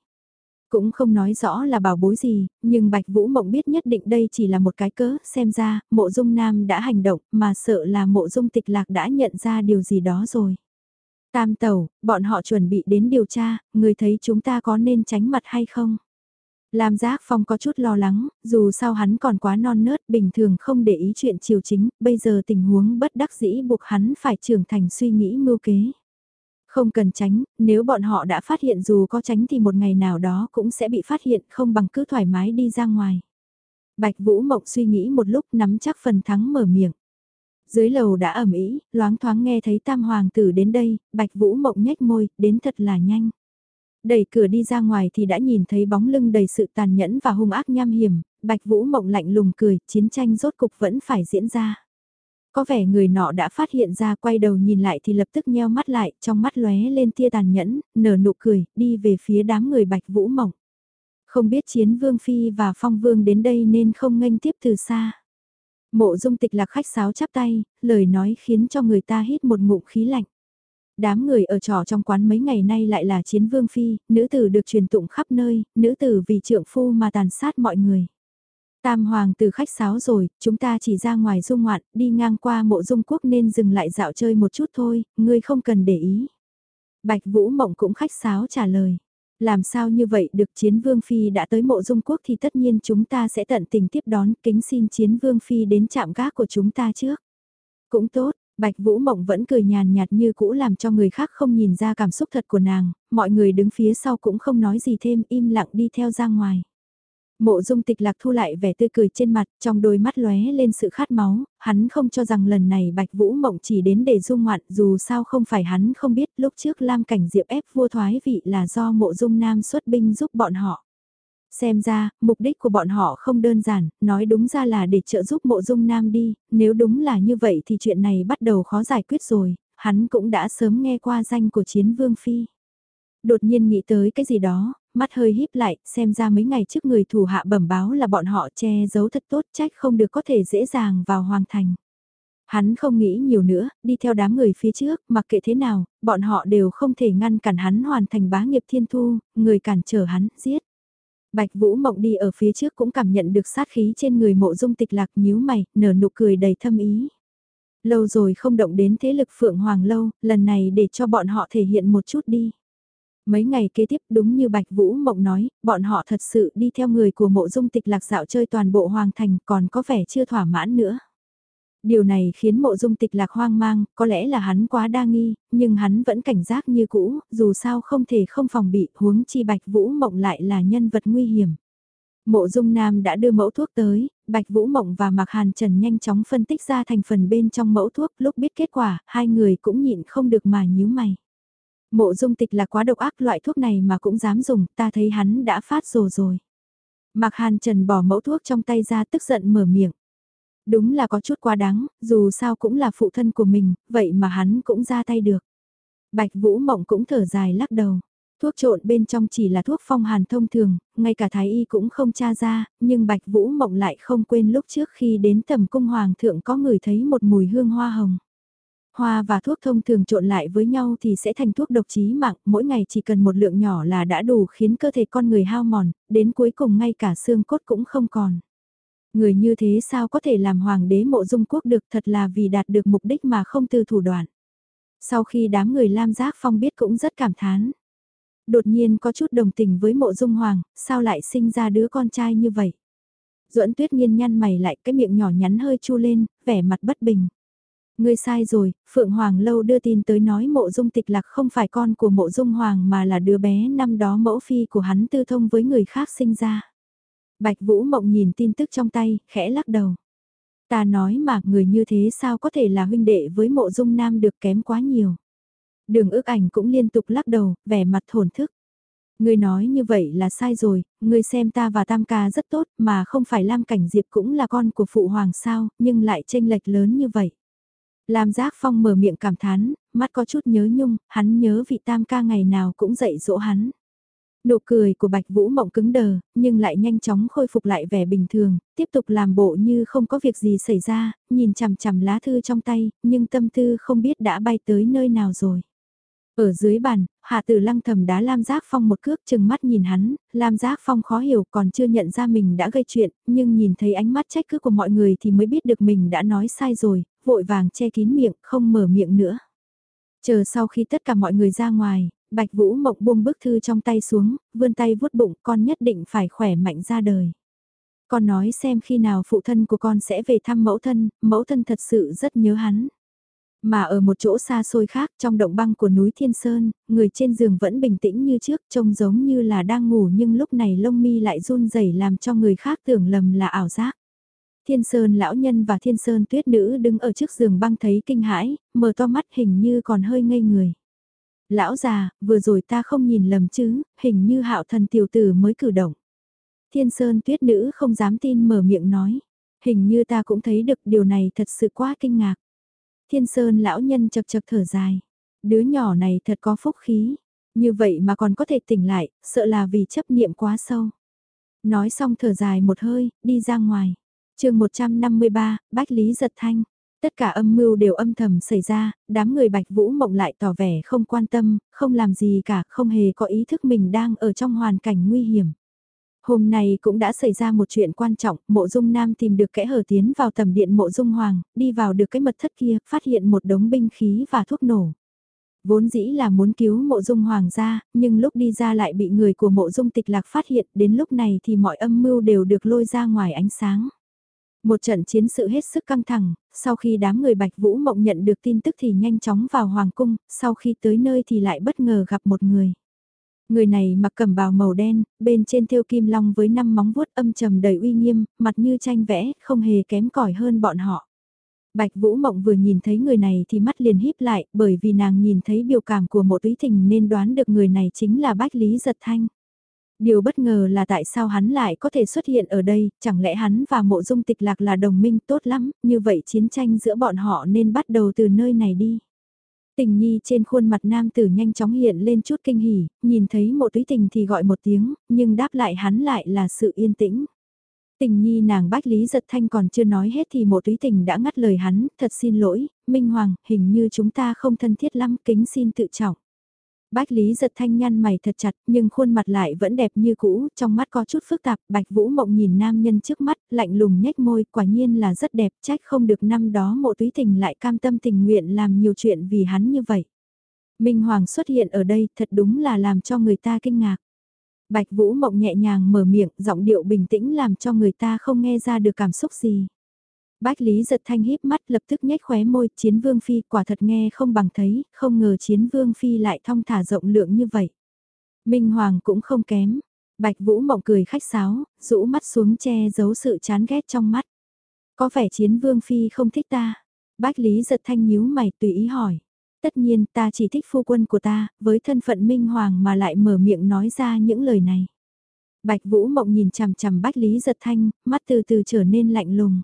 Cũng không nói rõ là bảo bối gì, nhưng Bạch Vũ Mộng biết nhất định đây chỉ là một cái cớ, xem ra, mộ dung nam đã hành động, mà sợ là mộ dung tịch lạc đã nhận ra điều gì đó rồi. Tam tẩu, bọn họ chuẩn bị đến điều tra, người thấy chúng ta có nên tránh mặt hay không? Lam Giác Phong có chút lo lắng, dù sao hắn còn quá non nớt, bình thường không để ý chuyện chiều chính, bây giờ tình huống bất đắc dĩ buộc hắn phải trưởng thành suy nghĩ mưu kế. Không cần tránh, nếu bọn họ đã phát hiện dù có tránh thì một ngày nào đó cũng sẽ bị phát hiện không bằng cứ thoải mái đi ra ngoài. Bạch Vũ Mộng suy nghĩ một lúc nắm chắc phần thắng mở miệng. Dưới lầu đã ẩm ý, loáng thoáng nghe thấy tam hoàng tử đến đây, Bạch Vũ Mộng nhếch môi, đến thật là nhanh. Đẩy cửa đi ra ngoài thì đã nhìn thấy bóng lưng đầy sự tàn nhẫn và hung ác nham hiểm, Bạch Vũ Mộng lạnh lùng cười, chiến tranh rốt cục vẫn phải diễn ra. Có vẻ người nọ đã phát hiện ra quay đầu nhìn lại thì lập tức nheo mắt lại, trong mắt lóe lên tia tàn nhẫn, nở nụ cười, đi về phía đám người Bạch Vũ Mộng. Không biết chiến vương phi và phong vương đến đây nên không nghênh tiếp từ xa. Mộ dung tịch lạc khách sáo chắp tay, lời nói khiến cho người ta hít một ngụm khí lạnh. Đám người ở trò trong quán mấy ngày nay lại là chiến vương phi, nữ tử được truyền tụng khắp nơi, nữ tử vì trượng phu mà tàn sát mọi người. Tam hoàng từ khách sáo rồi, chúng ta chỉ ra ngoài dung ngoạn, đi ngang qua mộ dung quốc nên dừng lại dạo chơi một chút thôi, ngươi không cần để ý. Bạch Vũ Mộng cũng khách sáo trả lời. Làm sao như vậy được chiến vương phi đã tới mộ dung quốc thì tất nhiên chúng ta sẽ tận tình tiếp đón kính xin chiến vương phi đến chạm gác của chúng ta trước. Cũng tốt, Bạch Vũ Mộng vẫn cười nhàn nhạt như cũ làm cho người khác không nhìn ra cảm xúc thật của nàng, mọi người đứng phía sau cũng không nói gì thêm im lặng đi theo ra ngoài. Mộ dung tịch lạc thu lại vẻ tươi cười trên mặt, trong đôi mắt lóe lên sự khát máu, hắn không cho rằng lần này Bạch Vũ Mộng chỉ đến để dung ngoạn dù sao không phải hắn không biết lúc trước Lam Cảnh Diệp ép vua thoái vị là do mộ dung nam xuất binh giúp bọn họ. Xem ra, mục đích của bọn họ không đơn giản, nói đúng ra là để trợ giúp mộ dung nam đi, nếu đúng là như vậy thì chuyện này bắt đầu khó giải quyết rồi, hắn cũng đã sớm nghe qua danh của chiến vương phi. Đột nhiên nghĩ tới cái gì đó, mắt hơi híp lại, xem ra mấy ngày trước người thủ hạ bẩm báo là bọn họ che giấu thật tốt trách không được có thể dễ dàng vào hoàng thành. Hắn không nghĩ nhiều nữa, đi theo đám người phía trước, mặc kệ thế nào, bọn họ đều không thể ngăn cản hắn hoàn thành bá nghiệp thiên thu, người cản trở hắn, giết. Bạch Vũ Mộng đi ở phía trước cũng cảm nhận được sát khí trên người mộ dung tịch lạc nhíu mày, nở nụ cười đầy thâm ý. Lâu rồi không động đến thế lực Phượng Hoàng lâu, lần này để cho bọn họ thể hiện một chút đi. Mấy ngày kế tiếp đúng như Bạch Vũ Mộng nói, bọn họ thật sự đi theo người của mộ dung tịch lạc dạo chơi toàn bộ hoàng thành còn có vẻ chưa thỏa mãn nữa. Điều này khiến mộ dung tịch lạc hoang mang, có lẽ là hắn quá đa nghi, nhưng hắn vẫn cảnh giác như cũ, dù sao không thể không phòng bị, huống chi Bạch Vũ Mộng lại là nhân vật nguy hiểm. Mộ Dung Nam đã đưa mẫu thuốc tới, Bạch Vũ Mộng và Mạc Hàn Trần nhanh chóng phân tích ra thành phần bên trong mẫu thuốc, lúc biết kết quả, hai người cũng nhịn không được mà nhíu mày. Mộ dung tịch là quá độc ác loại thuốc này mà cũng dám dùng, ta thấy hắn đã phát rồ rồi. Mạc Hàn Trần bỏ mẫu thuốc trong tay ra tức giận mở miệng. Đúng là có chút quá đáng, dù sao cũng là phụ thân của mình, vậy mà hắn cũng ra tay được. Bạch Vũ Mộng cũng thở dài lắc đầu. Thuốc trộn bên trong chỉ là thuốc phong hàn thông thường, ngay cả thái y cũng không tra ra, nhưng Bạch Vũ Mộng lại không quên lúc trước khi đến tầm cung hoàng thượng có người thấy một mùi hương hoa hồng. Hoa và thuốc thông thường trộn lại với nhau thì sẽ thành thuốc độc chí mạng, mỗi ngày chỉ cần một lượng nhỏ là đã đủ khiến cơ thể con người hao mòn, đến cuối cùng ngay cả xương cốt cũng không còn. Người như thế sao có thể làm hoàng đế mộ dung quốc được thật là vì đạt được mục đích mà không từ thủ đoạn. Sau khi đám người Lam Giác Phong biết cũng rất cảm thán. Đột nhiên có chút đồng tình với mộ dung hoàng, sao lại sinh ra đứa con trai như vậy. duẫn tuyết nhiên nhăn mày lại cái miệng nhỏ nhắn hơi chu lên, vẻ mặt bất bình. Ngươi sai rồi, Phượng Hoàng Lâu đưa tin tới nói mộ dung tịch lạc không phải con của mộ dung Hoàng mà là đứa bé năm đó mẫu phi của hắn tư thông với người khác sinh ra. Bạch Vũ Mộng nhìn tin tức trong tay, khẽ lắc đầu. Ta nói mà người như thế sao có thể là huynh đệ với mộ dung nam được kém quá nhiều. Đường ước ảnh cũng liên tục lắc đầu, vẻ mặt thổn thức. Ngươi nói như vậy là sai rồi, ngươi xem ta và Tam ca rất tốt mà không phải Lam Cảnh Diệp cũng là con của Phụ Hoàng sao, nhưng lại tranh lệch lớn như vậy. Lam Giác Phong mở miệng cảm thán, mắt có chút nhớ nhung, hắn nhớ vị Tam ca ngày nào cũng dạy dỗ hắn. Nụ cười của Bạch Vũ Mộng cứng đờ, nhưng lại nhanh chóng khôi phục lại vẻ bình thường, tiếp tục làm bộ như không có việc gì xảy ra, nhìn chằm chằm lá thư trong tay, nhưng tâm tư không biết đã bay tới nơi nào rồi. Ở dưới bàn, Hạ Tử Lăng thầm đá Lam Giác Phong một cước chừng mắt nhìn hắn, Lam Giác Phong khó hiểu còn chưa nhận ra mình đã gây chuyện, nhưng nhìn thấy ánh mắt trách cứ của mọi người thì mới biết được mình đã nói sai rồi, vội vàng che kín miệng, không mở miệng nữa. Chờ sau khi tất cả mọi người ra ngoài, Bạch Vũ Mộng buông bức thư trong tay xuống, vươn tay vuốt bụng con nhất định phải khỏe mạnh ra đời. Con nói xem khi nào phụ thân của con sẽ về thăm mẫu thân, mẫu thân thật sự rất nhớ hắn. Mà ở một chỗ xa xôi khác trong động băng của núi Thiên Sơn, người trên giường vẫn bình tĩnh như trước trông giống như là đang ngủ nhưng lúc này lông mi lại run rẩy làm cho người khác tưởng lầm là ảo giác. Thiên Sơn lão nhân và Thiên Sơn tuyết nữ đứng ở trước giường băng thấy kinh hãi, mở to mắt hình như còn hơi ngây người. Lão già, vừa rồi ta không nhìn lầm chứ, hình như hạo thần tiểu tử mới cử động. Thiên Sơn tuyết nữ không dám tin mở miệng nói. Hình như ta cũng thấy được điều này thật sự quá kinh ngạc. Thiên Sơn lão nhân chật chật thở dài. Đứa nhỏ này thật có phúc khí. Như vậy mà còn có thể tỉnh lại, sợ là vì chấp niệm quá sâu. Nói xong thở dài một hơi, đi ra ngoài. chương 153, Bách Lý giật thanh. Tất cả âm mưu đều âm thầm xảy ra, đám người Bạch Vũ Mộng lại tỏ vẻ không quan tâm, không làm gì cả, không hề có ý thức mình đang ở trong hoàn cảnh nguy hiểm. Hôm nay cũng đã xảy ra một chuyện quan trọng, mộ dung nam tìm được kẽ hở tiến vào tầm điện mộ dung hoàng, đi vào được cái mật thất kia, phát hiện một đống binh khí và thuốc nổ. Vốn dĩ là muốn cứu mộ dung hoàng ra, nhưng lúc đi ra lại bị người của mộ dung tịch lạc phát hiện, đến lúc này thì mọi âm mưu đều được lôi ra ngoài ánh sáng. Một trận chiến sự hết sức căng thẳng, sau khi đám người Bạch Vũ Mộng nhận được tin tức thì nhanh chóng vào Hoàng Cung, sau khi tới nơi thì lại bất ngờ gặp một người. Người này mặc cầm bào màu đen, bên trên thêu kim long với năm móng vuốt âm trầm đầy uy nghiêm, mặt như tranh vẽ, không hề kém cỏi hơn bọn họ. Bạch Vũ Mộng vừa nhìn thấy người này thì mắt liền híp lại, bởi vì nàng nhìn thấy biểu cảm của mộ túy tình nên đoán được người này chính là Bách Lý Giật Thanh. Điều bất ngờ là tại sao hắn lại có thể xuất hiện ở đây, chẳng lẽ hắn và mộ dung tịch lạc là đồng minh tốt lắm, như vậy chiến tranh giữa bọn họ nên bắt đầu từ nơi này đi. Tình nhi trên khuôn mặt nam tử nhanh chóng hiện lên chút kinh hỉ, nhìn thấy mộ túy tình thì gọi một tiếng, nhưng đáp lại hắn lại là sự yên tĩnh. Tình nhi nàng bách lý giật thanh còn chưa nói hết thì mộ túy tình đã ngắt lời hắn, thật xin lỗi, Minh Hoàng, hình như chúng ta không thân thiết lắm, kính xin tự trọng. Bách Lý giật thanh nhăn mày thật chặt, nhưng khuôn mặt lại vẫn đẹp như cũ, trong mắt có chút phức tạp, Bạch Vũ Mộng nhìn nam nhân trước mắt, lạnh lùng nhếch môi, quả nhiên là rất đẹp, trách không được năm đó mộ túy tình lại cam tâm tình nguyện làm nhiều chuyện vì hắn như vậy. Minh Hoàng xuất hiện ở đây thật đúng là làm cho người ta kinh ngạc. Bạch Vũ Mộng nhẹ nhàng mở miệng, giọng điệu bình tĩnh làm cho người ta không nghe ra được cảm xúc gì. Bách Lý giật thanh híp mắt lập tức nhếch khóe môi, chiến vương phi quả thật nghe không bằng thấy, không ngờ chiến vương phi lại thong thả rộng lượng như vậy. Minh Hoàng cũng không kém, Bạch Vũ mộng cười khách sáo, rũ mắt xuống che giấu sự chán ghét trong mắt. Có vẻ chiến vương phi không thích ta. Bách Lý giật thanh nhíu mày tùy ý hỏi. Tất nhiên ta chỉ thích phu quân của ta, với thân phận Minh Hoàng mà lại mở miệng nói ra những lời này. Bạch Vũ mộng nhìn chằm chằm Bách Lý giật thanh, mắt từ từ trở nên lạnh lùng.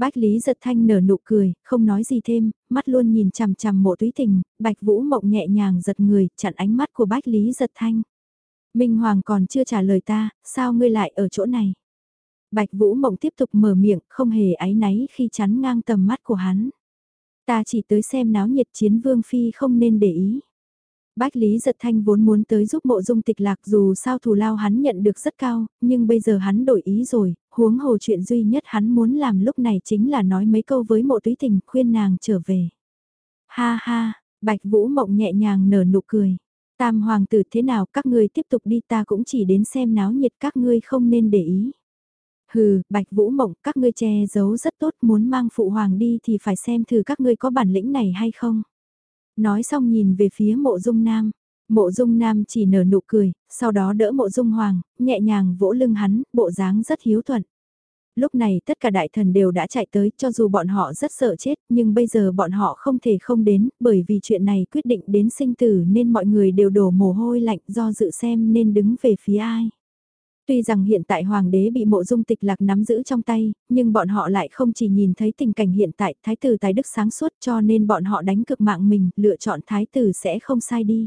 Bách Lý giật thanh nở nụ cười, không nói gì thêm, mắt luôn nhìn chằm chằm mộ túy tình, Bạch Vũ mộng nhẹ nhàng giật người, chặn ánh mắt của Bách Lý giật thanh. Minh Hoàng còn chưa trả lời ta, sao ngươi lại ở chỗ này? Bạch Vũ mộng tiếp tục mở miệng, không hề áy náy khi chắn ngang tầm mắt của hắn. Ta chỉ tới xem náo nhiệt chiến vương phi không nên để ý. Bách Lý Giật Thanh vốn muốn tới giúp mộ dung tịch lạc dù sao thù lao hắn nhận được rất cao, nhưng bây giờ hắn đổi ý rồi, huống hồ chuyện duy nhất hắn muốn làm lúc này chính là nói mấy câu với mộ túy tình khuyên nàng trở về. Ha ha, Bạch Vũ Mộng nhẹ nhàng nở nụ cười. Tam hoàng tử thế nào các ngươi tiếp tục đi ta cũng chỉ đến xem náo nhiệt các ngươi không nên để ý. Hừ, Bạch Vũ Mộng, các ngươi che giấu rất tốt, muốn mang phụ hoàng đi thì phải xem thử các ngươi có bản lĩnh này hay không. Nói xong nhìn về phía mộ dung nam. Mộ dung nam chỉ nở nụ cười, sau đó đỡ mộ dung hoàng, nhẹ nhàng vỗ lưng hắn, bộ dáng rất hiếu thuận. Lúc này tất cả đại thần đều đã chạy tới cho dù bọn họ rất sợ chết nhưng bây giờ bọn họ không thể không đến bởi vì chuyện này quyết định đến sinh tử nên mọi người đều đổ mồ hôi lạnh do dự xem nên đứng về phía ai. Tuy rằng hiện tại hoàng đế bị mộ dung tịch lạc nắm giữ trong tay, nhưng bọn họ lại không chỉ nhìn thấy tình cảnh hiện tại thái tử tài đức sáng suốt cho nên bọn họ đánh cực mạng mình, lựa chọn thái tử sẽ không sai đi.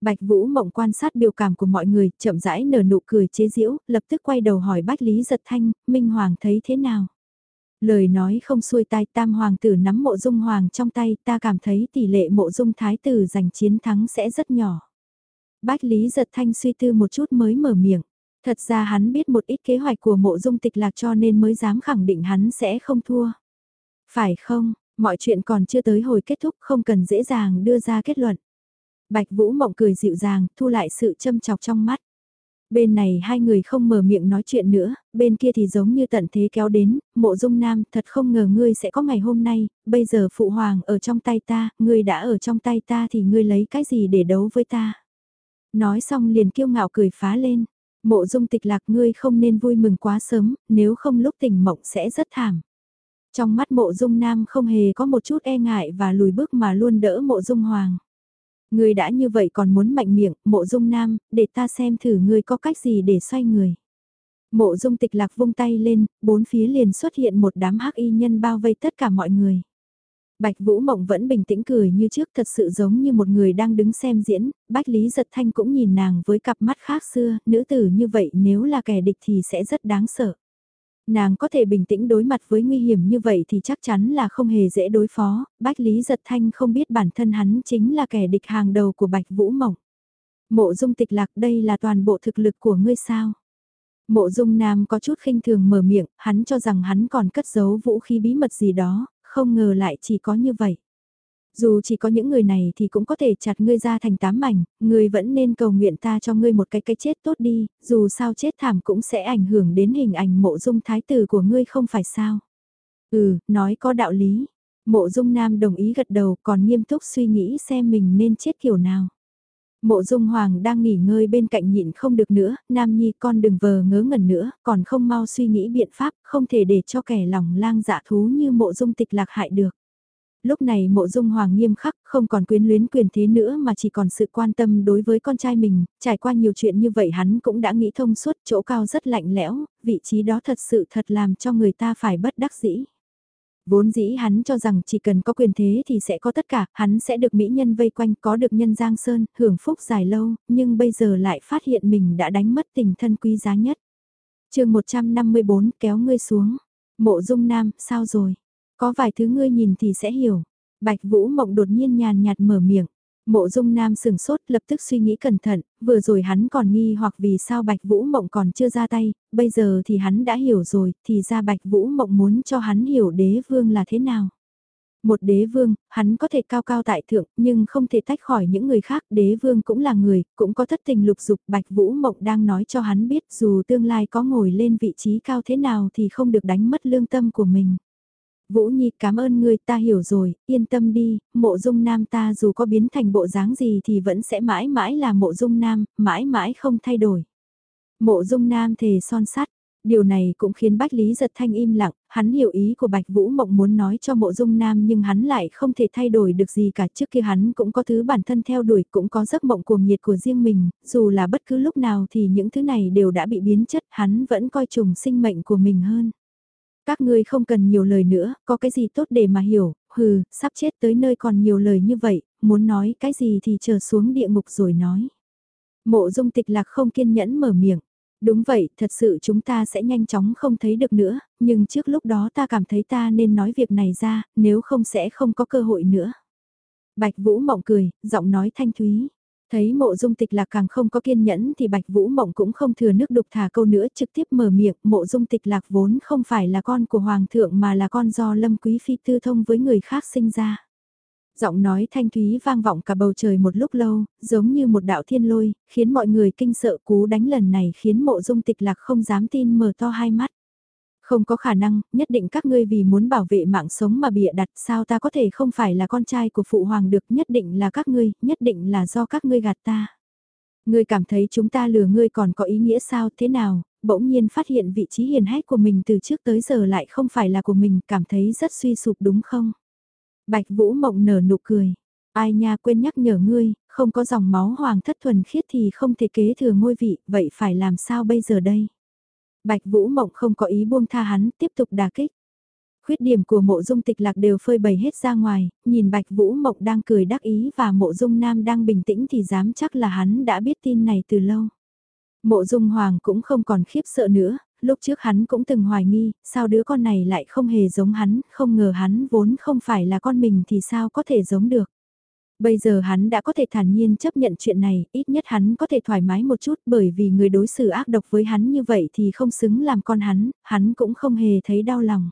Bạch Vũ Mộng quan sát biểu cảm của mọi người, chậm rãi nở nụ cười chế giễu, lập tức quay đầu hỏi Bách Lý Giật Thanh, Minh Hoàng thấy thế nào? Lời nói không xuôi tai tam hoàng tử nắm mộ dung hoàng trong tay ta cảm thấy tỷ lệ mộ dung thái tử giành chiến thắng sẽ rất nhỏ. Bách Lý Giật Thanh suy tư một chút mới mở miệng. Thật ra hắn biết một ít kế hoạch của mộ dung tịch lạc cho nên mới dám khẳng định hắn sẽ không thua. Phải không, mọi chuyện còn chưa tới hồi kết thúc không cần dễ dàng đưa ra kết luận. Bạch Vũ Mộng cười dịu dàng, thu lại sự châm chọc trong mắt. Bên này hai người không mở miệng nói chuyện nữa, bên kia thì giống như tận thế kéo đến, mộ dung nam thật không ngờ ngươi sẽ có ngày hôm nay, bây giờ phụ hoàng ở trong tay ta, ngươi đã ở trong tay ta thì ngươi lấy cái gì để đấu với ta. Nói xong liền kiêu ngạo cười phá lên, mộ dung tịch lạc ngươi không nên vui mừng quá sớm, nếu không lúc tỉnh mộng sẽ rất thảm. Trong mắt mộ dung nam không hề có một chút e ngại và lùi bước mà luôn đỡ mộ dung hoàng. Ngươi đã như vậy còn muốn mạnh miệng, mộ dung nam, để ta xem thử ngươi có cách gì để xoay người. Mộ dung tịch lạc vung tay lên, bốn phía liền xuất hiện một đám hắc y nhân bao vây tất cả mọi người. Bạch Vũ Mộng vẫn bình tĩnh cười như trước thật sự giống như một người đang đứng xem diễn, Bách Lý Giật Thanh cũng nhìn nàng với cặp mắt khác xưa, nữ tử như vậy nếu là kẻ địch thì sẽ rất đáng sợ. Nàng có thể bình tĩnh đối mặt với nguy hiểm như vậy thì chắc chắn là không hề dễ đối phó, Bách Lý Giật Thanh không biết bản thân hắn chính là kẻ địch hàng đầu của Bạch Vũ Mộng. Mộ dung tịch lạc đây là toàn bộ thực lực của ngươi sao? Mộ dung nam có chút khinh thường mở miệng, hắn cho rằng hắn còn cất giấu vũ khí bí mật gì đó, không ngờ lại chỉ có như vậy. Dù chỉ có những người này thì cũng có thể chặt ngươi ra thành tám mảnh, ngươi vẫn nên cầu nguyện ta cho ngươi một cái cái chết tốt đi, dù sao chết thảm cũng sẽ ảnh hưởng đến hình ảnh mộ dung thái tử của ngươi không phải sao. Ừ, nói có đạo lý. Mộ dung nam đồng ý gật đầu còn nghiêm túc suy nghĩ xem mình nên chết kiểu nào. Mộ dung hoàng đang nghỉ ngơi bên cạnh nhịn không được nữa, nam nhi con đừng vờ ngớ ngẩn nữa, còn không mau suy nghĩ biện pháp, không thể để cho kẻ lòng lang dạ thú như mộ dung tịch lạc hại được. Lúc này mộ dung hoàng nghiêm khắc, không còn quyến luyến quyền thế nữa mà chỉ còn sự quan tâm đối với con trai mình, trải qua nhiều chuyện như vậy hắn cũng đã nghĩ thông suốt chỗ cao rất lạnh lẽo, vị trí đó thật sự thật làm cho người ta phải bất đắc dĩ. Vốn dĩ hắn cho rằng chỉ cần có quyền thế thì sẽ có tất cả, hắn sẽ được mỹ nhân vây quanh, có được nhân giang sơn, hưởng phúc dài lâu, nhưng bây giờ lại phát hiện mình đã đánh mất tình thân quý giá nhất. chương 154 kéo ngươi xuống. Mộ dung nam, sao rồi? Có vài thứ ngươi nhìn thì sẽ hiểu. Bạch Vũ Mộng đột nhiên nhàn nhạt mở miệng. Mộ dung nam sừng sốt lập tức suy nghĩ cẩn thận, vừa rồi hắn còn nghi hoặc vì sao Bạch Vũ Mộng còn chưa ra tay, bây giờ thì hắn đã hiểu rồi, thì ra Bạch Vũ Mộng muốn cho hắn hiểu đế vương là thế nào. Một đế vương, hắn có thể cao cao tại thượng, nhưng không thể tách khỏi những người khác, đế vương cũng là người, cũng có thất tình lục dục, Bạch Vũ Mộng đang nói cho hắn biết dù tương lai có ngồi lên vị trí cao thế nào thì không được đánh mất lương tâm của mình. Vũ Nhi cảm ơn ngươi ta hiểu rồi, yên tâm đi, mộ dung nam ta dù có biến thành bộ dáng gì thì vẫn sẽ mãi mãi là mộ dung nam, mãi mãi không thay đổi. Mộ dung nam thề son sắt, điều này cũng khiến Bách Lý giật thanh im lặng, hắn hiểu ý của Bạch Vũ Mộng muốn nói cho mộ dung nam nhưng hắn lại không thể thay đổi được gì cả trước kia hắn cũng có thứ bản thân theo đuổi cũng có giấc mộng cuồng nhiệt của riêng mình, dù là bất cứ lúc nào thì những thứ này đều đã bị biến chất hắn vẫn coi trùng sinh mệnh của mình hơn. Các ngươi không cần nhiều lời nữa, có cái gì tốt để mà hiểu, hừ, sắp chết tới nơi còn nhiều lời như vậy, muốn nói cái gì thì chờ xuống địa ngục rồi nói. Mộ dung tịch lạc không kiên nhẫn mở miệng. Đúng vậy, thật sự chúng ta sẽ nhanh chóng không thấy được nữa, nhưng trước lúc đó ta cảm thấy ta nên nói việc này ra, nếu không sẽ không có cơ hội nữa. Bạch Vũ mộng cười, giọng nói thanh thúy. Thấy mộ dung tịch lạc càng không có kiên nhẫn thì bạch vũ mộng cũng không thừa nước đục thả câu nữa trực tiếp mở miệng mộ dung tịch lạc vốn không phải là con của hoàng thượng mà là con do lâm quý phi tư thông với người khác sinh ra. Giọng nói thanh thúy vang vọng cả bầu trời một lúc lâu, giống như một đạo thiên lôi, khiến mọi người kinh sợ cú đánh lần này khiến mộ dung tịch lạc không dám tin mở to hai mắt. Không có khả năng, nhất định các ngươi vì muốn bảo vệ mạng sống mà bịa đặt sao ta có thể không phải là con trai của phụ hoàng được nhất định là các ngươi, nhất định là do các ngươi gạt ta. Ngươi cảm thấy chúng ta lừa ngươi còn có ý nghĩa sao thế nào, bỗng nhiên phát hiện vị trí hiền hách của mình từ trước tới giờ lại không phải là của mình, cảm thấy rất suy sụp đúng không? Bạch Vũ Mộng nở nụ cười. Ai nha quên nhắc nhở ngươi, không có dòng máu hoàng thất thuần khiết thì không thể kế thừa ngôi vị, vậy phải làm sao bây giờ đây? Bạch Vũ Mộng không có ý buông tha hắn, tiếp tục đà kích. Khuyết điểm của mộ dung tịch lạc đều phơi bày hết ra ngoài, nhìn Bạch Vũ Mộng đang cười đắc ý và mộ dung nam đang bình tĩnh thì dám chắc là hắn đã biết tin này từ lâu. Mộ dung hoàng cũng không còn khiếp sợ nữa, lúc trước hắn cũng từng hoài nghi, sao đứa con này lại không hề giống hắn, không ngờ hắn vốn không phải là con mình thì sao có thể giống được. Bây giờ hắn đã có thể thản nhiên chấp nhận chuyện này, ít nhất hắn có thể thoải mái một chút bởi vì người đối xử ác độc với hắn như vậy thì không xứng làm con hắn, hắn cũng không hề thấy đau lòng.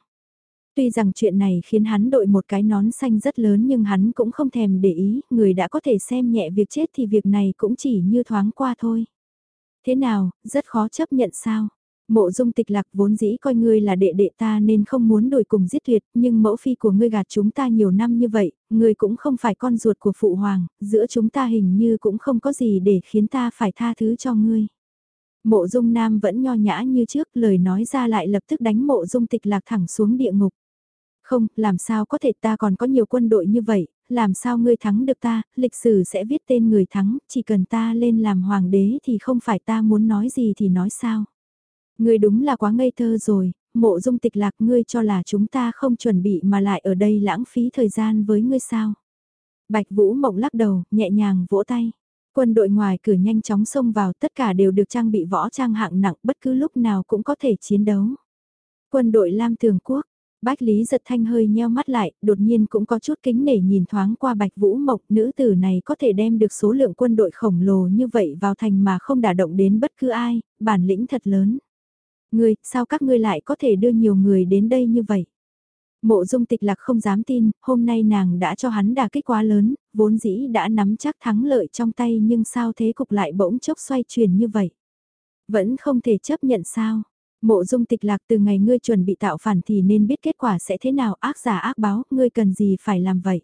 Tuy rằng chuyện này khiến hắn đội một cái nón xanh rất lớn nhưng hắn cũng không thèm để ý, người đã có thể xem nhẹ việc chết thì việc này cũng chỉ như thoáng qua thôi. Thế nào, rất khó chấp nhận sao? Mộ dung tịch lạc vốn dĩ coi ngươi là đệ đệ ta nên không muốn đổi cùng giết tuyệt, nhưng mẫu phi của ngươi gạt chúng ta nhiều năm như vậy, ngươi cũng không phải con ruột của phụ hoàng, giữa chúng ta hình như cũng không có gì để khiến ta phải tha thứ cho ngươi. Mộ dung nam vẫn nho nhã như trước, lời nói ra lại lập tức đánh mộ dung tịch lạc thẳng xuống địa ngục. Không, làm sao có thể ta còn có nhiều quân đội như vậy, làm sao ngươi thắng được ta, lịch sử sẽ viết tên người thắng, chỉ cần ta lên làm hoàng đế thì không phải ta muốn nói gì thì nói sao. Ngươi đúng là quá ngây thơ rồi, mộ dung tịch lạc ngươi cho là chúng ta không chuẩn bị mà lại ở đây lãng phí thời gian với ngươi sao. Bạch Vũ Mộng lắc đầu, nhẹ nhàng vỗ tay. Quân đội ngoài cửa nhanh chóng xông vào tất cả đều được trang bị võ trang hạng nặng bất cứ lúc nào cũng có thể chiến đấu. Quân đội Lam Tường Quốc, Bách Lý giật thanh hơi nheo mắt lại, đột nhiên cũng có chút kính nể nhìn thoáng qua Bạch Vũ Mộc, nữ tử này có thể đem được số lượng quân đội khổng lồ như vậy vào thành mà không đả động đến bất cứ ai, bản lĩnh thật lớn. Ngươi, sao các ngươi lại có thể đưa nhiều người đến đây như vậy? Mộ dung tịch lạc không dám tin, hôm nay nàng đã cho hắn đà kích quá lớn, vốn dĩ đã nắm chắc thắng lợi trong tay nhưng sao thế cục lại bỗng chốc xoay chuyển như vậy? Vẫn không thể chấp nhận sao? Mộ dung tịch lạc từ ngày ngươi chuẩn bị tạo phản thì nên biết kết quả sẽ thế nào ác giả ác báo, ngươi cần gì phải làm vậy.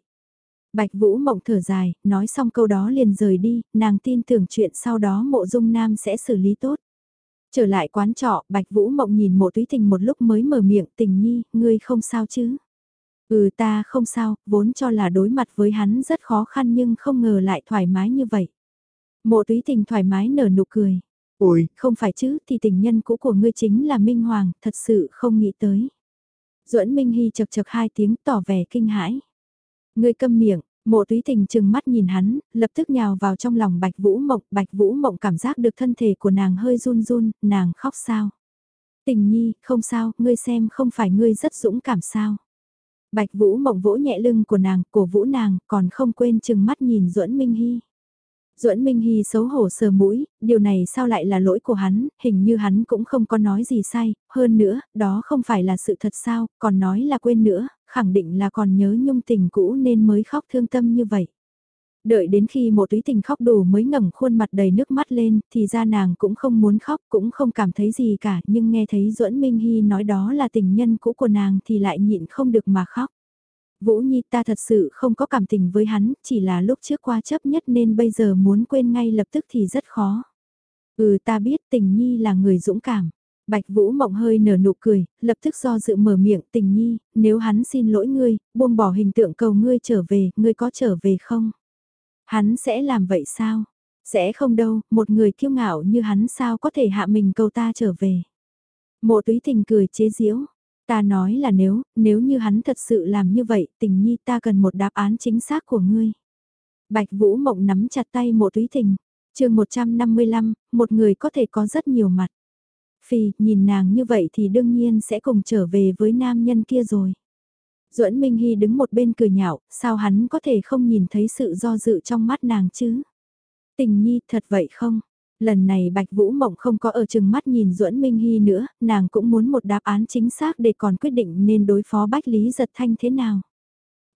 Bạch Vũ mộng thở dài, nói xong câu đó liền rời đi, nàng tin tưởng chuyện sau đó mộ dung nam sẽ xử lý tốt. Trở lại quán trọ, Bạch Vũ mộng nhìn mộ túy tình một lúc mới mở miệng tình nhi, ngươi không sao chứ. Ừ ta không sao, vốn cho là đối mặt với hắn rất khó khăn nhưng không ngờ lại thoải mái như vậy. Mộ túy tình thoải mái nở nụ cười. Ôi, không phải chứ, thì tình nhân cũ của ngươi chính là Minh Hoàng, thật sự không nghĩ tới. duẫn Minh Hy chật chật hai tiếng tỏ vẻ kinh hãi. Ngươi câm miệng, mộ túy tình chừng mắt nhìn hắn, lập tức nhào vào trong lòng Bạch Vũ Mộng, Bạch Vũ Mộng cảm giác được thân thể của nàng hơi run run, nàng khóc sao. Tình nhi, không sao, ngươi xem không phải ngươi rất dũng cảm sao. Bạch Vũ Mộng vỗ nhẹ lưng của nàng, cổ vũ nàng, còn không quên chừng mắt nhìn duẫn Minh Hy. Duẫn Minh Hy xấu hổ sờ mũi, điều này sao lại là lỗi của hắn, hình như hắn cũng không có nói gì sai, hơn nữa, đó không phải là sự thật sao, còn nói là quên nữa, khẳng định là còn nhớ nhung tình cũ nên mới khóc thương tâm như vậy. Đợi đến khi một túy tình khóc đủ mới ngẩng khuôn mặt đầy nước mắt lên, thì ra nàng cũng không muốn khóc, cũng không cảm thấy gì cả, nhưng nghe thấy Duẫn Minh Hy nói đó là tình nhân cũ của nàng thì lại nhịn không được mà khóc. Vũ Nhi ta thật sự không có cảm tình với hắn, chỉ là lúc trước qua chấp nhất nên bây giờ muốn quên ngay lập tức thì rất khó. Ừ ta biết tình Nhi là người dũng cảm. Bạch Vũ Mộng hơi nở nụ cười, lập tức do dự mở miệng tình Nhi, nếu hắn xin lỗi ngươi, buông bỏ hình tượng cầu ngươi trở về, ngươi có trở về không? Hắn sẽ làm vậy sao? Sẽ không đâu, một người kiêu ngạo như hắn sao có thể hạ mình cầu ta trở về. Mộ túy tình cười chế giễu, Ta nói là nếu, nếu như hắn thật sự làm như vậy, tình nhi ta cần một đáp án chính xác của ngươi. Bạch Vũ Mộng nắm chặt tay mộ túy tình. chương 155, một người có thể có rất nhiều mặt. Phi, nhìn nàng như vậy thì đương nhiên sẽ cùng trở về với nam nhân kia rồi. Duẫn Minh Hy đứng một bên cười nhạo, sao hắn có thể không nhìn thấy sự do dự trong mắt nàng chứ? Tình nhi thật vậy không? Lần này Bạch Vũ Mộng không có ở chừng mắt nhìn Duẫn Minh Hy nữa, nàng cũng muốn một đáp án chính xác để còn quyết định nên đối phó Bách Lý Giật Thanh thế nào.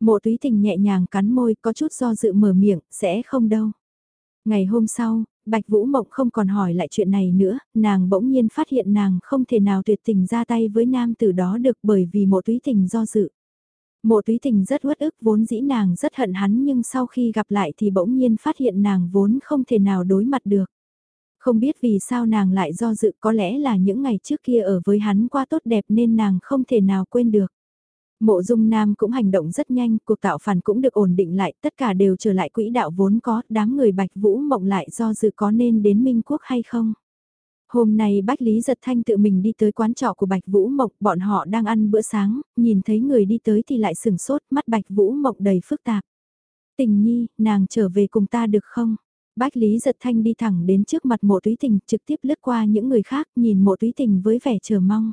Mộ túy tình nhẹ nhàng cắn môi có chút do dự mở miệng, sẽ không đâu. Ngày hôm sau, Bạch Vũ Mộng không còn hỏi lại chuyện này nữa, nàng bỗng nhiên phát hiện nàng không thể nào tuyệt tình ra tay với nam tử đó được bởi vì mộ túy tình do dự. Mộ túy tình rất uất ức vốn dĩ nàng rất hận hắn nhưng sau khi gặp lại thì bỗng nhiên phát hiện nàng vốn không thể nào đối mặt được. Không biết vì sao nàng lại do dự có lẽ là những ngày trước kia ở với hắn qua tốt đẹp nên nàng không thể nào quên được. Mộ dung nam cũng hành động rất nhanh, cuộc tạo phản cũng được ổn định lại, tất cả đều trở lại quỹ đạo vốn có, đám người bạch vũ mộng lại do dự có nên đến Minh Quốc hay không. Hôm nay Bách Lý Giật Thanh tự mình đi tới quán trọ của Bạch Vũ Mộng, bọn họ đang ăn bữa sáng, nhìn thấy người đi tới thì lại sừng sốt, mắt Bạch Vũ Mộng đầy phức tạp. Tình nhi, nàng trở về cùng ta được không? Bách Lý Giật Thanh đi thẳng đến trước mặt mộ túy tình, trực tiếp lướt qua những người khác, nhìn mộ túy tình với vẻ chờ mong.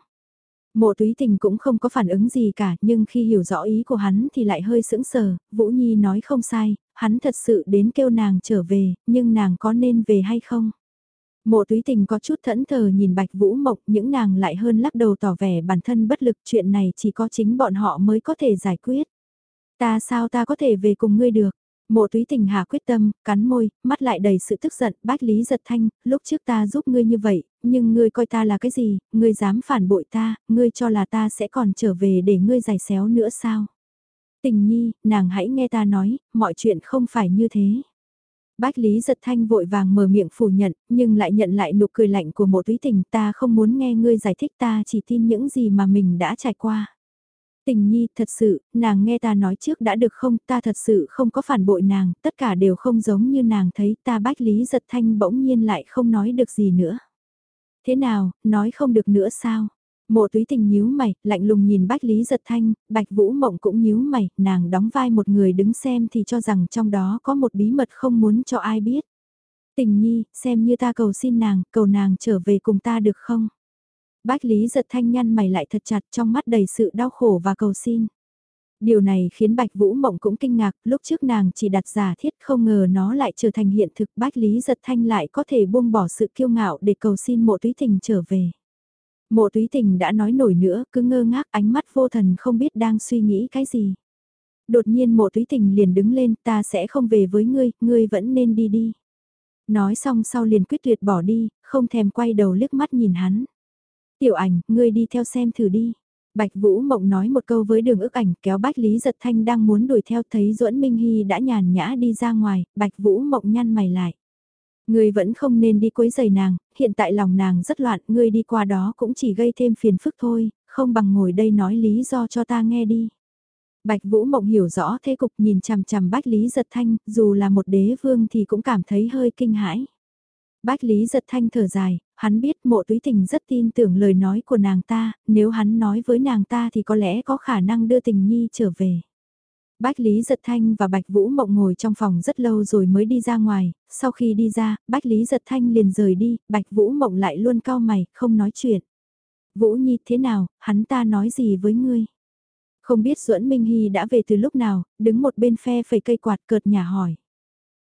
Mộ túy tình cũng không có phản ứng gì cả, nhưng khi hiểu rõ ý của hắn thì lại hơi sững sờ, Vũ Nhi nói không sai, hắn thật sự đến kêu nàng trở về, nhưng nàng có nên về hay không? Mộ túy tình có chút thẫn thờ nhìn Bạch Vũ Mộc, những nàng lại hơn lắc đầu tỏ vẻ bản thân bất lực chuyện này chỉ có chính bọn họ mới có thể giải quyết. Ta sao ta có thể về cùng ngươi được? Mộ túy tình hà quyết tâm, cắn môi, mắt lại đầy sự tức giận, bách lý giật thanh, lúc trước ta giúp ngươi như vậy, nhưng ngươi coi ta là cái gì, ngươi dám phản bội ta, ngươi cho là ta sẽ còn trở về để ngươi giải xéo nữa sao? Tình nhi, nàng hãy nghe ta nói, mọi chuyện không phải như thế. Bách Lý giật thanh vội vàng mở miệng phủ nhận, nhưng lại nhận lại nụ cười lạnh của mộ túy tình ta không muốn nghe ngươi giải thích ta chỉ tin những gì mà mình đã trải qua. Tình nhi, thật sự, nàng nghe ta nói trước đã được không, ta thật sự không có phản bội nàng, tất cả đều không giống như nàng thấy, ta bách lý giật thanh bỗng nhiên lại không nói được gì nữa. Thế nào, nói không được nữa sao? Mộ túy tình nhíu mày, lạnh lùng nhìn bách lý giật thanh, bạch vũ mộng cũng nhíu mày, nàng đóng vai một người đứng xem thì cho rằng trong đó có một bí mật không muốn cho ai biết. Tình nhi, xem như ta cầu xin nàng, cầu nàng trở về cùng ta được không? Bách Lý giật thanh nhăn mày lại thật chặt trong mắt đầy sự đau khổ và cầu xin. Điều này khiến Bạch Vũ Mộng cũng kinh ngạc, lúc trước nàng chỉ đặt giả thiết không ngờ nó lại trở thành hiện thực Bách Lý giật thanh lại có thể buông bỏ sự kiêu ngạo để cầu xin mộ túy tình trở về. Mộ túy tình đã nói nổi nữa, cứ ngơ ngác ánh mắt vô thần không biết đang suy nghĩ cái gì. Đột nhiên mộ túy tình liền đứng lên, ta sẽ không về với ngươi, ngươi vẫn nên đi đi. Nói xong sau liền quyết tuyệt bỏ đi, không thèm quay đầu liếc mắt nhìn hắn. Tiểu ảnh, ngươi đi theo xem thử đi. Bạch Vũ Mộng nói một câu với đường ức ảnh kéo Bách Lý Giật Thanh đang muốn đuổi theo thấy duẫn Minh Hy đã nhàn nhã đi ra ngoài, Bạch Vũ Mộng nhăn mày lại. Ngươi vẫn không nên đi quấy giày nàng, hiện tại lòng nàng rất loạn, ngươi đi qua đó cũng chỉ gây thêm phiền phức thôi, không bằng ngồi đây nói lý do cho ta nghe đi. Bạch Vũ Mộng hiểu rõ thế cục nhìn chằm chằm Bách Lý Giật Thanh, dù là một đế vương thì cũng cảm thấy hơi kinh hãi. Bách Lý Giật Thanh thở dài, hắn biết mộ túy tình rất tin tưởng lời nói của nàng ta, nếu hắn nói với nàng ta thì có lẽ có khả năng đưa tình nhi trở về. Bách Lý Giật Thanh và Bạch Vũ Mộng ngồi trong phòng rất lâu rồi mới đi ra ngoài, sau khi đi ra, Bách Lý Giật Thanh liền rời đi, Bạch Vũ Mộng lại luôn cao mày, không nói chuyện. Vũ Nhi thế nào, hắn ta nói gì với ngươi? Không biết Duẫn Minh Hy đã về từ lúc nào, đứng một bên phe phẩy cây quạt cợt nhà hỏi.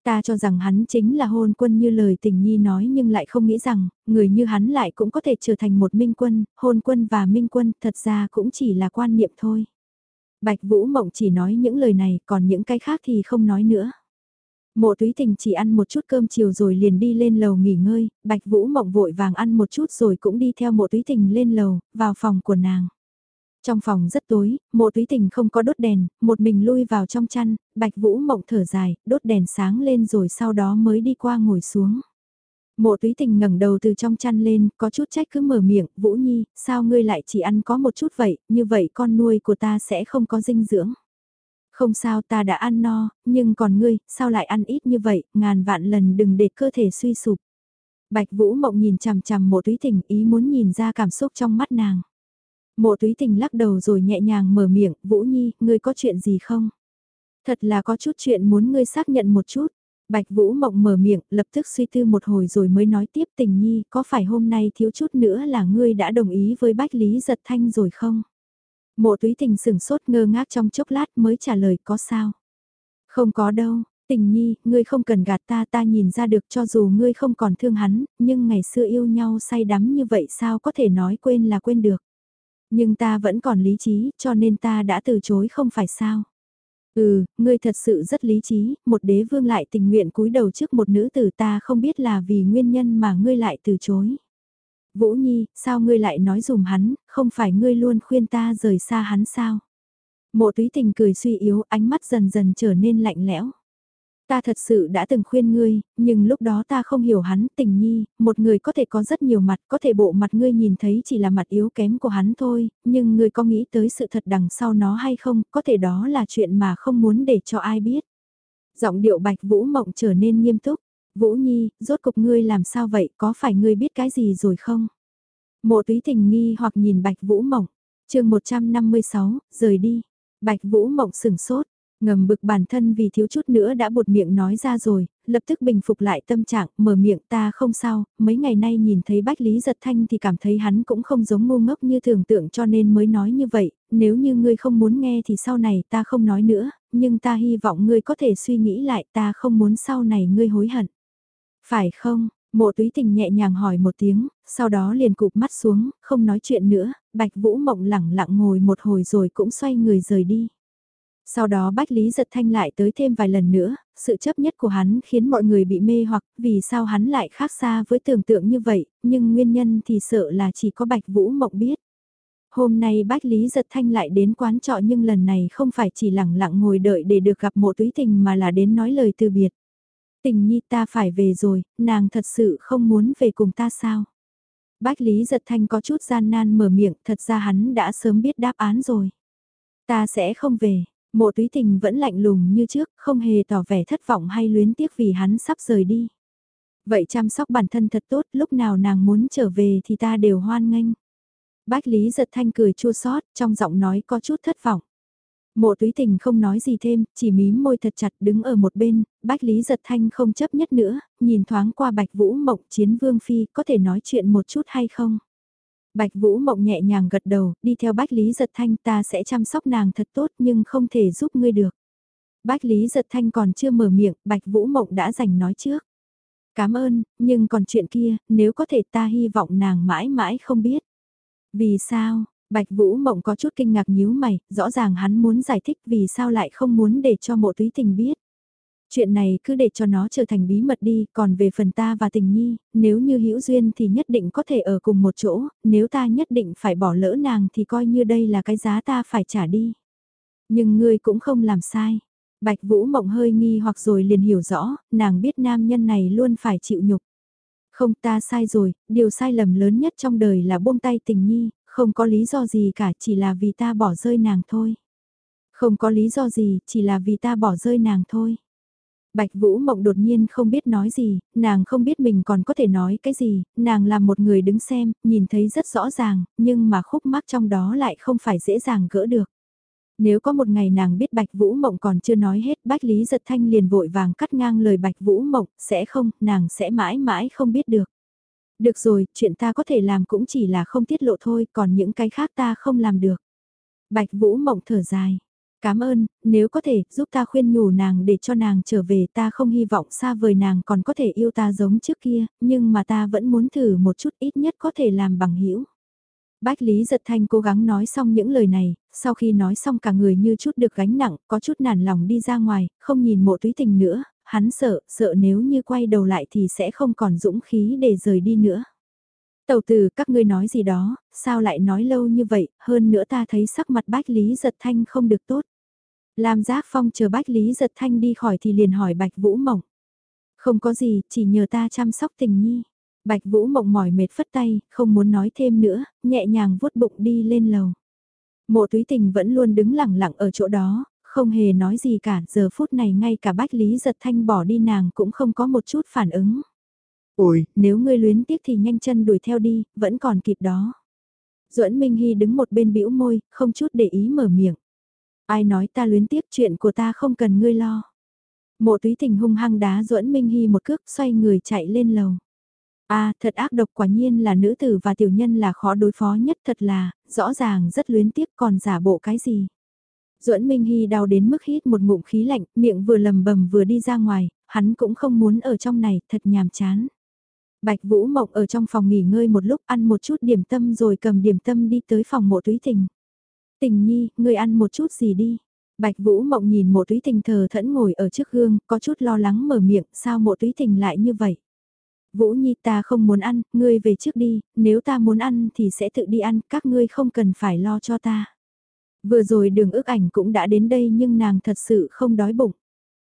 Ta cho rằng hắn chính là hôn quân như lời tình nhi nói nhưng lại không nghĩ rằng, người như hắn lại cũng có thể trở thành một minh quân, hôn quân và minh quân thật ra cũng chỉ là quan niệm thôi. Bạch Vũ Mộng chỉ nói những lời này còn những cái khác thì không nói nữa. Mộ túy tình chỉ ăn một chút cơm chiều rồi liền đi lên lầu nghỉ ngơi, Bạch Vũ Mộng vội vàng ăn một chút rồi cũng đi theo mộ túy tình lên lầu, vào phòng của nàng. Trong phòng rất tối, mộ túy tình không có đốt đèn, một mình lui vào trong chăn, bạch vũ mộng thở dài, đốt đèn sáng lên rồi sau đó mới đi qua ngồi xuống. Mộ túy tình ngẩng đầu từ trong chăn lên, có chút trách cứ mở miệng, Vũ Nhi, sao ngươi lại chỉ ăn có một chút vậy, như vậy con nuôi của ta sẽ không có dinh dưỡng. Không sao ta đã ăn no, nhưng còn ngươi, sao lại ăn ít như vậy, ngàn vạn lần đừng để cơ thể suy sụp. Bạch Vũ Mộng nhìn chằm chằm mộ túy tình ý muốn nhìn ra cảm xúc trong mắt nàng. Mộ túy tình lắc đầu rồi nhẹ nhàng mở miệng, Vũ Nhi, ngươi có chuyện gì không? Thật là có chút chuyện muốn ngươi xác nhận một chút. Bạch Vũ Mộng mở miệng, lập tức suy tư một hồi rồi mới nói tiếp tình nhi, có phải hôm nay thiếu chút nữa là ngươi đã đồng ý với Bách Lý Giật Thanh rồi không? Mộ túy tình sửng sốt ngơ ngác trong chốc lát mới trả lời có sao? Không có đâu, tình nhi, ngươi không cần gạt ta ta nhìn ra được cho dù ngươi không còn thương hắn, nhưng ngày xưa yêu nhau say đắm như vậy sao có thể nói quên là quên được. Nhưng ta vẫn còn lý trí, cho nên ta đã từ chối không phải sao. Ừ, ngươi thật sự rất lý trí, một đế vương lại tình nguyện cúi đầu trước một nữ tử ta không biết là vì nguyên nhân mà ngươi lại từ chối. Vũ Nhi, sao ngươi lại nói dùm hắn, không phải ngươi luôn khuyên ta rời xa hắn sao? Mộ túy tình cười suy yếu, ánh mắt dần dần trở nên lạnh lẽo. Ta thật sự đã từng khuyên ngươi, nhưng lúc đó ta không hiểu hắn, tình nhi, một người có thể có rất nhiều mặt, có thể bộ mặt ngươi nhìn thấy chỉ là mặt yếu kém của hắn thôi, nhưng ngươi có nghĩ tới sự thật đằng sau nó hay không, có thể đó là chuyện mà không muốn để cho ai biết. Giọng điệu bạch Vũ Mộng trở nên nghiêm túc, Vũ Nhi, rốt cục ngươi làm sao vậy, có phải ngươi biết cái gì rồi không? Mộ túy tình nghi hoặc nhìn bạch Vũ Mộng, chương 156, rời đi, bạch Vũ Mộng sừng sốt, Ngầm bực bản thân vì thiếu chút nữa đã buột miệng nói ra rồi, lập tức bình phục lại tâm trạng, mở miệng ta không sao, mấy ngày nay nhìn thấy Bách Lý Giật Thanh thì cảm thấy hắn cũng không giống ngu ngốc như tưởng tượng cho nên mới nói như vậy, nếu như ngươi không muốn nghe thì sau này ta không nói nữa, nhưng ta hy vọng ngươi có thể suy nghĩ lại ta không muốn sau này ngươi hối hận. Phải không? Mộ túy tình nhẹ nhàng hỏi một tiếng, sau đó liền cụp mắt xuống, không nói chuyện nữa, Bạch Vũ Mộng lẳng lặng ngồi một hồi rồi cũng xoay người rời đi. Sau đó Bách Lý giật thanh lại tới thêm vài lần nữa, sự chấp nhất của hắn khiến mọi người bị mê hoặc vì sao hắn lại khác xa với tưởng tượng như vậy, nhưng nguyên nhân thì sợ là chỉ có Bạch Vũ Mộng biết. Hôm nay Bách Lý giật thanh lại đến quán trọ nhưng lần này không phải chỉ lặng lặng ngồi đợi để được gặp mộ túy tình mà là đến nói lời từ biệt. Tình nhi ta phải về rồi, nàng thật sự không muốn về cùng ta sao? Bách Lý giật thanh có chút gian nan mở miệng, thật ra hắn đã sớm biết đáp án rồi. Ta sẽ không về, Mộ túy tình vẫn lạnh lùng như trước, không hề tỏ vẻ thất vọng hay luyến tiếc vì hắn sắp rời đi. Vậy chăm sóc bản thân thật tốt, lúc nào nàng muốn trở về thì ta đều hoan nghênh. Bách Lý giật thanh cười chua xót trong giọng nói có chút thất vọng. Mộ túy tình không nói gì thêm, chỉ mím môi thật chặt đứng ở một bên, Bách Lý giật thanh không chấp nhất nữa, nhìn thoáng qua Bạch Vũ Mộng chiến vương phi, có thể nói chuyện một chút hay không? Bạch Vũ Mộng nhẹ nhàng gật đầu, đi theo Bách Lý Giật Thanh ta sẽ chăm sóc nàng thật tốt nhưng không thể giúp ngươi được. Bách Lý Giật Thanh còn chưa mở miệng, Bạch Vũ Mộng đã giành nói trước. Cảm ơn, nhưng còn chuyện kia, nếu có thể ta hy vọng nàng mãi mãi không biết. Vì sao? Bạch Vũ Mộng có chút kinh ngạc nhíu mày, rõ ràng hắn muốn giải thích vì sao lại không muốn để cho mộ túy tình biết. Chuyện này cứ để cho nó trở thành bí mật đi, còn về phần ta và tình nhi, nếu như hữu duyên thì nhất định có thể ở cùng một chỗ, nếu ta nhất định phải bỏ lỡ nàng thì coi như đây là cái giá ta phải trả đi. Nhưng ngươi cũng không làm sai. Bạch Vũ Mộng hơi nghi hoặc rồi liền hiểu rõ, nàng biết nam nhân này luôn phải chịu nhục. Không ta sai rồi, điều sai lầm lớn nhất trong đời là buông tay tình nhi, không có lý do gì cả chỉ là vì ta bỏ rơi nàng thôi. Không có lý do gì, chỉ là vì ta bỏ rơi nàng thôi. Bạch Vũ Mộng đột nhiên không biết nói gì, nàng không biết mình còn có thể nói cái gì, nàng là một người đứng xem, nhìn thấy rất rõ ràng, nhưng mà khúc mắc trong đó lại không phải dễ dàng gỡ được. Nếu có một ngày nàng biết Bạch Vũ Mộng còn chưa nói hết, Bách Lý Giật Thanh liền vội vàng cắt ngang lời Bạch Vũ Mộng, sẽ không, nàng sẽ mãi mãi không biết được. Được rồi, chuyện ta có thể làm cũng chỉ là không tiết lộ thôi, còn những cái khác ta không làm được. Bạch Vũ Mộng thở dài. Cảm ơn, nếu có thể, giúp ta khuyên nhủ nàng để cho nàng trở về ta không hy vọng xa vời nàng còn có thể yêu ta giống trước kia, nhưng mà ta vẫn muốn thử một chút ít nhất có thể làm bằng hữu Bách Lý Giật Thanh cố gắng nói xong những lời này, sau khi nói xong cả người như chút được gánh nặng, có chút nản lòng đi ra ngoài, không nhìn mộ túy tình nữa, hắn sợ, sợ nếu như quay đầu lại thì sẽ không còn dũng khí để rời đi nữa. Tầu từ các ngươi nói gì đó, sao lại nói lâu như vậy, hơn nữa ta thấy sắc mặt Bách Lý Giật Thanh không được tốt. Lam Giác Phong chờ Bách Lý Giật Thanh đi khỏi thì liền hỏi Bạch Vũ Mộng. Không có gì, chỉ nhờ ta chăm sóc tình nhi. Bạch Vũ Mộng mỏi mệt phất tay, không muốn nói thêm nữa, nhẹ nhàng vuốt bụng đi lên lầu. Mộ túy tình vẫn luôn đứng lặng lặng ở chỗ đó, không hề nói gì cả, giờ phút này ngay cả Bách Lý Giật Thanh bỏ đi nàng cũng không có một chút phản ứng. Ôi, nếu ngươi luyến tiếc thì nhanh chân đuổi theo đi, vẫn còn kịp đó. Duẫn Minh Hy đứng một bên bĩu môi, không chút để ý mở miệng. Ai nói ta luyến tiếc chuyện của ta không cần ngươi lo. Mộ túy tình hung hăng đá duẫn Minh Hy một cước xoay người chạy lên lầu. a à, thật ác độc quả nhiên là nữ tử và tiểu nhân là khó đối phó nhất thật là, rõ ràng rất luyến tiếc còn giả bộ cái gì. Duẫn Minh Hy đau đến mức hít một ngụm khí lạnh, miệng vừa lầm bầm vừa đi ra ngoài, hắn cũng không muốn ở trong này, thật nhàm chán. Bạch Vũ Mộng ở trong phòng nghỉ ngơi một lúc ăn một chút điểm tâm rồi cầm điểm tâm đi tới phòng mộ túy tình. Tình nhi, ngươi ăn một chút gì đi. Bạch Vũ Mộng nhìn mộ túy tình thờ thẫn ngồi ở trước gương, có chút lo lắng mở miệng, sao mộ túy tình lại như vậy? Vũ Nhi ta không muốn ăn, ngươi về trước đi, nếu ta muốn ăn thì sẽ tự đi ăn, các ngươi không cần phải lo cho ta. Vừa rồi đường ước ảnh cũng đã đến đây nhưng nàng thật sự không đói bụng.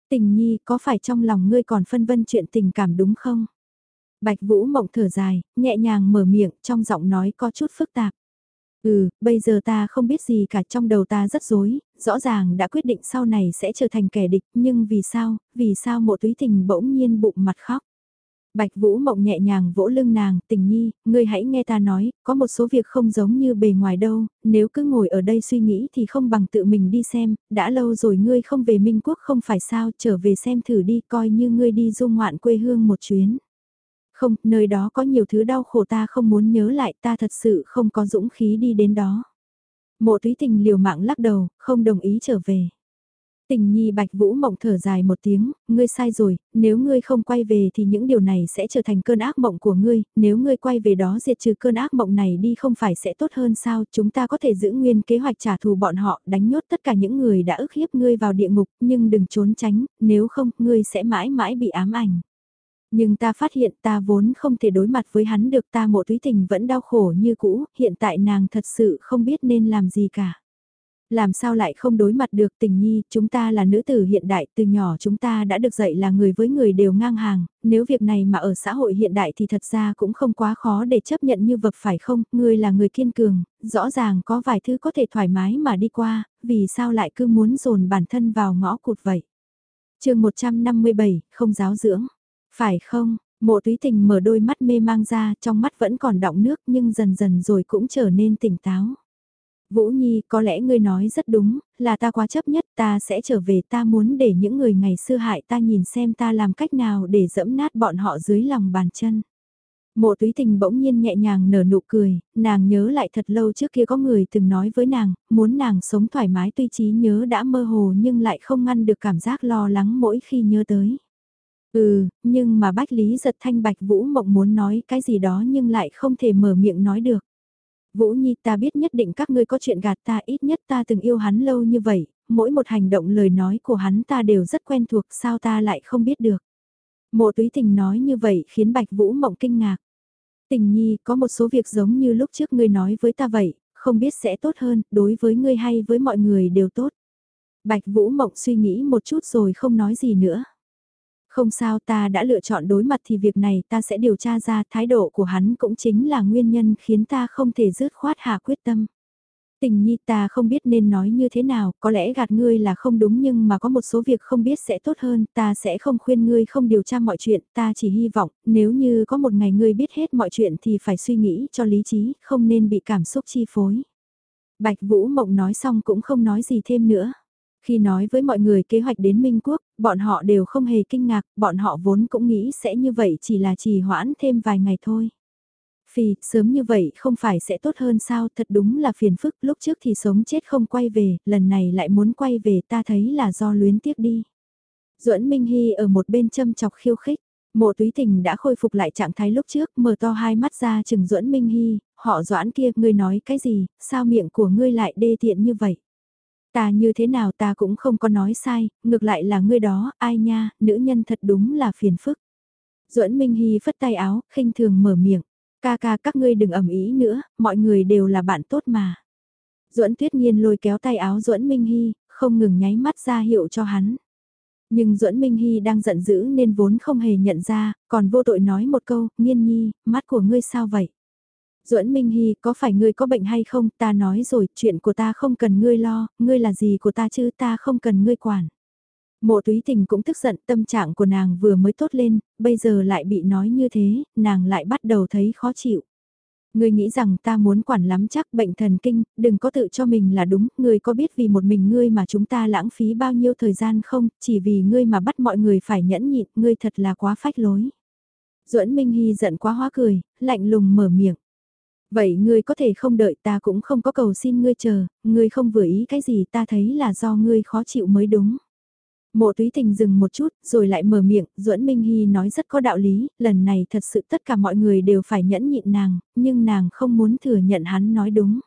Tình nhi có phải trong lòng ngươi còn phân vân chuyện tình cảm đúng không? Bạch Vũ Mộng thở dài, nhẹ nhàng mở miệng trong giọng nói có chút phức tạp. Ừ, bây giờ ta không biết gì cả trong đầu ta rất rối, rõ ràng đã quyết định sau này sẽ trở thành kẻ địch, nhưng vì sao, vì sao mộ túy tình bỗng nhiên bụng mặt khóc. Bạch Vũ Mộng nhẹ nhàng vỗ lưng nàng, tình nhi, ngươi hãy nghe ta nói, có một số việc không giống như bề ngoài đâu, nếu cứ ngồi ở đây suy nghĩ thì không bằng tự mình đi xem, đã lâu rồi ngươi không về Minh Quốc không phải sao, trở về xem thử đi, coi như ngươi đi du ngoạn quê hương một chuyến. Không, nơi đó có nhiều thứ đau khổ ta không muốn nhớ lại, ta thật sự không có dũng khí đi đến đó. Mộ túy tình liều mạng lắc đầu, không đồng ý trở về. Tình nhi bạch vũ mộng thở dài một tiếng, ngươi sai rồi, nếu ngươi không quay về thì những điều này sẽ trở thành cơn ác mộng của ngươi, nếu ngươi quay về đó diệt trừ cơn ác mộng này đi không phải sẽ tốt hơn sao, chúng ta có thể giữ nguyên kế hoạch trả thù bọn họ, đánh nhốt tất cả những người đã ức hiếp ngươi vào địa ngục, nhưng đừng trốn tránh, nếu không, ngươi sẽ mãi mãi bị ám ảnh. Nhưng ta phát hiện ta vốn không thể đối mặt với hắn được ta mộ túy tình vẫn đau khổ như cũ, hiện tại nàng thật sự không biết nên làm gì cả. Làm sao lại không đối mặt được tình nhi, chúng ta là nữ tử hiện đại, từ nhỏ chúng ta đã được dạy là người với người đều ngang hàng, nếu việc này mà ở xã hội hiện đại thì thật ra cũng không quá khó để chấp nhận như vật phải không, ngươi là người kiên cường, rõ ràng có vài thứ có thể thoải mái mà đi qua, vì sao lại cứ muốn dồn bản thân vào ngõ cụt vậy. chương 157, không giáo dưỡng, phải không? Mộ túy tình mở đôi mắt mê mang ra, trong mắt vẫn còn đọng nước nhưng dần dần rồi cũng trở nên tỉnh táo. Vũ Nhi, có lẽ ngươi nói rất đúng, là ta quá chấp nhất, ta sẽ trở về ta muốn để những người ngày xưa hại ta nhìn xem ta làm cách nào để dẫm nát bọn họ dưới lòng bàn chân. Mộ túy tình bỗng nhiên nhẹ nhàng nở nụ cười, nàng nhớ lại thật lâu trước kia có người từng nói với nàng, muốn nàng sống thoải mái tuy trí nhớ đã mơ hồ nhưng lại không ngăn được cảm giác lo lắng mỗi khi nhớ tới. Ừ, nhưng mà Bách Lý giật thanh Bạch Vũ Mộng muốn nói cái gì đó nhưng lại không thể mở miệng nói được. Vũ Nhi ta biết nhất định các ngươi có chuyện gạt ta ít nhất ta từng yêu hắn lâu như vậy, mỗi một hành động lời nói của hắn ta đều rất quen thuộc sao ta lại không biết được. Mộ túy tình nói như vậy khiến Bạch Vũ Mộng kinh ngạc. Tình Nhi có một số việc giống như lúc trước ngươi nói với ta vậy, không biết sẽ tốt hơn, đối với ngươi hay với mọi người đều tốt. Bạch Vũ Mộng suy nghĩ một chút rồi không nói gì nữa. Không sao ta đã lựa chọn đối mặt thì việc này ta sẽ điều tra ra thái độ của hắn cũng chính là nguyên nhân khiến ta không thể dứt khoát hạ quyết tâm. Tình nhi ta không biết nên nói như thế nào, có lẽ gạt ngươi là không đúng nhưng mà có một số việc không biết sẽ tốt hơn, ta sẽ không khuyên ngươi không điều tra mọi chuyện, ta chỉ hy vọng, nếu như có một ngày ngươi biết hết mọi chuyện thì phải suy nghĩ cho lý trí, không nên bị cảm xúc chi phối. Bạch Vũ Mộng nói xong cũng không nói gì thêm nữa. Khi nói với mọi người kế hoạch đến Minh Quốc, bọn họ đều không hề kinh ngạc, bọn họ vốn cũng nghĩ sẽ như vậy chỉ là trì hoãn thêm vài ngày thôi. Phì, sớm như vậy không phải sẽ tốt hơn sao, thật đúng là phiền phức, lúc trước thì sống chết không quay về, lần này lại muốn quay về ta thấy là do luyến tiếc đi. duẫn Minh Hy ở một bên châm chọc khiêu khích, mộ túy tình đã khôi phục lại trạng thái lúc trước, mở to hai mắt ra chừng duẫn Minh Hy, họ doãn kia, ngươi nói cái gì, sao miệng của ngươi lại đê tiện như vậy. Ta như thế nào ta cũng không có nói sai, ngược lại là ngươi đó, ai nha, nữ nhân thật đúng là phiền phức. duẫn Minh Hy phất tay áo, khinh thường mở miệng. Ca ca các ngươi đừng ẩm ý nữa, mọi người đều là bạn tốt mà. duẫn Tuyết Nhiên lôi kéo tay áo duẫn Minh Hy, không ngừng nháy mắt ra hiệu cho hắn. Nhưng duẫn Minh Hy đang giận dữ nên vốn không hề nhận ra, còn vô tội nói một câu, Nhiên Nhi, mắt của ngươi sao vậy? Duẫn Minh Hy, có phải ngươi có bệnh hay không? Ta nói rồi, chuyện của ta không cần ngươi lo, ngươi là gì của ta chứ, ta không cần ngươi quản. Mộ túy tình cũng tức giận, tâm trạng của nàng vừa mới tốt lên, bây giờ lại bị nói như thế, nàng lại bắt đầu thấy khó chịu. Ngươi nghĩ rằng ta muốn quản lắm chắc bệnh thần kinh, đừng có tự cho mình là đúng, ngươi có biết vì một mình ngươi mà chúng ta lãng phí bao nhiêu thời gian không, chỉ vì ngươi mà bắt mọi người phải nhẫn nhịn, ngươi thật là quá phách lối. Duẫn Minh Hy giận quá hóa cười, lạnh lùng mở miệng. Vậy ngươi có thể không đợi ta cũng không có cầu xin ngươi chờ, ngươi không vừa ý cái gì ta thấy là do ngươi khó chịu mới đúng. Mộ túy tình dừng một chút, rồi lại mở miệng, duẫn Minh Hy nói rất có đạo lý, lần này thật sự tất cả mọi người đều phải nhẫn nhịn nàng, nhưng nàng không muốn thừa nhận hắn nói đúng.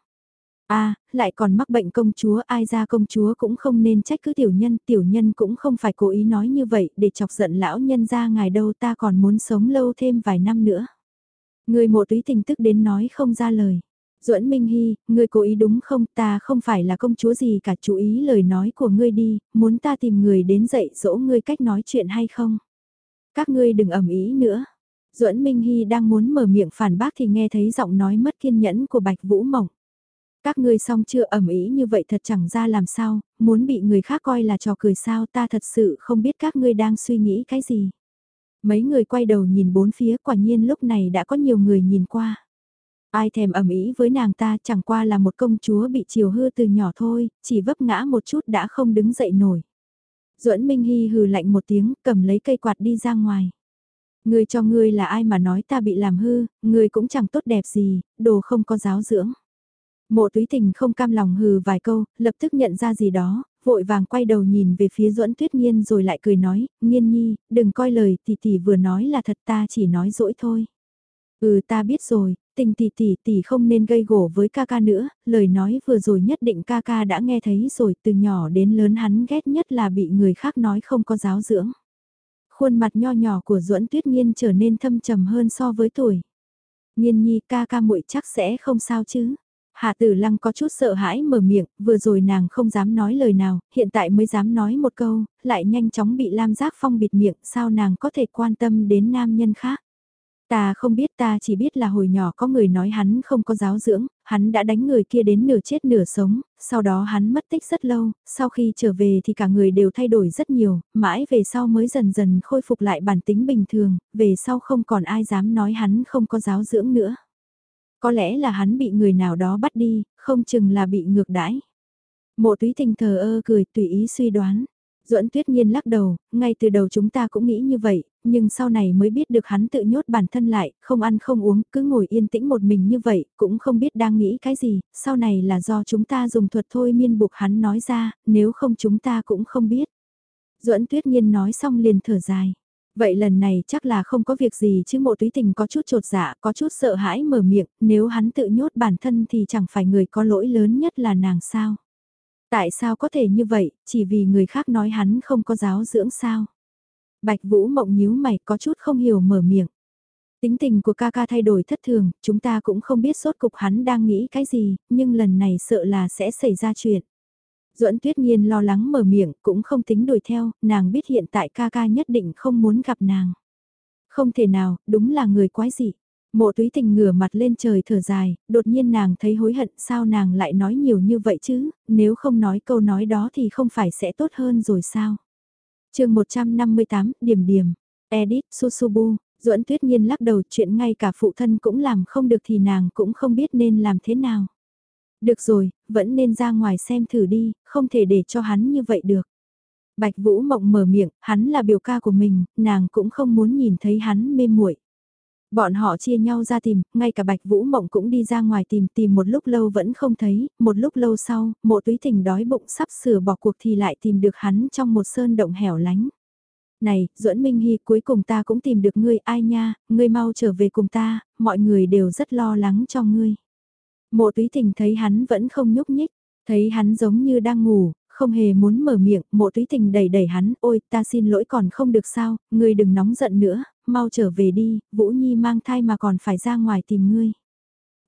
a à, lại còn mắc bệnh công chúa, ai ra công chúa cũng không nên trách cứ tiểu nhân, tiểu nhân cũng không phải cố ý nói như vậy để chọc giận lão nhân ra ngài đâu ta còn muốn sống lâu thêm vài năm nữa. Người mộ túy tình tức đến nói không ra lời. Duẫn Minh Hy, ngươi cố ý đúng không? Ta không phải là công chúa gì cả chú ý lời nói của ngươi đi, muốn ta tìm người đến dạy dỗ ngươi cách nói chuyện hay không? Các ngươi đừng ầm ý nữa. Duẫn Minh Hy đang muốn mở miệng phản bác thì nghe thấy giọng nói mất kiên nhẫn của Bạch Vũ Mộng. Các ngươi xong chưa ẩm ý như vậy thật chẳng ra làm sao, muốn bị người khác coi là trò cười sao ta thật sự không biết các ngươi đang suy nghĩ cái gì. Mấy người quay đầu nhìn bốn phía quả nhiên lúc này đã có nhiều người nhìn qua. Ai thèm ẩm ý với nàng ta chẳng qua là một công chúa bị chiều hư từ nhỏ thôi, chỉ vấp ngã một chút đã không đứng dậy nổi. Duẫn Minh Hy hừ lạnh một tiếng, cầm lấy cây quạt đi ra ngoài. Người cho ngươi là ai mà nói ta bị làm hư, ngươi cũng chẳng tốt đẹp gì, đồ không có giáo dưỡng. Mộ túy tình không cam lòng hừ vài câu, lập tức nhận ra gì đó, vội vàng quay đầu nhìn về phía duẫn tuyết nhiên rồi lại cười nói, nghiên nhi, đừng coi lời tỷ tỷ vừa nói là thật ta chỉ nói dỗi thôi. Ừ ta biết rồi, tình tỷ tỷ tỷ không nên gây gổ với ca ca nữa, lời nói vừa rồi nhất định ca ca đã nghe thấy rồi từ nhỏ đến lớn hắn ghét nhất là bị người khác nói không có giáo dưỡng. Khuôn mặt nho nhỏ của duẫn tuyết nhiên trở nên thâm trầm hơn so với tuổi. Nghiên nhi ca ca muội chắc sẽ không sao chứ. Hạ tử lăng có chút sợ hãi mở miệng, vừa rồi nàng không dám nói lời nào, hiện tại mới dám nói một câu, lại nhanh chóng bị Lam Giác Phong bịt miệng, sao nàng có thể quan tâm đến nam nhân khác. Ta không biết ta chỉ biết là hồi nhỏ có người nói hắn không có giáo dưỡng, hắn đã đánh người kia đến nửa chết nửa sống, sau đó hắn mất tích rất lâu, sau khi trở về thì cả người đều thay đổi rất nhiều, mãi về sau mới dần dần khôi phục lại bản tính bình thường, về sau không còn ai dám nói hắn không có giáo dưỡng nữa. Có lẽ là hắn bị người nào đó bắt đi, không chừng là bị ngược đãi. Mộ túy tình thờ ơ cười tùy ý suy đoán. Duẫn tuyết nhiên lắc đầu, ngay từ đầu chúng ta cũng nghĩ như vậy, nhưng sau này mới biết được hắn tự nhốt bản thân lại, không ăn không uống, cứ ngồi yên tĩnh một mình như vậy, cũng không biết đang nghĩ cái gì, sau này là do chúng ta dùng thuật thôi miên buộc hắn nói ra, nếu không chúng ta cũng không biết. Duẫn tuyết nhiên nói xong liền thở dài. Vậy lần này chắc là không có việc gì chứ mộ túy tình có chút trột dạ, có chút sợ hãi mở miệng, nếu hắn tự nhốt bản thân thì chẳng phải người có lỗi lớn nhất là nàng sao. Tại sao có thể như vậy, chỉ vì người khác nói hắn không có giáo dưỡng sao? Bạch Vũ mộng nhíu mày có chút không hiểu mở miệng. Tính tình của ca ca thay đổi thất thường, chúng ta cũng không biết sốt cục hắn đang nghĩ cái gì, nhưng lần này sợ là sẽ xảy ra chuyện. Duẫn Tuyết Nhiên lo lắng mở miệng, cũng không tính đuổi theo, nàng biết hiện tại ca ca nhất định không muốn gặp nàng. Không thể nào, đúng là người quái dị. Mộ túy tình ngửa mặt lên trời thở dài, đột nhiên nàng thấy hối hận sao nàng lại nói nhiều như vậy chứ, nếu không nói câu nói đó thì không phải sẽ tốt hơn rồi sao. chương 158, điểm điểm, Edit, Susubu, duẫn tuyết nhiên lắc đầu chuyện ngay cả phụ thân cũng làm không được thì nàng cũng không biết nên làm thế nào. Được rồi, vẫn nên ra ngoài xem thử đi, không thể để cho hắn như vậy được. Bạch Vũ Mộng mở miệng, hắn là biểu ca của mình, nàng cũng không muốn nhìn thấy hắn mê muội. Bọn họ chia nhau ra tìm, ngay cả Bạch Vũ Mộng cũng đi ra ngoài tìm tìm một lúc lâu vẫn không thấy, một lúc lâu sau, mộ túy tình đói bụng sắp sửa bỏ cuộc thì lại tìm được hắn trong một sơn động hẻo lánh. Này, duẫn Minh Hy cuối cùng ta cũng tìm được ngươi ai nha, ngươi mau trở về cùng ta, mọi người đều rất lo lắng cho ngươi. Mộ túy tình thấy hắn vẫn không nhúc nhích, thấy hắn giống như đang ngủ, không hề muốn mở miệng, mộ túy tình đẩy đẩy hắn, ôi ta xin lỗi còn không được sao, ngươi đừng nóng giận nữa, mau trở về đi, Vũ Nhi mang thai mà còn phải ra ngoài tìm ngươi.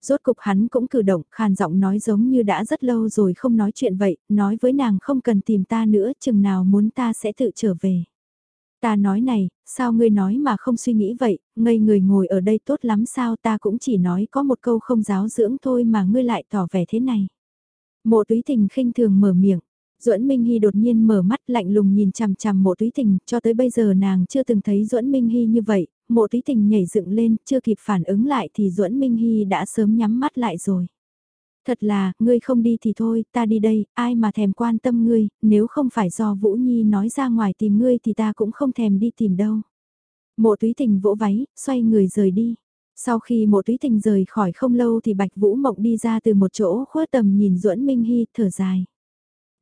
Rốt cục hắn cũng cử động, khàn giọng nói giống như đã rất lâu rồi không nói chuyện vậy, nói với nàng không cần tìm ta nữa, chừng nào muốn ta sẽ tự trở về. Ta nói này, sao ngươi nói mà không suy nghĩ vậy, ngây người ngồi ở đây tốt lắm sao ta cũng chỉ nói có một câu không giáo dưỡng thôi mà ngươi lại tỏ vẻ thế này. Mộ túy tình khinh thường mở miệng, Duẫn Minh Hy đột nhiên mở mắt lạnh lùng nhìn chằm chằm mộ túy tình, cho tới bây giờ nàng chưa từng thấy Duẫn Minh Hy như vậy, mộ túy tình nhảy dựng lên, chưa kịp phản ứng lại thì Duẫn Minh Hy đã sớm nhắm mắt lại rồi. Thật là, ngươi không đi thì thôi, ta đi đây, ai mà thèm quan tâm ngươi, nếu không phải do Vũ Nhi nói ra ngoài tìm ngươi thì ta cũng không thèm đi tìm đâu. Mộ túy tình vỗ váy, xoay người rời đi. Sau khi mộ túy tình rời khỏi không lâu thì Bạch Vũ Mộng đi ra từ một chỗ khuất tầm nhìn Duẫn Minh Hy thở dài.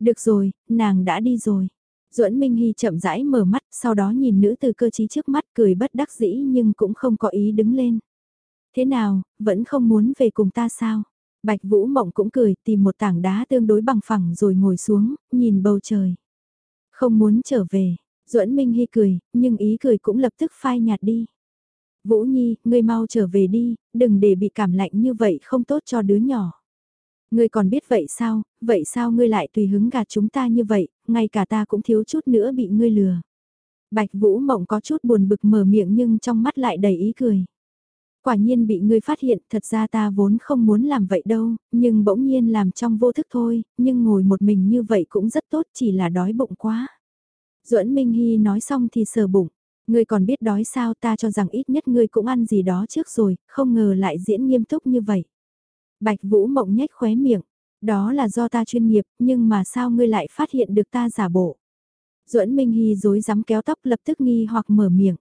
Được rồi, nàng đã đi rồi. Duẫn Minh Hy chậm rãi mở mắt, sau đó nhìn nữ từ cơ trí trước mắt cười bất đắc dĩ nhưng cũng không có ý đứng lên. Thế nào, vẫn không muốn về cùng ta sao? Bạch Vũ Mộng cũng cười, tìm một tảng đá tương đối bằng phẳng rồi ngồi xuống, nhìn bầu trời. Không muốn trở về, Duẫn Minh Hy cười, nhưng ý cười cũng lập tức phai nhạt đi. Vũ Nhi, ngươi mau trở về đi, đừng để bị cảm lạnh như vậy không tốt cho đứa nhỏ. Ngươi còn biết vậy sao, vậy sao ngươi lại tùy hứng gạt chúng ta như vậy, ngay cả ta cũng thiếu chút nữa bị ngươi lừa. Bạch Vũ Mộng có chút buồn bực mở miệng nhưng trong mắt lại đầy ý cười. Quả nhiên bị ngươi phát hiện, thật ra ta vốn không muốn làm vậy đâu, nhưng bỗng nhiên làm trong vô thức thôi, nhưng ngồi một mình như vậy cũng rất tốt chỉ là đói bụng quá. Duẫn Minh Hy nói xong thì sờ bụng, ngươi còn biết đói sao ta cho rằng ít nhất ngươi cũng ăn gì đó trước rồi, không ngờ lại diễn nghiêm túc như vậy. Bạch Vũ Mộng nhếch khóe miệng, đó là do ta chuyên nghiệp, nhưng mà sao ngươi lại phát hiện được ta giả bộ. Duẫn Minh Hy dối dám kéo tóc lập tức nghi hoặc mở miệng.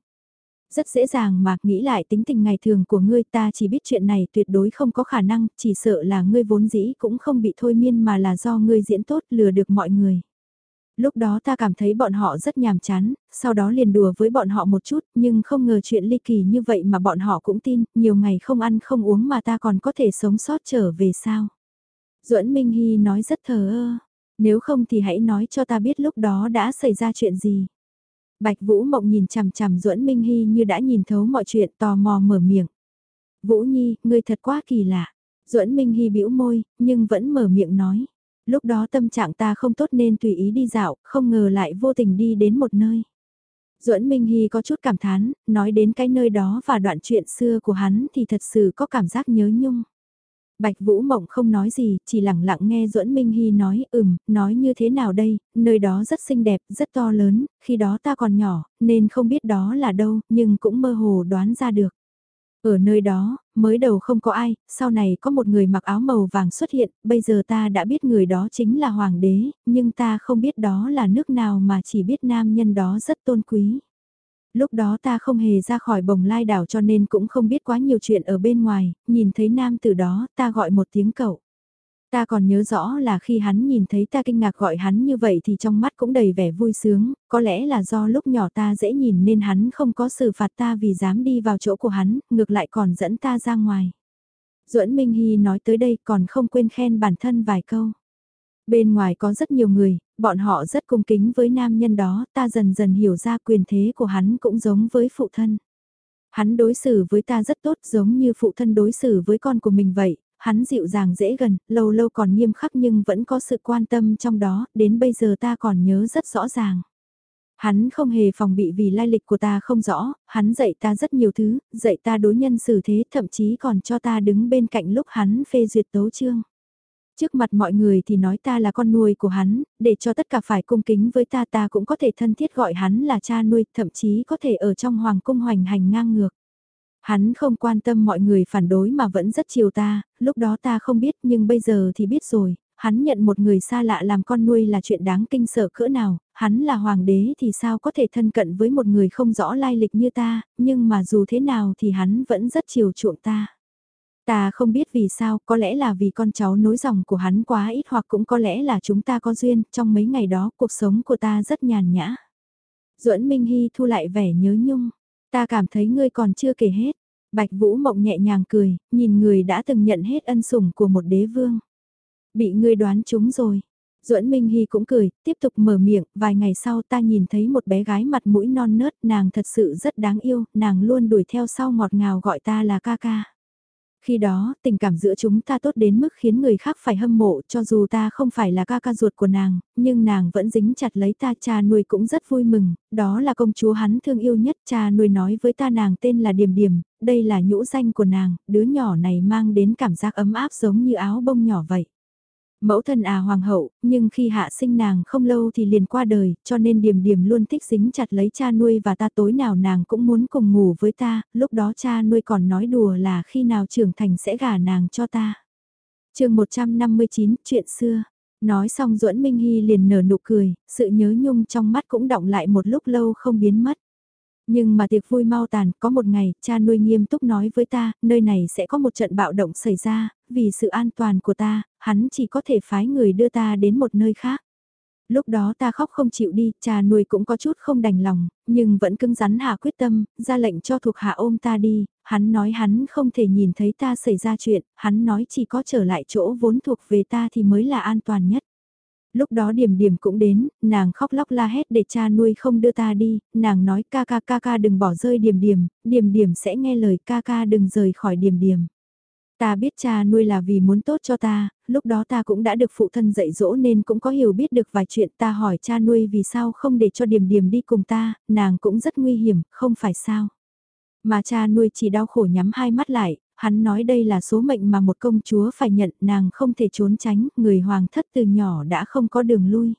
Rất dễ dàng mà nghĩ lại tính tình ngày thường của ngươi ta chỉ biết chuyện này tuyệt đối không có khả năng, chỉ sợ là ngươi vốn dĩ cũng không bị thôi miên mà là do ngươi diễn tốt lừa được mọi người. Lúc đó ta cảm thấy bọn họ rất nhàm chán, sau đó liền đùa với bọn họ một chút, nhưng không ngờ chuyện ly kỳ như vậy mà bọn họ cũng tin, nhiều ngày không ăn không uống mà ta còn có thể sống sót trở về sao. Duẫn Minh Hy nói rất thờ ơ, nếu không thì hãy nói cho ta biết lúc đó đã xảy ra chuyện gì. Bạch Vũ Mộng nhìn chằm chằm Duẫn Minh Hy như đã nhìn thấu mọi chuyện tò mò mở miệng. Vũ Nhi, ngươi thật quá kỳ lạ. Duẫn Minh Hy bĩu môi, nhưng vẫn mở miệng nói. Lúc đó tâm trạng ta không tốt nên tùy ý đi dạo, không ngờ lại vô tình đi đến một nơi. Duẫn Minh Hy có chút cảm thán, nói đến cái nơi đó và đoạn chuyện xưa của hắn thì thật sự có cảm giác nhớ nhung. Bạch Vũ Mộng không nói gì, chỉ lặng lặng nghe Duẫn Minh Hy nói, ừm, nói như thế nào đây, nơi đó rất xinh đẹp, rất to lớn, khi đó ta còn nhỏ, nên không biết đó là đâu, nhưng cũng mơ hồ đoán ra được. Ở nơi đó, mới đầu không có ai, sau này có một người mặc áo màu vàng xuất hiện, bây giờ ta đã biết người đó chính là Hoàng đế, nhưng ta không biết đó là nước nào mà chỉ biết nam nhân đó rất tôn quý. Lúc đó ta không hề ra khỏi bồng lai đảo cho nên cũng không biết quá nhiều chuyện ở bên ngoài, nhìn thấy nam từ đó ta gọi một tiếng cậu. Ta còn nhớ rõ là khi hắn nhìn thấy ta kinh ngạc gọi hắn như vậy thì trong mắt cũng đầy vẻ vui sướng, có lẽ là do lúc nhỏ ta dễ nhìn nên hắn không có xử phạt ta vì dám đi vào chỗ của hắn, ngược lại còn dẫn ta ra ngoài. Duẫn Minh Hy nói tới đây còn không quên khen bản thân vài câu. Bên ngoài có rất nhiều người, bọn họ rất cung kính với nam nhân đó, ta dần dần hiểu ra quyền thế của hắn cũng giống với phụ thân. Hắn đối xử với ta rất tốt giống như phụ thân đối xử với con của mình vậy, hắn dịu dàng dễ gần, lâu lâu còn nghiêm khắc nhưng vẫn có sự quan tâm trong đó, đến bây giờ ta còn nhớ rất rõ ràng. Hắn không hề phòng bị vì lai lịch của ta không rõ, hắn dạy ta rất nhiều thứ, dạy ta đối nhân xử thế thậm chí còn cho ta đứng bên cạnh lúc hắn phê duyệt tấu chương. Trước mặt mọi người thì nói ta là con nuôi của hắn, để cho tất cả phải cung kính với ta ta cũng có thể thân thiết gọi hắn là cha nuôi, thậm chí có thể ở trong hoàng cung hoành hành ngang ngược. Hắn không quan tâm mọi người phản đối mà vẫn rất chiều ta, lúc đó ta không biết nhưng bây giờ thì biết rồi, hắn nhận một người xa lạ làm con nuôi là chuyện đáng kinh sợ cỡ nào, hắn là hoàng đế thì sao có thể thân cận với một người không rõ lai lịch như ta, nhưng mà dù thế nào thì hắn vẫn rất chiều chuộng ta. Ta không biết vì sao, có lẽ là vì con cháu nối dòng của hắn quá ít hoặc cũng có lẽ là chúng ta có duyên, trong mấy ngày đó cuộc sống của ta rất nhàn nhã. Duẫn Minh Hy thu lại vẻ nhớ nhung, ta cảm thấy ngươi còn chưa kể hết. Bạch Vũ Mộng nhẹ nhàng cười, nhìn người đã từng nhận hết ân sủng của một đế vương. Bị ngươi đoán chúng rồi. Duẫn Minh Hy cũng cười, tiếp tục mở miệng, vài ngày sau ta nhìn thấy một bé gái mặt mũi non nớt, nàng thật sự rất đáng yêu, nàng luôn đuổi theo sau ngọt ngào gọi ta là ca ca. Khi đó, tình cảm giữa chúng ta tốt đến mức khiến người khác phải hâm mộ cho dù ta không phải là ca ca ruột của nàng, nhưng nàng vẫn dính chặt lấy ta cha nuôi cũng rất vui mừng, đó là công chúa hắn thương yêu nhất cha nuôi nói với ta nàng tên là Điềm Điềm, đây là nhũ danh của nàng, đứa nhỏ này mang đến cảm giác ấm áp giống như áo bông nhỏ vậy. Mẫu thân à hoàng hậu, nhưng khi hạ sinh nàng không lâu thì liền qua đời, cho nên điểm điểm luôn thích dính chặt lấy cha nuôi và ta tối nào nàng cũng muốn cùng ngủ với ta, lúc đó cha nuôi còn nói đùa là khi nào trưởng thành sẽ gả nàng cho ta. chương 159, chuyện xưa. Nói xong duẫn Minh Hy liền nở nụ cười, sự nhớ nhung trong mắt cũng động lại một lúc lâu không biến mất. Nhưng mà tiệc vui mau tàn, có một ngày, cha nuôi nghiêm túc nói với ta, nơi này sẽ có một trận bạo động xảy ra, vì sự an toàn của ta, hắn chỉ có thể phái người đưa ta đến một nơi khác. Lúc đó ta khóc không chịu đi, cha nuôi cũng có chút không đành lòng, nhưng vẫn cứng rắn hạ quyết tâm, ra lệnh cho thuộc hạ ôm ta đi, hắn nói hắn không thể nhìn thấy ta xảy ra chuyện, hắn nói chỉ có trở lại chỗ vốn thuộc về ta thì mới là an toàn nhất. Lúc đó điểm điểm cũng đến, nàng khóc lóc la hét để cha nuôi không đưa ta đi, nàng nói ca ca ca ca đừng bỏ rơi điểm điểm, điểm điểm sẽ nghe lời ca ca đừng rời khỏi điểm điểm. Ta biết cha nuôi là vì muốn tốt cho ta, lúc đó ta cũng đã được phụ thân dạy dỗ nên cũng có hiểu biết được vài chuyện ta hỏi cha nuôi vì sao không để cho điểm điểm đi cùng ta, nàng cũng rất nguy hiểm, không phải sao. Mà cha nuôi chỉ đau khổ nhắm hai mắt lại, hắn nói đây là số mệnh mà một công chúa phải nhận nàng không thể trốn tránh, người hoàng thất từ nhỏ đã không có đường lui.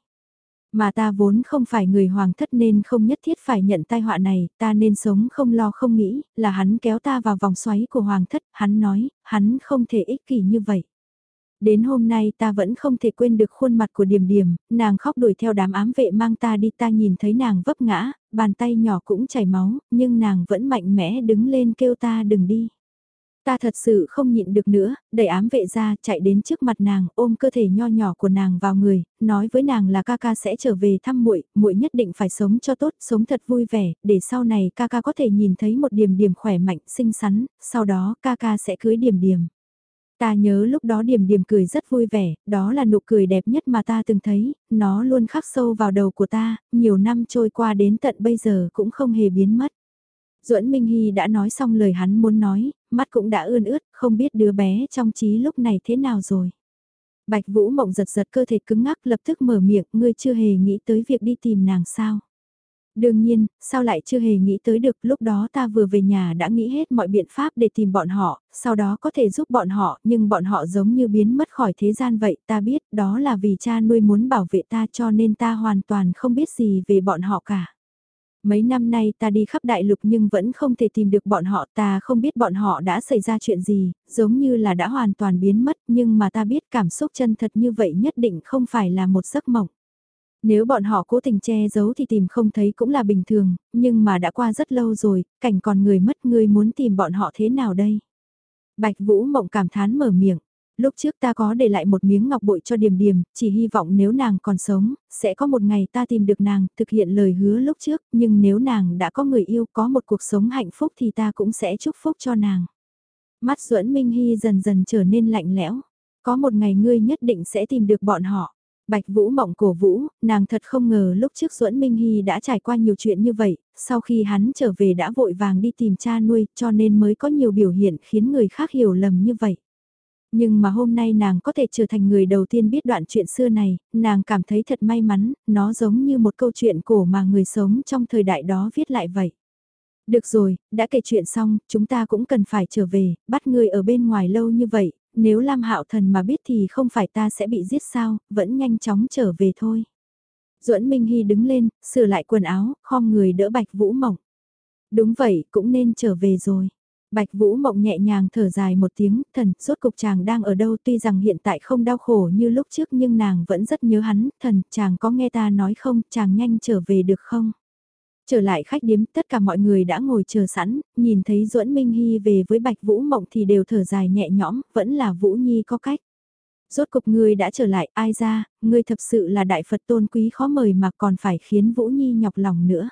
Mà ta vốn không phải người hoàng thất nên không nhất thiết phải nhận tai họa này, ta nên sống không lo không nghĩ, là hắn kéo ta vào vòng xoáy của hoàng thất, hắn nói, hắn không thể ích kỷ như vậy. Đến hôm nay ta vẫn không thể quên được khuôn mặt của điểm điểm nàng khóc đuổi theo đám ám vệ mang ta đi ta nhìn thấy nàng vấp ngã, bàn tay nhỏ cũng chảy máu, nhưng nàng vẫn mạnh mẽ đứng lên kêu ta đừng đi. Ta thật sự không nhịn được nữa, đẩy ám vệ ra, chạy đến trước mặt nàng, ôm cơ thể nho nhỏ của nàng vào người, nói với nàng là ca ca sẽ trở về thăm muội, muội nhất định phải sống cho tốt, sống thật vui vẻ, để sau này ca ca có thể nhìn thấy một điểm điểm khỏe mạnh, xinh xắn, sau đó ca ca sẽ cưới điểm điểm. Ta nhớ lúc đó điểm điểm cười rất vui vẻ, đó là nụ cười đẹp nhất mà ta từng thấy, nó luôn khắc sâu vào đầu của ta, nhiều năm trôi qua đến tận bây giờ cũng không hề biến mất. Duẫn Minh Hy đã nói xong lời hắn muốn nói, mắt cũng đã ươn ướt, không biết đứa bé trong trí lúc này thế nào rồi. Bạch Vũ Mộng giật giật cơ thể cứng ngắc lập tức mở miệng, ngươi chưa hề nghĩ tới việc đi tìm nàng sao. Đương nhiên, sao lại chưa hề nghĩ tới được lúc đó ta vừa về nhà đã nghĩ hết mọi biện pháp để tìm bọn họ, sau đó có thể giúp bọn họ nhưng bọn họ giống như biến mất khỏi thế gian vậy ta biết đó là vì cha nuôi muốn bảo vệ ta cho nên ta hoàn toàn không biết gì về bọn họ cả. Mấy năm nay ta đi khắp đại lục nhưng vẫn không thể tìm được bọn họ ta không biết bọn họ đã xảy ra chuyện gì, giống như là đã hoàn toàn biến mất nhưng mà ta biết cảm xúc chân thật như vậy nhất định không phải là một giấc mộng. Nếu bọn họ cố tình che giấu thì tìm không thấy cũng là bình thường, nhưng mà đã qua rất lâu rồi, cảnh còn người mất người muốn tìm bọn họ thế nào đây? Bạch Vũ Mộng cảm thán mở miệng. Lúc trước ta có để lại một miếng ngọc bội cho Điềm Điềm, chỉ hy vọng nếu nàng còn sống, sẽ có một ngày ta tìm được nàng, thực hiện lời hứa lúc trước, nhưng nếu nàng đã có người yêu, có một cuộc sống hạnh phúc thì ta cũng sẽ chúc phúc cho nàng. Mắt duẫn Minh Hy dần dần trở nên lạnh lẽo. Có một ngày ngươi nhất định sẽ tìm được bọn họ. Bạch Vũ mộng cổ Vũ, nàng thật không ngờ lúc trước Duẫn Minh Hy đã trải qua nhiều chuyện như vậy, sau khi hắn trở về đã vội vàng đi tìm cha nuôi cho nên mới có nhiều biểu hiện khiến người khác hiểu lầm như vậy. Nhưng mà hôm nay nàng có thể trở thành người đầu tiên biết đoạn chuyện xưa này, nàng cảm thấy thật may mắn, nó giống như một câu chuyện cổ mà người sống trong thời đại đó viết lại vậy. Được rồi, đã kể chuyện xong, chúng ta cũng cần phải trở về, bắt người ở bên ngoài lâu như vậy, nếu Lam Hạo Thần mà biết thì không phải ta sẽ bị giết sao, vẫn nhanh chóng trở về thôi. Duẫn Minh Hy đứng lên, sửa lại quần áo, khom người đỡ Bạch Vũ Mộng. Đúng vậy, cũng nên trở về rồi. Bạch Vũ Mộng nhẹ nhàng thở dài một tiếng, thần, rốt cục chàng đang ở đâu tuy rằng hiện tại không đau khổ như lúc trước nhưng nàng vẫn rất nhớ hắn, thần, chàng có nghe ta nói không, chàng nhanh trở về được không? Trở lại khách điếm, tất cả mọi người đã ngồi chờ sẵn, nhìn thấy Duẫn Minh Hy về với Bạch Vũ Mộng thì đều thở dài nhẹ nhõm, vẫn là Vũ Nhi có cách. Rốt cục ngươi đã trở lại, ai ra, ngươi thật sự là đại Phật tôn quý khó mời mà còn phải khiến Vũ Nhi nhọc lòng nữa.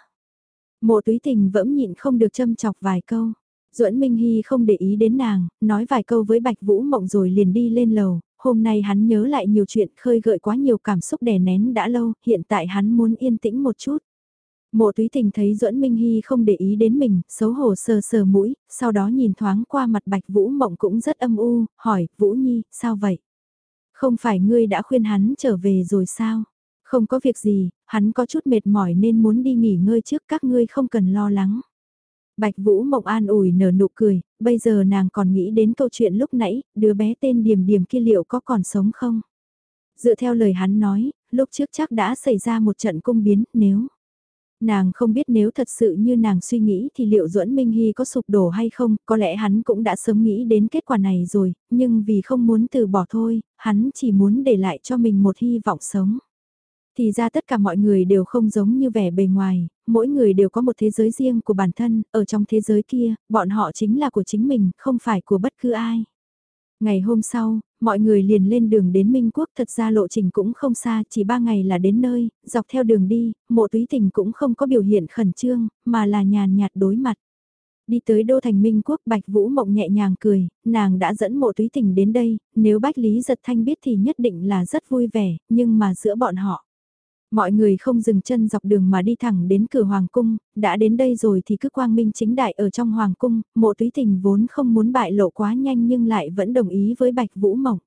Mộ túy tình vẫn nhịn không được châm chọc vài câu. Duẫn Minh Hy không để ý đến nàng, nói vài câu với Bạch Vũ Mộng rồi liền đi lên lầu, hôm nay hắn nhớ lại nhiều chuyện khơi gợi quá nhiều cảm xúc đè nén đã lâu, hiện tại hắn muốn yên tĩnh một chút. Mộ túy tình thấy Duẫn Minh Hy không để ý đến mình, xấu hổ sờ sờ mũi, sau đó nhìn thoáng qua mặt Bạch Vũ Mộng cũng rất âm u, hỏi, Vũ Nhi, sao vậy? Không phải ngươi đã khuyên hắn trở về rồi sao? Không có việc gì, hắn có chút mệt mỏi nên muốn đi nghỉ ngơi trước các ngươi không cần lo lắng. Bạch Vũ Mộng an ủi nở nụ cười, bây giờ nàng còn nghĩ đến câu chuyện lúc nãy, đứa bé tên Điềm Điềm kia liệu có còn sống không? Dựa theo lời hắn nói, lúc trước chắc đã xảy ra một trận cung biến, nếu... Nàng không biết nếu thật sự như nàng suy nghĩ thì liệu Duẫn Minh Hy có sụp đổ hay không, có lẽ hắn cũng đã sớm nghĩ đến kết quả này rồi, nhưng vì không muốn từ bỏ thôi, hắn chỉ muốn để lại cho mình một hy vọng sống. Thì ra tất cả mọi người đều không giống như vẻ bề ngoài, mỗi người đều có một thế giới riêng của bản thân, ở trong thế giới kia, bọn họ chính là của chính mình, không phải của bất cứ ai. Ngày hôm sau, mọi người liền lên đường đến Minh Quốc thật ra lộ trình cũng không xa, chỉ ba ngày là đến nơi, dọc theo đường đi, mộ túy tình cũng không có biểu hiện khẩn trương, mà là nhàn nhạt đối mặt. Đi tới Đô Thành Minh Quốc Bạch Vũ Mộng nhẹ nhàng cười, nàng đã dẫn mộ túy tình đến đây, nếu Bách Lý Giật Thanh biết thì nhất định là rất vui vẻ, nhưng mà giữa bọn họ. Mọi người không dừng chân dọc đường mà đi thẳng đến cửa Hoàng Cung, đã đến đây rồi thì cứ quang minh chính đại ở trong Hoàng Cung, mộ túy tình vốn không muốn bại lộ quá nhanh nhưng lại vẫn đồng ý với Bạch Vũ Mộng.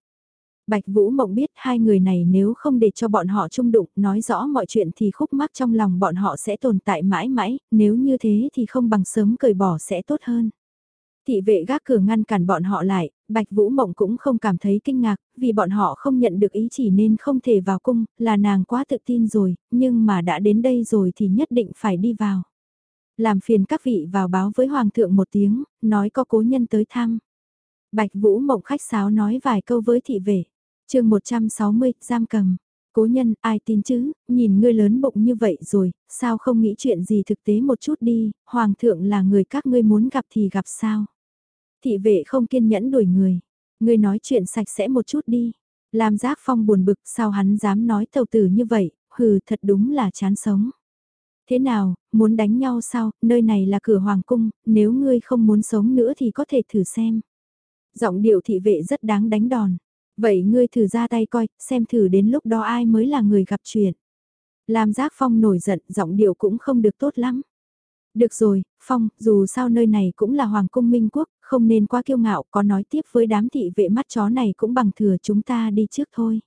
Bạch Vũ Mộng biết hai người này nếu không để cho bọn họ chung đụng, nói rõ mọi chuyện thì khúc mắc trong lòng bọn họ sẽ tồn tại mãi mãi, nếu như thế thì không bằng sớm cởi bỏ sẽ tốt hơn. Thị vệ gác cửa ngăn cản bọn họ lại, Bạch Vũ Mộng cũng không cảm thấy kinh ngạc, vì bọn họ không nhận được ý chỉ nên không thể vào cung, là nàng quá tự tin rồi, nhưng mà đã đến đây rồi thì nhất định phải đi vào. Làm phiền các vị vào báo với Hoàng thượng một tiếng, nói có cố nhân tới thăm. Bạch Vũ Mộng khách sáo nói vài câu với thị vệ chương 160, giam cầm. Cố nhân, ai tin chứ, nhìn ngươi lớn bụng như vậy rồi, sao không nghĩ chuyện gì thực tế một chút đi, hoàng thượng là người các ngươi muốn gặp thì gặp sao. Thị vệ không kiên nhẫn đuổi người, ngươi nói chuyện sạch sẽ một chút đi. Làm giác phong buồn bực sao hắn dám nói tàu tử như vậy, hừ thật đúng là chán sống. Thế nào, muốn đánh nhau sao, nơi này là cửa hoàng cung, nếu ngươi không muốn sống nữa thì có thể thử xem. Giọng điệu thị vệ rất đáng đánh đòn. Vậy ngươi thử ra tay coi, xem thử đến lúc đó ai mới là người gặp chuyện. làm Giác Phong nổi giận, giọng điệu cũng không được tốt lắm. Được rồi, Phong, dù sao nơi này cũng là Hoàng cung Minh Quốc, không nên quá kiêu ngạo, có nói tiếp với đám thị vệ mắt chó này cũng bằng thừa chúng ta đi trước thôi.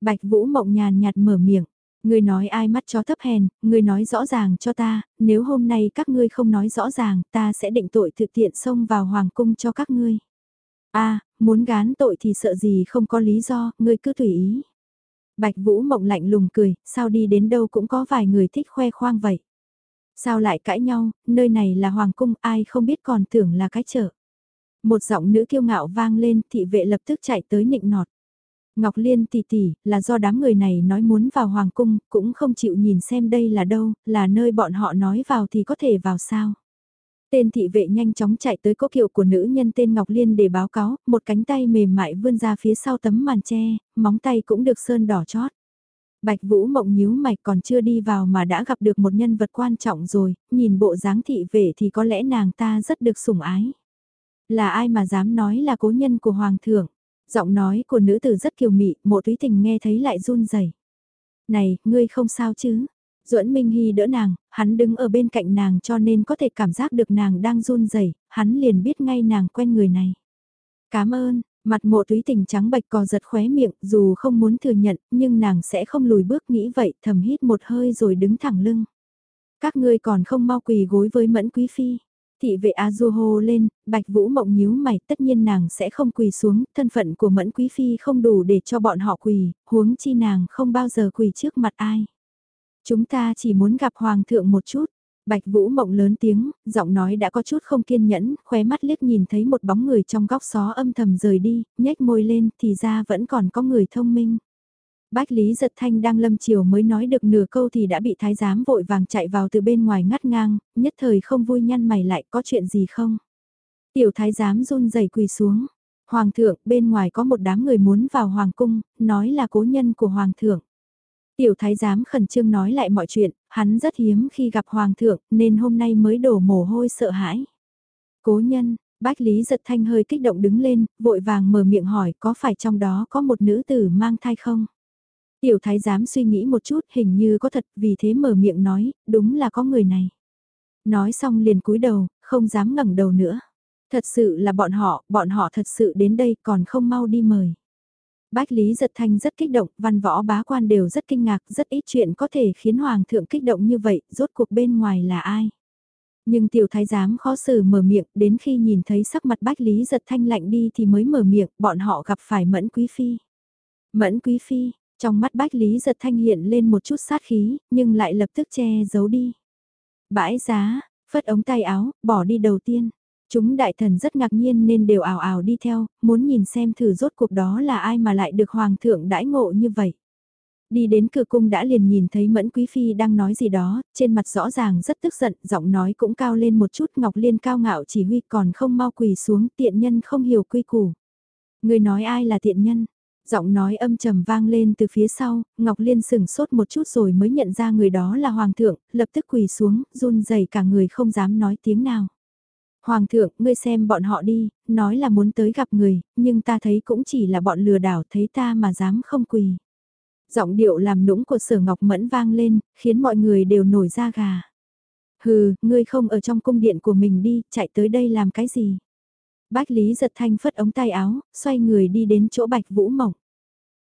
Bạch Vũ Mộng nhàn nhạt mở miệng, ngươi nói ai mắt chó thấp hèn, ngươi nói rõ ràng cho ta, nếu hôm nay các ngươi không nói rõ ràng, ta sẽ định tội thực tiện xông vào Hoàng cung cho các ngươi a muốn gán tội thì sợ gì không có lý do, ngươi cứ tùy ý. Bạch Vũ mộng lạnh lùng cười, sao đi đến đâu cũng có vài người thích khoe khoang vậy. Sao lại cãi nhau, nơi này là hoàng cung, ai không biết còn tưởng là cái chợ. Một giọng nữ kiêu ngạo vang lên, thị vệ lập tức chạy tới nịnh nọt. Ngọc Liên tỷ tỷ, là do đám người này nói muốn vào hoàng cung, cũng không chịu nhìn xem đây là đâu, là nơi bọn họ nói vào thì có thể vào sao. Tên thị vệ nhanh chóng chạy tới cố kiệu của nữ nhân tên Ngọc Liên để báo cáo, một cánh tay mềm mại vươn ra phía sau tấm màn tre, móng tay cũng được sơn đỏ chót. Bạch Vũ mộng nhíu mày còn chưa đi vào mà đã gặp được một nhân vật quan trọng rồi, nhìn bộ dáng thị vệ thì có lẽ nàng ta rất được sủng ái. Là ai mà dám nói là cố nhân của Hoàng thượng? Giọng nói của nữ tử rất kiều mị, mộ túy tình nghe thấy lại run rẩy. Này, ngươi không sao chứ? Duẫn Minh Hy đỡ nàng, hắn đứng ở bên cạnh nàng cho nên có thể cảm giác được nàng đang run rẩy, hắn liền biết ngay nàng quen người này. Cảm ơn, mặt mộ túy tình trắng bạch cò giật khóe miệng, dù không muốn thừa nhận, nhưng nàng sẽ không lùi bước nghĩ vậy, thầm hít một hơi rồi đứng thẳng lưng. Các ngươi còn không mau quỳ gối với mẫn quý phi. Thị vệ A Du hô lên, bạch vũ mộng nhíu mày, tất nhiên nàng sẽ không quỳ xuống, thân phận của mẫn quý phi không đủ để cho bọn họ quỳ, huống chi nàng không bao giờ quỳ trước mặt ai. Chúng ta chỉ muốn gặp Hoàng thượng một chút. Bạch Vũ mộng lớn tiếng, giọng nói đã có chút không kiên nhẫn, khóe mắt liếc nhìn thấy một bóng người trong góc xó âm thầm rời đi, nhếch môi lên thì ra vẫn còn có người thông minh. Bách Lý Giật Thanh đang lâm chiều mới nói được nửa câu thì đã bị thái giám vội vàng chạy vào từ bên ngoài ngắt ngang, nhất thời không vui nhăn mày lại có chuyện gì không. Tiểu thái giám run rẩy quỳ xuống. Hoàng thượng bên ngoài có một đám người muốn vào hoàng cung, nói là cố nhân của hoàng thượng. Tiểu thái giám khẩn trương nói lại mọi chuyện, hắn rất hiếm khi gặp hoàng thượng nên hôm nay mới đổ mồ hôi sợ hãi. Cố nhân, Bách Lý giật thanh hơi kích động đứng lên, vội vàng mở miệng hỏi có phải trong đó có một nữ tử mang thai không? Tiểu thái giám suy nghĩ một chút hình như có thật vì thế mở miệng nói, đúng là có người này. Nói xong liền cúi đầu, không dám ngẩng đầu nữa. Thật sự là bọn họ, bọn họ thật sự đến đây còn không mau đi mời. Bách Lý Giật Thanh rất kích động, văn võ bá quan đều rất kinh ngạc, rất ít chuyện có thể khiến Hoàng thượng kích động như vậy, rốt cuộc bên ngoài là ai. Nhưng tiểu thái giám khó xử mở miệng, đến khi nhìn thấy sắc mặt Bách Lý Giật Thanh lạnh đi thì mới mở miệng, bọn họ gặp phải Mẫn Quý Phi. Mẫn Quý Phi, trong mắt Bách Lý Giật Thanh hiện lên một chút sát khí, nhưng lại lập tức che giấu đi. Bãi giá, phất ống tay áo, bỏ đi đầu tiên. Chúng đại thần rất ngạc nhiên nên đều ảo ảo đi theo, muốn nhìn xem thử rốt cuộc đó là ai mà lại được hoàng thượng đãi ngộ như vậy. Đi đến cửa cung đã liền nhìn thấy Mẫn Quý Phi đang nói gì đó, trên mặt rõ ràng rất tức giận, giọng nói cũng cao lên một chút Ngọc Liên cao ngạo chỉ huy còn không mau quỳ xuống tiện nhân không hiểu quy củ. Người nói ai là tiện nhân? Giọng nói âm trầm vang lên từ phía sau, Ngọc Liên sừng sốt một chút rồi mới nhận ra người đó là Hoàng thượng, lập tức quỳ xuống, run rẩy cả người không dám nói tiếng nào. Hoàng thượng, ngươi xem bọn họ đi, nói là muốn tới gặp người, nhưng ta thấy cũng chỉ là bọn lừa đảo thấy ta mà dám không quỳ. Giọng điệu làm nũng của sở ngọc mẫn vang lên, khiến mọi người đều nổi da gà. Hừ, ngươi không ở trong cung điện của mình đi, chạy tới đây làm cái gì? Bách Lý giật thanh phất ống tay áo, xoay người đi đến chỗ Bạch Vũ Mộng.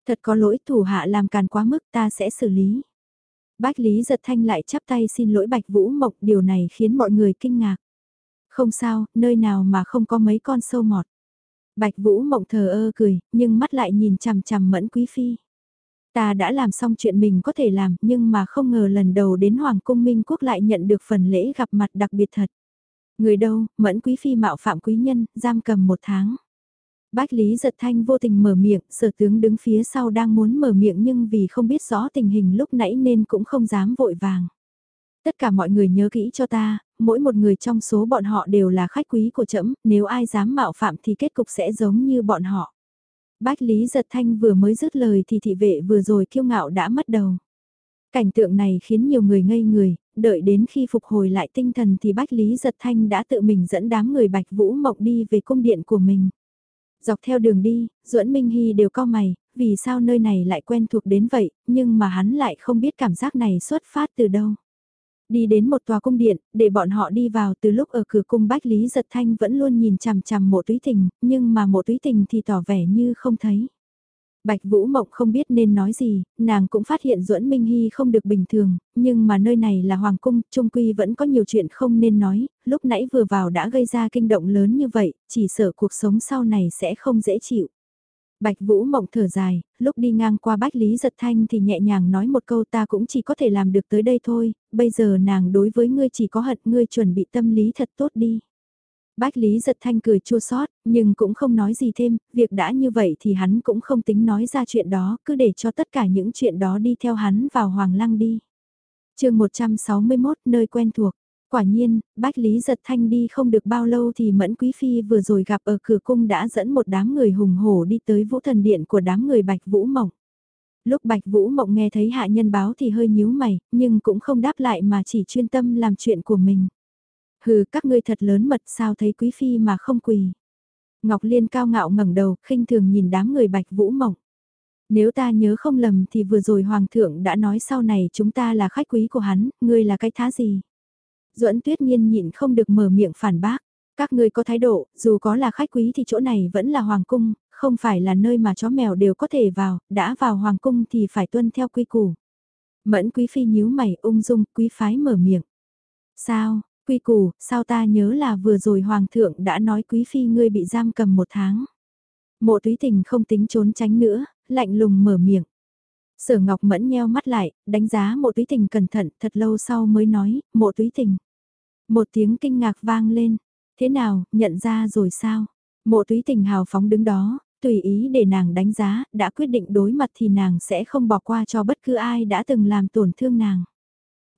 Thật có lỗi thủ hạ làm càn quá mức ta sẽ xử lý. Bách Lý giật thanh lại chắp tay xin lỗi Bạch Vũ Mộng, điều này khiến mọi người kinh ngạc. Không sao, nơi nào mà không có mấy con sâu mọt. Bạch Vũ Mộng thờ ơ cười, nhưng mắt lại nhìn chằm chằm mẫn quý phi. Ta đã làm xong chuyện mình có thể làm, nhưng mà không ngờ lần đầu đến Hoàng cung Minh Quốc lại nhận được phần lễ gặp mặt đặc biệt thật. Người đâu, mẫn quý phi mạo phạm quý nhân, giam cầm một tháng. Bách Lý giật thanh vô tình mở miệng, sở tướng đứng phía sau đang muốn mở miệng nhưng vì không biết rõ tình hình lúc nãy nên cũng không dám vội vàng. Tất cả mọi người nhớ kỹ cho ta, mỗi một người trong số bọn họ đều là khách quý của trẫm nếu ai dám mạo phạm thì kết cục sẽ giống như bọn họ. Bách Lý giật thanh vừa mới dứt lời thì thị vệ vừa rồi kiêu ngạo đã mất đầu. Cảnh tượng này khiến nhiều người ngây người, đợi đến khi phục hồi lại tinh thần thì Bách Lý Giật Thanh đã tự mình dẫn đám người Bạch Vũ Mộng đi về cung điện của mình. Dọc theo đường đi, Duẫn Minh Hy đều co mày, vì sao nơi này lại quen thuộc đến vậy, nhưng mà hắn lại không biết cảm giác này xuất phát từ đâu. Đi đến một tòa cung điện, để bọn họ đi vào từ lúc ở cửa cung Bách Lý Giật Thanh vẫn luôn nhìn chằm chằm mộ túy tình, nhưng mà mộ túy tình thì tỏ vẻ như không thấy. Bạch Vũ Mộng không biết nên nói gì, nàng cũng phát hiện Duẫn Minh Hy không được bình thường, nhưng mà nơi này là Hoàng Cung, Trung Quy vẫn có nhiều chuyện không nên nói, lúc nãy vừa vào đã gây ra kinh động lớn như vậy, chỉ sợ cuộc sống sau này sẽ không dễ chịu. Bạch Vũ Mộng thở dài, lúc đi ngang qua Bách Lý Giật Thanh thì nhẹ nhàng nói một câu ta cũng chỉ có thể làm được tới đây thôi, bây giờ nàng đối với ngươi chỉ có hận ngươi chuẩn bị tâm lý thật tốt đi. Bách Lý giật thanh cười chua xót nhưng cũng không nói gì thêm, việc đã như vậy thì hắn cũng không tính nói ra chuyện đó, cứ để cho tất cả những chuyện đó đi theo hắn vào Hoàng Lăng đi. chương 161 nơi quen thuộc, quả nhiên, Bách Lý giật thanh đi không được bao lâu thì Mẫn Quý Phi vừa rồi gặp ở cửa cung đã dẫn một đám người hùng hổ đi tới vũ thần điện của đám người Bạch Vũ Mộng. Lúc Bạch Vũ Mộng nghe thấy hạ nhân báo thì hơi nhíu mày, nhưng cũng không đáp lại mà chỉ chuyên tâm làm chuyện của mình. Hừ, các ngươi thật lớn mật sao thấy quý phi mà không quỳ. Ngọc Liên cao ngạo ngẩng đầu, khinh thường nhìn đám người bạch vũ mộng. Nếu ta nhớ không lầm thì vừa rồi Hoàng thượng đã nói sau này chúng ta là khách quý của hắn, ngươi là cái thá gì? duẫn tuyết nhiên nhịn không được mở miệng phản bác. Các ngươi có thái độ, dù có là khách quý thì chỗ này vẫn là Hoàng cung, không phải là nơi mà chó mèo đều có thể vào, đã vào Hoàng cung thì phải tuân theo quy củ. Mẫn quý phi nhíu mày ung dung, quý phái mở miệng. Sao, Quy củ, sao ta nhớ là vừa rồi Hoàng thượng đã nói quý phi ngươi bị giam cầm một tháng. Mộ túy tình không tính trốn tránh nữa, lạnh lùng mở miệng. Sở Ngọc Mẫn nheo mắt lại, đánh giá mộ túy tình cẩn thận thật lâu sau mới nói, mộ túy tình. Một tiếng kinh ngạc vang lên, thế nào, nhận ra rồi sao? Mộ túy tình hào phóng đứng đó, tùy ý để nàng đánh giá, đã quyết định đối mặt thì nàng sẽ không bỏ qua cho bất cứ ai đã từng làm tổn thương nàng.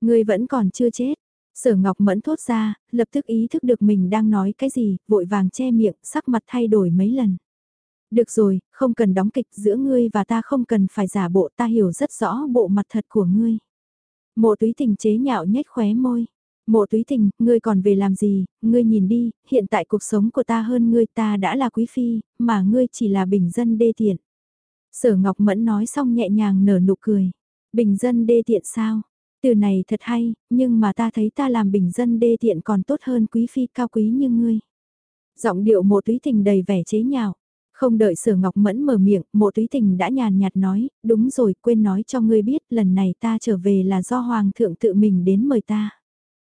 Người vẫn còn chưa chết, Sở Ngọc Mẫn thốt ra, lập tức ý thức được mình đang nói cái gì, vội vàng che miệng, sắc mặt thay đổi mấy lần. Được rồi, không cần đóng kịch giữa ngươi và ta không cần phải giả bộ ta hiểu rất rõ bộ mặt thật của ngươi. Mộ túy tình chế nhạo nhếch khóe môi. Mộ túy tình, ngươi còn về làm gì, ngươi nhìn đi, hiện tại cuộc sống của ta hơn ngươi ta đã là quý phi, mà ngươi chỉ là bình dân đê tiện. Sở Ngọc Mẫn nói xong nhẹ nhàng nở nụ cười. Bình dân đê tiện sao? Từ này thật hay, nhưng mà ta thấy ta làm bình dân đê tiện còn tốt hơn quý phi cao quý như ngươi. Giọng điệu mộ túy tình đầy vẻ chế nhạo. Không đợi sở ngọc mẫn mở miệng, mộ túy tình đã nhàn nhạt nói, đúng rồi, quên nói cho ngươi biết, lần này ta trở về là do hoàng thượng tự mình đến mời ta.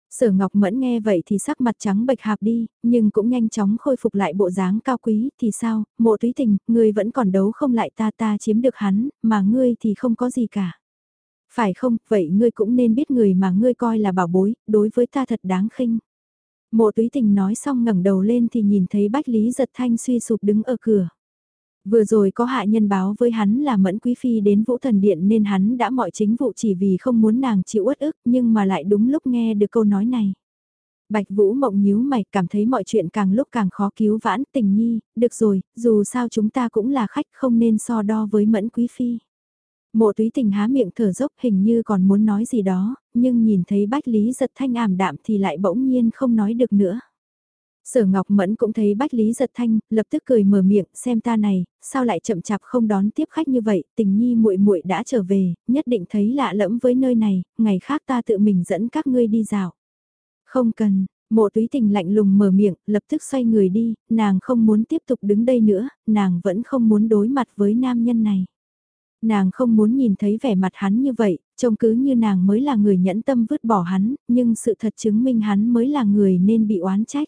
Sở Ngọc Mẫn nghe vậy thì sắc mặt trắng bệch hạp đi, nhưng cũng nhanh chóng khôi phục lại bộ dáng cao quý, thì sao, mộ túy tình, ngươi vẫn còn đấu không lại ta ta chiếm được hắn, mà ngươi thì không có gì cả. Phải không, vậy ngươi cũng nên biết người mà ngươi coi là bảo bối, đối với ta thật đáng khinh. Mộ túy tình nói xong ngẩng đầu lên thì nhìn thấy Bách Lý giật thanh suy sụp đứng ở cửa. Vừa rồi có hạ nhân báo với hắn là Mẫn Quý Phi đến Vũ Thần Điện nên hắn đã mọi chính vụ chỉ vì không muốn nàng chịu uất ức nhưng mà lại đúng lúc nghe được câu nói này. Bạch Vũ mộng nhíu mày cảm thấy mọi chuyện càng lúc càng khó cứu vãn tình nhi, được rồi, dù sao chúng ta cũng là khách không nên so đo với Mẫn Quý Phi. Mộ túy tình há miệng thở dốc hình như còn muốn nói gì đó, nhưng nhìn thấy bách lý giật thanh ảm đạm thì lại bỗng nhiên không nói được nữa. Sở Ngọc Mẫn cũng thấy Bách Lý giật thanh, lập tức cười mở miệng, xem ta này, sao lại chậm chạp không đón tiếp khách như vậy, tình nhi muội muội đã trở về, nhất định thấy lạ lẫm với nơi này, ngày khác ta tự mình dẫn các ngươi đi dạo. Không cần, mộ túy tình lạnh lùng mở miệng, lập tức xoay người đi, nàng không muốn tiếp tục đứng đây nữa, nàng vẫn không muốn đối mặt với nam nhân này. Nàng không muốn nhìn thấy vẻ mặt hắn như vậy, trông cứ như nàng mới là người nhẫn tâm vứt bỏ hắn, nhưng sự thật chứng minh hắn mới là người nên bị oán trách.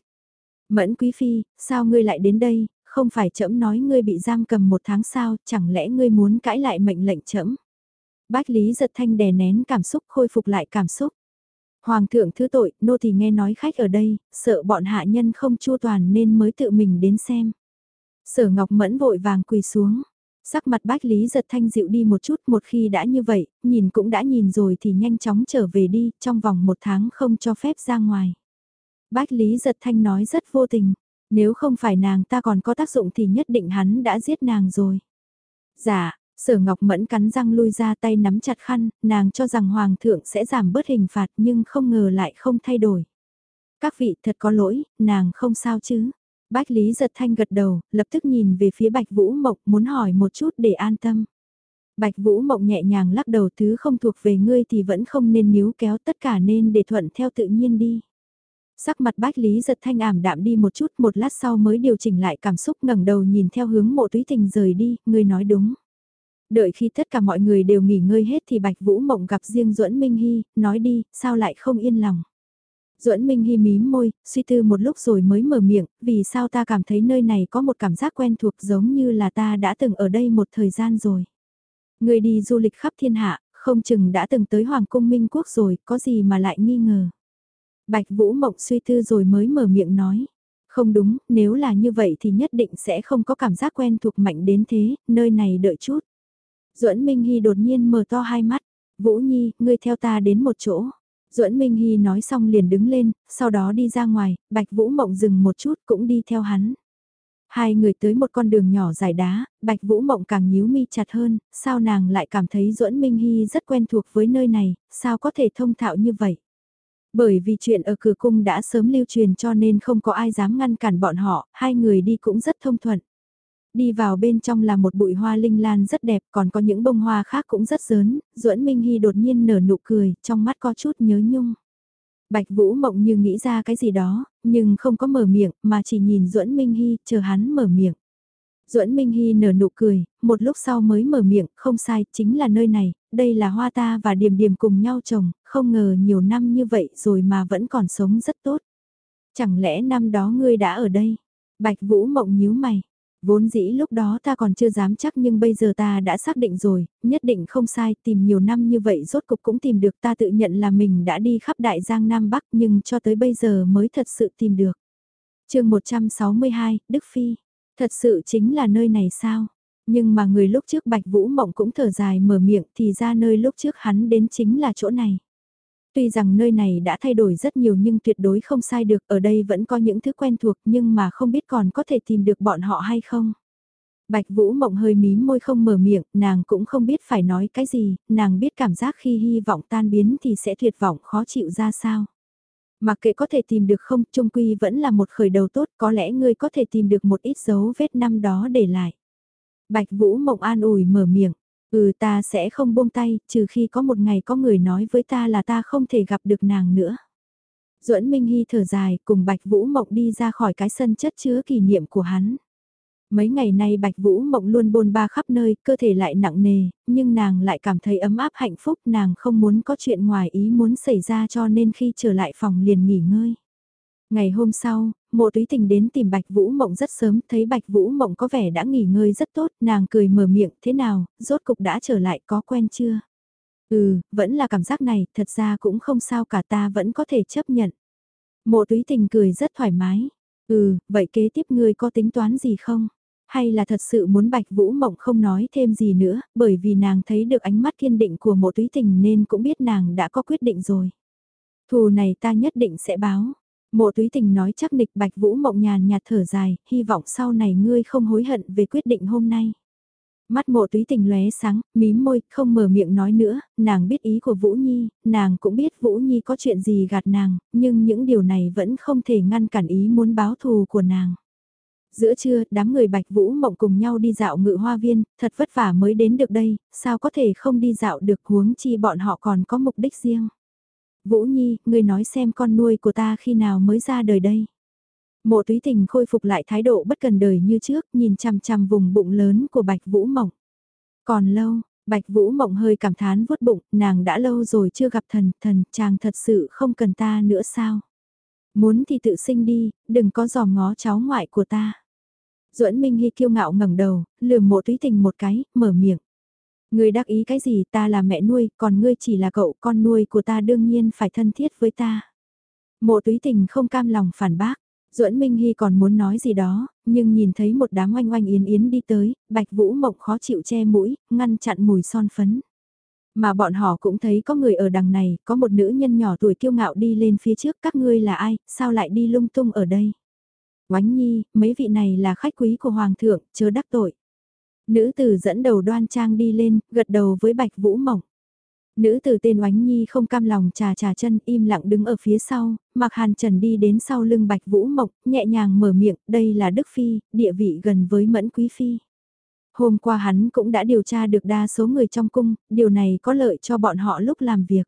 Mẫn quý phi, sao ngươi lại đến đây, không phải trẫm nói ngươi bị giam cầm một tháng sao, chẳng lẽ ngươi muốn cãi lại mệnh lệnh trẫm? Bách Lý giật thanh đè nén cảm xúc khôi phục lại cảm xúc. Hoàng thượng thứ tội, nô thì nghe nói khách ở đây, sợ bọn hạ nhân không chua toàn nên mới tự mình đến xem. Sở Ngọc Mẫn vội vàng quỳ xuống. Sắc mặt bách Lý giật thanh dịu đi một chút một khi đã như vậy, nhìn cũng đã nhìn rồi thì nhanh chóng trở về đi, trong vòng một tháng không cho phép ra ngoài. Bách Lý giật thanh nói rất vô tình, nếu không phải nàng ta còn có tác dụng thì nhất định hắn đã giết nàng rồi. Dạ, sở ngọc mẫn cắn răng lui ra tay nắm chặt khăn, nàng cho rằng hoàng thượng sẽ giảm bớt hình phạt nhưng không ngờ lại không thay đổi. Các vị thật có lỗi, nàng không sao chứ. Bách Lý giật thanh gật đầu, lập tức nhìn về phía Bạch Vũ Mộc muốn hỏi một chút để an tâm. Bạch Vũ Mộng nhẹ nhàng lắc đầu thứ không thuộc về ngươi thì vẫn không nên níu kéo tất cả nên để thuận theo tự nhiên đi. Sắc mặt bách lý giật thanh ảm đạm đi một chút một lát sau mới điều chỉnh lại cảm xúc ngẩng đầu nhìn theo hướng mộ túy tình rời đi, ngươi nói đúng. Đợi khi tất cả mọi người đều nghỉ ngơi hết thì Bạch Vũ Mộng gặp riêng Duẫn Minh Hy, nói đi, sao lại không yên lòng. Duẫn Minh Hy mím môi, suy tư một lúc rồi mới mở miệng, vì sao ta cảm thấy nơi này có một cảm giác quen thuộc giống như là ta đã từng ở đây một thời gian rồi. Người đi du lịch khắp thiên hạ, không chừng đã từng tới Hoàng cung Minh Quốc rồi, có gì mà lại nghi ngờ. Bạch Vũ Mộng suy tư rồi mới mở miệng nói. Không đúng, nếu là như vậy thì nhất định sẽ không có cảm giác quen thuộc mạnh đến thế, nơi này đợi chút. Duẫn Minh Hy đột nhiên mở to hai mắt. Vũ Nhi, ngươi theo ta đến một chỗ. Duẫn Minh Hy nói xong liền đứng lên, sau đó đi ra ngoài, Bạch Vũ Mộng dừng một chút cũng đi theo hắn. Hai người tới một con đường nhỏ dài đá, Bạch Vũ Mộng càng nhíu mi chặt hơn, sao nàng lại cảm thấy Duẫn Minh Hy rất quen thuộc với nơi này, sao có thể thông thạo như vậy. Bởi vì chuyện ở cửa cung đã sớm lưu truyền cho nên không có ai dám ngăn cản bọn họ, hai người đi cũng rất thông thuận. Đi vào bên trong là một bụi hoa linh lan rất đẹp, còn có những bông hoa khác cũng rất lớn, Duẫn Minh Hy đột nhiên nở nụ cười, trong mắt có chút nhớ nhung. Bạch Vũ Mộng như nghĩ ra cái gì đó, nhưng không có mở miệng, mà chỉ nhìn Duẫn Minh Hy, chờ hắn mở miệng. Duẫn Minh Hy nở nụ cười, một lúc sau mới mở miệng, không sai, chính là nơi này, đây là hoa ta và điểm điểm cùng nhau trồng, không ngờ nhiều năm như vậy rồi mà vẫn còn sống rất tốt. Chẳng lẽ năm đó ngươi đã ở đây? Bạch Vũ Mộng nhíu mày. Vốn dĩ lúc đó ta còn chưa dám chắc nhưng bây giờ ta đã xác định rồi, nhất định không sai, tìm nhiều năm như vậy rốt cục cũng tìm được ta tự nhận là mình đã đi khắp Đại Giang Nam Bắc nhưng cho tới bây giờ mới thật sự tìm được. chương 162, Đức Phi, thật sự chính là nơi này sao? Nhưng mà người lúc trước Bạch Vũ Mộng cũng thở dài mở miệng thì ra nơi lúc trước hắn đến chính là chỗ này. Tuy rằng nơi này đã thay đổi rất nhiều nhưng tuyệt đối không sai được, ở đây vẫn có những thứ quen thuộc nhưng mà không biết còn có thể tìm được bọn họ hay không. Bạch Vũ Mộng hơi mím môi không mở miệng, nàng cũng không biết phải nói cái gì, nàng biết cảm giác khi hy vọng tan biến thì sẽ tuyệt vọng khó chịu ra sao. Mà kệ có thể tìm được không, trung quy vẫn là một khởi đầu tốt, có lẽ ngươi có thể tìm được một ít dấu vết năm đó để lại. Bạch Vũ Mộng an ủi mở miệng, ừ ta sẽ không buông tay, trừ khi có một ngày có người nói với ta là ta không thể gặp được nàng nữa. Duẫn Minh Hy thở dài cùng Bạch Vũ Mộng đi ra khỏi cái sân chất chứa kỷ niệm của hắn. Mấy ngày nay Bạch Vũ Mộng luôn bôn ba khắp nơi, cơ thể lại nặng nề, nhưng nàng lại cảm thấy ấm áp hạnh phúc, nàng không muốn có chuyện ngoài ý muốn xảy ra cho nên khi trở lại phòng liền nghỉ ngơi. Ngày hôm sau, mộ túy tình đến tìm Bạch Vũ Mộng rất sớm, thấy Bạch Vũ Mộng có vẻ đã nghỉ ngơi rất tốt, nàng cười mở miệng, thế nào, rốt cục đã trở lại có quen chưa? Ừ, vẫn là cảm giác này, thật ra cũng không sao cả ta vẫn có thể chấp nhận. Mộ túy tình cười rất thoải mái. Ừ, vậy kế tiếp ngươi có tính toán gì không? Hay là thật sự muốn Bạch Vũ Mộng không nói thêm gì nữa, bởi vì nàng thấy được ánh mắt kiên định của mộ túy tình nên cũng biết nàng đã có quyết định rồi. Thù này ta nhất định sẽ báo. Mộ túy tình nói chắc nịch Bạch Vũ Mộng nhàn nhạt thở dài, hy vọng sau này ngươi không hối hận về quyết định hôm nay. Mắt mộ túy tình lóe sáng, mím môi, không mở miệng nói nữa, nàng biết ý của Vũ Nhi, nàng cũng biết Vũ Nhi có chuyện gì gạt nàng, nhưng những điều này vẫn không thể ngăn cản ý muốn báo thù của nàng. Giữa trưa, đám người Bạch Vũ Mộng cùng nhau đi dạo ngự hoa viên, thật vất vả mới đến được đây, sao có thể không đi dạo được huống chi bọn họ còn có mục đích riêng. Vũ Nhi, ngươi nói xem con nuôi của ta khi nào mới ra đời đây. Mộ túy tình khôi phục lại thái độ bất cần đời như trước, nhìn chằm chằm vùng bụng lớn của Bạch Vũ Mộng. Còn lâu, Bạch Vũ Mộng hơi cảm thán vuốt bụng, nàng đã lâu rồi chưa gặp thần, thần, chàng thật sự không cần ta nữa sao? Muốn thì tự sinh đi, đừng có dòm ngó cháu ngoại của ta. Duẫn Minh Hy kiêu ngạo ngẩng đầu, lườm mộ túy tình một cái, mở miệng. Ngươi đắc ý cái gì ta là mẹ nuôi, còn ngươi chỉ là cậu con nuôi của ta đương nhiên phải thân thiết với ta. Mộ túy tình không cam lòng phản bác. Duẫn Minh Hy còn muốn nói gì đó, nhưng nhìn thấy một đám oanh oanh yến yến đi tới, Bạch Vũ Mộng khó chịu che mũi, ngăn chặn mùi son phấn. Mà bọn họ cũng thấy có người ở đằng này, có một nữ nhân nhỏ tuổi kiêu ngạo đi lên phía trước các ngươi là ai, sao lại đi lung tung ở đây. Oánh Nhi, mấy vị này là khách quý của Hoàng thượng, chớ đắc tội. Nữ tử dẫn đầu đoan trang đi lên, gật đầu với Bạch Vũ Mộng. Nữ tử tên Oánh Nhi không cam lòng trà trà chân im lặng đứng ở phía sau, mặc hàn trần đi đến sau lưng Bạch Vũ Mộng, nhẹ nhàng mở miệng, đây là Đức Phi, địa vị gần với Mẫn Quý Phi. Hôm qua hắn cũng đã điều tra được đa số người trong cung, điều này có lợi cho bọn họ lúc làm việc.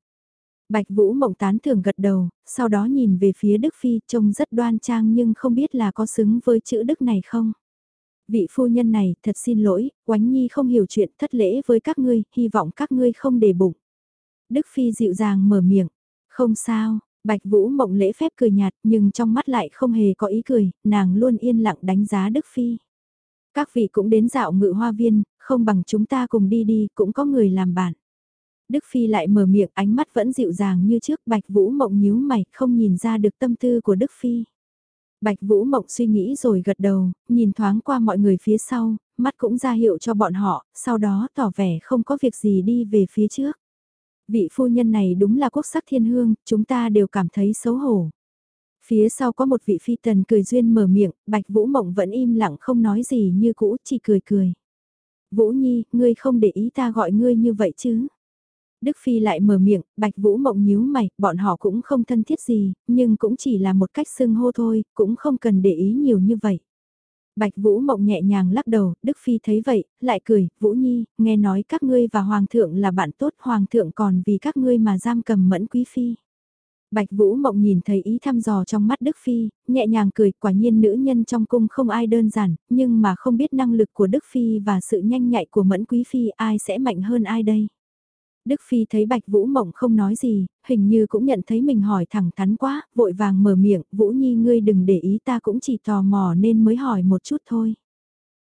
Bạch Vũ Mộng tán thưởng gật đầu, sau đó nhìn về phía Đức Phi trông rất đoan trang nhưng không biết là có xứng với chữ Đức này không. Vị phu nhân này, thật xin lỗi, Quánh Nhi không hiểu chuyện thất lễ với các ngươi, hy vọng các ngươi không để bụng. Đức Phi dịu dàng mở miệng, không sao, Bạch Vũ Mộng lễ phép cười nhạt nhưng trong mắt lại không hề có ý cười, nàng luôn yên lặng đánh giá Đức Phi. Các vị cũng đến dạo ngự hoa viên, không bằng chúng ta cùng đi đi, cũng có người làm bạn. Đức Phi lại mở miệng ánh mắt vẫn dịu dàng như trước Bạch Vũ Mộng nhíu mày không nhìn ra được tâm tư của Đức Phi. Bạch Vũ Mộng suy nghĩ rồi gật đầu, nhìn thoáng qua mọi người phía sau, mắt cũng ra hiệu cho bọn họ, sau đó tỏ vẻ không có việc gì đi về phía trước. Vị phu nhân này đúng là quốc sắc thiên hương, chúng ta đều cảm thấy xấu hổ. Phía sau có một vị phi tần cười duyên mở miệng, Bạch Vũ Mộng vẫn im lặng không nói gì như cũ, chỉ cười cười. Vũ Nhi, ngươi không để ý ta gọi ngươi như vậy chứ? Đức Phi lại mở miệng, Bạch Vũ Mộng nhíu mày, bọn họ cũng không thân thiết gì, nhưng cũng chỉ là một cách xưng hô thôi, cũng không cần để ý nhiều như vậy. Bạch Vũ Mộng nhẹ nhàng lắc đầu, Đức Phi thấy vậy, lại cười, Vũ Nhi, nghe nói các ngươi và Hoàng thượng là bạn tốt, Hoàng thượng còn vì các ngươi mà giam cầm mẫn quý Phi. Bạch Vũ Mộng nhìn thấy ý thăm dò trong mắt Đức Phi, nhẹ nhàng cười, quả nhiên nữ nhân trong cung không ai đơn giản, nhưng mà không biết năng lực của Đức Phi và sự nhanh nhạy của Mẫn Quý Phi ai sẽ mạnh hơn ai đây. Đức Phi thấy Bạch Vũ Mộng không nói gì, hình như cũng nhận thấy mình hỏi thẳng thắn quá, vội vàng mở miệng, Vũ Nhi ngươi đừng để ý ta cũng chỉ tò mò nên mới hỏi một chút thôi.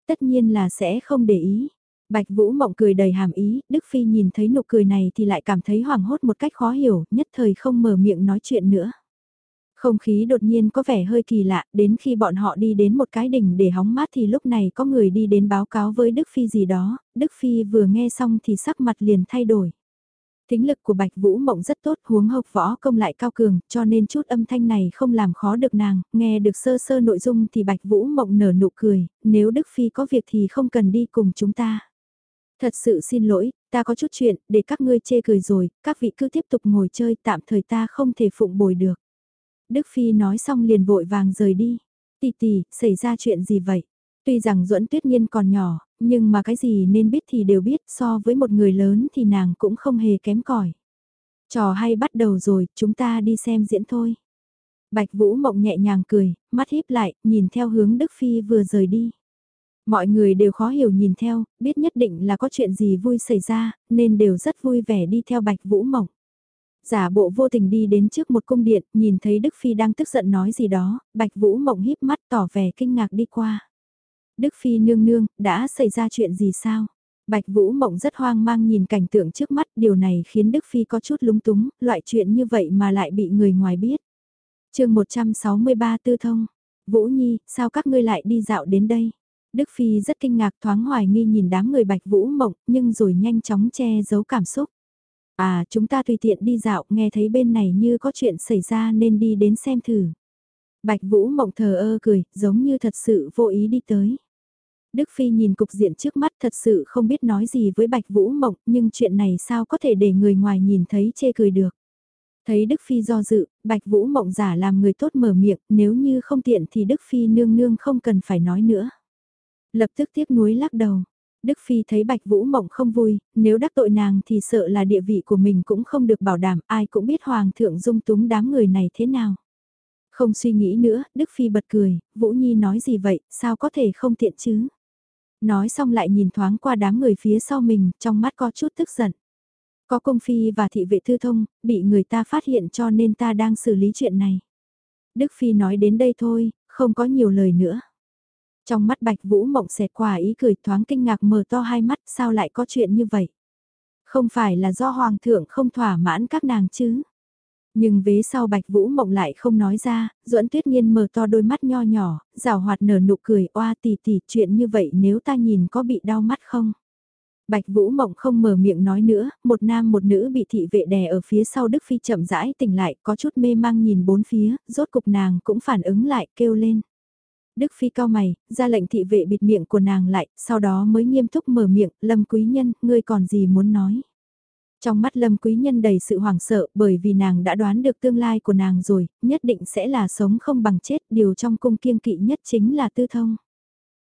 Tất nhiên là sẽ không để ý. Bạch Vũ Mộng cười đầy hàm ý, Đức Phi nhìn thấy nụ cười này thì lại cảm thấy hoảng hốt một cách khó hiểu, nhất thời không mở miệng nói chuyện nữa. Không khí đột nhiên có vẻ hơi kỳ lạ, đến khi bọn họ đi đến một cái đỉnh để hóng mát thì lúc này có người đi đến báo cáo với Đức Phi gì đó, Đức Phi vừa nghe xong thì sắc mặt liền thay đổi. Tính lực của Bạch Vũ Mộng rất tốt huống hộc võ công lại cao cường, cho nên chút âm thanh này không làm khó được nàng, nghe được sơ sơ nội dung thì Bạch Vũ Mộng nở nụ cười, nếu Đức Phi có việc thì không cần đi cùng chúng ta. Thật sự xin lỗi, ta có chút chuyện, để các ngươi chê cười rồi, các vị cứ tiếp tục ngồi chơi, tạm thời ta không thể phụng bồi được. Đức Phi nói xong liền vội vàng rời đi. Tì tì, xảy ra chuyện gì vậy? Tuy rằng duẫn tuyết nhiên còn nhỏ, nhưng mà cái gì nên biết thì đều biết so với một người lớn thì nàng cũng không hề kém cỏi. Trò hay bắt đầu rồi, chúng ta đi xem diễn thôi. Bạch Vũ Mộng nhẹ nhàng cười, mắt híp lại, nhìn theo hướng Đức Phi vừa rời đi. Mọi người đều khó hiểu nhìn theo, biết nhất định là có chuyện gì vui xảy ra, nên đều rất vui vẻ đi theo Bạch Vũ Mộng. Giả bộ vô tình đi đến trước một cung điện, nhìn thấy Đức Phi đang tức giận nói gì đó, Bạch Vũ Mộng híp mắt tỏ vẻ kinh ngạc đi qua. Đức Phi nương nương, đã xảy ra chuyện gì sao? Bạch Vũ Mộng rất hoang mang nhìn cảnh tượng trước mắt, điều này khiến Đức Phi có chút lúng túng, loại chuyện như vậy mà lại bị người ngoài biết. chương 163 Tư Thông, Vũ Nhi, sao các ngươi lại đi dạo đến đây? Đức Phi rất kinh ngạc thoáng hoài nghi nhìn đám người Bạch Vũ Mộng, nhưng rồi nhanh chóng che giấu cảm xúc. À, chúng ta tùy tiện đi dạo, nghe thấy bên này như có chuyện xảy ra nên đi đến xem thử. Bạch Vũ Mộng thờ ơ cười, giống như thật sự vô ý đi tới. Đức Phi nhìn cục diện trước mắt thật sự không biết nói gì với Bạch Vũ Mộng, nhưng chuyện này sao có thể để người ngoài nhìn thấy chê cười được. Thấy Đức Phi do dự, Bạch Vũ Mộng giả làm người tốt mở miệng, nếu như không tiện thì Đức Phi nương nương không cần phải nói nữa. Lập tức tiếc nuối lắc đầu. Đức Phi thấy Bạch Vũ Mộng không vui, nếu đắc tội nàng thì sợ là địa vị của mình cũng không được bảo đảm, ai cũng biết Hoàng thượng dung túng đám người này thế nào. Không suy nghĩ nữa, Đức Phi bật cười, Vũ Nhi nói gì vậy, sao có thể không tiện chứ? Nói xong lại nhìn thoáng qua đám người phía sau mình, trong mắt có chút tức giận. Có công phi và thị vệ thư thông, bị người ta phát hiện cho nên ta đang xử lý chuyện này. Đức Phi nói đến đây thôi, không có nhiều lời nữa. Trong mắt Bạch Vũ Mộng xẹt qua ý cười thoáng kinh ngạc mở to hai mắt sao lại có chuyện như vậy. Không phải là do Hoàng thượng không thỏa mãn các nàng chứ. Nhưng vế sau Bạch Vũ Mộng lại không nói ra, duẫn tuyết nhiên mở to đôi mắt nho nhỏ, rào hoạt nở nụ cười oa tì tì chuyện như vậy nếu ta nhìn có bị đau mắt không? Bạch Vũ Mộng không mở miệng nói nữa, một nam một nữ bị thị vệ đè ở phía sau Đức Phi chậm rãi tỉnh lại, có chút mê mang nhìn bốn phía, rốt cục nàng cũng phản ứng lại, kêu lên. Đức Phi cao mày, ra lệnh thị vệ bịt miệng của nàng lại, sau đó mới nghiêm túc mở miệng, Lâm Quý Nhân, ngươi còn gì muốn nói. Trong mắt Lâm Quý Nhân đầy sự hoảng sợ bởi vì nàng đã đoán được tương lai của nàng rồi, nhất định sẽ là sống không bằng chết, điều trong cung kiêng kỵ nhất chính là tư thông.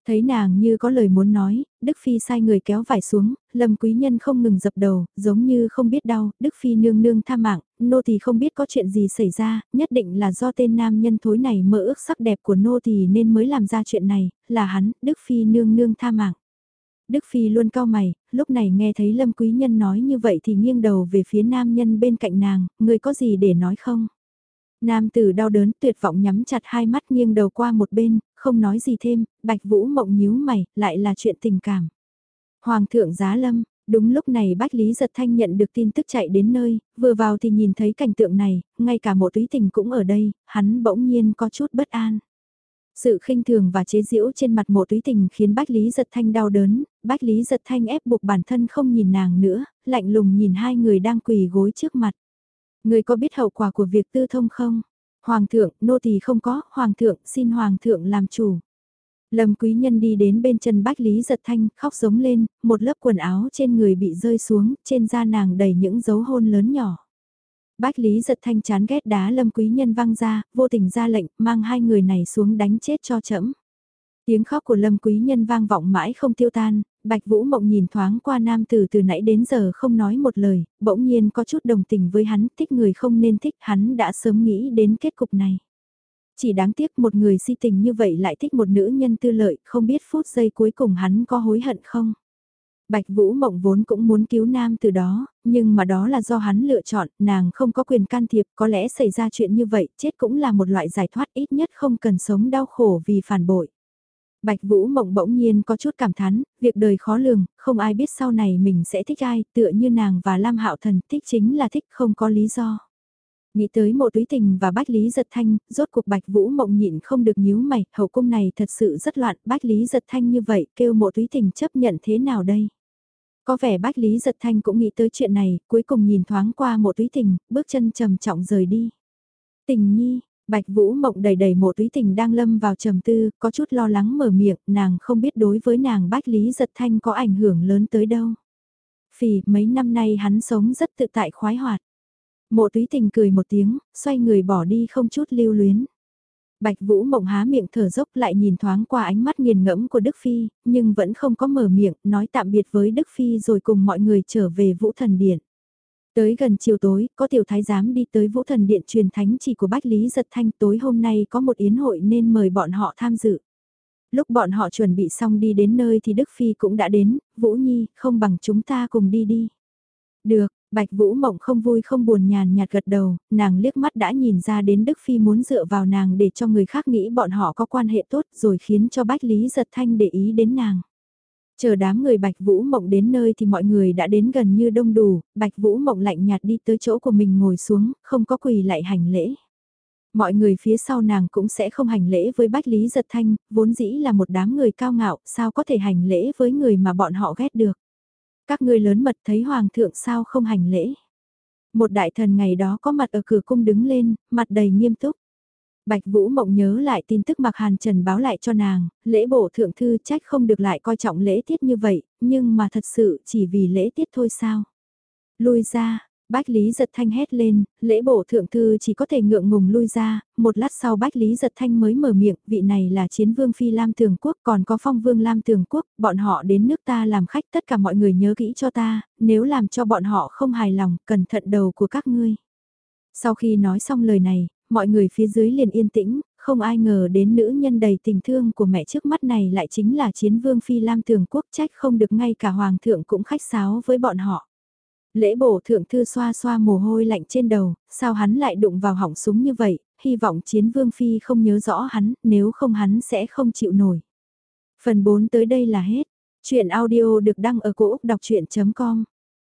Thấy nàng như có lời muốn nói, Đức Phi sai người kéo vải xuống, Lâm Quý Nhân không ngừng dập đầu, giống như không biết đau, Đức Phi nương nương tha mạng, nô thì không biết có chuyện gì xảy ra, nhất định là do tên nam nhân thối này mơ ước sắc đẹp của nô thì nên mới làm ra chuyện này, là hắn, Đức Phi nương nương tha mạng. Đức Phi luôn cao mày, lúc này nghe thấy Lâm Quý Nhân nói như vậy thì nghiêng đầu về phía nam nhân bên cạnh nàng, người có gì để nói không? Nam tử đau đớn tuyệt vọng nhắm chặt hai mắt nghiêng đầu qua một bên, không nói gì thêm, Bạch Vũ mộng nhíu mày, lại là chuyện tình cảm. Hoàng thượng giá lâm, đúng lúc này Bách Lý Giật Thanh nhận được tin tức chạy đến nơi, vừa vào thì nhìn thấy cảnh tượng này, ngay cả mộ túy tình cũng ở đây, hắn bỗng nhiên có chút bất an. Sự khinh thường và chế giễu trên mặt mộ túy tình khiến Bách Lý Giật Thanh đau đớn, Bách Lý Giật Thanh ép buộc bản thân không nhìn nàng nữa, lạnh lùng nhìn hai người đang quỳ gối trước mặt. Người có biết hậu quả của việc tư thông không? Hoàng thượng, nô tỳ không có, Hoàng thượng, xin Hoàng thượng làm chủ. Lâm quý nhân đi đến bên chân Bách Lý giật thanh, khóc giống lên, một lớp quần áo trên người bị rơi xuống, trên da nàng đầy những dấu hôn lớn nhỏ. Bách Lý giật thanh chán ghét đá Lâm quý nhân văng ra, vô tình ra lệnh, mang hai người này xuống đánh chết cho chẫm. Tiếng khóc của Lâm Quý Nhân vang vọng mãi không tiêu tan, Bạch Vũ Mộng nhìn thoáng qua nam Từ từ nãy đến giờ không nói một lời, bỗng nhiên có chút đồng tình với hắn, thích người không nên thích hắn đã sớm nghĩ đến kết cục này. Chỉ đáng tiếc một người si tình như vậy lại thích một nữ nhân tư lợi, không biết phút giây cuối cùng hắn có hối hận không? Bạch Vũ Mộng vốn cũng muốn cứu nam từ đó, nhưng mà đó là do hắn lựa chọn, nàng không có quyền can thiệp, có lẽ xảy ra chuyện như vậy, chết cũng là một loại giải thoát ít nhất không cần sống đau khổ vì phản bội. Bạch Vũ Mộng bỗng nhiên có chút cảm thán, việc đời khó lường, không ai biết sau này mình sẽ thích ai, tựa như nàng và Lam Hạo Thần thích chính là thích không có lý do. Nghĩ tới mộ túy tình và Bách Lý Giật Thanh, rốt cuộc Bạch Vũ Mộng nhịn không được nhíu mày, hậu cung này thật sự rất loạn, Bách Lý Giật Thanh như vậy, kêu mộ túy tình chấp nhận thế nào đây? Có vẻ Bách Lý Giật Thanh cũng nghĩ tới chuyện này, cuối cùng nhìn thoáng qua mộ túy tình, bước chân trầm trọng rời đi. Tình nhi, Bạch Vũ Mộng đầy đầy mộ túy tình đang lâm vào trầm tư, có chút lo lắng mở miệng, nàng không biết đối với nàng Bách Lý Giật Thanh có ảnh hưởng lớn tới đâu. Phì, mấy năm nay hắn sống rất tự tại khoái hoạt. Mộ túy tình cười một tiếng, xoay người bỏ đi không chút lưu luyến. Bạch Vũ Mộng há miệng thở dốc lại nhìn thoáng qua ánh mắt nghiền ngẫm của Đức Phi, nhưng vẫn không có mở miệng, nói tạm biệt với Đức Phi rồi cùng mọi người trở về Vũ Thần Điện. Tới gần chiều tối, có tiểu thái giám đi tới vũ thần điện truyền thánh chỉ của Bách Lý Giật Thanh tối hôm nay có một yến hội nên mời bọn họ tham dự. Lúc bọn họ chuẩn bị xong đi đến nơi thì Đức Phi cũng đã đến, Vũ Nhi, không bằng chúng ta cùng đi đi. Được, Bạch Vũ Mộng không vui không buồn nhàn nhạt gật đầu, nàng liếc mắt đã nhìn ra đến Đức Phi muốn dựa vào nàng để cho người khác nghĩ bọn họ có quan hệ tốt rồi khiến cho Bách Lý Giật Thanh để ý đến nàng. Chờ đám người Bạch Vũ Mộng đến nơi thì mọi người đã đến gần như đông đủ, Bạch Vũ Mộng lạnh nhạt đi tới chỗ của mình ngồi xuống, không có quỳ lại hành lễ. Mọi người phía sau nàng cũng sẽ không hành lễ với Bách Lý Giật Thanh, vốn dĩ là một đám người cao ngạo, sao có thể hành lễ với người mà bọn họ ghét được. Các ngươi lớn mật thấy Hoàng thượng sao không hành lễ. Một đại thần ngày đó có mặt ở cửa cung đứng lên, mặt đầy nghiêm túc. Bạch Vũ Mộng nhớ lại tin tức Mạc Hàn Trần báo lại cho nàng, lễ bộ thượng thư trách không được lại coi trọng lễ tiết như vậy, nhưng mà thật sự chỉ vì lễ tiết thôi sao. Lui ra, Bách Lý Giật Thanh hét lên, lễ bộ thượng thư chỉ có thể ngượng ngùng lui ra, một lát sau Bách Lý Giật Thanh mới mở miệng, vị này là chiến vương Phi Lam Tường Quốc còn có phong vương Lam Tường Quốc, bọn họ đến nước ta làm khách tất cả mọi người nhớ kỹ cho ta, nếu làm cho bọn họ không hài lòng, cẩn thận đầu của các ngươi. Sau khi nói xong lời này, mọi người phía dưới liền yên tĩnh, không ai ngờ đến nữ nhân đầy tình thương của mẹ trước mắt này lại chính là chiến vương Phi Lam Tường Quốc trách không được ngay cả Hoàng thượng cũng khách sáo với bọn họ. Lễ bổ thượng thư xoa xoa mồ hôi lạnh trên đầu, sao hắn lại đụng vào hỏng súng như vậy, hy vọng chiến vương phi không nhớ rõ hắn, nếu không hắn sẽ không chịu nổi. Phần 4 tới đây là hết. Chuyện audio được đăng ở cổ Úc đọc chuyện.com